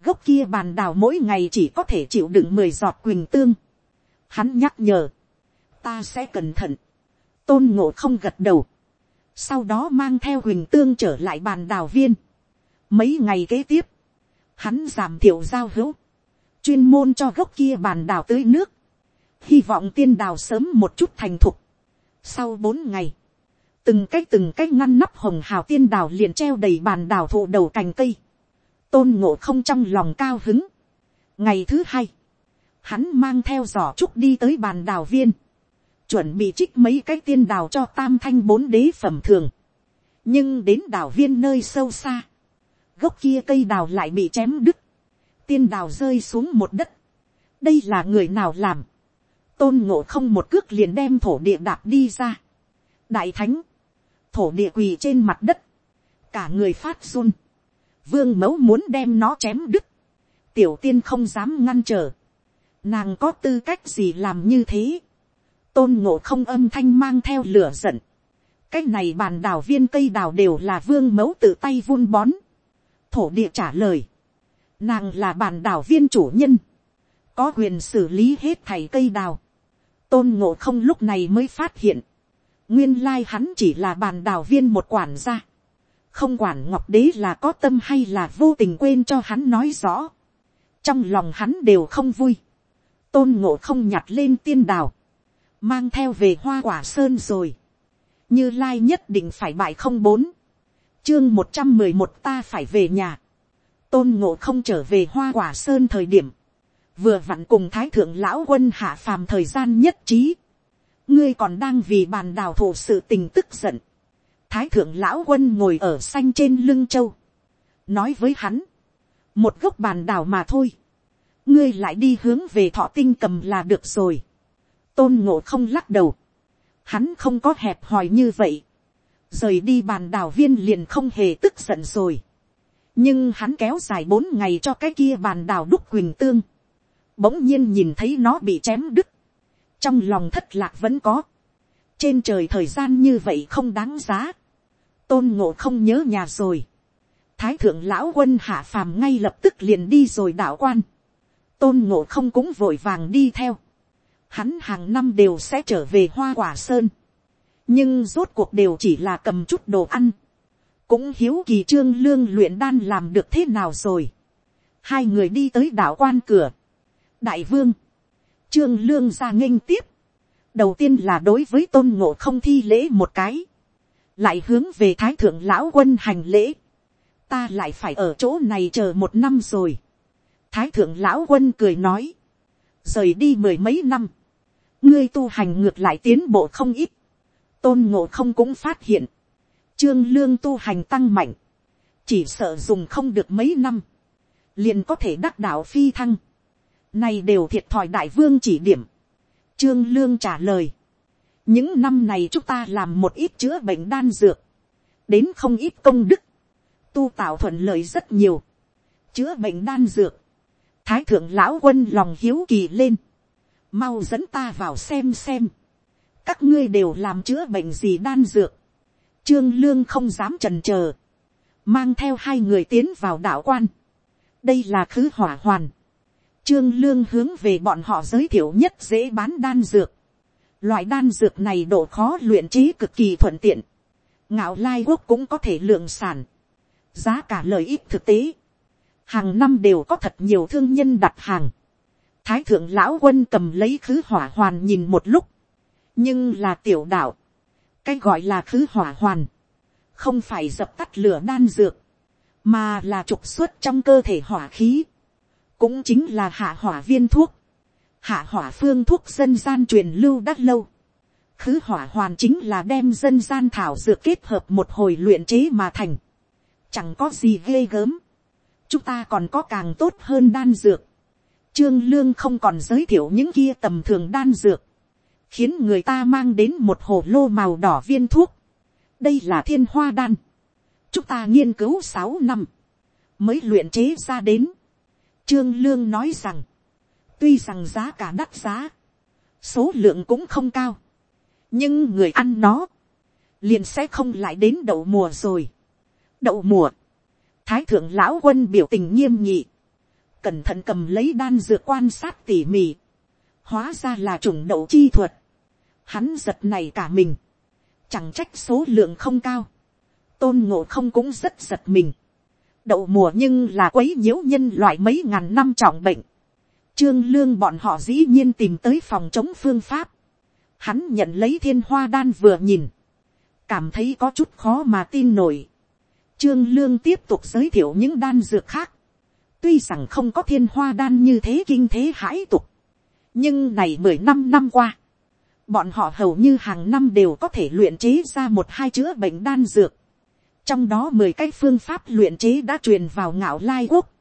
gốc kia bàn đào mỗi ngày chỉ có thể chịu đựng mười giọt quỳnh tương, hắn nhắc nhở, ta sẽ cẩn thận, tôn ngộ không gật đầu, sau đó mang theo quỳnh tương trở lại bàn đào viên, mấy ngày kế tiếp, hắn giảm thiểu giao hữu, chuyên môn cho gốc kia bàn đào tưới nước, hy vọng tiên đào sớm một chút thành thục. Sau bốn ngày, từng cái từng cái ngăn nắp hồng hào tiên đào liền treo đầy bàn đào thụ đầu cành cây, tôn ngộ không trong lòng cao hứng. ngày thứ hai, hắn mang theo giỏ trúc đi tới bàn đào viên, chuẩn bị trích mấy cái tiên đào cho tam thanh bốn đế phẩm thường. nhưng đến đào viên nơi sâu xa, gốc kia cây đào lại bị chém đứt, tiên đào rơi xuống một đất. đây là người nào làm, tôn ngộ không một cước liền đem thổ địa đạp đi ra. đại thánh, thổ địa quỳ trên mặt đất, cả người phát run, vương mẫu muốn đem nó chém đứt, tiểu tiên không dám ngăn trở, nàng có tư cách gì làm như thế, tôn ngộ không âm thanh mang theo lửa giận, cái này bàn đào viên cây đào đều là vương mẫu tự tay vun bón, thổ địa trả lời, nàng là bàn đào viên chủ nhân, có quyền xử lý hết thầy cây đào, tôn ngộ không lúc này mới phát hiện, nguyên lai hắn chỉ là bàn đào viên một quản gia, không quản ngọc đế là có tâm hay là vô tình quên cho hắn nói rõ, trong lòng hắn đều không vui, tôn ngộ không nhặt lên tiên đào, mang theo về hoa quả sơn rồi, như lai nhất định phải bại không bốn, chương một trăm mười một ta phải về nhà, tôn ngộ không trở về hoa quả sơn thời điểm, vừa vặn cùng thái thượng lão quân hạ phàm thời gian nhất trí, ngươi còn đang vì bàn đào thổ sự tình tức giận thái thượng lão quân ngồi ở xanh trên lưng châu, nói với hắn, một gốc bàn đào mà thôi, ngươi lại đi hướng về thọ tinh cầm là được rồi. tôn ngộ không lắc đầu, hắn không có hẹp hòi như vậy, rời đi bàn đào viên liền không hề tức giận rồi. nhưng hắn kéo dài bốn ngày cho cái kia bàn đào đúc quỳnh tương, bỗng nhiên nhìn thấy nó bị chém đứt, trong lòng thất lạc vẫn có, trên trời thời gian như vậy không đáng giá, tôn ngộ không nhớ nhà rồi, thái thượng lão quân hạ phàm ngay lập tức liền đi rồi đạo quan, tôn ngộ không cũng vội vàng đi theo, hắn hàng năm đều sẽ trở về hoa quả sơn, nhưng rốt cuộc đều chỉ là cầm chút đồ ăn, cũng hiếu kỳ trương lương luyện đan làm được thế nào rồi, hai người đi tới đạo quan cửa, đại vương, trương lương ra nghênh tiếp, đầu tiên là đối với tôn ngộ không thi lễ một cái, lại hướng về thái thượng lão quân hành lễ, ta lại phải ở chỗ này chờ một năm rồi. thái thượng lão quân cười nói, rời đi mười mấy năm, ngươi tu hành ngược lại tiến bộ không ít, tôn ngộ không cũng phát hiện, trương lương tu hành tăng mạnh, chỉ sợ dùng không được mấy năm, liền có thể đắc đạo phi thăng, này đều thiệt thòi đại vương chỉ điểm, trương lương trả lời, những năm này chúng ta làm một ít chữa bệnh đan dược, đến không ít công đức, tu tạo thuận lợi rất nhiều, chữa bệnh đan dược, thái thượng lão quân lòng hiếu kỳ lên, mau dẫn ta vào xem xem, các ngươi đều làm chữa bệnh gì đan dược, trương lương không dám trần c h ờ mang theo hai người tiến vào đạo quan, đây là khứ hỏa hoàn, trương lương hướng về bọn họ giới thiệu nhất dễ bán đan dược, loại đan dược này độ khó luyện trí cực kỳ thuận tiện, ngạo lai quốc cũng có thể lượng sản, giá cả lợi ích thực tế, hàng năm đều có thật nhiều thương nhân đặt hàng. Thái thượng lão quân cầm lấy khứ hỏa hoàn nhìn một lúc, nhưng là tiểu đạo, cái gọi là khứ hỏa hoàn, không phải dập tắt lửa đan dược, mà là trục xuất trong cơ thể hỏa khí, cũng chính là hạ hỏa viên thuốc, hạ hỏa phương thuốc dân gian truyền lưu đắt lâu. Khứ hỏa hoàn chính là đem dân gian thảo dược kết hợp một hồi luyện chế mà thành. Chẳng có gì ghê gớm, chúng ta còn có càng tốt hơn đan dược, trương lương không còn giới thiệu những kia tầm thường đan dược, khiến người ta mang đến một hồ lô màu đỏ viên thuốc, đây là thiên hoa đan, chúng ta nghiên cứu sáu năm, mới luyện chế ra đến, trương lương nói rằng, tuy rằng giá cả đắt giá, số lượng cũng không cao, nhưng người ăn nó, liền sẽ không lại đến đậu mùa rồi. Đậu mùa, thái thượng lão quân biểu tình nghiêm nhị, cẩn thận cầm lấy đan dược quan sát tỉ mỉ, hóa ra là chủng đậu chi thuật, hắn giật này cả mình, chẳng trách số lượng không cao, tôn ngộ không cũng rất giật mình, đậu mùa nhưng là quấy nhiễu nhân loại mấy ngàn năm trọng bệnh, trương lương bọn họ dĩ nhiên tìm tới phòng chống phương pháp, hắn nhận lấy thiên hoa đan vừa nhìn, cảm thấy có chút khó mà tin nổi, Trương Lương tiếp tục giới thiệu những đan dược khác. Tuy rằng không có thiên hoa đan như thế kinh thế hãi tục. Nhưng này mười năm năm qua. Bọn họ hầu như hàng năm đều có thể luyện chế ra một hai chữa bệnh đan dược. Trong đó mười cái phương pháp luyện chế đã truyền vào ngạo lai quốc.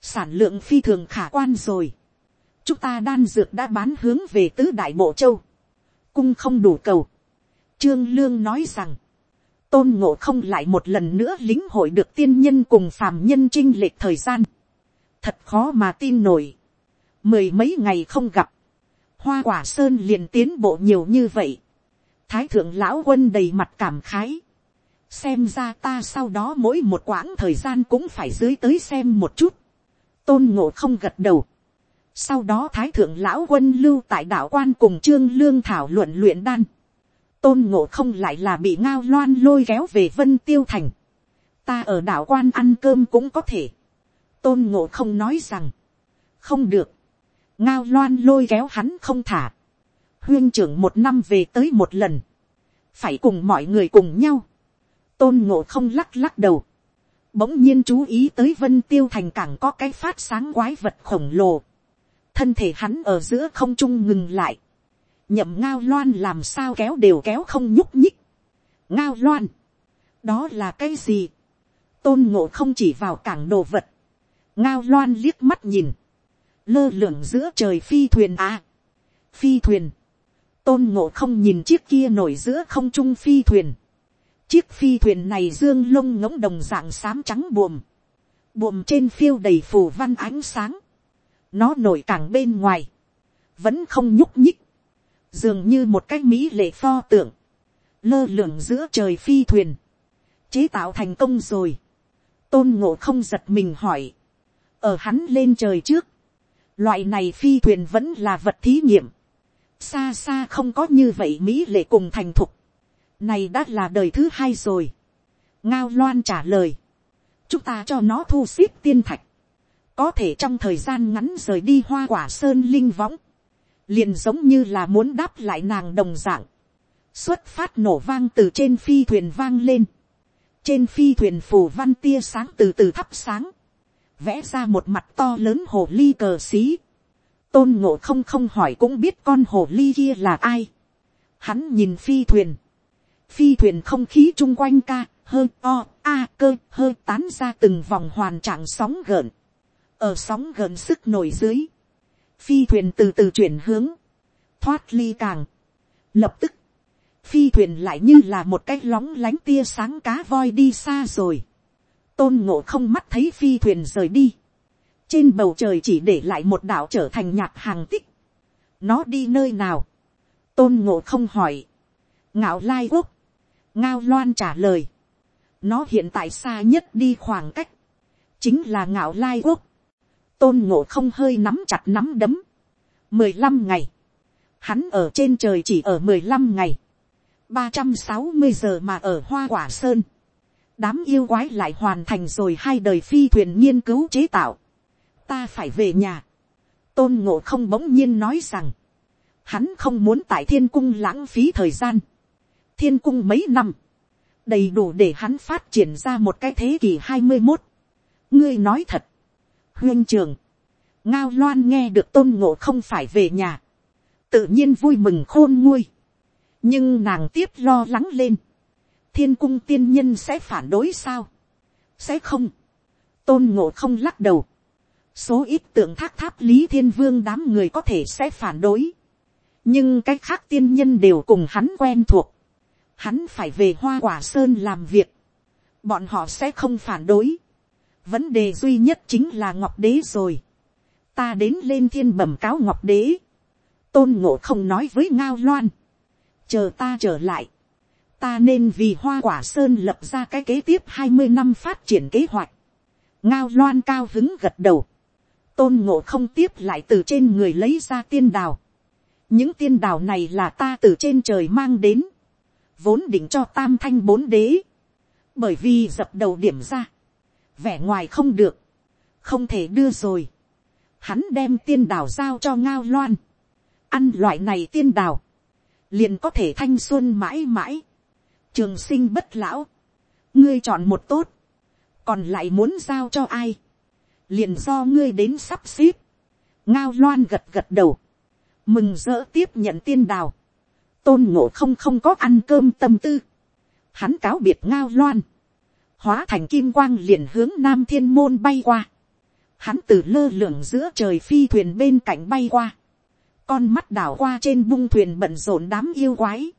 Sản lượng phi thường khả quan rồi. Chúng ta đan dược đã bán hướng về tứ đại bộ châu. Cung không đủ cầu. Trương Lương nói rằng tôn ngộ không lại một lần nữa lính hội được tiên nhân cùng phàm nhân trinh lệch thời gian. thật khó mà tin nổi. mười mấy ngày không gặp, hoa quả sơn liền tiến bộ nhiều như vậy. thái thượng lão quân đầy mặt cảm khái. xem ra ta sau đó mỗi một quãng thời gian cũng phải dưới tới xem một chút. tôn ngộ không gật đầu sau đó thái thượng lão quân lưu tại đạo quan cùng trương lương thảo luận luyện đan tôn ngộ không lại là bị ngao loan lôi kéo về vân tiêu thành. ta ở đạo quan ăn cơm cũng có thể. tôn ngộ không nói rằng, không được, ngao loan lôi kéo hắn không thả. huyên trưởng một năm về tới một lần, phải cùng mọi người cùng nhau. tôn ngộ không lắc lắc đầu, bỗng nhiên chú ý tới vân tiêu thành cảng có cái phát sáng quái vật khổng lồ thân thể hắn ở giữa không trung ngừng lại. Nhậm ngao loan làm sao kéo đều kéo không nhúc nhích. ngao loan, đó là cái gì, tôn ngộ không chỉ vào cảng đồ vật, ngao loan liếc mắt nhìn, lơ lửng giữa trời phi thuyền à, phi thuyền, tôn ngộ không nhìn chiếc kia nổi giữa không trung phi thuyền, chiếc phi thuyền này dương lông ngỗng đồng dạng xám trắng buồm, buồm trên phiêu đầy phù văn ánh sáng, nó nổi càng bên ngoài, vẫn không nhúc nhích, dường như một cái mỹ lệ pho tượng, lơ lửng giữa trời phi thuyền, chế tạo thành công rồi, tôn ngộ không giật mình hỏi, ở hắn lên trời trước, loại này phi thuyền vẫn là vật thí nghiệm, xa xa không có như vậy mỹ lệ cùng thành thục, này đã là đời thứ hai rồi, ngao loan trả lời, chúng ta cho nó thu xếp tiên thạch, có thể trong thời gian ngắn rời đi hoa quả sơn linh võng, liền giống như là muốn đáp lại nàng đồng dạng, xuất phát nổ vang từ trên phi thuyền vang lên, trên phi thuyền phù văn tia sáng từ từ thắp sáng, vẽ ra một mặt to lớn hồ ly cờ xí, tôn ngộ không không hỏi cũng biết con hồ ly kia là ai, hắn nhìn phi thuyền, phi thuyền không khí chung quanh ca, hơi o, a cơ hơi tán ra từng vòng hoàn trạng sóng gợn, ở sóng gần sức nổi dưới, phi thuyền từ từ chuyển hướng, thoát ly càng, lập tức, phi thuyền lại như là một cái lóng lánh tia sáng cá voi đi xa rồi, tôn ngộ không mắt thấy phi thuyền rời đi, trên bầu trời chỉ để lại một đảo trở thành nhạc hàng tích, nó đi nơi nào, tôn ngộ không hỏi, ngạo lai quốc, ngao loan trả lời, nó hiện tại xa nhất đi khoảng cách, chính là ngạo lai quốc, tôn ngộ không hơi nắm chặt nắm đấm, mười lăm ngày, hắn ở trên trời chỉ ở mười lăm ngày, ba trăm sáu mươi giờ mà ở hoa quả sơn, đám yêu quái lại hoàn thành rồi hai đời phi thuyền nghiên cứu chế tạo, ta phải về nhà, tôn ngộ không bỗng nhiên nói rằng, hắn không muốn tại thiên cung lãng phí thời gian, thiên cung mấy năm, đầy đủ để hắn phát triển ra một cái thế kỷ hai mươi một. ngươi nói thật, huyên trường, ngao loan nghe được tôn ngộ không phải về nhà, tự nhiên vui mừng khôn nguôi, nhưng nàng tiếp lo lắng lên, thiên cung tiên nhân sẽ phản đối sao, sẽ không, tôn ngộ không lắc đầu, số ít tượng thác tháp lý thiên vương đám người có thể sẽ phản đối, nhưng cái khác tiên nhân đều cùng hắn quen thuộc, hắn phải về hoa quả sơn làm việc, bọn họ sẽ không phản đối vấn đề duy nhất chính là ngọc đế rồi. ta đến lên thiên bẩm cáo ngọc đế. tôn ngộ không nói với ngao loan. chờ ta trở lại. ta nên vì hoa quả sơn lập ra cái kế tiếp hai mươi năm phát triển kế hoạch. ngao loan cao hứng gật đầu. tôn ngộ không tiếp lại từ trên người lấy ra tiên đào. những tiên đào này là ta từ trên trời mang đến vốn định cho tam thanh bốn đế, bởi vì dập đầu điểm ra, vẻ ngoài không được, không thể đưa rồi, hắn đem tiên đào giao cho ngao loan, ăn loại này tiên đào, liền có thể thanh xuân mãi mãi, trường sinh bất lão, ngươi chọn một tốt, còn lại muốn giao cho ai, liền do ngươi đến sắp xếp, ngao loan gật gật đầu, mừng rỡ tiếp nhận tiên đào, tôn ngộ không không có ăn cơm tâm tư. Hắn cáo biệt ngao loan. Hóa thành kim quang liền hướng nam thiên môn bay qua. Hắn từ lơ lửng giữa trời phi thuyền bên cạnh bay qua. Con mắt đảo qua trên bung thuyền bận rộn đám yêu quái.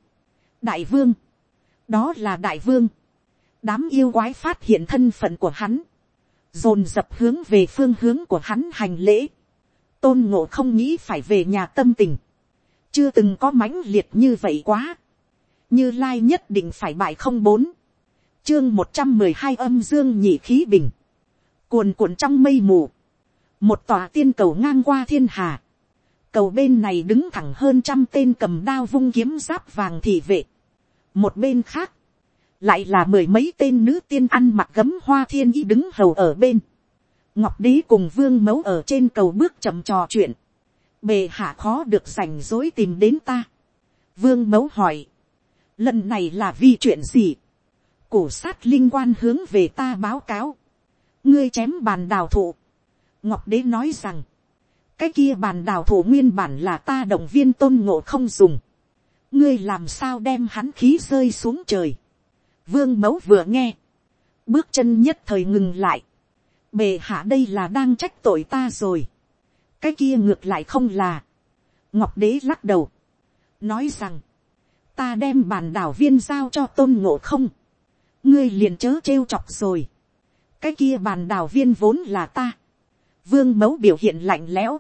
Đại vương. Đó là đại vương. Đám yêu quái phát hiện thân phận của hắn. Dồn dập hướng về phương hướng của hắn hành lễ. Tôn ngộ không nghĩ phải về nhà tâm tình chưa từng có mãnh liệt như vậy quá, như lai nhất định phải bại không bốn, chương một trăm mười hai âm dương nhị khí bình, cuồn cuộn trong mây mù, một tòa tiên cầu ngang qua thiên hà, cầu bên này đứng thẳng hơn trăm tên cầm đao vung kiếm giáp vàng thị vệ, một bên khác, lại là mười mấy tên nữ tiên ăn mặc gấm hoa thiên y đứng hầu ở bên, ngọc đế cùng vương mẫu ở trên cầu bước chậm trò chuyện, bề hạ khó được rảnh rối tìm đến ta. vương mẫu hỏi, lần này là vì chuyện gì, cổ sát linh quan hướng về ta báo cáo, ngươi chém bàn đào thụ, ngọc đế nói rằng, cái kia bàn đào thụ nguyên bản là ta động viên tôn ngộ không dùng, ngươi làm sao đem hắn khí rơi xuống trời, vương mẫu vừa nghe, bước chân nhất thời ngừng lại, bề hạ đây là đang trách tội ta rồi, cái kia ngược lại không là, ngọc đế lắc đầu, nói rằng, ta đem bàn đảo viên giao cho tôn ngộ không, ngươi liền chớ trêu chọc rồi, cái kia bàn đảo viên vốn là ta, vương mẫu biểu hiện lạnh lẽo,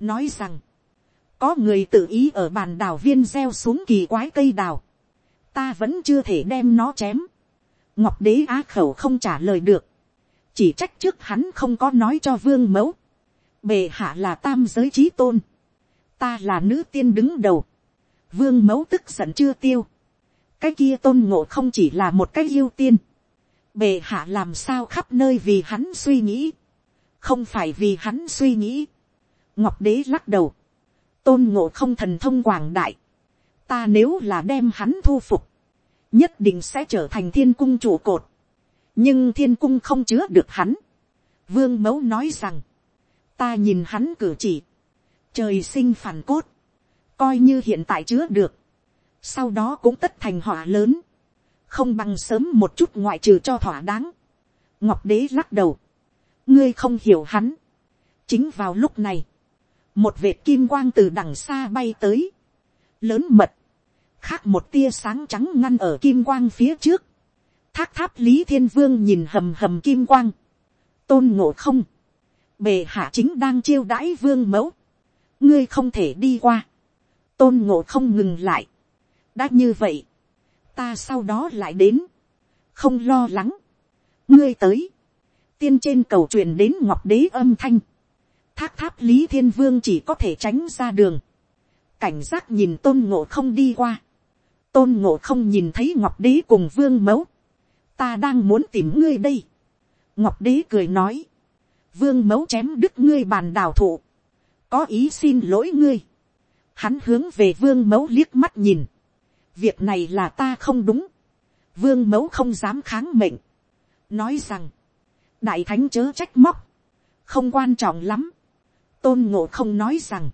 nói rằng, có người tự ý ở bàn đảo viên gieo xuống kỳ quái cây đào, ta vẫn chưa thể đem nó chém, ngọc đế á khẩu không trả lời được, chỉ trách trước hắn không có nói cho vương mẫu, bề hạ là tam giới trí tôn, ta là nữ tiên đứng đầu, vương mẫu tức giận chưa tiêu, cái kia tôn ngộ không chỉ là một cái ưu tiên, bề hạ làm sao khắp nơi vì hắn suy nghĩ, không phải vì hắn suy nghĩ, ngọc đế lắc đầu, tôn ngộ không thần thông quảng đại, ta nếu là đem hắn thu phục, nhất định sẽ trở thành thiên cung trụ cột, nhưng thiên cung không chứa được hắn. Vương mẫu nói rằng, ta nhìn hắn cử chỉ, trời sinh phản cốt, coi như hiện tại chứa được, sau đó cũng tất thành họa lớn, không bằng sớm một chút ngoại trừ cho thỏa đáng. ngọc đế lắc đầu, ngươi không hiểu hắn. chính vào lúc này, một vệt kim quang từ đằng xa bay tới, lớn mật, khác một tia sáng trắng ngăn ở kim quang phía trước, thác tháp lý thiên vương nhìn hầm hầm kim quang, tôn ngộ không, bề hạ chính đang chiêu đãi vương mẫu, ngươi không thể đi qua, tôn ngộ không ngừng lại, đã như vậy, ta sau đó lại đến, không lo lắng, ngươi tới, tiên trên cầu truyền đến ngọc đế âm thanh, thác tháp lý thiên vương chỉ có thể tránh ra đường, cảnh giác nhìn tôn ngộ không đi qua, tôn ngộ không nhìn thấy ngọc đế cùng vương mẫu, ta đang muốn tìm ngươi đây. ngọc đế cười nói, vương mẫu chém đứt ngươi bàn đào thụ, có ý xin lỗi ngươi. hắn hướng về vương mẫu liếc mắt nhìn, việc này là ta không đúng, vương mẫu không dám kháng mệnh, nói rằng, đại thánh chớ trách móc, không quan trọng lắm, tôn ngộ không nói rằng,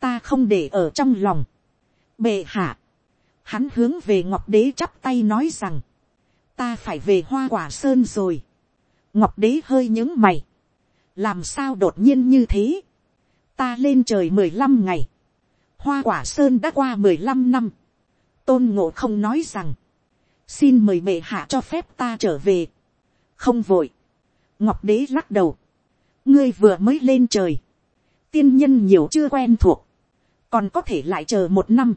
ta không để ở trong lòng, bệ hạ, hắn hướng về ngọc đế chắp tay nói rằng, ta phải về hoa quả sơn rồi. ngọc đế hơi những mày, làm sao đột nhiên như thế, ta lên trời mười lăm ngày, hoa quả sơn đã qua mười lăm năm, tôn ngộ không nói rằng, xin mời bệ hạ cho phép ta trở về, không vội, ngọc đế lắc đầu, ngươi vừa mới lên trời, tiên nhân nhiều chưa quen thuộc, còn có thể lại chờ một năm,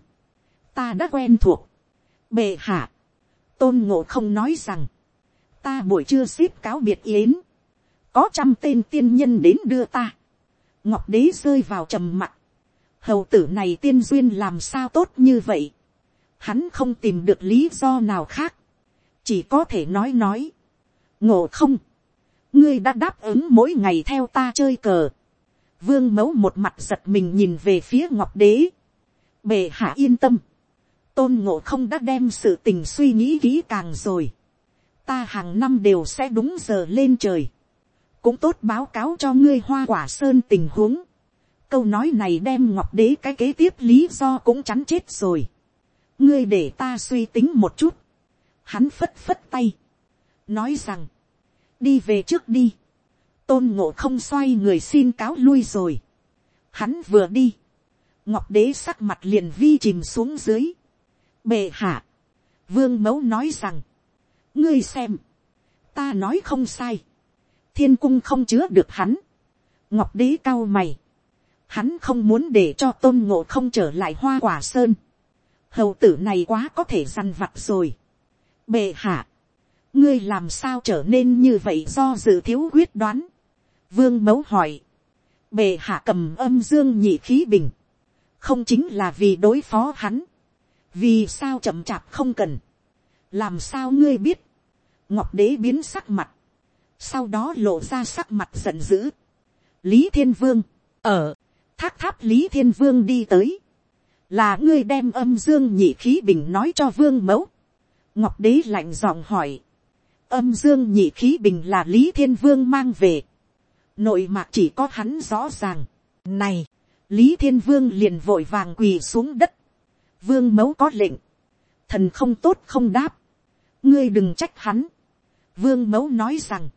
ta đã quen thuộc, bệ hạ, tôn ngộ không nói rằng, ta buổi trưa ship cáo biệt yến, có trăm tên tiên nhân đến đưa ta, ngọc đế rơi vào trầm mặc, hầu tử này tiên duyên làm sao tốt như vậy, hắn không tìm được lý do nào khác, chỉ có thể nói nói, ngộ không, ngươi đã đáp ứng mỗi ngày theo ta chơi cờ, vương mẫu một mặt giật mình nhìn về phía ngọc đế, bề hạ yên tâm, tôn ngộ không đã đem sự tình suy nghĩ kỹ càng rồi. ta hàng năm đều sẽ đúng giờ lên trời. cũng tốt báo cáo cho ngươi hoa quả sơn tình huống. câu nói này đem ngọc đế cái kế tiếp lý do cũng chắn chết rồi ngươi để ta suy tính một chút. hắn phất phất tay. nói rằng, đi về trước đi. tôn ngộ không xoay người xin cáo lui rồi. hắn vừa đi. ngọc đế sắc mặt liền vi chìm xuống dưới bệ hạ, vương mẫu nói rằng, ngươi xem, ta nói không sai, thiên cung không chứa được hắn, ngọc đế cao mày, hắn không muốn để cho tôn ngộ không trở lại hoa quả sơn, hầu tử này quá có thể dằn vặt rồi, bệ hạ, ngươi làm sao trở nên như vậy do dự thiếu quyết đoán, vương mẫu hỏi, bệ hạ cầm âm dương nhị khí bình, không chính là vì đối phó hắn, vì sao chậm chạp không cần, làm sao ngươi biết, ngọc đế biến sắc mặt, sau đó lộ ra sắc mặt giận dữ, lý thiên vương, ở, thác tháp lý thiên vương đi tới, là ngươi đem âm dương nhị khí bình nói cho vương mẫu, ngọc đế lạnh giọng hỏi, âm dương nhị khí bình là lý thiên vương mang về, nội mạc chỉ có hắn rõ ràng, này, lý thiên vương liền vội vàng quỳ xuống đất, vương mẫu có lệnh, thần không tốt không đáp, ngươi đừng trách hắn, vương mẫu nói rằng,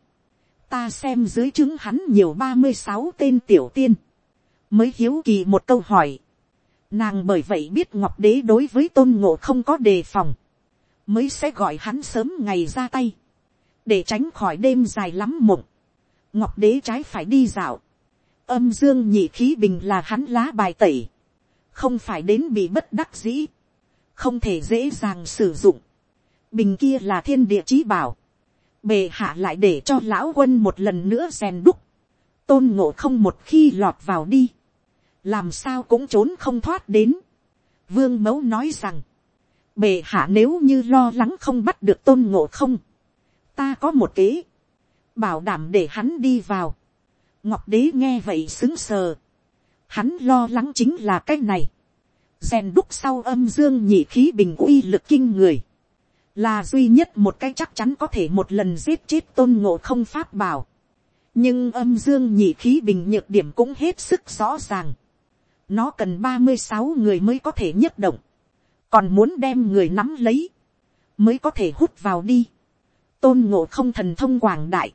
ta xem dưới chứng hắn nhiều ba mươi sáu tên tiểu tiên, mới hiếu kỳ một câu hỏi, nàng bởi vậy biết ngọc đế đối với tôn ngộ không có đề phòng, mới sẽ gọi hắn sớm ngày ra tay, để tránh khỏi đêm dài lắm mộng, ngọc đế trái phải đi dạo, âm dương nhị khí bình là hắn lá bài tẩy, không phải đến bị bất đắc dĩ, không thể dễ dàng sử dụng, bình kia là thiên địa chí bảo, bề hạ lại để cho lão quân một lần nữa rèn đúc, tôn ngộ không một khi lọt vào đi, làm sao cũng trốn không thoát đến. Vương mẫu nói rằng, bề hạ nếu như lo lắng không bắt được tôn ngộ không, ta có một kế, bảo đảm để hắn đi vào. ngọc đế nghe vậy xứng sờ, hắn lo lắng chính là cái này, rèn đúc sau âm dương nhị khí bình uy lực kinh người, là duy nhất một cái chắc chắn có thể một lần giết chết tôn ngộ không pháp bảo. nhưng âm dương nhị khí bình nhược điểm cũng hết sức rõ ràng nó cần ba mươi sáu người mới có thể nhất động, còn muốn đem người nắm lấy, mới có thể hút vào đi. tôn ngộ không thần thông quảng đại,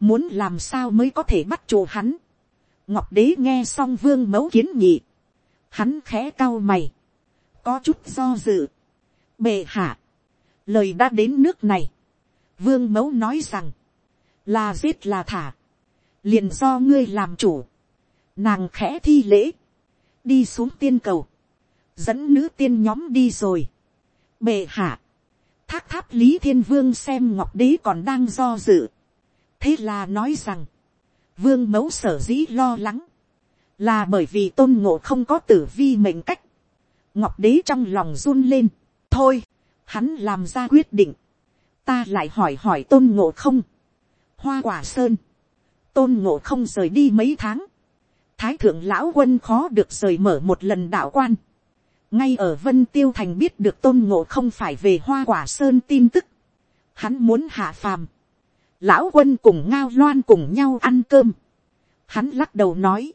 muốn làm sao mới có thể bắt chủ hắn. ngọc đế nghe xong vương mẫu kiến nghị, hắn khẽ cao mày, có chút do dự, bệ hạ, lời đã đến nước này, vương mẫu nói rằng, là giết là thả, liền do ngươi làm chủ, nàng khẽ thi lễ, đi xuống tiên cầu, dẫn nữ tiên nhóm đi rồi, bệ hạ, thác tháp lý thiên vương xem ngọc đế còn đang do dự, thế là nói rằng, vương mẫu sở dĩ lo lắng, là bởi vì tôn ngộ không có tử vi mệnh cách, ngọc đế trong lòng run lên, thôi, hắn làm ra quyết định, ta lại hỏi hỏi tôn ngộ không, hoa quả sơn, tôn ngộ không rời đi mấy tháng, thái thượng lão quân khó được rời mở một lần đạo quan, ngay ở vân tiêu thành biết được tôn ngộ không phải về hoa quả sơn tin tức, hắn muốn hạ phàm, lão quân cùng ngao loan cùng nhau ăn cơm, hắn lắc đầu nói,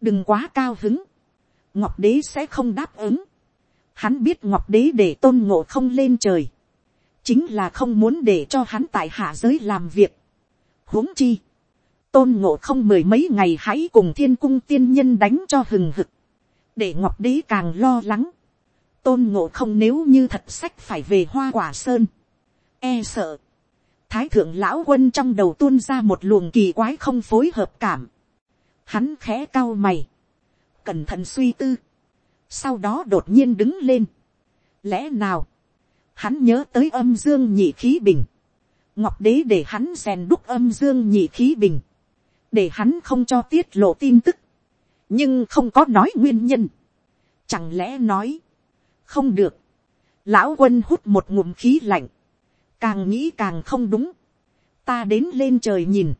đừng quá cao hứng, ngọc đế sẽ không đáp ứng, Hắn biết ngọc đế để tôn ngộ không lên trời. Chính là không muốn để cho hắn tại hạ giới làm việc. huống chi. Tôn ngộ không mười mấy ngày hãy cùng thiên cung tiên nhân đánh cho hừng hực. Để ngọc đế càng lo lắng. Tôn ngộ không nếu như thật sách phải về hoa quả sơn. E sợ. Thái thượng lão quân trong đầu tuôn ra một luồng kỳ quái không phối hợp cảm. Hắn khẽ cao mày. Cẩn thận suy tư sau đó đột nhiên đứng lên. lẽ nào, hắn nhớ tới âm dương nhị khí bình, ngọc đế để hắn rèn đúc âm dương nhị khí bình, để hắn không cho tiết lộ tin tức, nhưng không có nói nguyên nhân. Chẳng lẽ nói, không được, lão quân hút một ngụm khí lạnh, càng nghĩ càng không đúng, ta đến lên trời nhìn,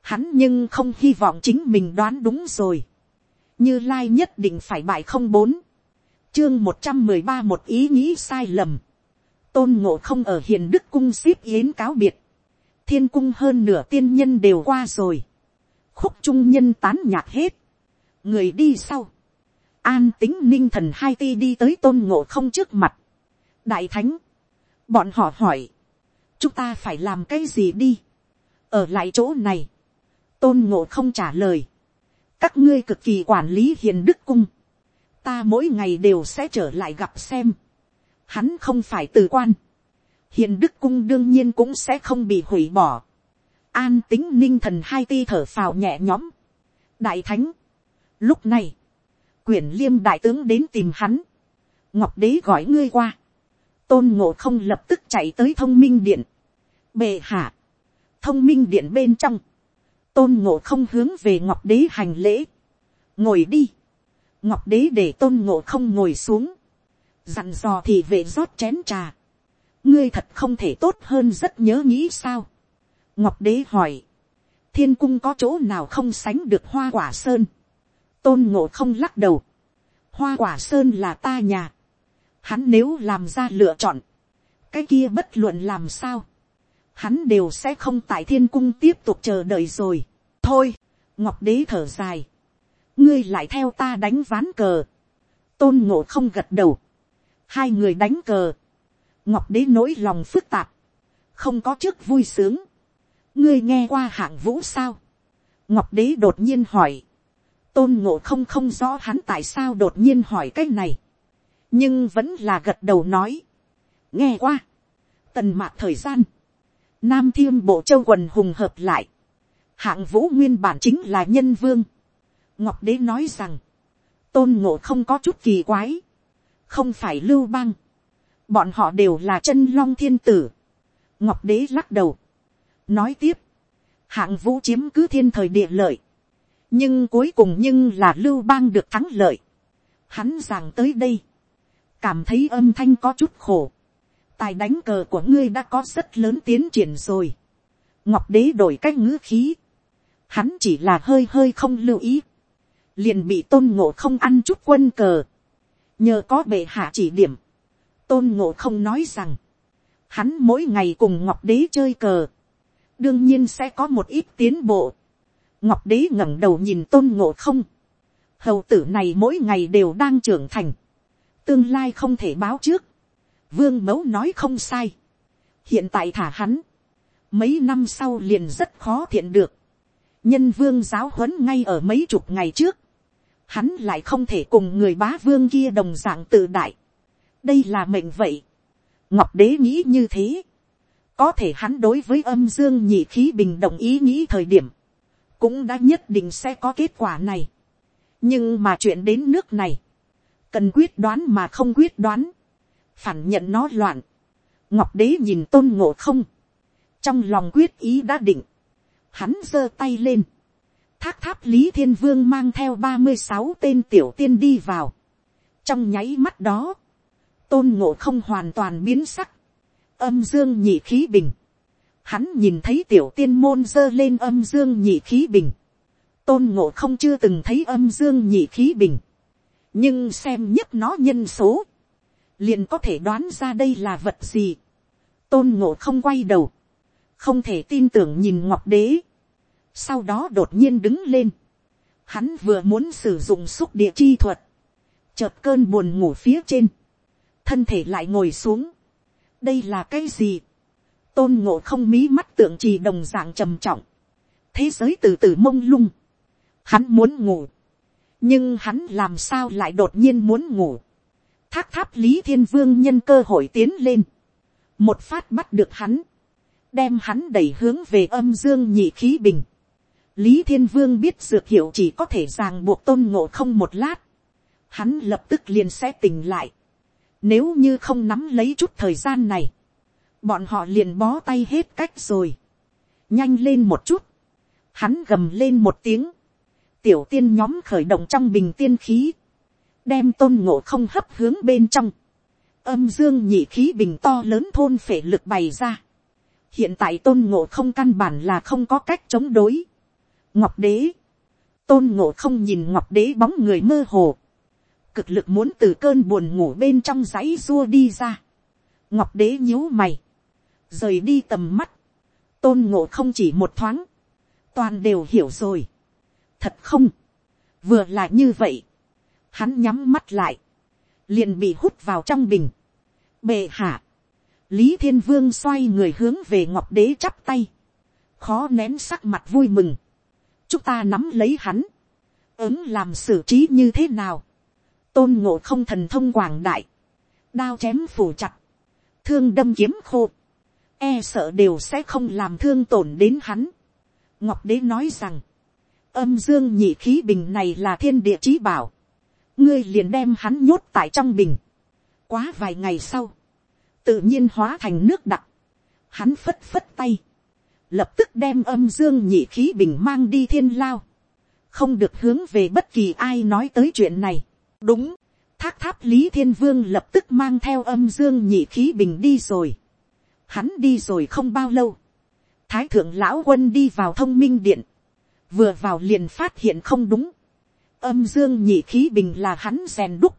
hắn nhưng không hy vọng chính mình đoán đúng rồi. Như lai nhất định phải bại không bốn, chương một trăm mười ba một ý nghĩ sai lầm, tôn ngộ không ở hiền đức cung ship yến cáo biệt, thiên cung hơn nửa tiên nhân đều qua rồi, khúc trung nhân tán nhạc hết, người đi sau, an tính ninh thần hai ti đi tới tôn ngộ không trước mặt, đại thánh, bọn họ hỏi, chúng ta phải làm cái gì đi, ở lại chỗ này, tôn ngộ không trả lời, các ngươi cực kỳ quản lý hiền đức cung, ta mỗi ngày đều sẽ trở lại gặp xem, hắn không phải từ quan, hiền đức cung đương nhiên cũng sẽ không bị hủy bỏ, an tính ninh thần hai ti thở phào nhẹ nhõm, đại thánh, lúc này, quyển liêm đại tướng đến tìm hắn, ngọc đế gọi ngươi qua, tôn ngộ không lập tức chạy tới thông minh điện, bề hạ, thông minh điện bên trong, tôn ngộ không hướng về ngọc đế hành lễ, ngồi đi, ngọc đế để tôn ngộ không ngồi xuống, dặn dò thì về rót chén trà, ngươi thật không thể tốt hơn rất nhớ nghĩ sao ngọc đế hỏi, thiên cung có chỗ nào không sánh được hoa quả sơn, tôn ngộ không lắc đầu, hoa quả sơn là ta nhà, hắn nếu làm ra lựa chọn, cái kia bất luận làm sao, hắn đều sẽ không tại thiên cung tiếp tục chờ đợi rồi. thôi, ngọc đế thở dài, ngươi lại theo ta đánh ván cờ, tôn ngộ không gật đầu, hai người đánh cờ, ngọc đế nỗi lòng phức tạp, không có trước vui sướng, ngươi nghe qua hạng vũ sao, ngọc đế đột nhiên hỏi, tôn ngộ không không rõ hắn tại sao đột nhiên hỏi cái này, nhưng vẫn là gật đầu nói, nghe qua, tần mạc thời gian, nam thiêm bộ châu quần hùng hợp lại, hạng vũ nguyên bản chính là nhân vương, ngọc đế nói rằng, tôn ngộ không có chút kỳ quái, không phải lưu bang, bọn họ đều là chân long thiên tử, ngọc đế lắc đầu, nói tiếp, hạng vũ chiếm cứ thiên thời địa lợi, nhưng cuối cùng nhưng là lưu bang được thắng lợi, hắn rằng tới đây, cảm thấy âm thanh có chút khổ, tài đánh cờ của ngươi đã có rất lớn tiến triển rồi, ngọc đế đổi cách ngữ khí, hắn chỉ là hơi hơi không lưu ý, liền bị tôn ngộ không ăn chút quân cờ, nhờ có bệ hạ chỉ điểm, tôn ngộ không nói rằng, hắn mỗi ngày cùng ngọc đế chơi cờ, đương nhiên sẽ có một ít tiến bộ. ngọc đế ngẩng đầu nhìn tôn ngộ không, hầu tử này mỗi ngày đều đang trưởng thành, tương lai không thể báo trước, vương mẫu nói không sai, hiện tại thả hắn, mấy năm sau liền rất khó thiện được, nhân vương giáo huấn ngay ở mấy chục ngày trước, hắn lại không thể cùng người bá vương kia đồng dạng tự đại. đây là mệnh vậy. ngọc đế nghĩ như thế có thể hắn đối với âm dương nhị khí bình đồng ý nghĩ thời điểm, cũng đã nhất định sẽ có kết quả này. nhưng mà chuyện đến nước này, cần quyết đoán mà không quyết đoán, phản nhận nó loạn. ngọc đế nhìn tôn ngộ không, trong lòng quyết ý đã định, hắn giơ tay lên, thác tháp lý thiên vương mang theo ba mươi sáu tên tiểu tiên đi vào. trong nháy mắt đó, tôn ngộ không hoàn toàn biến sắc, âm dương nhị khí bình. hắn nhìn thấy tiểu tiên môn dơ lên âm dương nhị khí bình. tôn ngộ không chưa từng thấy âm dương nhị khí bình. nhưng xem nhất nó nhân số, liền có thể đoán ra đây là vật gì. tôn ngộ không quay đầu, không thể tin tưởng nhìn ngọc đế sau đó đột nhiên đứng lên, hắn vừa muốn sử dụng xúc địa chi thuật, chợt cơn buồn ngủ phía trên, thân thể lại ngồi xuống, đây là cái gì, tôn ngộ không mí mắt tượng trì đồng dạng trầm trọng, thế giới từ từ mông lung, hắn muốn ngủ, nhưng hắn làm sao lại đột nhiên muốn ngủ, thác tháp lý thiên vương nhân cơ hội tiến lên, một phát bắt được hắn, đem hắn đẩy hướng về âm dương nhị khí bình, Lý Thiên Vương biết dược hiệu chỉ có thể ràng buộc tôn ngộ không một lát. Hắn lập tức liền sẽ tỉnh lại. Nếu như không nắm lấy chút thời gian này. Bọn họ liền bó tay hết cách rồi. Nhanh lên một chút. Hắn gầm lên một tiếng. Tiểu tiên nhóm khởi động trong bình tiên khí. Đem tôn ngộ không hấp hướng bên trong. Âm dương nhị khí bình to lớn thôn phệ lực bày ra. Hiện tại tôn ngộ không căn bản là không có cách chống đối ngọc đế, tôn ngộ không nhìn ngọc đế bóng người mơ hồ, cực lực muốn từ cơn buồn ngủ bên trong dãy rua đi ra. ngọc đế nhíu mày, rời đi tầm mắt, tôn ngộ không chỉ một thoáng, toàn đều hiểu rồi. thật không, vừa là như vậy, hắn nhắm mắt lại, liền bị hút vào trong bình. bệ hạ, lý thiên vương xoay người hướng về ngọc đế chắp tay, khó nén sắc mặt vui mừng, chúng ta nắm lấy hắn, ứng làm xử trí như thế nào, tôn ngộ không thần thông quảng đại, đao chém phủ chặt, thương đâm kiếm khô, e sợ đều sẽ không làm thương tổn đến hắn. ngọc đế nói rằng, âm dương nhị khí bình này là thiên địa chí bảo, ngươi liền đem hắn nhốt tại trong bình, quá vài ngày sau, tự nhiên hóa thành nước đặc, hắn phất phất tay, lập tức đem âm dương nhị khí bình mang đi thiên lao, không được hướng về bất kỳ ai nói tới chuyện này đúng, thác tháp lý thiên vương lập tức mang theo âm dương nhị khí bình đi rồi. hắn đi rồi không bao lâu, thái thượng lão quân đi vào thông minh điện, vừa vào liền phát hiện không đúng, âm dương nhị khí bình là hắn rèn đúc,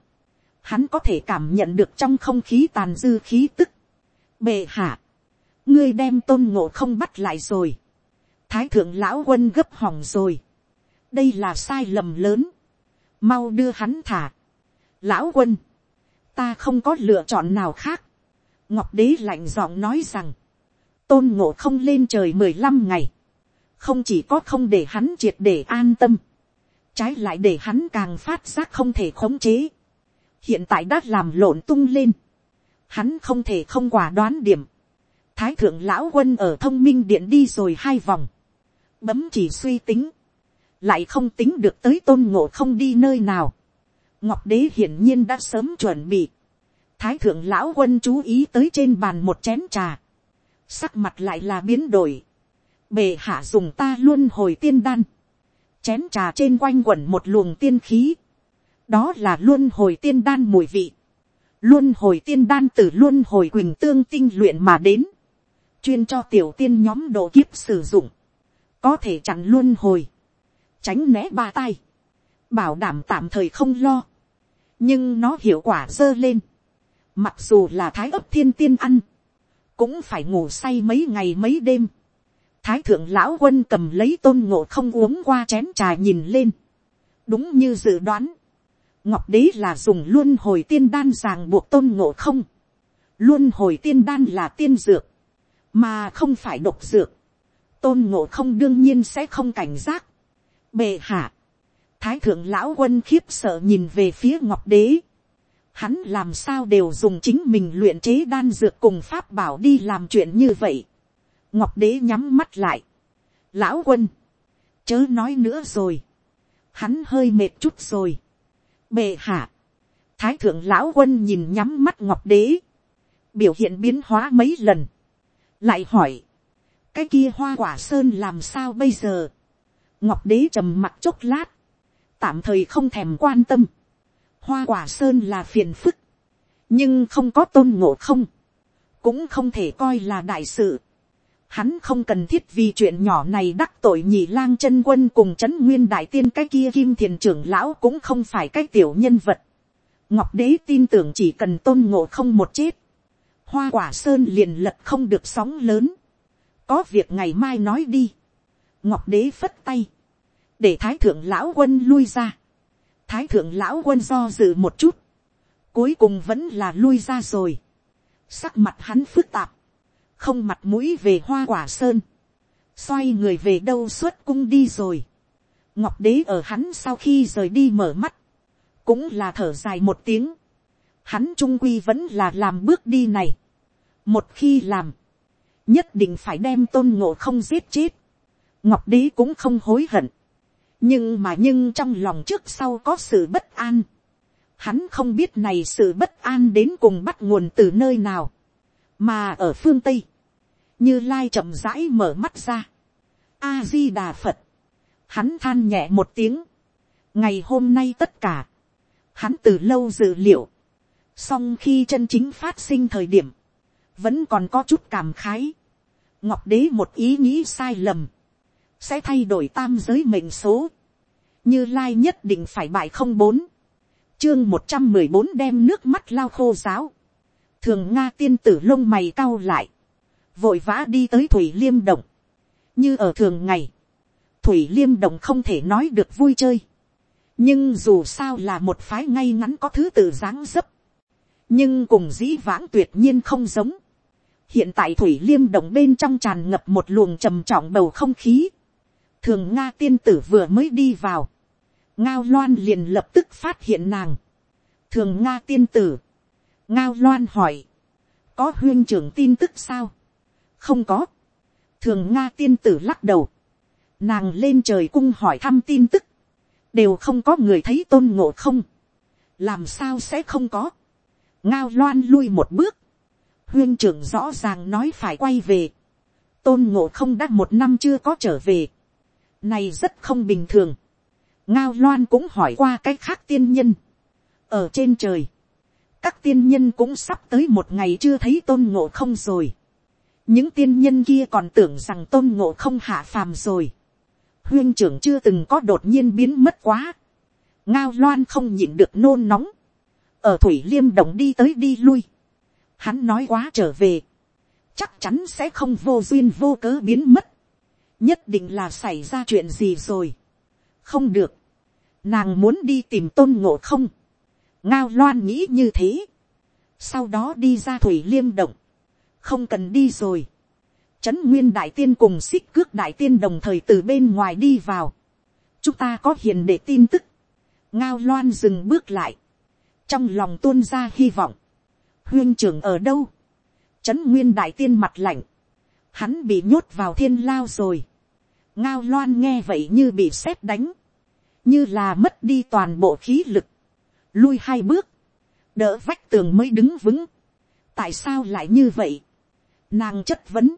hắn có thể cảm nhận được trong không khí tàn dư khí tức. bệ hạ, ngươi đem tôn ngộ không bắt lại rồi. thái thượng lão quân gấp hỏng rồi. đây là sai lầm lớn mau đưa hắn thả, lão quân, ta không có lựa chọn nào khác, ngọc đế lạnh giọng nói rằng, tôn ngộ không lên trời mười lăm ngày, không chỉ có không để hắn triệt để an tâm, trái lại để hắn càng phát giác không thể khống chế, hiện tại đã làm lộn tung lên, hắn không thể không quả đoán điểm, thái thượng lão quân ở thông minh điện đi rồi hai vòng, bấm chỉ suy tính, lại không tính được tới tôn ngộ không đi nơi nào, ngọc đế hiển nhiên đã sớm chuẩn bị, thái thượng lão quân chú ý tới trên bàn một chén trà, sắc mặt lại là biến đổi, bề hạ dùng ta luôn hồi tiên đan, chén trà trên quanh quẩn một luồng tiên khí, đó là luôn hồi tiên đan mùi vị, luôn hồi tiên đan từ luôn hồi quỳnh tương tinh luyện mà đến, chuyên cho tiểu tiên nhóm độ kiếp sử dụng, có thể chặn luôn hồi, tránh né ba tay, bảo đảm tạm thời không lo, nhưng nó hiệu quả dơ lên, mặc dù là thái ấp thiên tiên ăn, cũng phải ngủ say mấy ngày mấy đêm, thái thượng lão quân cầm lấy tôn ngộ không uống qua chén trà nhìn lên, đúng như dự đoán, ngọc đế là dùng luôn hồi tiên đan ràng buộc tôn ngộ không, luôn hồi tiên đan là tiên dược, mà không phải độc dược, tôn ngộ không đương nhiên sẽ không cảnh giác, bệ hạ, thái thượng lão quân khiếp sợ nhìn về phía ngọc đế, hắn làm sao đều dùng chính mình luyện chế đan dược cùng pháp bảo đi làm chuyện như vậy. ngọc đế nhắm mắt lại. lão quân, chớ nói nữa rồi. hắn hơi mệt chút rồi. bệ hạ, thái thượng lão quân nhìn nhắm mắt ngọc đế, biểu hiện biến hóa mấy lần, lại hỏi, cái kia hoa quả sơn làm sao bây giờ ngọc đế trầm mặt chốc lát, tạm thời không thèm quan tâm hoa quả sơn là phiền phức, nhưng không có tôn ngộ không, cũng không thể coi là đại sự. Hắn không cần thiết vì chuyện nhỏ này đắc tội nhị lang chân quân cùng chấn nguyên đại tiên cái kia kim thiền trưởng lão cũng không phải cái tiểu nhân vật. Ngọc đế tin tưởng chỉ cần tôn ngộ không một chết. Hoa quả sơn liền lật không được sóng lớn. Có việc ngày mai nói đi. Ngọc đế phất tay. Để thái thượng lão quân lui ra. Thái thượng lão quân do dự một chút, cuối cùng vẫn là lui ra rồi, sắc mặt hắn phức tạp, không mặt mũi về hoa quả sơn, xoay người về đâu xuất cung đi rồi, ngọc đế ở hắn sau khi rời đi mở mắt, cũng là thở dài một tiếng, hắn trung quy vẫn là làm bước đi này, một khi làm, nhất định phải đem tôn ngộ không giết chết, ngọc đế cũng không hối hận, nhưng mà nhưng trong lòng trước sau có sự bất an. Hắn không biết này sự bất an đến cùng bắt nguồn từ nơi nào. Mà ở phương Tây. Như Lai chậm rãi mở mắt ra. A-di-đà Phật. Hắn than nhẹ một tiếng. Ngày hôm nay tất cả. Hắn từ lâu dự liệu. Song khi chân chính phát sinh thời điểm. Vẫn còn có chút cảm khái. Ngọc đế một ý nghĩ sai lầm sẽ thay đổi tam giới mệnh số. Như Lai nhất định phải bại không bốn. Chương một trăm mười bốn đem nước mắt lao khô giáo. Thường Nga tiên tử lông mày cau lại. Vội vã đi tới Thủy Liêm Động. Như ở thường ngày. Thủy Liêm Động không thể nói được vui chơi. Nhưng dù sao là một phái ngay ngắn có thứ tự dáng dấp. Nhưng cùng dĩ vãng tuyệt nhiên không giống. Hiện tại Thủy Liêm Động bên trong tràn ngập một luồng trầm trọng bầu không khí thường nga tiên tử vừa mới đi vào, ngao loan liền lập tức phát hiện nàng, thường nga tiên tử, ngao loan hỏi, có huyên trưởng tin tức sao, không có, thường nga tiên tử lắc đầu, nàng lên trời cung hỏi thăm tin tức, đều không có người thấy tôn ngộ không, làm sao sẽ không có, ngao loan lui một bước, huyên trưởng rõ ràng nói phải quay về, tôn ngộ không đã một năm chưa có trở về, này rất không bình thường. Ngao loan cũng hỏi qua cái khác tiên nhân. Ở trên trời. Các tiên nhân cũng sắp tới một ngày chưa thấy tôn ngộ không rồi. Những tiên nhân kia còn tưởng rằng tôn ngộ không hạ phàm rồi. Huyên trưởng chưa từng có đột nhiên biến mất quá. Ngao loan không nhịn được nôn nóng. Ở Thủy Liêm động đi tới đi lui. Hắn nói quá trở về. Chắc chắn sẽ không vô duyên vô cớ biến mất nhất định là xảy ra chuyện gì rồi. không được. nàng muốn đi tìm tôn ngộ không, ngao loan nghĩ như thế, sau đó đi ra thủy liêm động, không cần đi rồi, trấn nguyên đại tiên cùng xích cước đại tiên đồng thời từ bên ngoài đi vào, chúng ta có hiền để tin tức, ngao loan dừng bước lại, trong lòng tuôn ra hy vọng, huyên trưởng ở đâu, trấn nguyên đại tiên mặt lạnh, hắn bị nhốt vào thiên lao rồi, ngao loan nghe vậy như bị sét đánh, như là mất đi toàn bộ khí lực, lui hai bước, đỡ vách tường mới đứng vững, tại sao lại như vậy, nàng chất vấn,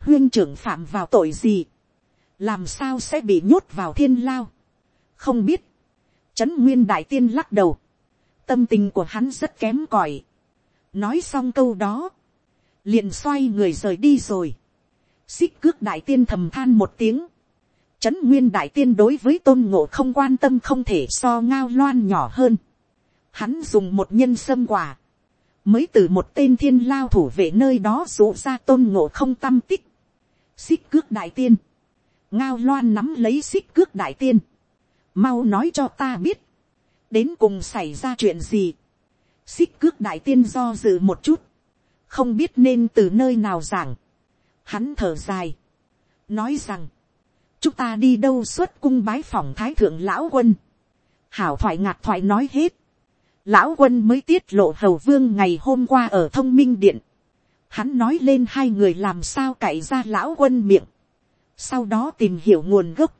huyên trưởng phạm vào tội gì, làm sao sẽ bị nhốt vào thiên lao, không biết, trấn nguyên đại tiên lắc đầu, tâm tình của hắn rất kém cỏi, nói xong câu đó, liền xoay người rời đi rồi, xích cước đại tiên thầm than một tiếng, trấn nguyên đại tiên đối với tôn ngộ không quan tâm không thể so ngao loan nhỏ hơn, hắn dùng một nhân sâm quả, mới từ một tên thiên lao thủ vệ nơi đó dụ ra tôn ngộ không tâm tích, xích cước đại tiên, ngao loan nắm lấy xích cước đại tiên, mau nói cho ta biết, đến cùng xảy ra chuyện gì, xích cước đại tiên do dự một chút, không biết nên từ nơi nào giảng, hắn thở dài, nói rằng, chúng ta đi đâu xuất cung bái phòng thái thượng lão quân, hảo thoại ngạt thoại nói hết, lão quân mới tiết lộ hầu vương ngày hôm qua ở thông minh điện, hắn nói lên hai người làm sao cậy ra lão quân miệng, sau đó tìm hiểu nguồn gốc,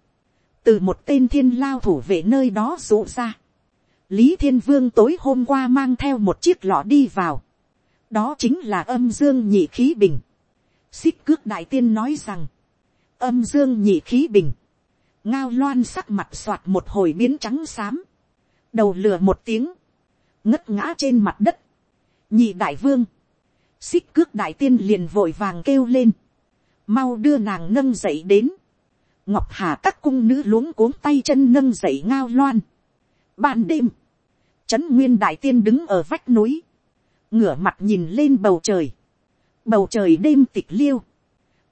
từ một tên thiên lao thủ vệ nơi đó rụ ra. lý thiên vương tối hôm qua mang theo một chiếc lọ đi vào, đó chính là âm dương nhị khí bình xích cước đại tiên nói rằng, âm dương nhị khí bình, ngao loan sắc mặt soạt một hồi biến trắng xám, đầu lửa một tiếng, ngất ngã trên mặt đất, nhị đại vương, xích cước đại tiên liền vội vàng kêu lên, mau đưa nàng nâng dậy đến, ngọc hà các cung nữ luống cuống tay chân nâng dậy ngao loan. Ban đêm, trấn nguyên đại tiên đứng ở vách núi, ngửa mặt nhìn lên bầu trời, bầu trời đêm tịch liêu,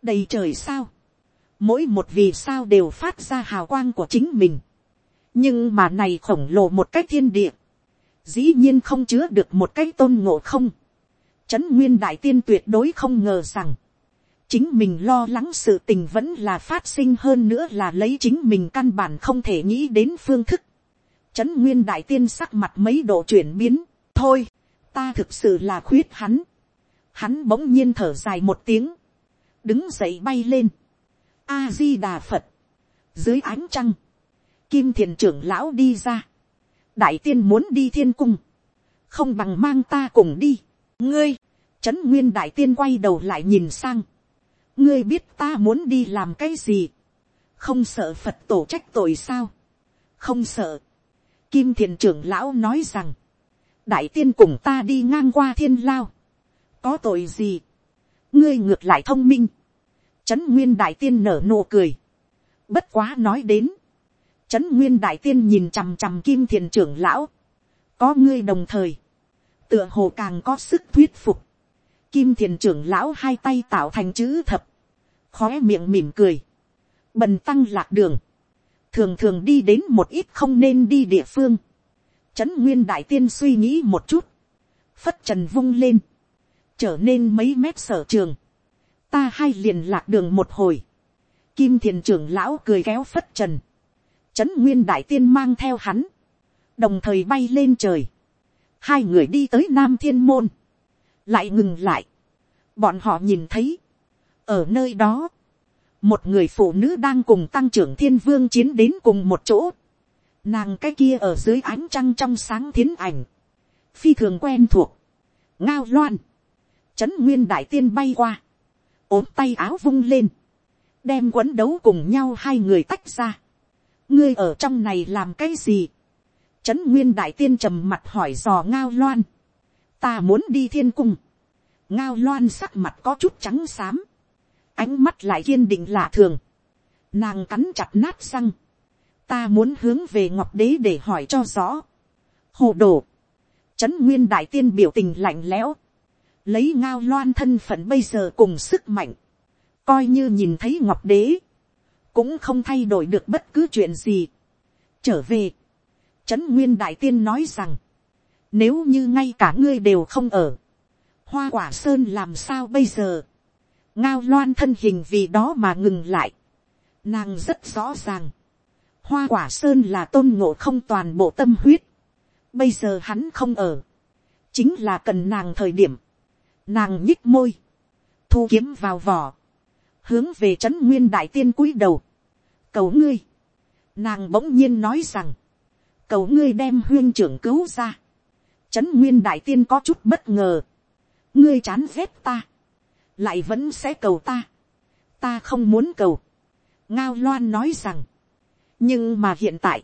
đầy trời sao, mỗi một vì sao đều phát ra hào quang của chính mình, nhưng mà này khổng lồ một cách thiên địa, dĩ nhiên không chứa được một cái tôn ngộ không, trấn nguyên đại tiên tuyệt đối không ngờ rằng, chính mình lo lắng sự tình vẫn là phát sinh hơn nữa là lấy chính mình căn bản không thể nghĩ đến phương thức. Trấn nguyên đại tiên sắc mặt mấy độ chuyển biến, thôi, ta thực sự là khuyết hắn. Hắn bỗng nhiên thở dài một tiếng, đứng dậy bay lên. A di đà Phật, dưới ánh trăng, kim thiền trưởng lão đi ra. Đại tiên muốn đi thiên cung, không bằng mang ta cùng đi. Ngươi, trấn nguyên đại tiên quay đầu lại nhìn sang. Ngươi biết ta muốn đi làm cái gì, không sợ phật tổ trách tội sao, không sợ. Kim thiền trưởng lão nói rằng, đại tiên cùng ta đi ngang qua thiên lao, có tội gì, ngươi ngược lại thông minh, trấn nguyên đại tiên nở nụ cười, bất quá nói đến, trấn nguyên đại tiên nhìn chằm chằm kim thiền trưởng lão, có ngươi đồng thời, tựa hồ càng có sức thuyết phục, kim thiền trưởng lão hai tay tạo thành chữ thập, khó miệng mỉm cười, bần tăng lạc đường, thường thường đi đến một ít không nên đi địa phương, trấn nguyên đại tiên suy nghĩ một chút, phất trần vung lên, trở nên mấy mét sở trường, ta hai liền lạc đường một hồi, kim thiền trưởng lão cười kéo phất trần, trấn nguyên đại tiên mang theo hắn, đồng thời bay lên trời, hai người đi tới nam thiên môn, lại ngừng lại, bọn họ nhìn thấy, ở nơi đó, một người phụ nữ đang cùng tăng trưởng thiên vương chiến đến cùng một chỗ, nàng cái kia ở dưới ánh trăng trong sáng thiến ảnh, phi thường quen thuộc, ngao loan, trấn nguyên đại tiên bay qua, ốm tay áo vung lên, đem quấn đấu cùng nhau hai người tách ra, ngươi ở trong này làm cái gì, trấn nguyên đại tiên trầm mặt hỏi dò ngao loan, ta muốn đi thiên cung, ngao loan sắc mặt có chút trắng xám, ánh mắt lại kiên định lạ thường, nàng cắn chặt nát răng, ta muốn hướng về ngọc đế để hỏi cho rõ, hồ đồ, trấn nguyên đại tiên biểu tình lạnh lẽo, lấy ngao loan thân phận bây giờ cùng sức mạnh, coi như nhìn thấy ngọc đế, cũng không thay đổi được bất cứ chuyện gì. trở về, trấn nguyên đại tiên nói rằng, nếu như ngay cả ngươi đều không ở, hoa quả sơn làm sao bây giờ, ngao loan thân hình vì đó mà ngừng lại, nàng rất rõ ràng, hoa quả sơn là tôn ngộ không toàn bộ tâm huyết, bây giờ hắn không ở, chính là cần nàng thời điểm, nàng nhích môi, thu kiếm vào vỏ, hướng về trấn nguyên đại tiên cúi đầu, cầu ngươi, nàng bỗng nhiên nói rằng, cầu ngươi đem huyên trưởng cứu ra, trấn nguyên đại tiên có chút bất ngờ, ngươi chán ghét ta, lại vẫn sẽ cầu ta, ta không muốn cầu, ngao loan nói rằng, nhưng mà hiện tại,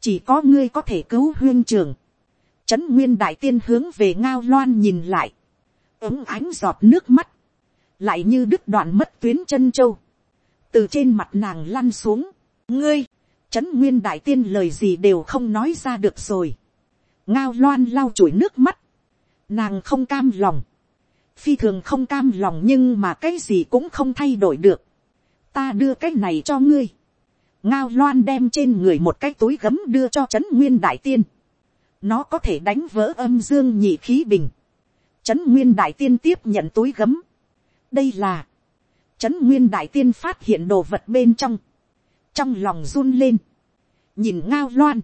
chỉ có ngươi có thể cứu huyên trưởng, trấn nguyên đại tiên hướng về ngao loan nhìn lại, ứng ánh giọt nước mắt, lại như đứt đoạn mất tuyến chân châu, từ trên mặt nàng lăn xuống, ngươi, trấn nguyên đại tiên lời gì đều không nói ra được rồi, ngao loan lau chùi nước mắt, nàng không cam lòng, phi thường không cam lòng nhưng mà cái gì cũng không thay đổi được, ta đưa cái này cho ngươi, ngao loan đem trên người một cái túi gấm đưa cho trấn nguyên đại tiên, nó có thể đánh vỡ âm dương nhị khí bình, trấn nguyên đại tiên tiếp nhận túi gấm, đây là, trấn nguyên đại tiên phát hiện đồ vật bên trong, trong lòng run lên, nhìn ngao loan,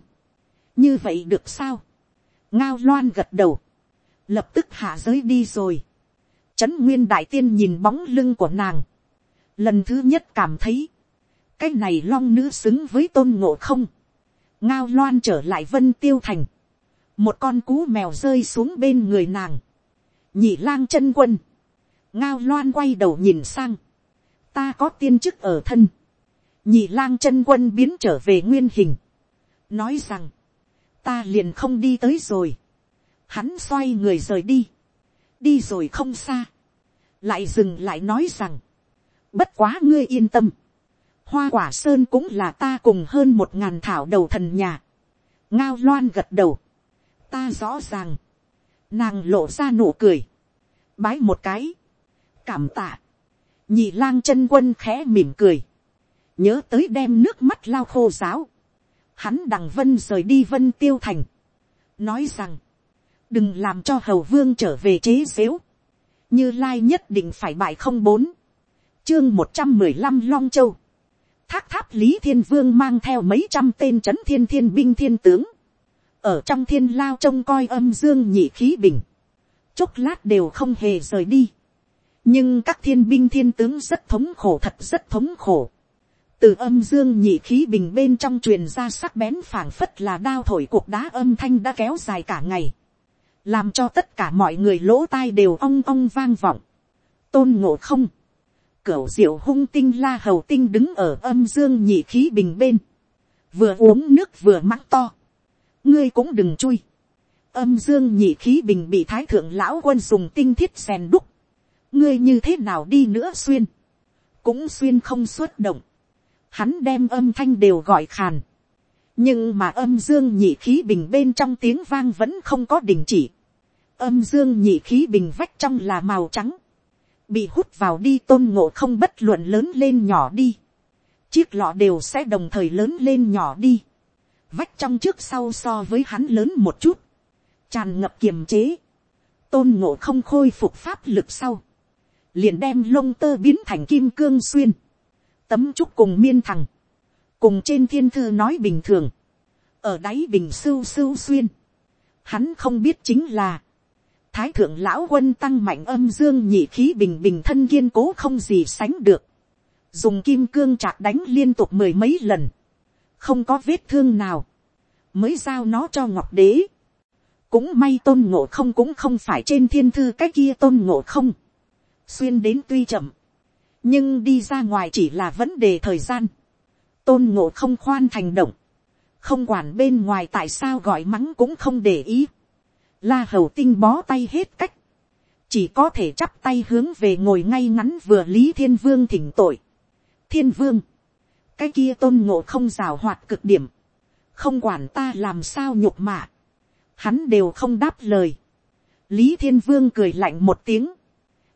như vậy được sao, ngao loan gật đầu, lập tức hạ giới đi rồi, trấn nguyên đại tiên nhìn bóng lưng của nàng, lần thứ nhất cảm thấy, cái này long nữ xứng với tôn ngộ không, ngao loan trở lại vân tiêu thành, một con cú mèo rơi xuống bên người nàng, nhị lang chân quân, ngao loan quay đầu nhìn sang, ta có tiên chức ở thân, nhị lang chân quân biến trở về nguyên hình, nói rằng, ta liền không đi tới rồi, hắn xoay người rời đi, đi rồi không xa, lại dừng lại nói rằng, bất quá ngươi yên tâm, hoa quả sơn cũng là ta cùng hơn một ngàn thảo đầu thần nhà, ngao loan gật đầu, ta rõ ràng, nàng lộ ra nụ cười, bái một cái, cảm tạ, nhị lang chân quân khẽ mỉm cười, nhớ tới đem nước mắt lao khô giáo, hắn đằng vân rời đi vân tiêu thành, nói rằng, đừng làm cho hầu vương trở về chế xếu, như lai nhất định phải bại không bốn, chương một trăm mười lăm long châu, thác tháp lý thiên vương mang theo mấy trăm tên c h ấ n thiên thiên binh thiên tướng, ở trong thiên lao trông coi âm dương nhị khí bình, chốc lát đều không hề rời đi, nhưng các thiên binh thiên tướng rất thống khổ thật rất thống khổ, từ âm dương nhị khí bình bên trong truyền ra sắc bén phảng phất là đao thổi cuộc đá âm thanh đã kéo dài cả ngày, làm cho tất cả mọi người lỗ tai đều ong ong vang vọng, tôn ngộ không, cửu diệu hung tinh la hầu tinh đứng ở âm dương nhị khí bình bên, vừa uống nước vừa mắng to, ngươi cũng đừng chui, âm dương nhị khí bình bị thái thượng lão quân dùng tinh thiết xèn đúc, ngươi như thế nào đi nữa xuyên, cũng xuyên không xuất động, hắn đem âm thanh đều gọi khàn, nhưng mà âm dương nhị khí bình bên trong tiếng vang vẫn không có đình chỉ, âm dương nhị khí bình vách trong là màu trắng, bị hút vào đi tôn ngộ không bất luận lớn lên nhỏ đi, chiếc lọ đều sẽ đồng thời lớn lên nhỏ đi, vách trong trước sau so với hắn lớn một chút, tràn ngập kiềm chế, tôn ngộ không khôi phục pháp lực sau, liền đem lông tơ biến thành kim cương xuyên, tấm trúc cùng miên thằng, cùng trên thiên thư nói bình thường, ở đáy bình sưu sưu xuyên, hắn không biết chính là, thái thượng lão quân tăng mạnh âm dương nhị khí bình bình thân kiên cố không gì sánh được. Dùng kim cương chạc đánh liên tục mười mấy lần. Không có vết thương nào. Mới giao nó cho ngọc đế. Cũng may tôn ngộ không cũng không phải trên thiên thư cái kia tôn ngộ không. Xuyên đến tuy chậm. Nhưng đi ra ngoài chỉ là vấn đề thời gian. Tôn ngộ không khoan thành động. Không quản bên ngoài tại sao gọi mắng cũng không để ý La hầu tinh bó tay hết cách. Chỉ có thể chắp tay hướng về ngồi ngay ngắn vừa Lý Thiên Vương thỉnh tội. Thiên Vương. Cái kia tôn ngộ không rào hoạt cực điểm. Không quản ta làm sao nhục mạ. Hắn đều không đáp lời. Lý Thiên Vương cười lạnh một tiếng.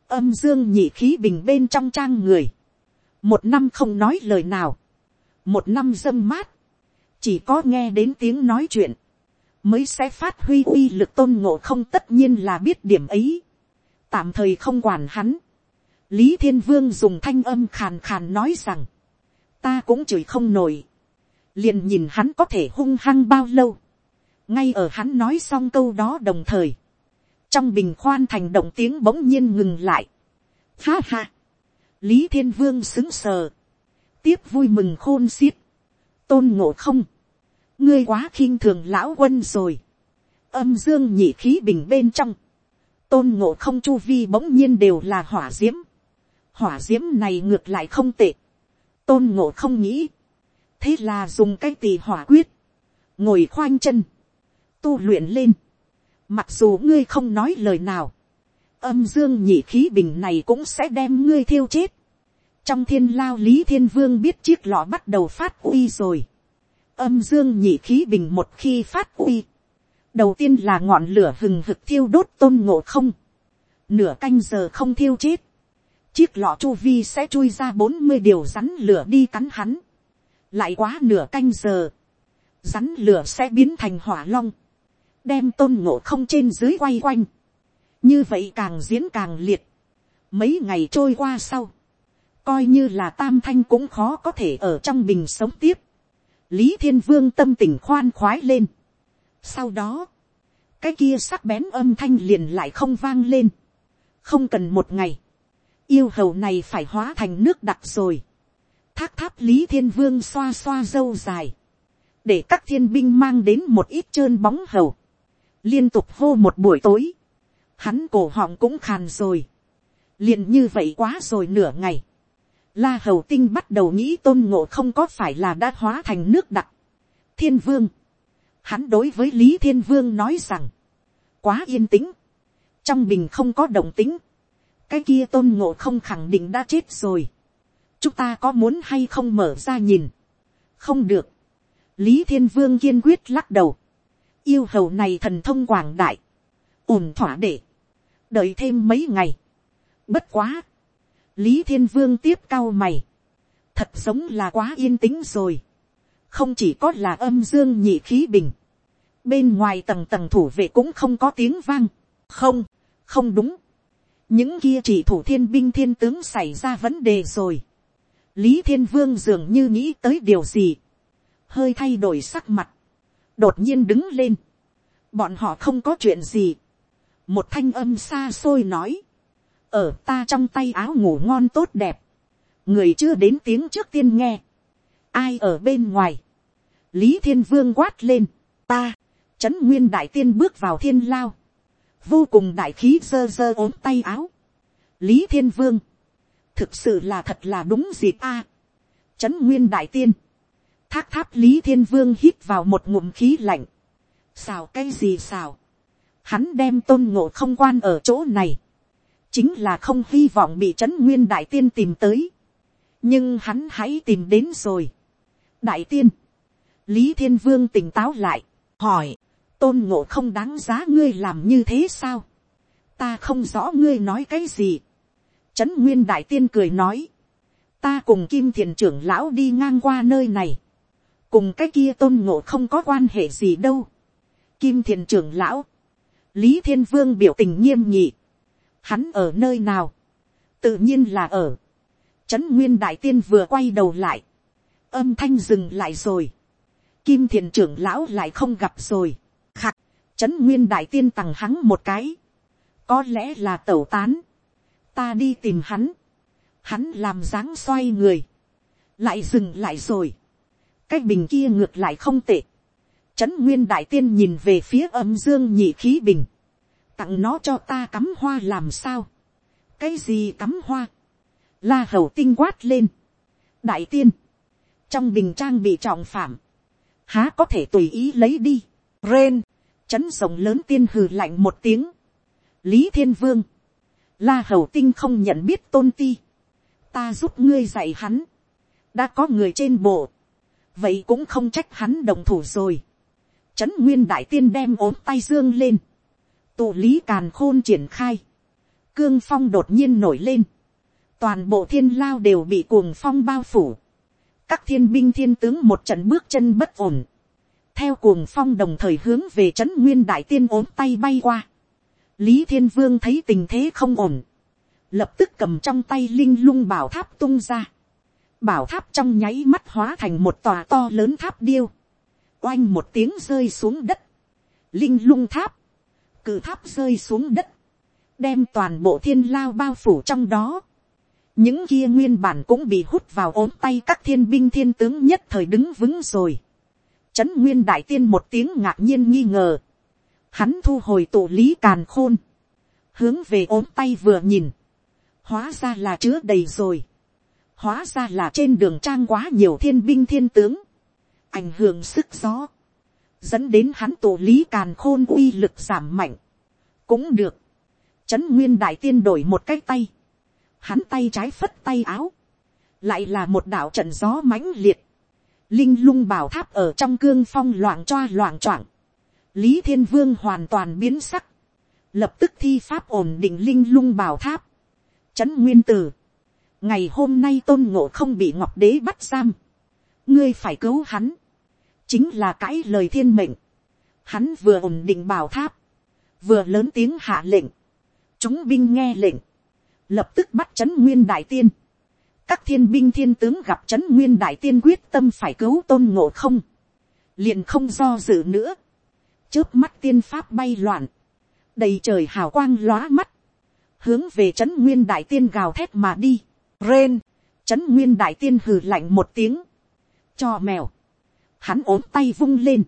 Âm dương nhị khí bình bên trong trang người. Một năm không nói lời nào. Một năm dâm mát. Chỉ có nghe đến tiếng nói chuyện mới sẽ phát huy uy lực tôn ngộ không tất nhiên là biết điểm ấy, tạm thời không quản hắn, lý thiên vương dùng thanh âm khàn khàn nói rằng, ta cũng chửi không nổi, liền nhìn hắn có thể hung hăng bao lâu, ngay ở hắn nói xong câu đó đồng thời, trong bình khoan thành động tiếng bỗng nhiên ngừng lại, ha ha, lý thiên vương xứng sờ, tiếp vui mừng khôn xiết, tôn ngộ không, ngươi quá khinh thường lão quân rồi, âm dương nhị khí bình bên trong, tôn ngộ không chu vi bỗng nhiên đều là hỏa d i ễ m hỏa d i ễ m này ngược lại không tệ, tôn ngộ không nghĩ, thế là dùng cái tỳ hỏa quyết, ngồi khoanh chân, tu luyện lên, mặc dù ngươi không nói lời nào, âm dương nhị khí bình này cũng sẽ đem ngươi thiêu chết, trong thiên lao lý thiên vương biết chiếc lọ bắt đầu phát uy rồi, âm dương nhị khí bình một khi phát uy, đầu tiên là ngọn lửa hừng hực thiêu đốt tôn ngộ không, nửa canh giờ không thiêu chết, chiếc lọ chu vi sẽ chui ra bốn mươi điều rắn lửa đi cắn hắn, lại quá nửa canh giờ, rắn lửa sẽ biến thành hỏa long, đem tôn ngộ không trên dưới quay quanh, như vậy càng diễn càng liệt, mấy ngày trôi qua sau, coi như là tam thanh cũng khó có thể ở trong bình sống tiếp, lý thiên vương tâm tình khoan khoái lên, sau đó, cái kia sắc bén âm thanh liền lại không vang lên. Không cần một ngày, yêu hầu này phải hóa thành nước đặc rồi. Thác tháp lý thiên vương xoa xoa dâu dài. Để các thiên binh mang đến một ít trơn bóng hầu. Liên tục hô một buổi tối. Hắn cổ họng cũng khàn rồi. liền như vậy quá rồi nửa ngày. La hầu tinh bắt đầu nghĩ tôn ngộ không có phải là đã hóa thành nước đặc. Thiên vương hắn đối với lý thiên vương nói rằng, quá yên tĩnh, trong bình không có động tính, cái kia tôn ngộ không khẳng định đã chết rồi, chúng ta có muốn hay không mở ra nhìn, không được, lý thiên vương kiên quyết lắc đầu, yêu hầu này thần thông quảng đại, ổn thỏa để, đợi thêm mấy ngày, bất quá, lý thiên vương tiếp cao mày, thật sống là quá yên tĩnh rồi, không chỉ có là âm dương nhị khí bình, bên ngoài tầng tầng thủ vệ cũng không có tiếng vang, không, không đúng, những kia chỉ thủ thiên binh thiên tướng xảy ra vấn đề rồi, lý thiên vương dường như nghĩ tới điều gì, hơi thay đổi sắc mặt, đột nhiên đứng lên, bọn họ không có chuyện gì, một thanh âm xa xôi nói, ở ta trong tay áo ngủ ngon tốt đẹp, người chưa đến tiếng trước tiên nghe, ai ở bên ngoài, lý thiên vương quát lên, ta, trấn nguyên đại tiên bước vào thiên lao, vô cùng đại khí giơ giơ ốm tay áo, lý thiên vương, thực sự là thật là đúng dịp a, trấn nguyên đại tiên, thác tháp lý thiên vương hít vào một ngụm khí lạnh, xào cái gì xào, hắn đem tôn ngộ không quan ở chỗ này, chính là không hy vọng bị trấn nguyên đại tiên tìm tới, nhưng hắn hãy tìm đến rồi. đại tiên, lý thiên vương tỉnh táo lại, hỏi, tôn ngộ không đáng giá ngươi làm như thế sao, ta không rõ ngươi nói cái gì. trấn nguyên đại tiên cười nói, ta cùng kim thiền trưởng lão đi ngang qua nơi này, cùng cái kia tôn ngộ không có quan hệ gì đâu. kim thiền trưởng lão, lý thiên vương biểu tình nghiêm nhị, hắn ở nơi nào, tự nhiên là ở, trấn nguyên đại tiên vừa quay đầu lại, âm thanh dừng lại rồi, kim thiền trưởng lão lại không gặp rồi, khạc trấn nguyên đại tiên tằng hắn một cái, có lẽ là tẩu tán, ta đi tìm hắn, hắn làm dáng xoay người, lại dừng lại rồi, cái bình kia ngược lại không tệ, trấn nguyên đại tiên nhìn về phía âm dương nhị khí bình, tặng nó cho ta cắm hoa làm sao, cái gì cắm hoa, la hầu tinh quát lên, đại tiên, trong bình trang bị trọng phạm, há có thể tùy ý lấy đi, Ren, chấn rồng lớn tiên hừ lạnh một tiếng. Lý Thiên Vương, La Hầu Tinh không nhận biết tôn ti. Ta giúp ngươi dạy hắn. Đã có người trên bộ. Vậy cũng không trách hắn đồng thủ rồi. chấn Nguyên Đại Tiên đem ốm tay dương lên. Tụ lý càn khôn triển khai. Cương phong đột nhiên nổi lên. Toàn bộ thiên lao đều bị cuồng phong bao phủ. Các thiên binh thiên tướng một trận bước chân bất ổn theo cuồng phong đồng thời hướng về trấn nguyên đại tiên ốm tay bay qua. lý thiên vương thấy tình thế không ổn, lập tức cầm trong tay linh lung bảo tháp tung ra. bảo tháp trong nháy mắt hóa thành một tòa to lớn tháp điêu, oanh một tiếng rơi xuống đất, linh lung tháp, cự tháp rơi xuống đất, đem toàn bộ thiên lao bao phủ trong đó. những kia nguyên bản cũng bị hút vào ốm tay các thiên binh thiên tướng nhất thời đứng vững rồi trấn nguyên đại tiên một tiếng ngạc nhiên nghi ngờ. hắn thu hồi tổ lý càn khôn. hướng về ốm tay vừa nhìn. hóa ra là chứa đầy rồi. hóa ra là trên đường trang quá nhiều thiên binh thiên tướng. ảnh hưởng sức gió. dẫn đến hắn tổ lý càn khôn uy lực giảm mạnh. cũng được Trấn Nguyên Đại Tiên đổi một cái tay. Hắn tay trái phất tay áo. Lại là một đạo trận gió mãnh liệt. Linh lung bảo tháp ở trong cương phong loạn choa loạn choạng. Lý Thiên Vương hoàn toàn biến sắc. Lập tức thi pháp ổn định linh lung bảo tháp. Trấn Nguyên Tử. Ngày hôm nay tôn ngộ không bị Ngọc Đế bắt giam. Ngươi phải cứu hắn. Chính là cãi lời thiên mệnh. Hắn vừa ổn định bảo tháp. Vừa lớn tiếng hạ lệnh chúng binh nghe lệnh, lập tức bắt trấn nguyên đại tiên các thiên binh thiên tướng gặp trấn nguyên đại tiên quyết tâm phải cứu tôn ngộ không, liền không do dự nữa, trước mắt tiên pháp bay loạn, đầy trời hào quang lóa mắt, hướng về trấn nguyên đại tiên gào thét mà đi, rên, trấn nguyên đại tiên hừ lạnh một tiếng, cho mèo, hắn ốm tay vung lên,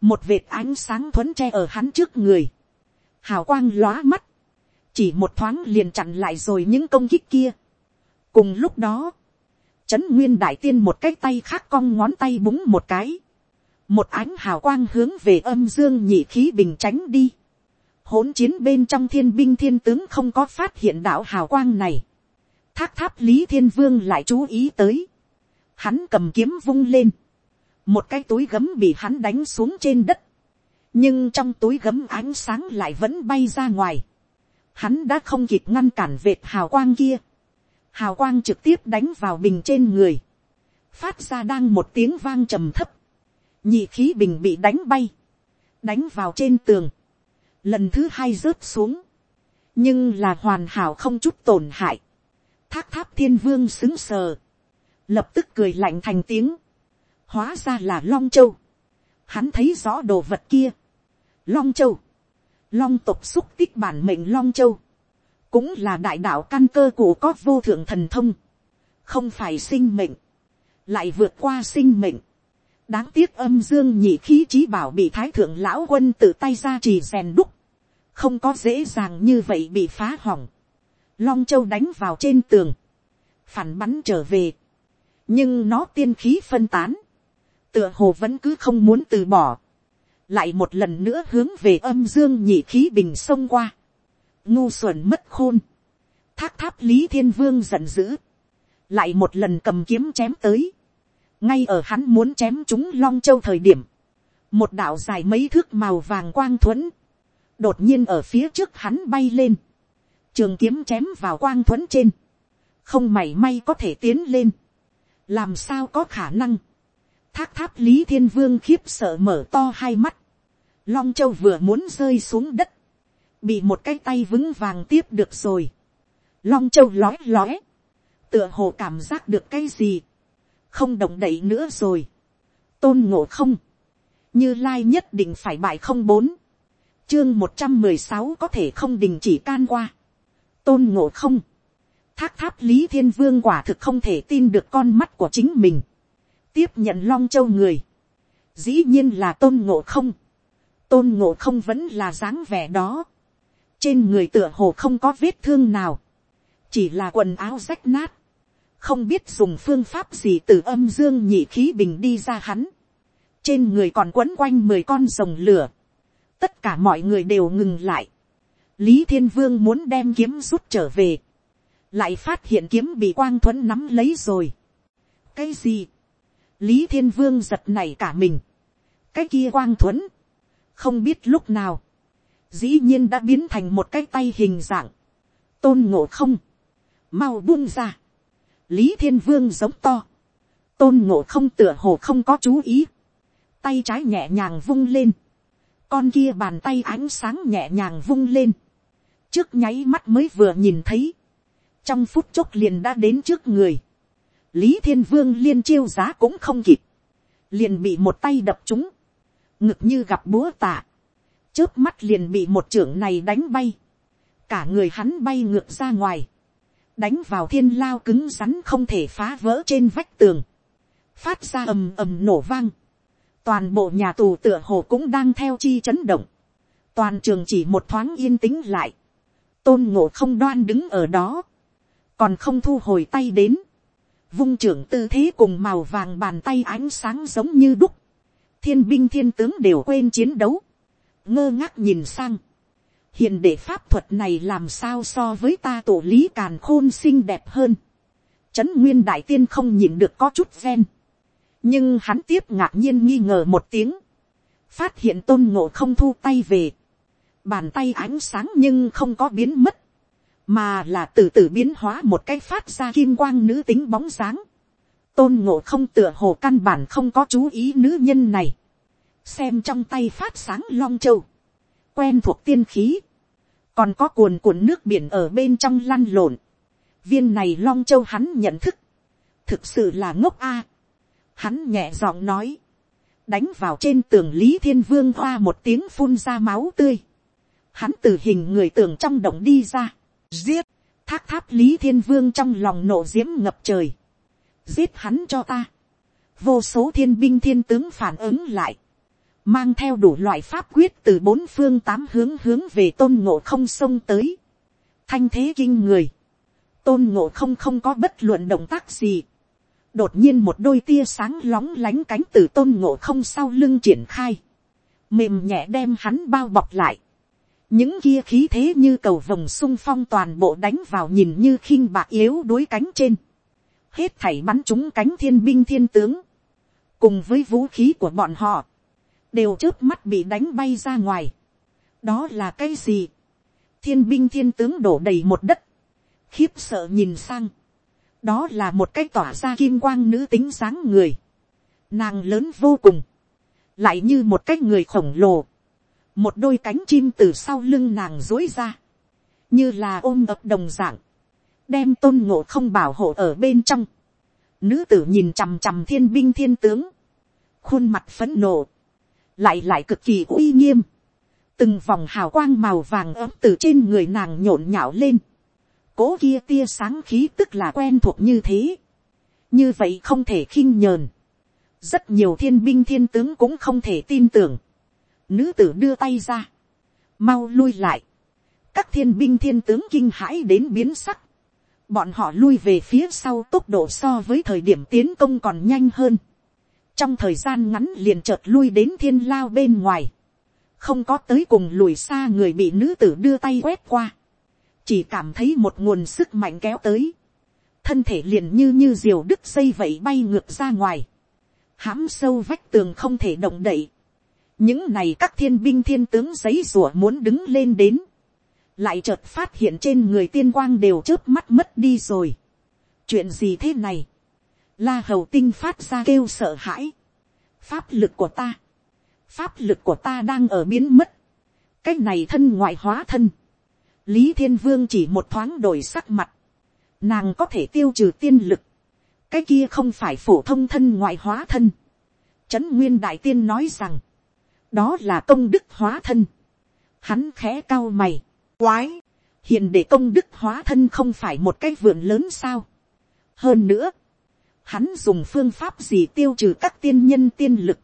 một vệt ánh sáng thuấn tre ở hắn trước người, hào quang lóa mắt, chỉ một thoáng liền chặn lại rồi những công kích kia cùng lúc đó, trấn nguyên đại tiên một cái tay khác cong ngón tay búng một cái, một ánh hào quang hướng về âm dương nhị khí bình tránh đi. hỗn chiến bên trong thiên binh thiên tướng không có phát hiện đạo hào quang này. thác tháp lý thiên vương lại chú ý tới. hắn cầm kiếm vung lên. một cái túi gấm bị hắn đánh xuống trên đất. nhưng trong túi gấm ánh sáng lại vẫn bay ra ngoài hắn đã không kịp ngăn cản vệt hào quang kia, hào quang trực tiếp đánh vào bình trên người, phát ra đang một tiếng vang trầm thấp, nhị khí bình bị đánh bay, đánh vào trên tường, lần thứ hai rớt xuống, nhưng là hoàn hảo không chút tổn hại, thác tháp thiên vương xứng sờ, lập tức cười lạnh thành tiếng, hóa ra là long châu, hắn thấy rõ đồ vật kia, long châu, long tộc xúc tích bản mệnh long châu, cũng là đại đạo căn cơ của có vô thượng thần thông, không phải sinh mệnh, lại vượt qua sinh mệnh. đáng tiếc âm dương nhị khí trí bảo bị thái thượng lão quân tự tay ra trì rèn đúc, không có dễ dàng như vậy bị phá hỏng. long châu đánh vào trên tường, phản bắn trở về, nhưng nó tiên khí phân tán, tựa hồ vẫn cứ không muốn từ bỏ. Lại một lần nữa hướng về âm dương nhị khí bình sông qua, ngu xuẩn mất khôn, thác tháp lý thiên vương giận dữ, lại một lần cầm kiếm chém tới, ngay ở hắn muốn chém chúng long châu thời điểm, một đạo dài mấy thước màu vàng quang thuẫn, đột nhiên ở phía trước hắn bay lên, trường kiếm chém vào quang thuẫn trên, không mảy may có thể tiến lên, làm sao có khả năng, thác tháp lý thiên vương khiếp sợ mở to hai mắt, long châu vừa muốn rơi xuống đất, bị một cái tay vững vàng tiếp được rồi, long châu lói lói, tựa hồ cảm giác được cái gì, không động đậy nữa rồi, tôn ngộ không, như lai nhất định phải bại không bốn, chương một trăm mười sáu có thể không đình chỉ can qua, tôn ngộ không, thác tháp lý thiên vương quả thực không thể tin được con mắt của chính mình, tiếp nhận long châu người, dĩ nhiên là tôn ngộ không, tôn ngộ không vẫn là dáng vẻ đó, trên người tựa hồ không có vết thương nào, chỉ là quần áo rách nát, không biết dùng phương pháp gì từ âm dương nhị khí bình đi ra hắn, trên người còn quấn quanh mười con rồng lửa, tất cả mọi người đều ngừng lại, lý thiên vương muốn đem kiếm rút trở về, lại phát hiện kiếm bị quang thuẫn nắm lấy rồi. cái gì, lý thiên vương giật này cả mình, cái kia quang thuẫn, không biết lúc nào, dĩ nhiên đã biến thành một cái tay hình dạng, tôn ngộ không, mau buông ra, lý thiên vương giống to, tôn ngộ không tựa hồ không có chú ý, tay trái nhẹ nhàng vung lên, con kia bàn tay ánh sáng nhẹ nhàng vung lên, trước nháy mắt mới vừa nhìn thấy, trong phút chốc liền đã đến trước người, lý thiên vương liên chiêu giá cũng không kịp, liền bị một tay đập chúng, ngực như gặp búa tạ, trước mắt liền bị một trưởng này đánh bay, cả người hắn bay ngược ra ngoài, đánh vào thiên lao cứng rắn không thể phá vỡ trên vách tường, phát ra ầm ầm nổ vang, toàn bộ nhà tù tựa hồ cũng đang theo chi chấn động, toàn trường chỉ một thoáng yên tĩnh lại, tôn ngộ không đoan đứng ở đó, còn không thu hồi tay đến, vung trưởng tư thế cùng màu vàng bàn tay ánh sáng giống như đúc, thiên binh thiên tướng đều quên chiến đấu, ngơ ngác nhìn sang, hiện để pháp thuật này làm sao so với ta tổ lý càn khôn xinh đẹp hơn, trấn nguyên đại tiên không nhìn được có chút ven, nhưng hắn tiếp ngạc nhiên nghi ngờ một tiếng, phát hiện tôn ngộ không thu tay về, bàn tay ánh sáng nhưng không có biến mất, mà là từ từ biến hóa một cái phát ra kim quang nữ tính bóng dáng. tôn ngộ không tựa hồ căn bản không có chú ý nữ nhân này, xem trong tay phát sáng long châu, quen thuộc tiên khí, còn có cuồn cuộn nước biển ở bên trong lăn lộn, viên này long châu hắn nhận thức, thực sự là ngốc a, hắn nhẹ giọng nói, đánh vào trên tường lý thiên vương hoa một tiếng phun ra máu tươi, hắn từ hình người tường trong động đi ra, giết, thác tháp lý thiên vương trong lòng nổ d i ễ m ngập trời, giết hắn cho ta, vô số thiên binh thiên tướng phản ứng lại, mang theo đủ loại pháp quyết từ bốn phương tám hướng hướng về tôn ngộ không sông tới, thanh thế kinh người, tôn ngộ không không có bất luận động tác gì, đột nhiên một đôi tia sáng lóng lánh cánh từ tôn ngộ không sau lưng triển khai, mềm nhẹ đem hắn bao bọc lại, những kia khí thế như cầu vồng sung phong toàn bộ đánh vào nhìn như khinh bạc yếu đối cánh trên, hết thảy bắn chúng cánh thiên binh thiên tướng, cùng với vũ khí của bọn họ, đều trước mắt bị đánh bay ra ngoài. đó là cái gì, thiên binh thiên tướng đổ đầy một đất, khiếp sợ nhìn sang, đó là một cái tỏa ra kim quang nữ tính sáng người, nàng lớn vô cùng, lại như một cái người khổng lồ, một đôi cánh chim từ sau lưng nàng dối ra, như là ôm ập đồng dạng, đem tôn ngộ không bảo hộ ở bên trong. Nữ tử nhìn chằm chằm thiên binh thiên tướng, khuôn mặt phấn nộ, lại lại cực kỳ uy nghiêm, từng vòng hào quang màu vàng ấm từ trên người nàng nhộn nhạo lên, cố kia tia sáng khí tức là quen thuộc như thế, như vậy không thể khinh nhờn, rất nhiều thiên binh thiên tướng cũng không thể tin tưởng, Nữ tử đưa tay ra. Mau lui lại. Các thiên binh thiên tướng kinh hãi đến biến sắc. Bọn họ lui về phía sau tốc độ so với thời điểm tiến công còn nhanh hơn. Trong thời gian ngắn liền chợt lui đến thiên lao bên ngoài. Không có tới cùng lùi xa người bị nữ tử đưa tay quét qua. Chỉ cảm thấy một nguồn sức mạnh kéo tới. Thân thể liền như như diều đứt dây vậy bay ngược ra ngoài hãm sâu vách tường không thể động đậy những này các thiên binh thiên tướng giấy rủa muốn đứng lên đến, lại chợt phát hiện trên người tiên quang đều chớp mắt mất đi rồi. chuyện gì thế này, la hầu tinh phát ra kêu sợ hãi, pháp lực của ta, pháp lực của ta đang ở biến mất, cái này thân ngoại hóa thân, lý thiên vương chỉ một thoáng đổi sắc mặt, nàng có thể tiêu trừ tiên lực, cái kia không phải phổ thông thân ngoại hóa thân. Trấn nguyên đại tiên nói rằng, đó là công đức hóa thân. Hắn khẽ cao mày, quái, hiện để công đức hóa thân không phải một cái vườn lớn sao. hơn nữa, hắn dùng phương pháp gì tiêu trừ các tiên nhân tiên lực.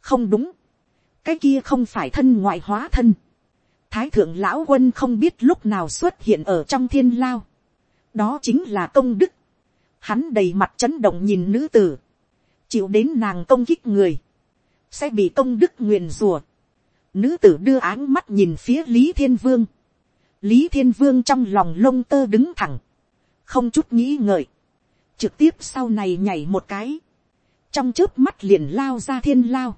không đúng, cái kia không phải thân ngoại hóa thân. thái thượng lão quân không biết lúc nào xuất hiện ở trong thiên lao. đó chính là công đức. hắn đầy mặt chấn động nhìn nữ tử, chịu đến nàng công kích người sẽ bị công đức nguyền rùa. Nữ tử đưa áng mắt nhìn phía Lý Thiên Vương. Lý Thiên Vương trong lòng lông tơ đứng thẳng. Không chút nghĩ ngợi. Trực tiếp sau này nhảy một cái. Trong chớp mắt liền lao ra thiên lao.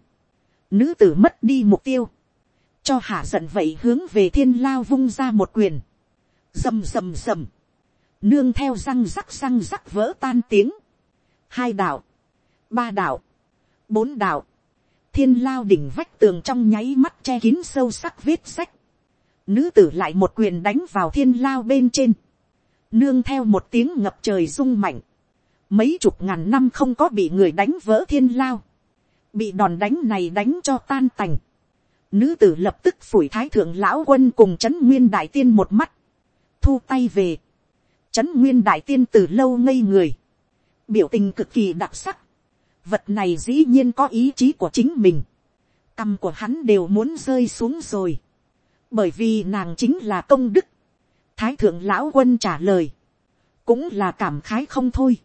Nữ tử mất đi mục tiêu. Cho hạ giận vậy hướng về thiên lao vung ra một quyền. Dầm dầm dầm. Nương theo răng rắc răng rắc vỡ tan tiếng. Hai đạo. Ba đạo. Bốn đạo thiên lao đỉnh vách tường trong nháy mắt che kín sâu sắc vết sách, nữ tử lại một quyền đánh vào thiên lao bên trên, nương theo một tiếng ngập trời rung mạnh, mấy chục ngàn năm không có bị người đánh vỡ thiên lao, bị đòn đánh này đánh cho tan tành, nữ tử lập tức phủi thái thượng lão quân cùng trấn nguyên đại tiên một mắt, thu tay về, trấn nguyên đại tiên từ lâu ngây người, biểu tình cực kỳ đặc sắc, vật này dĩ nhiên có ý chí của chính mình, cằm của hắn đều muốn rơi xuống rồi, bởi vì nàng chính là công đức, thái thượng lão quân trả lời, cũng là cảm khái không thôi,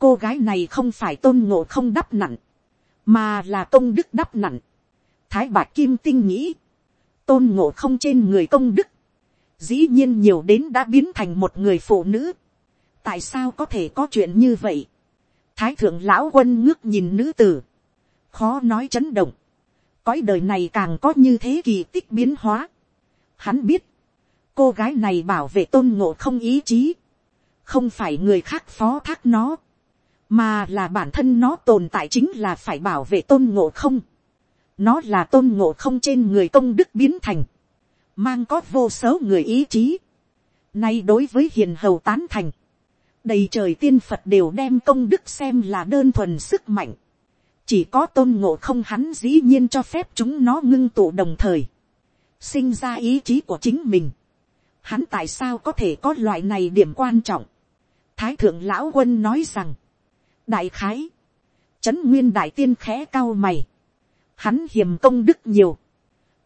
cô gái này không phải tôn ngộ không đắp nặn, mà là công đức đắp nặn. thái bạc kim tinh nghĩ, tôn ngộ không trên người công đức, dĩ nhiên nhiều đến đã biến thành một người phụ nữ, tại sao có thể có chuyện như vậy, thái thượng lão quân ngước nhìn nữ tử, khó nói chấn động, cõi đời này càng có như thế kỳ tích biến hóa. Hắn biết, cô gái này bảo vệ tôn ngộ không ý chí, không phải người khác phó thác nó, mà là bản thân nó tồn tại chính là phải bảo vệ tôn ngộ không. nó là tôn ngộ không trên người công đức biến thành, mang có vô số người ý chí. Nay đối với hiền hầu tán thành, đầy trời tiên phật đều đem công đức xem là đơn thuần sức mạnh. chỉ có tôn ngộ không hắn dĩ nhiên cho phép chúng nó ngưng tụ đồng thời, sinh ra ý chí của chính mình. hắn tại sao có thể có loại này điểm quan trọng. thái thượng lão quân nói rằng, đại khái, trấn nguyên đại tiên khẽ cao mày, hắn hiềm công đức nhiều,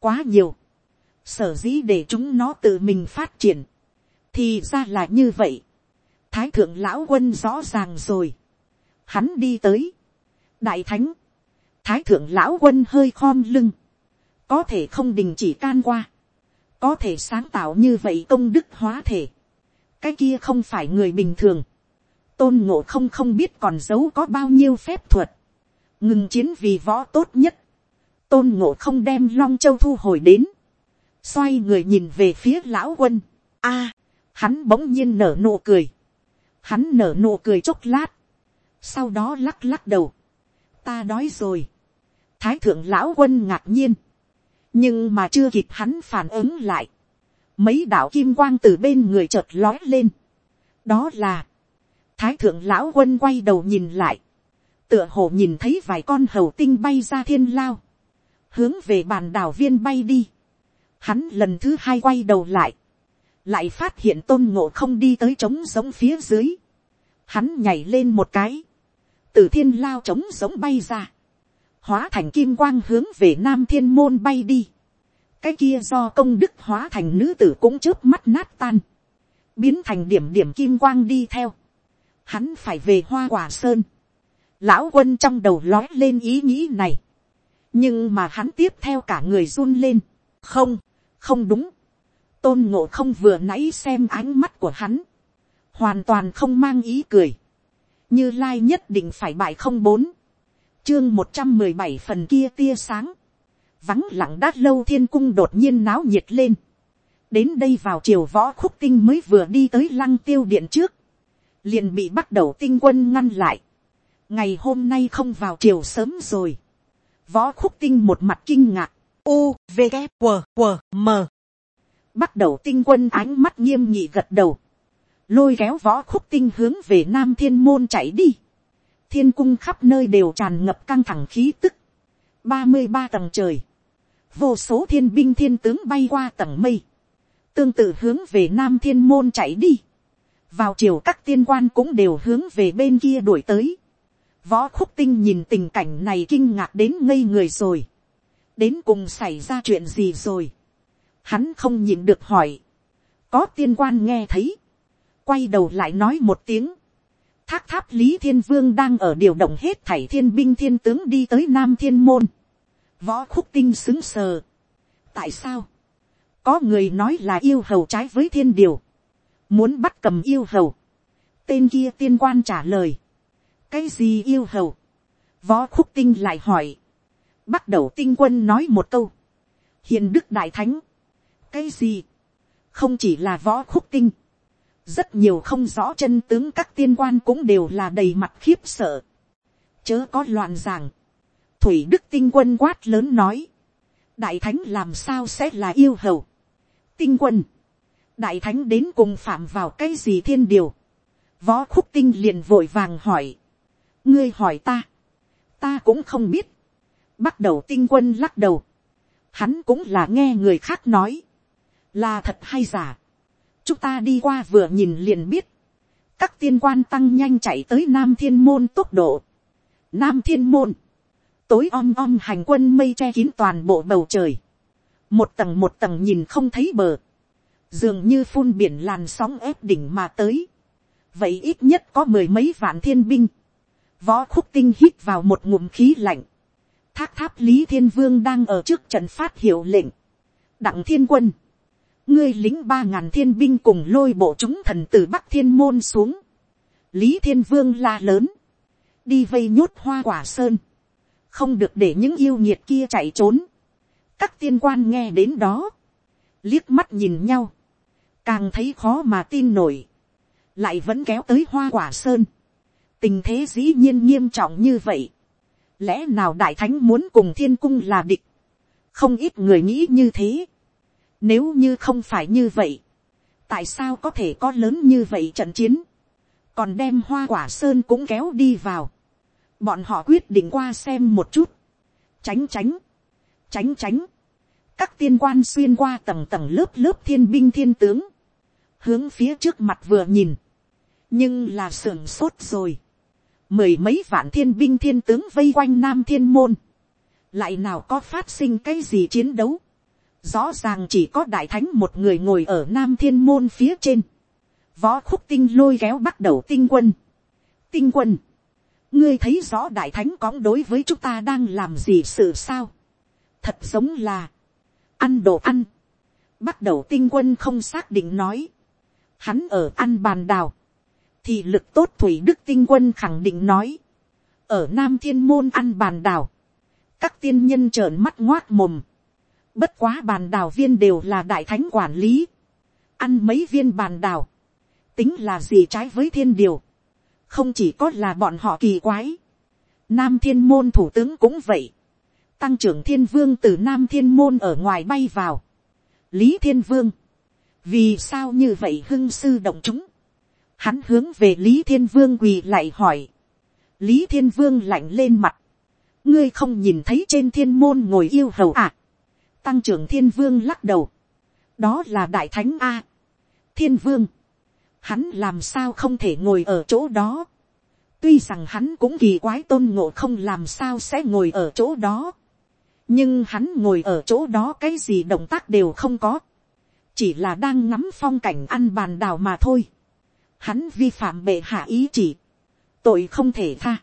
quá nhiều, sở dĩ để chúng nó tự mình phát triển, thì ra là như vậy thái thượng lão quân rõ ràng rồi. Hắn đi tới. đại thánh. thái thượng lão quân hơi khom lưng. có thể không đình chỉ can qua. có thể sáng tạo như vậy công đức hóa thể. cái kia không phải người bình thường tôn ngộ không không biết còn giấu có bao nhiêu phép thuật. ngừng chiến vì võ tốt nhất. tôn ngộ không đem long châu thu hồi đến. xoay người nhìn về phía lão quân. a, hắn bỗng nhiên nở nụ cười Hắn nở nụ cười chốc lát. Sau đó lắc lắc đầu. Ta đói rồi. Thái thượng lão quân ngạc nhiên. Nhưng mà chưa kịp hắn phản ứng lại. Mấy đạo kim quang từ bên người chợt lói lên. Đó là. Thái thượng lão quân quay đầu nhìn lại. Tựa hồ nhìn thấy vài con hầu tinh bay ra thiên lao. Hướng về bàn đảo viên bay đi. Hắn lần thứ hai quay đầu lại lại phát hiện tôn ngộ không đi tới trống giống phía dưới. Hắn nhảy lên một cái, từ thiên lao trống giống bay ra, hóa thành kim quang hướng về nam thiên môn bay đi. cái kia do công đức hóa thành nữ tử cũng trước mắt nát tan, biến thành điểm điểm kim quang đi theo. Hắn phải về hoa quả sơn. Lão quân trong đầu lói lên ý nghĩ này. nhưng mà hắn tiếp theo cả người run lên. không, không đúng. Tôn ngộ không vừa nãy xem ánh mắt của hắn, hoàn toàn không mang ý cười, như lai nhất định phải bại không bốn, chương một trăm mười bảy phần kia tia sáng, vắng lặng đát lâu thiên cung đột nhiên náo nhiệt lên, đến đây vào chiều võ khúc tinh mới vừa đi tới lăng tiêu điện trước, liền bị bắt đầu tinh quân ngăn lại, ngày hôm nay không vào chiều sớm rồi, võ khúc tinh một mặt kinh ngạc, u v g q q m. Bắt đầu tinh quân ánh mắt nghiêm nhị gật đầu, lôi kéo võ khúc tinh hướng về nam thiên môn chạy đi, thiên cung khắp nơi đều tràn ngập căng thẳng khí tức, ba mươi ba tầng trời, vô số thiên binh thiên tướng bay qua tầng mây, tương tự hướng về nam thiên môn chạy đi, vào chiều các tiên quan cũng đều hướng về bên kia đuổi tới, võ khúc tinh nhìn tình cảnh này kinh ngạc đến ngây người rồi, đến cùng xảy ra chuyện gì rồi, hắn không nhịn được hỏi, có tiên quan nghe thấy, quay đầu lại nói một tiếng, thác tháp lý thiên vương đang ở điều động hết thảy thiên binh thiên tướng đi tới nam thiên môn, võ khúc tinh xứng sờ. tại sao, có người nói là yêu hầu trái với thiên điều, muốn bắt cầm yêu hầu, tên kia tiên quan trả lời, cái gì yêu hầu, võ khúc tinh lại hỏi, bắt đầu tinh quân nói một câu, hiền đức đại thánh, cái gì, không chỉ là võ khúc tinh, rất nhiều không rõ chân tướng các tiên quan cũng đều là đầy mặt khiếp sợ, chớ có loạn rằng thủy đức tinh quân quát lớn nói, đại thánh làm sao sẽ là yêu hầu, tinh quân, đại thánh đến cùng phạm vào cái gì thiên điều, võ khúc tinh liền vội vàng hỏi, ngươi hỏi ta, ta cũng không biết, bắt đầu tinh quân lắc đầu, hắn cũng là nghe người khác nói, là thật hay giả, chúng ta đi qua vừa nhìn liền biết, các tiên quan tăng nhanh chạy tới nam thiên môn tốc độ, nam thiên môn, tối om om hành quân mây che kín toàn bộ bầu trời, một tầng một tầng nhìn không thấy bờ, dường như phun biển làn sóng ép đỉnh mà tới, vậy ít nhất có mười mấy vạn thiên binh, võ khúc tinh hít vào một ngụm khí lạnh, thác tháp lý thiên vương đang ở trước trận phát hiệu lệnh, đặng thiên quân, ngươi lính ba ngàn thiên binh cùng lôi bộ chúng thần từ bắc thiên môn xuống, lý thiên vương la lớn, đi vây nhốt hoa quả sơn, không được để những yêu nhiệt kia chạy trốn, các tiên quan nghe đến đó, liếc mắt nhìn nhau, càng thấy khó mà tin nổi, lại vẫn kéo tới hoa quả sơn, tình thế dĩ nhiên nghiêm trọng như vậy, lẽ nào đại thánh muốn cùng thiên cung là địch, không ít người nghĩ như thế, nếu như không phải như vậy, tại sao có thể có lớn như vậy trận chiến, còn đem hoa quả sơn cũng kéo đi vào, bọn họ quyết định qua xem một chút, tránh tránh, tránh tránh, các tiên quan xuyên qua tầng tầng lớp lớp thiên binh thiên tướng, hướng phía trước mặt vừa nhìn, nhưng là sưởng sốt rồi, mười mấy vạn thiên binh thiên tướng vây quanh nam thiên môn, lại nào có phát sinh cái gì chiến đấu, rõ ràng chỉ có đại thánh một người ngồi ở nam thiên môn phía trên, võ khúc tinh lôi kéo bắt đầu tinh quân, tinh quân, ngươi thấy rõ đại thánh cóng đối với chúng ta đang làm gì sự sao, thật giống là, ăn đồ ăn, bắt đầu tinh quân không xác định nói, hắn ở ăn bàn đào, thì lực tốt thủy đức tinh quân khẳng định nói, ở nam thiên môn ăn bàn đào, các tiên nhân trợn mắt ngoác mồm, bất quá bàn đào viên đều là đại thánh quản lý, ăn mấy viên bàn đào, tính là gì trái với thiên điều, không chỉ có là bọn họ kỳ quái, nam thiên môn thủ tướng cũng vậy, tăng trưởng thiên vương từ nam thiên môn ở ngoài bay vào, lý thiên vương, vì sao như vậy hưng sư động chúng, hắn hướng về lý thiên vương quỳ lại hỏi, lý thiên vương lạnh lên mặt, ngươi không nhìn thấy trên thiên môn ngồi yêu hầu à, tăng trưởng thiên vương lắc đầu, đó là đại thánh a, thiên vương, hắn làm sao không thể ngồi ở chỗ đó, tuy rằng hắn cũng kỳ quái tôn ngộ không làm sao sẽ ngồi ở chỗ đó, nhưng hắn ngồi ở chỗ đó cái gì động tác đều không có, chỉ là đang ngắm phong cảnh ăn bàn đào mà thôi. Hắn vi phạm bệ hạ ý chỉ, tội không thể tha.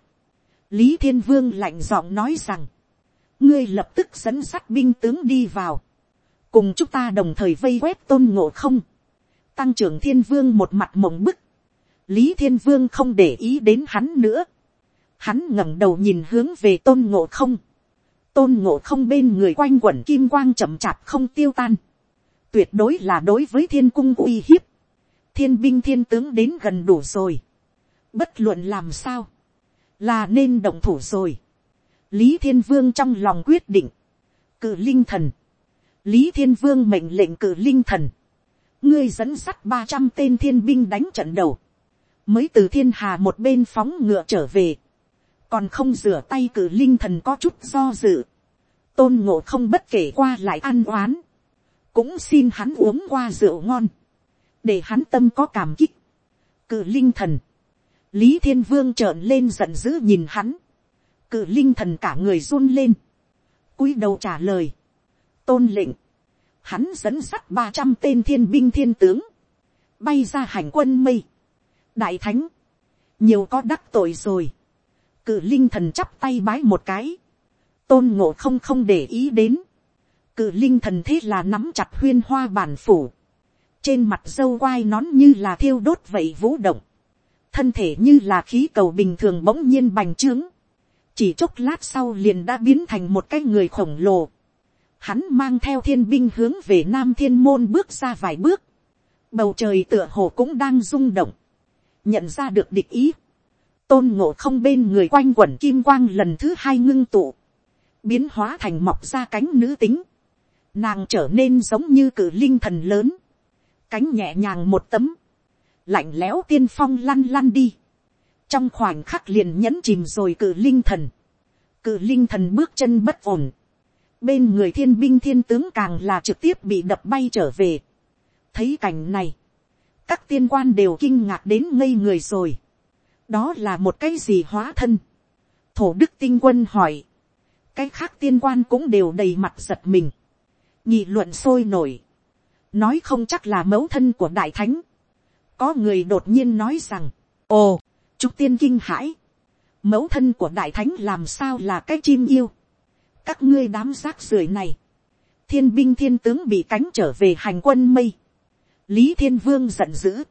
lý thiên vương lạnh giọng nói rằng, ngươi lập tức dẫn sắt binh tướng đi vào, cùng chúng ta đồng thời vây quét tôn ngộ không, tăng trưởng thiên vương một mặt mộng bức, lý thiên vương không để ý đến hắn nữa, hắn ngẩng đầu nhìn hướng về tôn ngộ không, tôn ngộ không bên người quanh quẩn kim quang chậm chạp không tiêu tan, tuyệt đối là đối với thiên cung uy hiếp, thiên binh thiên tướng đến gần đủ rồi, bất luận làm sao, là nên động thủ rồi, lý thiên vương trong lòng quyết định, cử linh thần, lý thiên vương mệnh lệnh cử linh thần, ngươi dẫn sắt ba trăm tên thiên binh đánh trận đầu, mới từ thiên hà một bên phóng ngựa trở về, còn không rửa tay cử linh thần có chút do dự, tôn ngộ không bất kể qua lại ăn oán, cũng xin hắn uống qua rượu ngon, để hắn tâm có cảm kích, Cự linh thần, lý thiên vương trợn lên giận dữ nhìn hắn, Cự linh thần cả người run lên, cúi đầu trả lời, tôn lệnh, hắn dẫn sắt ba trăm tên thiên binh thiên tướng, bay ra hành quân mây, đại thánh, nhiều có đắc tội rồi, Cự linh thần chắp tay bái một cái, tôn ngộ không không để ý đến, cự linh thần thế là nắm chặt huyên hoa bản phủ, trên mặt dâu quai nón như là thiêu đốt vậy vũ động, thân thể như là khí cầu bình thường bỗng nhiên bành trướng, chỉ chốc lát sau liền đã biến thành một cái người khổng lồ, hắn mang theo thiên binh hướng về nam thiên môn bước ra vài bước, bầu trời tựa hồ cũng đang rung động, nhận ra được địch ý, tôn ngộ không bên người quanh quẩn kim quang lần thứ hai ngưng tụ, biến hóa thành mọc ra cánh nữ tính, nàng trở nên giống như cử linh thần lớn, cánh nhẹ nhàng một tấm, lạnh lẽo tiên phong lăn lăn đi, trong khoảnh khắc liền nhẫn chìm rồi cử linh thần, cử linh thần bước chân bất ổn, bên người thiên binh thiên tướng càng là trực tiếp bị đập bay trở về. thấy cảnh này, các tiên quan đều kinh ngạc đến ngây người rồi. đó là một cái gì hóa thân. thổ đức tinh quân hỏi, cái khác tiên quan cũng đều đầy mặt giật mình, nhị luận sôi nổi, nói không chắc là mẫu thân của đại thánh. có người đột nhiên nói rằng, ồ, chúc tiên kinh hãi, mẫu thân của đại thánh làm sao là cái chim yêu? Các ngươi đám rác rưởi này, thiên binh thiên tướng bị cánh trở về hành quân mây, lý thiên vương giận dữ,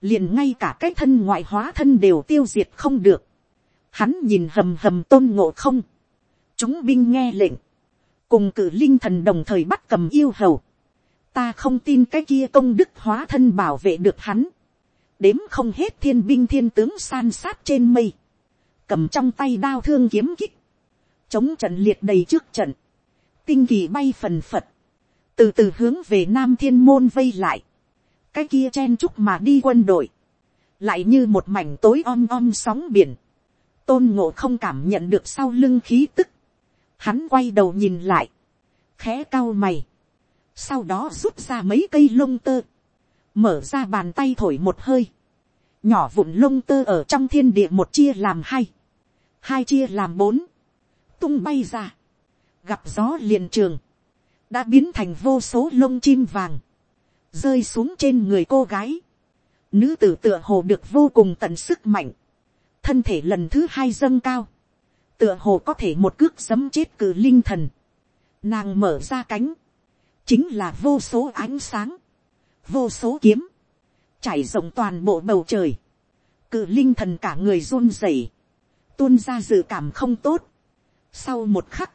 liền ngay cả cái thân ngoại hóa thân đều tiêu diệt không được, hắn nhìn hầm hầm tôn ngộ không, chúng binh nghe lệnh, cùng cử linh thần đồng thời bắt cầm yêu hầu, ta không tin cái kia công đức hóa thân bảo vệ được hắn, đếm không hết thiên binh thiên tướng san sát trên mây, cầm trong tay đao thương kiếm kích, chống trận liệt đầy trước trận, tinh kỳ bay phần phật, từ từ hướng về nam thiên môn vây lại, cái kia chen chúc mà đi quân đội, lại như một mảnh tối om om sóng biển, tôn ngộ không cảm nhận được sau lưng khí tức, hắn quay đầu nhìn lại, khẽ cao mày, sau đó rút ra mấy cây lông tơ, mở ra bàn tay thổi một hơi, nhỏ vụn lông tơ ở trong thiên địa một chia làm hai, hai chia làm bốn, tung bay ra, gặp gió liền trường, đã biến thành vô số lông chim vàng, rơi xuống trên người cô gái. Nữ tử tựa hồ được vô cùng tận sức mạnh, thân thể lần thứ hai dâng cao, tựa hồ có thể một cước giấm chết cử linh thần, nàng mở ra cánh, chính là vô số ánh sáng, vô số kiếm, chảy rộng toàn bộ bầu trời, cử linh thần cả người run rẩy, tuôn ra dự cảm không tốt, sau một khắc,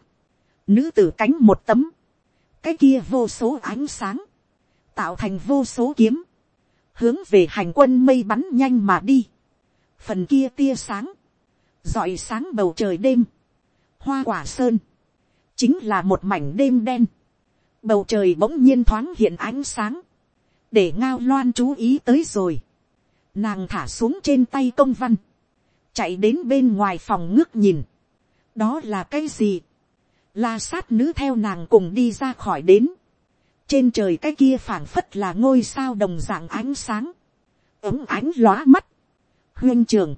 nữ tử cánh một tấm, cái kia vô số ánh sáng, tạo thành vô số kiếm, hướng về hành quân mây bắn nhanh mà đi. Phần kia tia sáng, dọi sáng bầu trời đêm, hoa quả sơn, chính là một mảnh đêm đen. Bầu trời bỗng nhiên thoáng hiện ánh sáng, để ngao loan chú ý tới rồi. Nàng thả xuống trên tay công văn, chạy đến bên ngoài phòng ngước nhìn, đó là cái gì, la sát nữ theo nàng cùng đi ra khỏi đến, trên trời cái kia phảng phất là ngôi sao đồng dạng ánh sáng, ống ánh lóa mắt, huyên trường,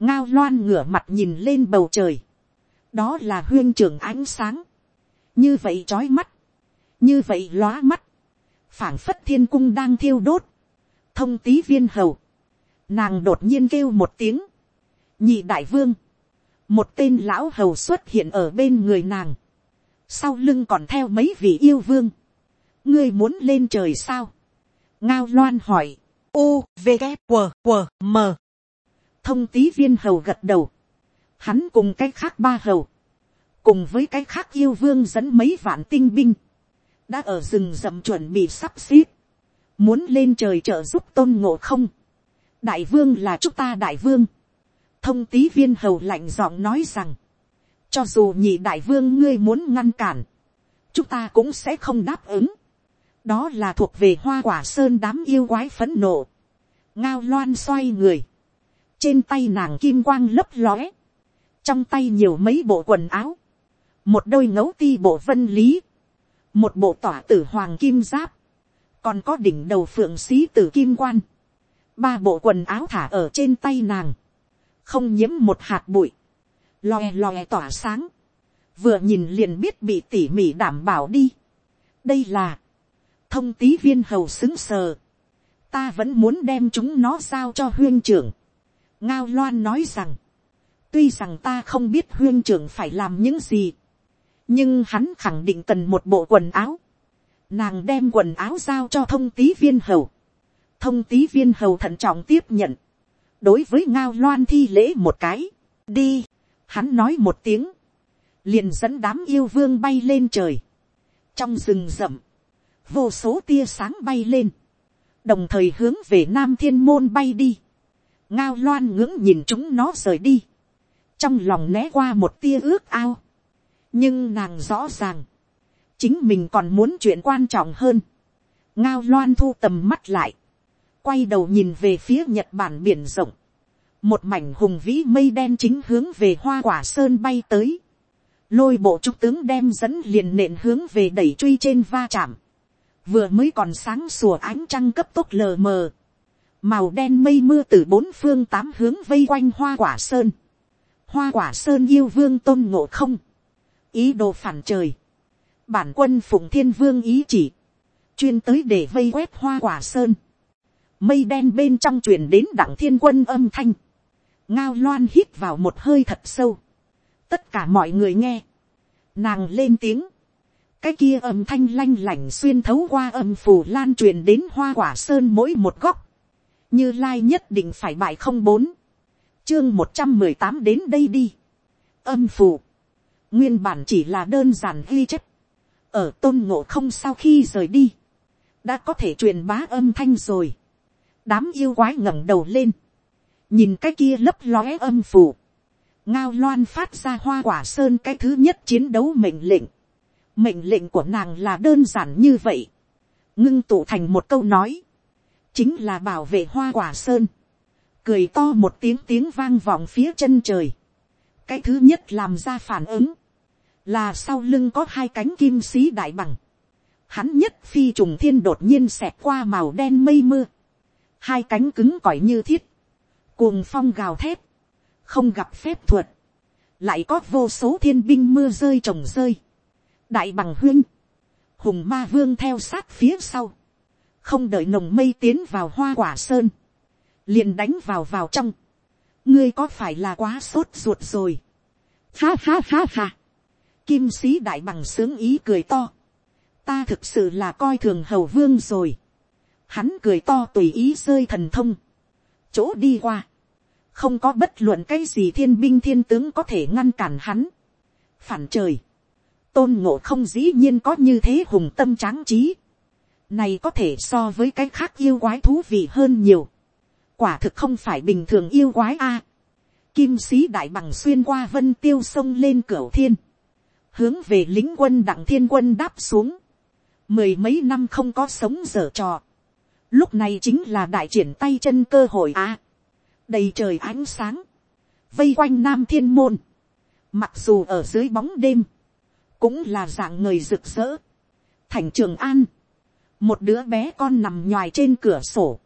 ngao loan ngửa mặt nhìn lên bầu trời, đó là huyên trường ánh sáng, như vậy trói mắt, như vậy lóa mắt, phảng phất thiên cung đang thiêu đốt, thông tí viên hầu, nàng đột nhiên kêu một tiếng, nhị đại vương, một tên lão hầu xuất hiện ở bên người nàng, sau lưng còn theo mấy vị yêu vương, ngươi muốn lên trời sao, ngao loan hỏi, u v g q q m thông tý viên hầu gật đầu, hắn cùng cái khác ba hầu, cùng với cái khác yêu vương dẫn mấy vạn tinh binh, đã ở rừng rậm chuẩn bị sắp xếp, muốn lên trời trợ giúp tôn ngộ không, đại vương là chúng ta đại vương, thông tý viên hầu lạnh giọng nói rằng, cho dù nhị đại vương ngươi muốn ngăn cản, chúng ta cũng sẽ không đáp ứng. đó là thuộc về hoa quả sơn đám yêu quái phấn nộ. ngao loan xoay người, trên tay nàng kim quang lấp lóe, trong tay nhiều mấy bộ quần áo, một đôi ngấu ti bộ vân lý, một bộ tỏa tử hoàng kim giáp, còn có đỉnh đầu phượng xí tử kim quan, ba bộ quần áo thả ở trên tay nàng, không nhiễm một hạt bụi, lòe lòe tỏa sáng, vừa nhìn liền biết bị tỉ mỉ đảm bảo đi. đây là, thông tí viên hầu xứng sờ, ta vẫn muốn đem chúng nó giao cho huyên trưởng ngao loan nói rằng, tuy rằng ta không biết huyên trưởng phải làm những gì, nhưng hắn khẳng định cần một bộ quần áo. Nàng đem quần áo giao cho thông tí viên hầu. thông tí viên hầu thận trọng tiếp nhận. Đối với ngao loan thi lễ một cái, đi, hắn nói một tiếng, liền dẫn đám yêu vương bay lên trời, trong rừng rậm, vô số tia sáng bay lên, đồng thời hướng về nam thiên môn bay đi, ngao loan ngưỡng nhìn chúng nó rời đi, trong lòng né qua một tia ước ao, nhưng nàng rõ ràng, chính mình còn muốn chuyện quan trọng hơn. ngao loan thu tầm mắt lại, quay đầu nhìn về phía nhật bản biển rộng, một mảnh hùng vĩ mây đen chính hướng về hoa quả sơn bay tới, lôi bộ trúc tướng đem dẫn liền nện hướng về đẩy truy trên va chạm, vừa mới còn sáng sủa ánh trăng cấp tốc lờ mờ, màu đen mây mưa từ bốn phương tám hướng vây quanh hoa quả sơn, hoa quả sơn yêu vương tôn ngộ không, ý đồ phản trời, bản quân phụng thiên vương ý chỉ, chuyên tới để vây quét hoa quả sơn, mây đen bên trong truyền đến đặng thiên quân âm thanh, ngao loan hít vào một hơi thật sâu, tất cả mọi người nghe, nàng lên tiếng, cái kia âm thanh lanh lảnh xuyên thấu qua âm phù lan truyền đến hoa quả sơn mỗi một góc, như lai nhất định phải bại không bốn, chương một trăm mười tám đến đây đi, âm phù, nguyên bản chỉ là đơn giản ghi chép, ở tôn ngộ không sau khi rời đi, đã có thể truyền bá âm thanh rồi, đám yêu quái ngẩng đầu lên, nhìn cái kia lấp lóe âm phù, ngao loan phát ra hoa quả sơn cái thứ nhất chiến đấu mệnh lệnh, mệnh lệnh của nàng là đơn giản như vậy, ngưng tụ thành một câu nói, chính là bảo vệ hoa quả sơn, cười to một tiếng tiếng vang vọng phía chân trời, cái thứ nhất làm ra phản ứng, là sau lưng có hai cánh kim sĩ đại bằng, hắn nhất phi trùng thiên đột nhiên xẹt qua màu đen mây mưa, hai cánh cứng cỏi như thiết, cuồng phong gào thép không gặp phép thuật, lại có vô số thiên binh mưa rơi trồng rơi, đại bằng huyên, hùng ma vương theo sát phía sau, không đợi nồng mây tiến vào hoa quả sơn, liền đánh vào vào trong, ngươi có phải là quá sốt ruột rồi, ha ha ha ha, kim sĩ đại bằng sướng ý cười to, ta thực sự là coi thường hầu vương rồi, hắn cười to tùy ý rơi thần thông, chỗ đi qua, không có bất luận cái gì thiên binh thiên tướng có thể ngăn cản hắn. phản trời, tôn ngộ không dĩ nhiên có như thế hùng tâm tráng trí này có thể so với cái khác yêu quái thú vị hơn nhiều. quả thực không phải bình thường yêu quái a. kim sĩ đại bằng xuyên qua vân tiêu sông lên cửa thiên. hướng về lính quân đặng thiên quân đáp xuống. mười mấy năm không có sống dở trò. lúc này chính là đại triển tay chân cơ hội a đầy trời ánh sáng, vây quanh nam thiên môn, mặc dù ở dưới bóng đêm, cũng là dạng người rực rỡ. thành trường an, một đứa bé con nằm nhoài trên cửa sổ,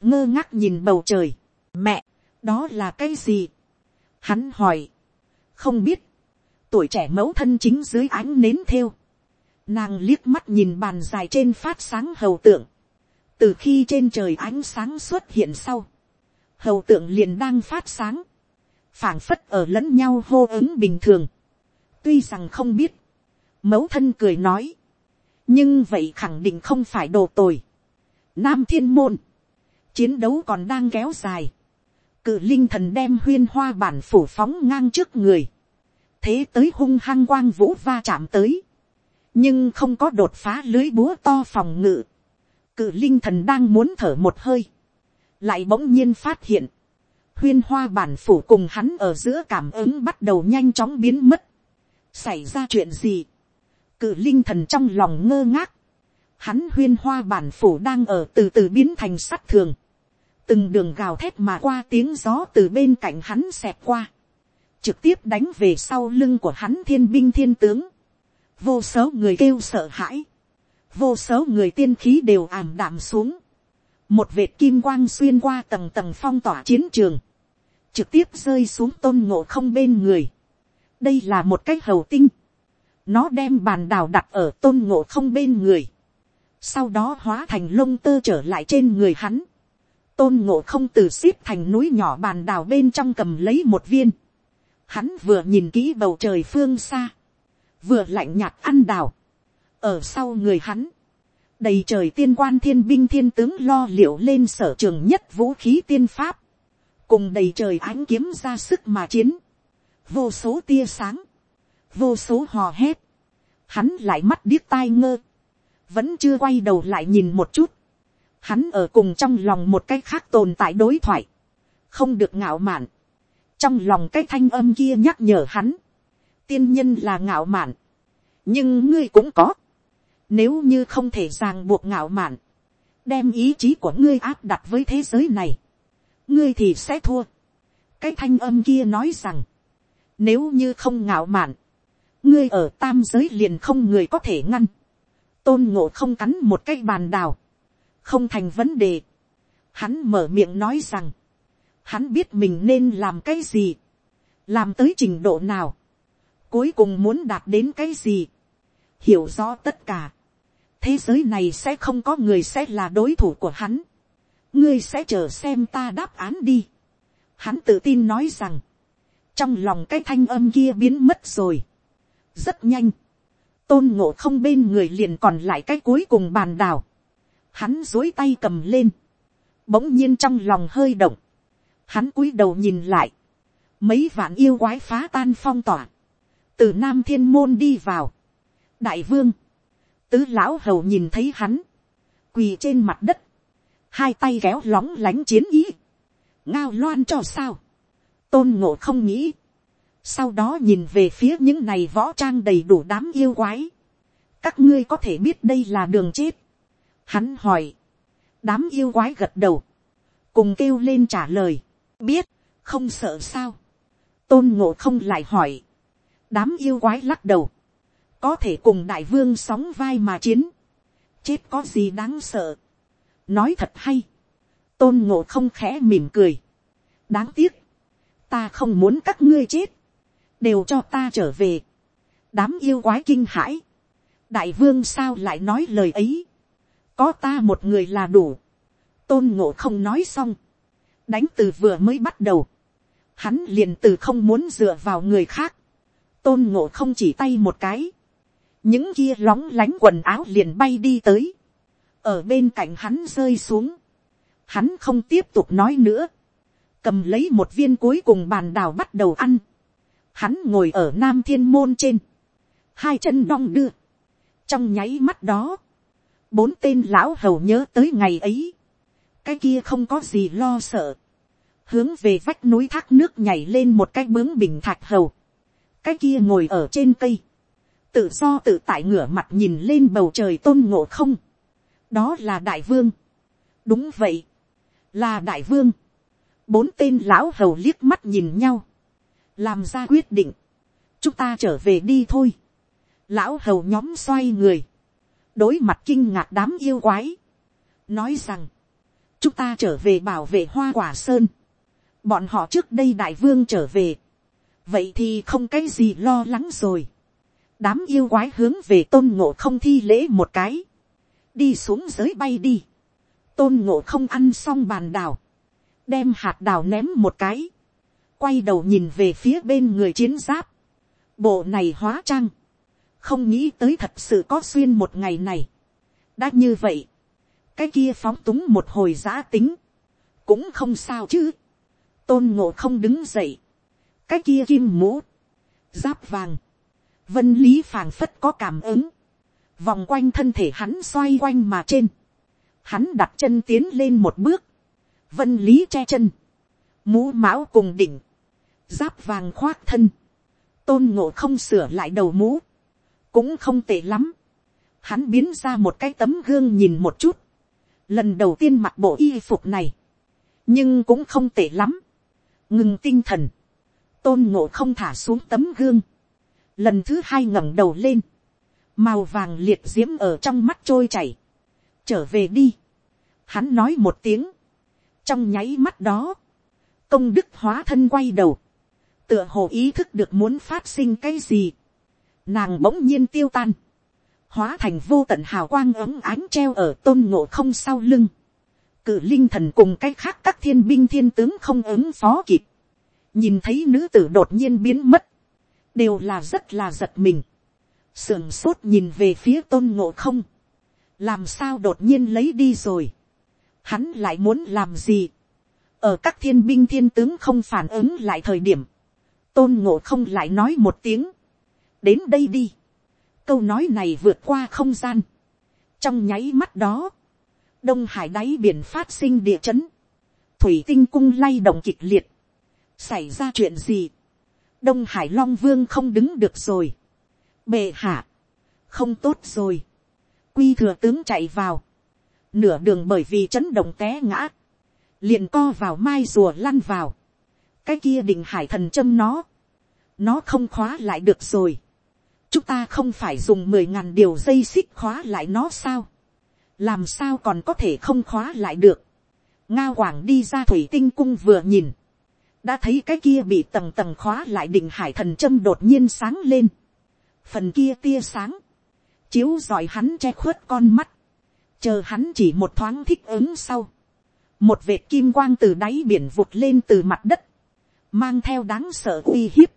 ngơ ngác nhìn bầu trời, mẹ, đó là cái gì, hắn hỏi, không biết, tuổi trẻ mẫu thân chính dưới ánh nến theo, nàng liếc mắt nhìn bàn dài trên phát sáng hầu tượng, từ khi trên trời ánh sáng xuất hiện sau, hầu tượng liền đang phát sáng, phảng phất ở lẫn nhau hô ứng bình thường. tuy rằng không biết, mẫu thân cười nói, nhưng vậy khẳng định không phải đồ tồi. nam thiên môn, chiến đấu còn đang kéo dài, cự linh thần đem huyên hoa bản phủ phóng ngang trước người, thế tới hung hăng quang vũ va chạm tới, nhưng không có đột phá lưới búa to phòng ngự, cự linh thần đang muốn thở một hơi, lại bỗng nhiên phát hiện, huyên hoa bản phủ cùng hắn ở giữa cảm ứng bắt đầu nhanh chóng biến mất. xảy ra chuyện gì, cự linh thần trong lòng ngơ ngác, hắn huyên hoa bản phủ đang ở từ từ biến thành sắt thường, từng đường gào thét mà qua tiếng gió từ bên cạnh hắn xẹp qua, trực tiếp đánh về sau lưng của hắn thiên binh thiên tướng, vô số người kêu sợ hãi, vô số người tiên khí đều ảm đạm xuống, một vệt kim quang xuyên qua tầng tầng phong tỏa chiến trường, trực tiếp rơi xuống tôn ngộ không bên người. đây là một cái hầu tinh, nó đem bàn đào đặt ở tôn ngộ không bên người, sau đó hóa thành lông tơ trở lại trên người hắn, tôn ngộ không từ xếp thành núi nhỏ bàn đào bên trong cầm lấy một viên, hắn vừa nhìn kỹ bầu trời phương xa, vừa lạnh nhạt ăn đào, ở sau người hắn, đầy trời tiên quan thiên binh thiên tướng lo liệu lên sở trường nhất vũ khí tiên pháp, cùng đầy trời ánh kiếm ra sức mà chiến, vô số tia sáng, vô số hò hét, hắn lại mắt điếc tai ngơ, vẫn chưa quay đầu lại nhìn một chút, hắn ở cùng trong lòng một cái khác tồn tại đối thoại, không được ngạo mạn, trong lòng cái thanh âm kia nhắc nhở hắn, tiên nhân là ngạo mạn, nhưng ngươi cũng có, nếu như không thể ràng buộc ngạo mạn, đem ý chí của ngươi áp đặt với thế giới này, ngươi thì sẽ thua. cái thanh âm kia nói rằng, nếu như không ngạo mạn, ngươi ở tam giới liền không người có thể ngăn, tôn ngộ không cắn một cái bàn đào, không thành vấn đề. Hắn mở miệng nói rằng, hắn biết mình nên làm cái gì, làm tới trình độ nào, cuối cùng muốn đạt đến cái gì, hiểu rõ tất cả, thế giới này sẽ không có người sẽ là đối thủ của hắn, ngươi sẽ chờ xem ta đáp án đi. Hắn tự tin nói rằng, trong lòng cái thanh âm kia biến mất rồi, rất nhanh, tôn ngộ không bên người liền còn lại cái cuối cùng bàn đào, hắn dối tay cầm lên, bỗng nhiên trong lòng hơi động, hắn cúi đầu nhìn lại, mấy vạn yêu quái phá tan phong tỏa, từ nam thiên môn đi vào, đại vương, tứ lão hầu nhìn thấy hắn, quỳ trên mặt đất, hai tay kéo lóng lánh chiến ý, ngao loan cho sao, tôn ngộ không nghĩ, sau đó nhìn về phía những này võ trang đầy đủ đám yêu quái, các ngươi có thể biết đây là đường chết, hắn hỏi, đám yêu quái gật đầu, cùng kêu lên trả lời, biết, không sợ sao, tôn ngộ không lại hỏi, đám yêu quái lắc đầu, có thể cùng đại vương sóng vai mà chiến, chết có gì đáng sợ, nói thật hay, tôn ngộ không khẽ mỉm cười, đáng tiếc, ta không muốn các ngươi chết, đều cho ta trở về, đám yêu quái kinh hãi, đại vương sao lại nói lời ấy, có ta một người là đủ, tôn ngộ không nói xong, đánh từ vừa mới bắt đầu, hắn liền từ không muốn dựa vào người khác, tôn ngộ không chỉ tay một cái, những kia lóng lánh quần áo liền bay đi tới, ở bên cạnh hắn rơi xuống, hắn không tiếp tục nói nữa, cầm lấy một viên cuối cùng bàn đào bắt đầu ăn, hắn ngồi ở nam thiên môn trên, hai chân đong đưa, trong nháy mắt đó, bốn tên lão hầu nhớ tới ngày ấy, cái kia không có gì lo sợ, hướng về vách núi thác nước nhảy lên một cái bướng bình thạch hầu, cái kia ngồi ở trên cây, tự do tự tại ngửa mặt nhìn lên bầu trời tôn ngộ không, đó là đại vương, đúng vậy, là đại vương, bốn tên lão hầu liếc mắt nhìn nhau, làm ra quyết định, chúng ta trở về đi thôi, lão hầu nhóm xoay người, đối mặt kinh ngạc đám yêu quái, nói rằng, chúng ta trở về bảo vệ hoa quả sơn, bọn họ trước đây đại vương trở về, vậy thì không cái gì lo lắng rồi, đám yêu quái hướng về tôn ngộ không thi lễ một cái, đi xuống giới bay đi, tôn ngộ không ăn xong bàn đào, đem hạt đào ném một cái, quay đầu nhìn về phía bên người chiến giáp, bộ này hóa trang, không nghĩ tới thật sự có xuyên một ngày này. đã như vậy, cái kia phóng túng một hồi giã tính, cũng không sao chứ. tôn ngộ không đứng dậy, cái kia kim mũ, giáp vàng, vân lý phảng phất có cảm ứng, vòng quanh thân thể hắn xoay quanh mà trên, hắn đặt chân tiến lên một bước, vân lý che chân, mũ mão cùng đỉnh, giáp vàng khoác thân, tôn ngộ không sửa lại đầu mũ, cũng không tệ lắm. Hắn biến ra một cái tấm gương nhìn một chút. Lần đầu tiên mặc bộ y phục này. Nhưng cũng không tệ lắm. Ngừng tinh thần. Tôn ngộ không thả xuống tấm gương. Lần thứ hai ngẩng đầu lên. Màu vàng liệt diễm ở trong mắt trôi chảy. Trở về đi. Hắn nói một tiếng. Trong nháy mắt đó. Công đức hóa thân quay đầu. Tựa hồ ý thức được muốn phát sinh cái gì. Nàng bỗng nhiên tiêu tan, hóa thành vô tận hào quang ấm ánh treo ở tôn ngộ không sau lưng, cử linh thần cùng cái khác các thiên binh thiên tướng không ứng phó kịp, nhìn thấy nữ tử đột nhiên biến mất, đều là rất là giật mình, sườn sốt nhìn về phía tôn ngộ không, làm sao đột nhiên lấy đi rồi, hắn lại muốn làm gì, ở các thiên binh thiên tướng không phản ứng lại thời điểm, tôn ngộ không lại nói một tiếng, đến đây đi. câu nói này vượt qua không gian. trong nháy mắt đó, đông hải đáy biển phát sinh địa chấn, thủy tinh cung lay động kịch liệt. xảy ra chuyện gì. đông hải long vương không đứng được rồi, bệ hạ, không tốt rồi, quy thừa tướng chạy vào, nửa đường bởi vì chấn động té ngã, liền co vào mai rùa lăn vào, cái kia định hải thần châm nó, nó không khóa lại được rồi, chúng ta không phải dùng mười ngàn điều dây xích khóa lại nó sao, làm sao còn có thể không khóa lại được, nga quảng đi ra thủy tinh cung vừa nhìn, đã thấy cái kia bị tầng tầng khóa lại định hải thần châm đột nhiên sáng lên, phần kia tia sáng, chiếu dọi hắn che khuất con mắt, chờ hắn chỉ một thoáng thích ứng sau, một vệt kim quang từ đáy biển vụt lên từ mặt đất, mang theo đáng sợ uy hiếp,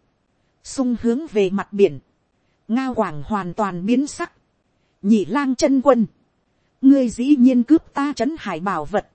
sung hướng về mặt biển, ngao quảng hoàn toàn biến sắc, nhị lang chân quân, ngươi dĩ nhiên cướp ta trấn hải bảo vật,